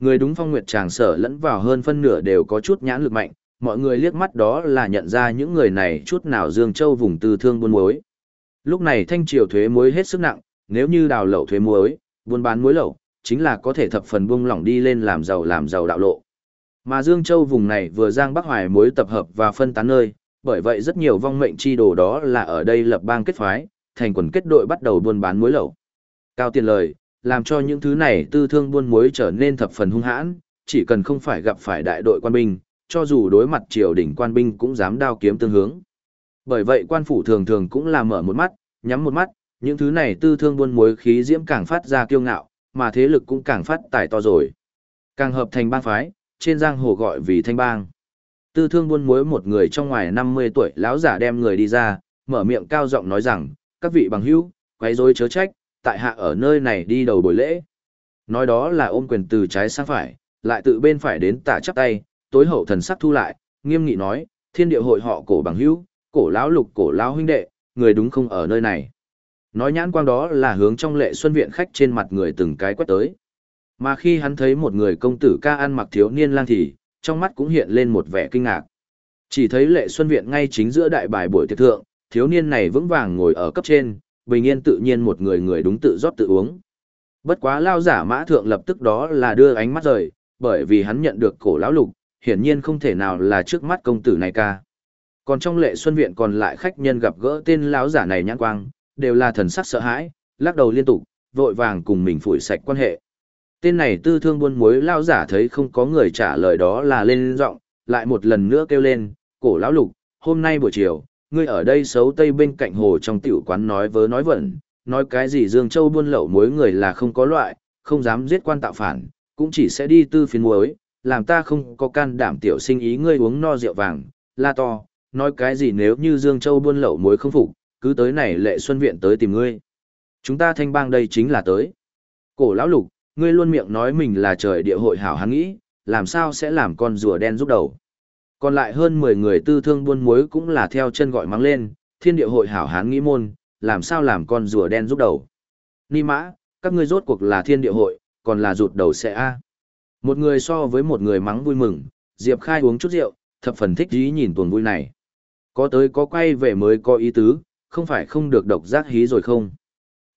Người đúng phong nguyệt tràng sở lẫn vào hơn phân nửa đều có chút nhãn lực mạnh, mọi người liếc mắt đó là nhận ra những người này chút nào Dương Châu vùng tư thương buôn muối. Lúc này thanh triều thuế muối hết sức nặng, nếu như đào lậu thuế muối, buôn bán muối lậu, chính là có thể thập phần buông lỏng đi lên làm giàu làm giàu đạo lộ. Mà Dương Châu vùng này vừa giang bắc hoài muối tập hợp và phân tán nơi, bởi vậy rất nhiều vong mệnh chi đồ đó là ở đây lập bang kết phái, thành quần kết đội bắt đầu buôn bán muối lậu. Cao tiền lời, làm cho những thứ này tư thương buôn muối trở nên thập phần hung hãn, chỉ cần không phải gặp phải đại đội quan binh, cho dù đối mặt triều đình quan binh cũng dám đao kiếm tương hướng. Bởi vậy quan phủ thường thường cũng là mở một mắt, nhắm một mắt, những thứ này tư thương buôn muối khí diễm càng phát ra kiêu ngạo, mà thế lực cũng càng phát tài to rồi. Càng hợp thành bang phái, trên giang hồ gọi vì thanh bang. Tư thương buôn muối một người trong ngoài 50 tuổi lão giả đem người đi ra, mở miệng cao giọng nói rằng, các vị bằng hữu, quấy rối chớ trách, tại hạ ở nơi này đi đầu buổi lễ. Nói đó là ôm quyền từ trái sang phải, lại tự bên phải đến tả chắp tay, tối hậu thần sắc thu lại, nghiêm nghị nói, thiên địa hội họ cổ bằng hữu, cổ lão lục cổ lão huynh đệ, người đúng không ở nơi này. Nói nhãn quang đó là hướng trong lệ xuân viện khách trên mặt người từng cái quét tới. Mà khi hắn thấy một người công tử ca ăn mặc thiếu niên lang thì, trong mắt cũng hiện lên một vẻ kinh ngạc. Chỉ thấy lệ xuân viện ngay chính giữa đại bài buổi tiệc thượng, thiếu niên này vững vàng ngồi ở cấp trên, bình yên tự nhiên một người người đúng tự rót tự uống. Bất quá lao giả mã thượng lập tức đó là đưa ánh mắt rời, bởi vì hắn nhận được cổ lão lục, hiển nhiên không thể nào là trước mắt công tử này ca. Còn trong lệ xuân viện còn lại khách nhân gặp gỡ tên lão giả này nhãn quang, đều là thần sắc sợ hãi, lắc đầu liên tục, vội vàng cùng mình phủi sạch quan hệ. Tên này tư thương buôn muối lao giả thấy không có người trả lời đó là lên giọng, lại một lần nữa kêu lên, cổ lão lục, hôm nay buổi chiều, ngươi ở đây xấu tây bên cạnh hồ trong tiểu quán nói vớ nói vẩn, nói cái gì Dương Châu buôn lậu muối người là không có loại, không dám giết quan tạo phản, cũng chỉ sẽ đi tư phiên muối, làm ta không có can đảm tiểu sinh ý ngươi uống no rượu vàng, la to, nói cái gì nếu như Dương Châu buôn lậu muối không phục, cứ tới này lệ xuân viện tới tìm ngươi. Chúng ta thanh bang đây chính là tới. Cổ lão lục, ngươi luôn miệng nói mình là trời địa hội hảo hắn nghĩ, làm sao sẽ làm con rùa đen giúp đầu. Còn lại hơn 10 người tư thương buôn muối cũng là theo chân gọi mắng lên, thiên địa hội hảo hán nghĩ môn, làm sao làm con rùa đen giúp đầu. Ni mã, các ngươi rốt cuộc là thiên địa hội, còn là rụt đầu sẽ a. Một người so với một người mắng vui mừng, Diệp Khai uống chút rượu, thập phần thích ý nhìn tuần vui này. Có tới có quay về mới có ý tứ, không phải không được độc giác hí rồi không.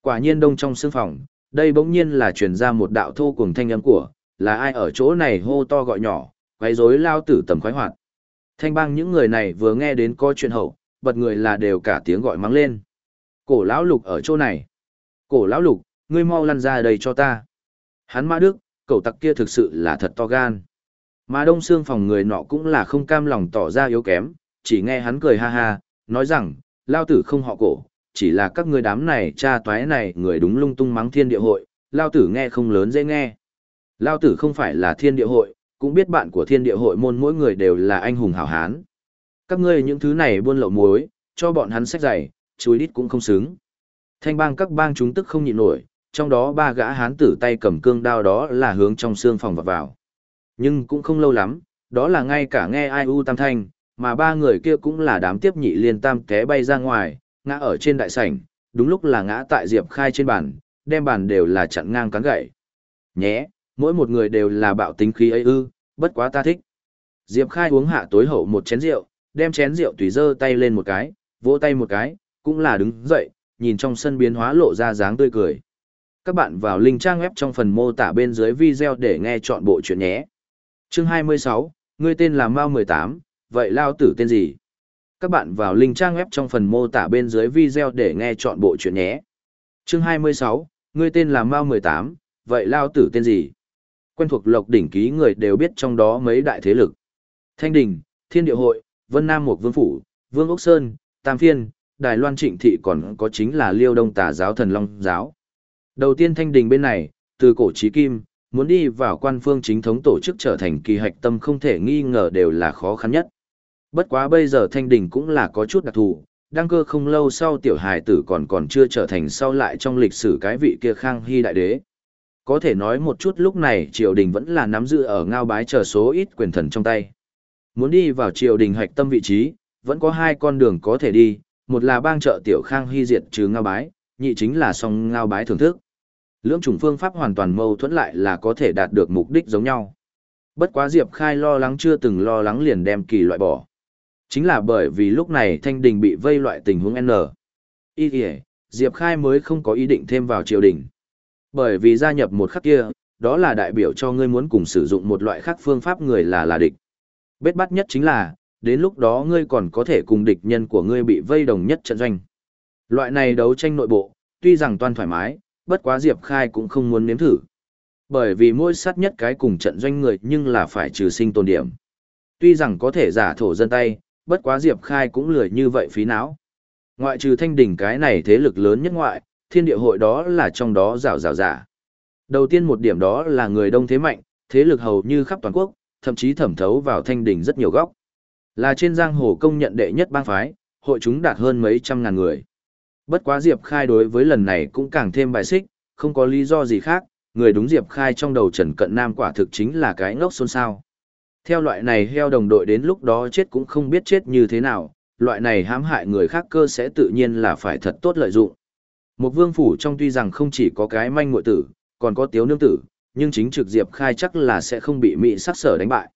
Quả nhiên đông trong sương phòng, đây bỗng nhiên là truyền ra một đạo thô cùng thanh âm của, là ai ở chỗ này hô to gọi nhỏ, quấy rối lao tử tầm khoái hoạt. Thanh bang những người này vừa nghe đến có chuyện hậu, bật người là đều cả tiếng gọi mắng lên. Cổ lão lục ở chỗ này. Cổ lão lục, ngươi mau lăn ra đây cho ta. Hắn mã đức, cậu tặc kia thực sự là thật to gan. Mà đông xương phòng người nọ cũng là không cam lòng tỏ ra yếu kém, chỉ nghe hắn cười ha ha, nói rằng, lao tử không họ cổ, chỉ là các ngươi đám này cha toái này người đúng lung tung mắng thiên địa hội, lao tử nghe không lớn dễ nghe. Lao tử không phải là thiên địa hội, cũng biết bạn của thiên địa hội môn mỗi người đều là anh hùng hảo hán. Các ngươi những thứ này buôn lậu muối, cho bọn hắn sách giày, chuối đít cũng không xứng. Thanh bang các bang chúng tức không nhịn nổi, trong đó ba gã hán tử tay cầm cương đao đó là hướng trong xương phòng vào vào. Nhưng cũng không lâu lắm, đó là ngay cả nghe ai u tam thanh, mà ba người kia cũng là đám tiếp nhị liên tam té bay ra ngoài, ngã ở trên đại sảnh, đúng lúc là ngã tại Diệp Khai trên bàn, đem bàn đều là chặn ngang cắn gậy. Nhé, mỗi một người đều là bạo tính khí ấy ư, bất quá ta thích. Diệp Khai uống hạ tối hậu một chén rượu, đem chén rượu tùy dơ tay lên một cái, vỗ tay một cái, cũng là đứng dậy, nhìn trong sân biến hóa lộ ra dáng tươi cười. Các bạn vào link trang web trong phần mô tả bên dưới video để nghe chọn bộ chuyện nhé. Chương 26, ngươi tên là Mao 18, vậy lao tử tên gì? Các bạn vào link trang web trong phần mô tả bên dưới video để nghe chọn bộ chuyện nhé. Chương 26, ngươi tên là Mao 18, vậy lao tử tên gì? Quen thuộc lộc đỉnh ký người đều biết trong đó mấy đại thế lực. Thanh Đình, Thiên Địa Hội, Vân Nam Mục Vương Phủ, Vương Úc Sơn, Tam Phiên, Đài Loan Trịnh Thị còn có chính là Liêu Đông Tà Giáo Thần Long Giáo. Đầu tiên Thanh Đình bên này, từ cổ chí kim, muốn đi vào quan phương chính thống tổ chức trở thành kỳ hạch tâm không thể nghi ngờ đều là khó khăn nhất. Bất quá bây giờ Thanh Đình cũng là có chút đặc thù, đăng cơ không lâu sau tiểu hài tử còn còn chưa trở thành sau lại trong lịch sử cái vị kia khang hy đại đế. Có thể nói một chút lúc này triều đình vẫn là nắm giữ ở ngao bái chờ số ít quyền thần trong tay. Muốn đi vào triều đình hạch tâm vị trí, vẫn có hai con đường có thể đi, một là bang trợ tiểu khang hy diệt trừ ngao bái, nhị chính là song ngao bái thưởng thức. Lưỡng chủng phương pháp hoàn toàn mâu thuẫn lại là có thể đạt được mục đích giống nhau. Bất quá Diệp Khai lo lắng chưa từng lo lắng liền đem kỳ loại bỏ. Chính là bởi vì lúc này Thanh Đình bị vây loại tình huống N. Ý kìa, Diệp Khai mới không có ý định thêm vào triều đình. Bởi vì gia nhập một khắc kia, đó là đại biểu cho ngươi muốn cùng sử dụng một loại khác phương pháp người là là địch. Bết bắt nhất chính là, đến lúc đó ngươi còn có thể cùng địch nhân của ngươi bị vây đồng nhất trận doanh. Loại này đấu tranh nội bộ, tuy rằng toàn thoải mái, bất quá Diệp Khai cũng không muốn nếm thử. Bởi vì mỗi sát nhất cái cùng trận doanh người nhưng là phải trừ sinh tồn điểm. Tuy rằng có thể giả thổ dân tay, bất quá Diệp Khai cũng lười như vậy phí não. Ngoại trừ thanh đỉnh cái này thế lực lớn nhất ngoại, thiên địa hội đó là trong đó rào rào giả. Đầu tiên một điểm đó là người đông thế mạnh, thế lực hầu như khắp toàn quốc, thậm chí thẩm thấu vào thanh đỉnh rất nhiều góc. Là trên giang hồ công nhận đệ nhất bang phái, hội chúng đạt hơn mấy trăm ngàn người. Bất quá Diệp Khai đối với lần này cũng càng thêm bài xích, không có lý do gì khác, người đúng Diệp Khai trong đầu Trần Cận Nam quả thực chính là cái ngốc xôn xao. Theo loại này heo đồng đội đến lúc đó chết cũng không biết chết như thế nào, loại này hãm hại người khác cơ sẽ tự nhiên là phải thật tốt lợi dụng. Một vương phủ trong tuy rằng không chỉ có cái manh muội tử, còn có tiếu nương tử, nhưng chính trực Diệp Khai chắc là sẽ không bị Mỹ sắc sở đánh bại.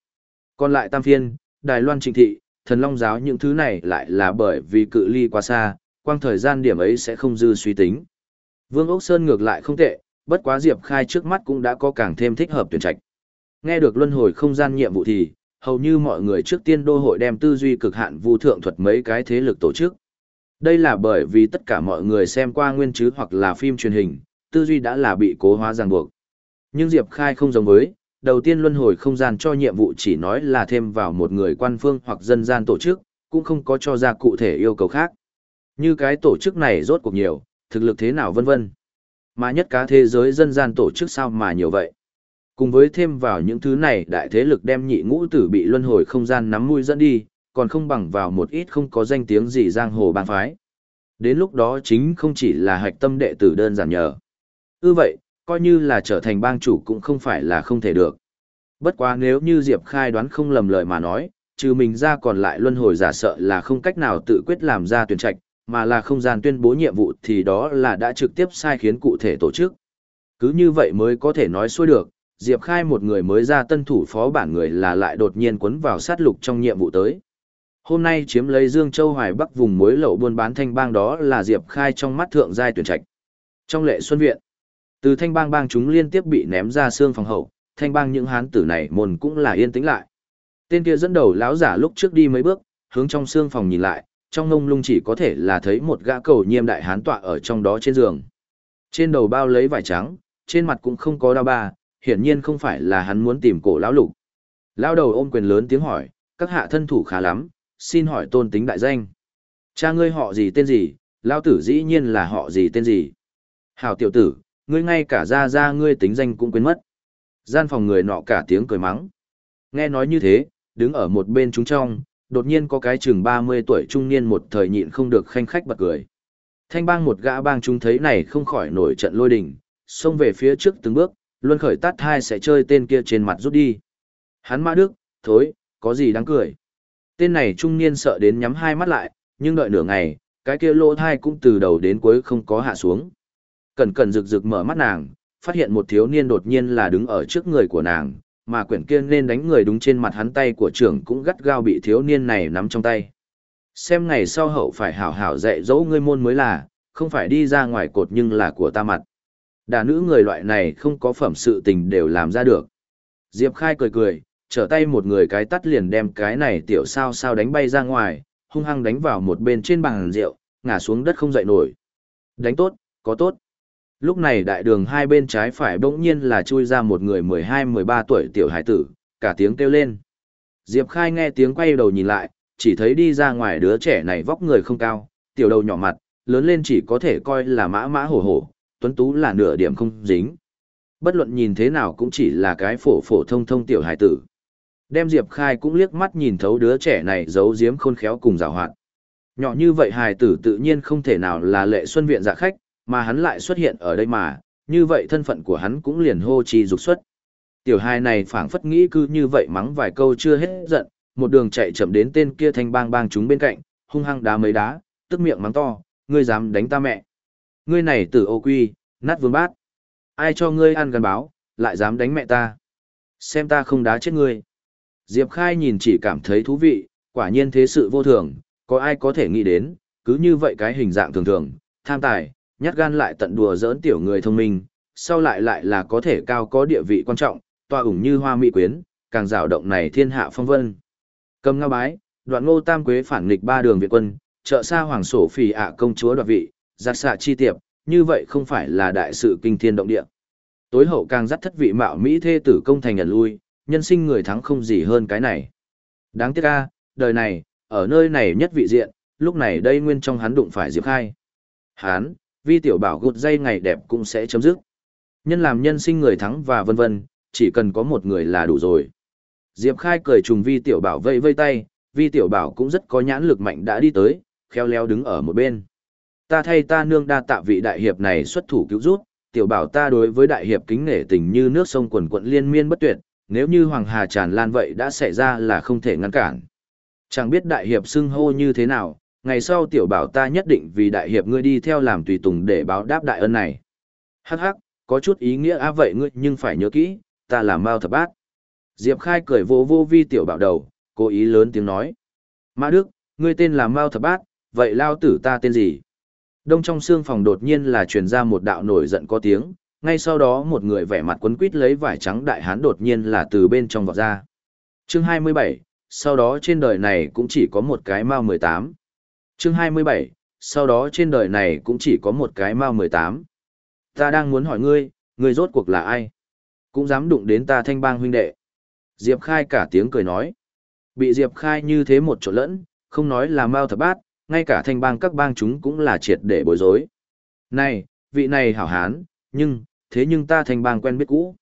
Còn lại Tam Phiên, Đài Loan Trịnh Thị, Thần Long Giáo những thứ này lại là bởi vì cự ly quá xa, quang thời gian điểm ấy sẽ không dư suy tính. Vương Ốc Sơn ngược lại không tệ, bất quá Diệp Khai trước mắt cũng đã có càng thêm thích hợp tuyển trạch. Nghe được luân hồi không gian nhiệm vụ thì, hầu như mọi người trước tiên đô hội đem tư duy cực hạn vu thượng thuật mấy cái thế lực tổ chức. Đây là bởi vì tất cả mọi người xem qua nguyên chứ hoặc là phim truyền hình, tư duy đã là bị cố hóa ràng buộc. Nhưng Diệp Khai không giống với, đầu tiên luân hồi không gian cho nhiệm vụ chỉ nói là thêm vào một người quan phương hoặc dân gian tổ chức, cũng không có cho ra cụ thể yêu cầu khác. Như cái tổ chức này rốt cuộc nhiều, thực lực thế nào vân vân. Mà nhất cá thế giới dân gian tổ chức sao mà nhiều vậy. Cùng với thêm vào những thứ này đại thế lực đem nhị ngũ tử bị luân hồi không gian nắm mũi dẫn đi, còn không bằng vào một ít không có danh tiếng gì giang hồ bang phái. Đến lúc đó chính không chỉ là hạch tâm đệ tử đơn giản nhờ. Ư vậy, coi như là trở thành bang chủ cũng không phải là không thể được. Bất quá nếu như Diệp Khai đoán không lầm lời mà nói, trừ mình ra còn lại luân hồi giả sợ là không cách nào tự quyết làm ra tuyển trạch, mà là không gian tuyên bố nhiệm vụ thì đó là đã trực tiếp sai khiến cụ thể tổ chức. Cứ như vậy mới có thể nói xuôi được, Diệp Khai một người mới ra tân thủ phó bản người là lại đột nhiên quấn vào sát lục trong nhiệm vụ tới. Hôm nay chiếm lấy Dương Châu Hoài Bắc vùng muối lậu buôn bán thanh bang đó là Diệp Khai trong mắt thượng giai tuyển trạch. Trong lệ xuân viện, từ thanh bang bang chúng liên tiếp bị ném ra xương phòng hậu, thanh bang những hán tử này môn cũng là yên tĩnh lại. Tên kia dẫn đầu lão giả lúc trước đi mấy bước, hướng trong xương phòng nhìn lại, trong ngông lung chỉ có thể là thấy một gã cầu nhiêm đại hán tọa ở trong đó trên giường. Trên đầu bao lấy vải trắng, trên mặt cũng không có đau ba, hiển nhiên không phải là hắn muốn tìm cổ lão lục. Lão đầu ôm quyền lớn tiếng hỏi, các hạ thân thủ khá lắm, xin hỏi tôn tính đại danh. Cha ngươi họ gì tên gì, lão tử dĩ nhiên là họ gì tên gì. Hảo tiểu tử, ngươi ngay cả ra ra ngươi tính danh cũng quên mất. Gian phòng người nọ cả tiếng cười mắng. Nghe nói như thế, đứng ở một bên chúng trong, đột nhiên có cái chừng 30 tuổi trung niên một thời nhịn không được khanh khách bật cười. Thanh bang một gã bang chúng thấy này không khỏi nổi trận lôi đình, xông về phía trước từng bước, luôn khởi tát hai sẽ chơi tên kia trên mặt rút đi. Hắn mã đức, thối, có gì đáng cười. Tên này trung niên sợ đến nhắm hai mắt lại, nhưng đợi nửa ngày, cái kia lỗ thai cũng từ đầu đến cuối không có hạ xuống. Cẩn cẩn rực rực mở mắt nàng, phát hiện một thiếu niên đột nhiên là đứng ở trước người của nàng, mà quyển kia nên đánh người đúng trên mặt hắn tay của trưởng cũng gắt gao bị thiếu niên này nắm trong tay. Xem ngày sau hậu phải hảo hảo dạy dỗ ngươi môn mới là, không phải đi ra ngoài cột nhưng là của ta mặt. Đà nữ người loại này không có phẩm sự tình đều làm ra được. Diệp Khai cười cười, trở tay một người cái tắt liền đem cái này tiểu sao sao đánh bay ra ngoài, hung hăng đánh vào một bên trên bàn rượu, ngã xuống đất không dậy nổi. Đánh tốt, có tốt. Lúc này đại đường hai bên trái phải bỗng nhiên là chui ra một người 12-13 tuổi tiểu hải tử, cả tiếng kêu lên. Diệp Khai nghe tiếng quay đầu nhìn lại, chỉ thấy đi ra ngoài đứa trẻ này vóc người không cao, tiểu đầu nhỏ mặt, lớn lên chỉ có thể coi là mã mã hổ hổ, tuấn tú là nửa điểm không dính. Bất luận nhìn thế nào cũng chỉ là cái phổ phổ thông thông tiểu hải tử. Đem Diệp Khai cũng liếc mắt nhìn thấu đứa trẻ này giấu giếm khôn khéo cùng rào hoạt. Nhỏ như vậy hài tử tự nhiên không thể nào là lệ xuân viện dạ khách, mà hắn lại xuất hiện ở đây mà, như vậy thân phận của hắn cũng liền hô chi dục xuất. Tiểu hài này phảng phất nghĩ cứ như vậy mắng vài câu chưa hết giận, một đường chạy chậm đến tên kia thanh bang bang chúng bên cạnh, hung hăng đá mấy đá, tức miệng mắng to, ngươi dám đánh ta mẹ. Ngươi này tử ô quy, nát vương bát. Ai cho ngươi ăn gần báo, lại dám đánh mẹ ta. Xem ta không đá chết ngươi. Diệp Khai nhìn chỉ cảm thấy thú vị, quả nhiên thế sự vô thường, có ai có thể nghĩ đến, cứ như vậy cái hình dạng thường thường, tham tài, nhát gan lại tận đùa giỡn tiểu người thông minh, sau lại lại là có thể cao có địa vị quan trọng, tòa ủng như hoa mỹ quyến, càng rào động này thiên hạ phong vân. Cầm ngao bái, đoạn ngô tam quế phản nghịch ba đường Việt quân, trợ xa hoàng sổ phì ạ công chúa đoạt vị, giặt xạ chi tiệp, như vậy không phải là đại sự kinh thiên động địa. Tối hậu càng dắt thất vị mạo Mỹ thê tử công thành ẩn lui, nhân sinh người thắng không gì hơn cái này. Đáng tiếc a, đời này, ở nơi này nhất vị diện, lúc này đây nguyên trong hắn đụng phải Diệp Khai. Hán, vi tiểu bảo gột dây ngày đẹp cũng sẽ chấm dứt. Nhân làm nhân sinh người thắng và vân vân, chỉ cần có một người là đủ rồi. Diệp Khai cười trùng vi tiểu bảo vây vây tay, vi tiểu bảo cũng rất có nhãn lực mạnh đã đi tới, khéo léo đứng ở một bên. Ta thay ta nương đa tạ vị đại hiệp này xuất thủ cứu rút, tiểu bảo ta đối với đại hiệp kính nể tình như nước sông quần quận liên miên bất tuyệt, nếu như hoàng hà tràn lan vậy đã xảy ra là không thể ngăn cản. Chẳng biết đại hiệp xưng hô như thế nào, ngày sau tiểu bảo ta nhất định vì đại hiệp ngươi đi theo làm tùy tùng để báo đáp đại ân này. Hắc hắc, có chút ý nghĩa á vậy ngươi nhưng phải nhớ kỹ, ta là Mao Thập Bát. Diệp Khai cười vô vô vi tiểu bảo đầu, cố ý lớn tiếng nói. Mã Đức, ngươi tên là Mao Thập Bát, vậy lao tử ta tên gì? Đông trong xương phòng đột nhiên là truyền ra một đạo nổi giận có tiếng, ngay sau đó một người vẻ mặt quấn quít lấy vải trắng đại hán đột nhiên là từ bên trong vọt ra. Chương 27, sau đó trên đời này cũng chỉ có một cái Mao 18. Chương 27, sau đó trên đời này cũng chỉ có một cái Mao 18. Ta đang muốn hỏi ngươi, ngươi rốt cuộc là ai? Cũng dám đụng đến ta thanh bang huynh đệ. Diệp Khai cả tiếng cười nói. Bị Diệp Khai như thế một chỗ lẫn, không nói là Mao thập bát, ngay cả thanh bang các bang chúng cũng là triệt để bối rối. Này, vị này hảo hán, nhưng, thế nhưng ta thanh bang quen biết cũ.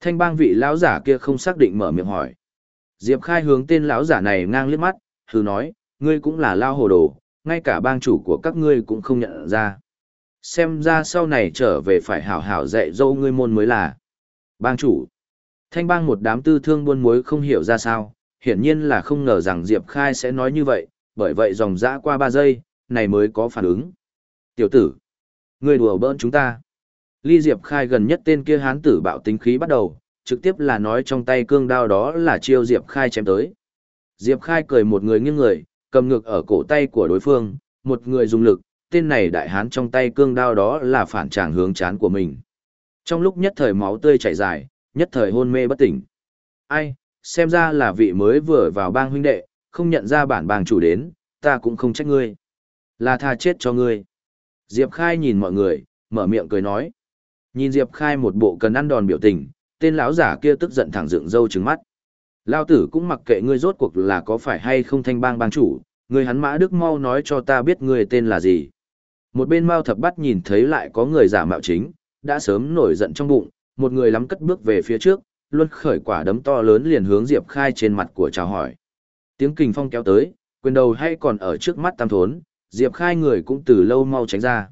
Thanh bang vị lão giả kia không xác định mở miệng hỏi. Diệp Khai hướng tên lão giả này ngang liếc mắt, thử nói, ngươi cũng là lao hồ đồ, ngay cả bang chủ của các ngươi cũng không nhận ra. Xem ra sau này trở về phải hảo hảo dạy dỗ ngươi môn mới là. Bang chủ. Thanh bang một đám tư thương buôn muối không hiểu ra sao, hiển nhiên là không ngờ rằng Diệp Khai sẽ nói như vậy, bởi vậy dòng dã qua 3 giây, này mới có phản ứng. Tiểu tử, ngươi đùa bỡn chúng ta. Ly Diệp Khai gần nhất tên kia hán tử bạo tính khí bắt đầu, trực tiếp là nói trong tay cương đao đó là chiêu Diệp Khai chém tới. Diệp Khai cười một người nghiêng người, cầm ngược ở cổ tay của đối phương, một người dùng lực, tên này đại hán trong tay cương đao đó là phản tràng hướng chán của mình. Trong lúc nhất thời máu tươi chảy dài, nhất thời hôn mê bất tỉnh. Ai, xem ra là vị mới vừa vào bang huynh đệ, không nhận ra bản bang chủ đến, ta cũng không trách ngươi. Là tha chết cho ngươi. Diệp Khai nhìn mọi người, mở miệng cười nói. Nhìn Diệp Khai một bộ cần ăn đòn biểu tình, tên lão giả kia tức giận thẳng dựng râu trừng mắt. Lao tử cũng mặc kệ ngươi rốt cuộc là có phải hay không thanh bang bang chủ, ngươi hắn mã đức mau nói cho ta biết ngươi tên là gì. Một bên Mao Thập Bắt nhìn thấy lại có người giả mạo chính, đã sớm nổi giận trong bụng, một người lắm cất bước về phía trước, luân khởi quả đấm to lớn liền hướng Diệp Khai trên mặt của chào hỏi. Tiếng kình phong kéo tới, quyền đầu hay còn ở trước mắt tam thốn, Diệp Khai người cũng từ lâu mau tránh ra.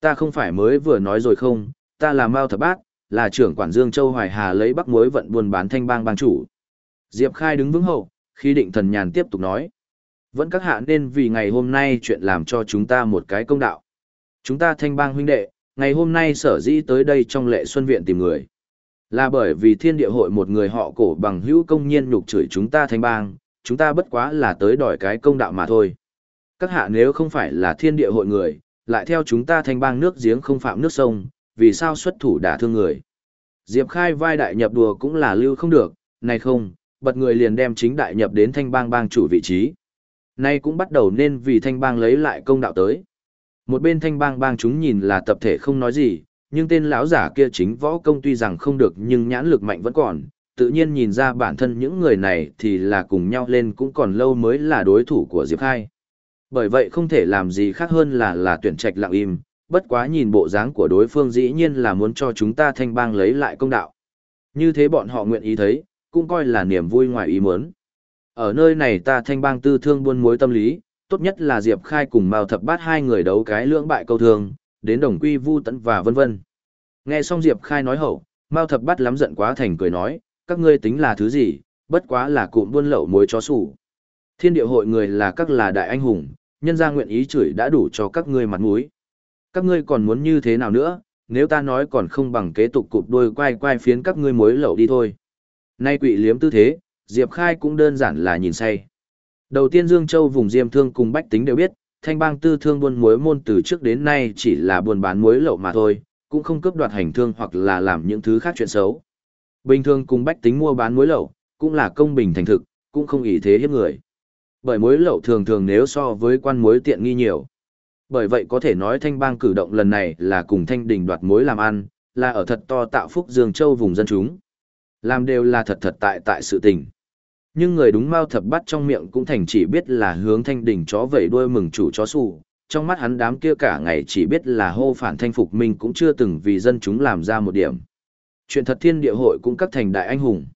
Ta không phải mới vừa nói rồi không, ta là Mao Thập Bát, là trưởng quản Dương Châu Hoài Hà lấy bắc muối vận buôn bán thanh bang bang chủ. Diệp Khai đứng vững hậu, khi định thần nhàn tiếp tục nói. Vẫn các hạ nên vì ngày hôm nay chuyện làm cho chúng ta một cái công đạo. Chúng ta thanh bang huynh đệ, ngày hôm nay sở dĩ tới đây trong lệ xuân viện tìm người. Là bởi vì thiên địa hội một người họ cổ bằng hữu công nhiên nhục chửi chúng ta thanh bang, chúng ta bất quá là tới đòi cái công đạo mà thôi. Các hạ nếu không phải là thiên địa hội người, lại theo chúng ta thanh bang nước giếng không phạm nước sông, vì sao xuất thủ đả thương người. Diệp Khai vai đại nhập đùa cũng là lưu không được, này không, bật người liền đem chính đại nhập đến thanh bang bang chủ vị trí. Nay cũng bắt đầu nên vì thanh bang lấy lại công đạo tới. Một bên thanh bang bang chúng nhìn là tập thể không nói gì, nhưng tên lão giả kia chính võ công tuy rằng không được nhưng nhãn lực mạnh vẫn còn, tự nhiên nhìn ra bản thân những người này thì là cùng nhau lên cũng còn lâu mới là đối thủ của Diệp Khai. Bởi vậy không thể làm gì khác hơn là là tuyển trạch lặng im, bất quá nhìn bộ dáng của đối phương dĩ nhiên là muốn cho chúng ta thanh bang lấy lại công đạo. Như thế bọn họ nguyện ý thấy, cũng coi là niềm vui ngoài ý muốn. Ở nơi này ta thanh bang tư thương buôn mối tâm lý, tốt nhất là Diệp Khai cùng Mao Thập Bát hai người đấu cái lưỡng bại câu thương, đến đồng quy vu tận và vân vân. Nghe xong Diệp Khai nói hậu, Mao Thập Bát lắm giận quá thành cười nói, các ngươi tính là thứ gì, bất quá là cụm buôn lậu muối chó sủ. Thiên địa hội người là các là đại anh hùng, nhân gia nguyện ý chửi đã đủ cho các ngươi mặt mũi. Các ngươi còn muốn như thế nào nữa, nếu ta nói còn không bằng kế tục cụp đôi quay quay phiến các ngươi muối lậu đi thôi. Nay quỷ liếm tư thế, Diệp Khai cũng đơn giản là nhìn say. Đầu tiên Dương Châu vùng Diêm Thương cùng Bách Tính đều biết, thanh bang tư thương buôn muối môn từ trước đến nay chỉ là buôn bán muối lậu mà thôi, cũng không cướp đoạt hành thương hoặc là làm những thứ khác chuyện xấu. Bình thường cùng Bách Tính mua bán muối lậu, cũng là công bình thành thực, cũng không ý thế hiếp người. Bởi muối lậu thường thường nếu so với quan muối tiện nghi nhiều. Bởi vậy có thể nói thanh bang cử động lần này là cùng thanh đình đoạt mối làm ăn, là ở thật to tạo phúc Dương Châu vùng dân chúng. Làm đều là thật thật tại tại sự tình. Nhưng người đúng mau thập bắt trong miệng cũng thành chỉ biết là hướng thanh đình chó vẩy đuôi mừng chủ chó sù trong mắt hắn đám kia cả ngày chỉ biết là hô phản thanh phục minh cũng chưa từng vì dân chúng làm ra một điểm. Chuyện thật thiên địa hội cũng cắt thành đại anh hùng.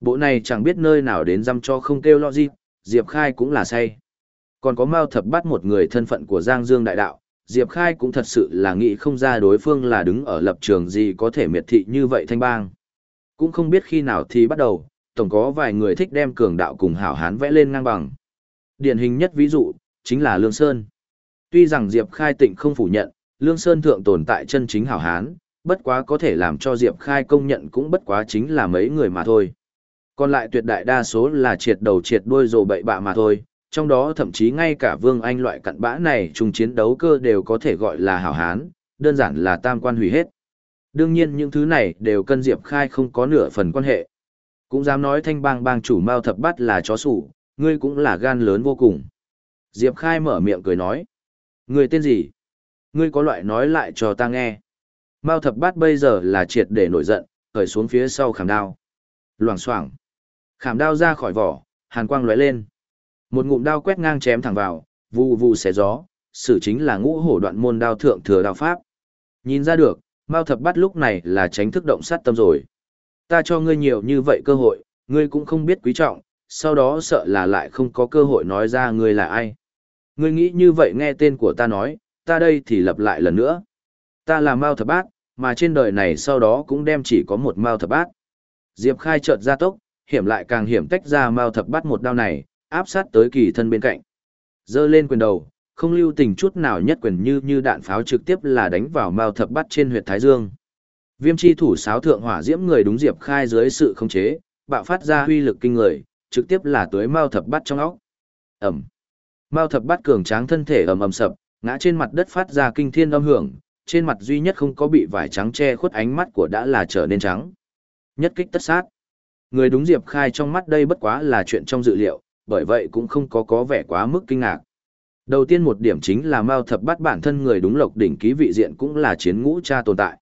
Bộ này chẳng biết nơi nào đến dăm cho không kêu lo gì, Diệp Khai cũng là say. Còn có Mao Thập bắt một người thân phận của Giang Dương Đại Đạo, Diệp Khai cũng thật sự là nghĩ không ra đối phương là đứng ở lập trường gì có thể miệt thị như vậy thanh bang. Cũng không biết khi nào thì bắt đầu, tổng có vài người thích đem cường đạo cùng hảo hán vẽ lên ngang bằng. Điển hình nhất ví dụ, chính là Lương Sơn. Tuy rằng Diệp Khai tịnh không phủ nhận, Lương Sơn thượng tồn tại chân chính hảo hán, bất quá có thể làm cho Diệp Khai công nhận cũng bất quá chính là mấy người mà thôi. Còn lại tuyệt đại đa số là triệt đầu triệt đuôi rồ bậy bạ mà thôi, trong đó thậm chí ngay cả Vương Anh loại cặn bã này chung chiến đấu cơ đều có thể gọi là hảo hán, đơn giản là tam quan hủy hết. Đương nhiên những thứ này đều cân Diệp Khai không có nửa phần quan hệ. Cũng dám nói thanh bang bang chủ Mao Thập Bát là chó sủ, ngươi cũng là gan lớn vô cùng. Diệp Khai mở miệng cười nói. Ngươi tên gì? Ngươi có loại nói lại cho ta nghe. Mao Thập Bát bây giờ là triệt để nổi giận, khởi xuống phía sau khảm đao. Loảng xoảng. Khảm đao ra khỏi vỏ, hàn quang lóe lên. Một ngụm đao quét ngang chém thẳng vào, vù vù xé gió, sử chính là ngũ hổ đoạn môn đao thượng thừa đao pháp. Nhìn ra được, Mao Thập Bát lúc này là tránh thức động sát tâm rồi. Ta cho ngươi nhiều như vậy cơ hội, ngươi cũng không biết quý trọng, sau đó sợ là lại không có cơ hội nói ra ngươi là ai. Ngươi nghĩ như vậy nghe tên của ta nói, ta đây thì lặp lại lần nữa. Ta là Mao Thập Bát, mà trên đời này sau đó cũng đem chỉ có một Mao Thập Bát. Diệp Khai chợt ra tốc, hiểm lại càng hiểm tách ra Mao Thập Bát một đao này, áp sát tới kỳ thân bên cạnh. Giơ lên quyền đầu, không lưu tình chút nào nhất quyền như như đạn pháo trực tiếp là đánh vào Mao Thập Bát trên huyệt thái dương. Viêm chi thủ sáo thượng hỏa diễm người đúng Diệp Khai dưới sự khống chế, bạo phát ra huy lực kinh người, trực tiếp là tưới Mao Thập Bát trong óc. Ầm. Mao Thập Bát cường tráng thân thể ầm ầm sập, ngã trên mặt đất phát ra kinh thiên âm hưởng, trên mặt duy nhất không có bị vải trắng che khuất ánh mắt của đã là trở nên trắng. Nhất kích tất sát. Người đúng Diệp Khai trong mắt đây bất quá là chuyện trong dự liệu, bởi vậy cũng không có có vẻ quá mức kinh ngạc. Đầu tiên một điểm chính là Mao Thập Bát bản thân người đúng lộc đỉnh ký vị diện cũng là chiến ngũ cha tồn tại.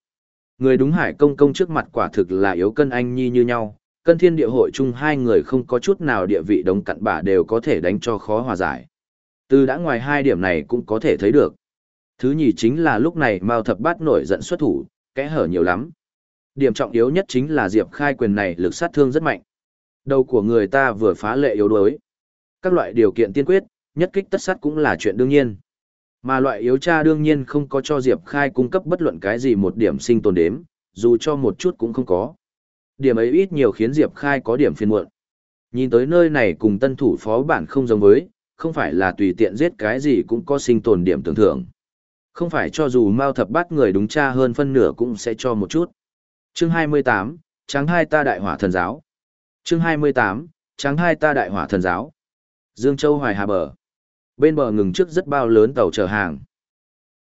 Người đúng hải công công trước mặt quả thực là yếu cân anh nhi như nhau, cân thiên địa hội chung hai người không có chút nào địa vị đồng cặn bả đều có thể đánh cho khó hòa giải. Từ đã ngoài hai điểm này cũng có thể thấy được. Thứ nhì chính là lúc này Mao Thập Bát nổi giận xuất thủ, kẽ hở nhiều lắm. Điểm trọng yếu nhất chính là Diệp Khai quyền này lực sát thương rất mạnh. Đầu của người ta vừa phá lệ yếu đuối. Các loại điều kiện tiên quyết, nhất kích tất sát cũng là chuyện đương nhiên. Mà loại yếu cha đương nhiên không có cho Diệp Khai cung cấp bất luận cái gì một điểm sinh tồn đếm, dù cho một chút cũng không có. Điểm ấy ít nhiều khiến Diệp Khai có điểm phiền muộn. Nhìn tới nơi này cùng tân thủ phó bản không giống với, không phải là tùy tiện giết cái gì cũng có sinh tồn điểm tưởng thưởng. Không phải cho dù mau thập bắt người đúng cha hơn phân nửa cũng sẽ cho một chút. Chương 28, Tráng hai ta đại hỏa thần giáo. Chương 28, Tráng hai ta đại hỏa thần giáo. Dương Châu Hoài Hà bờ. Bên bờ ngừng trước rất bao lớn tàu chở hàng.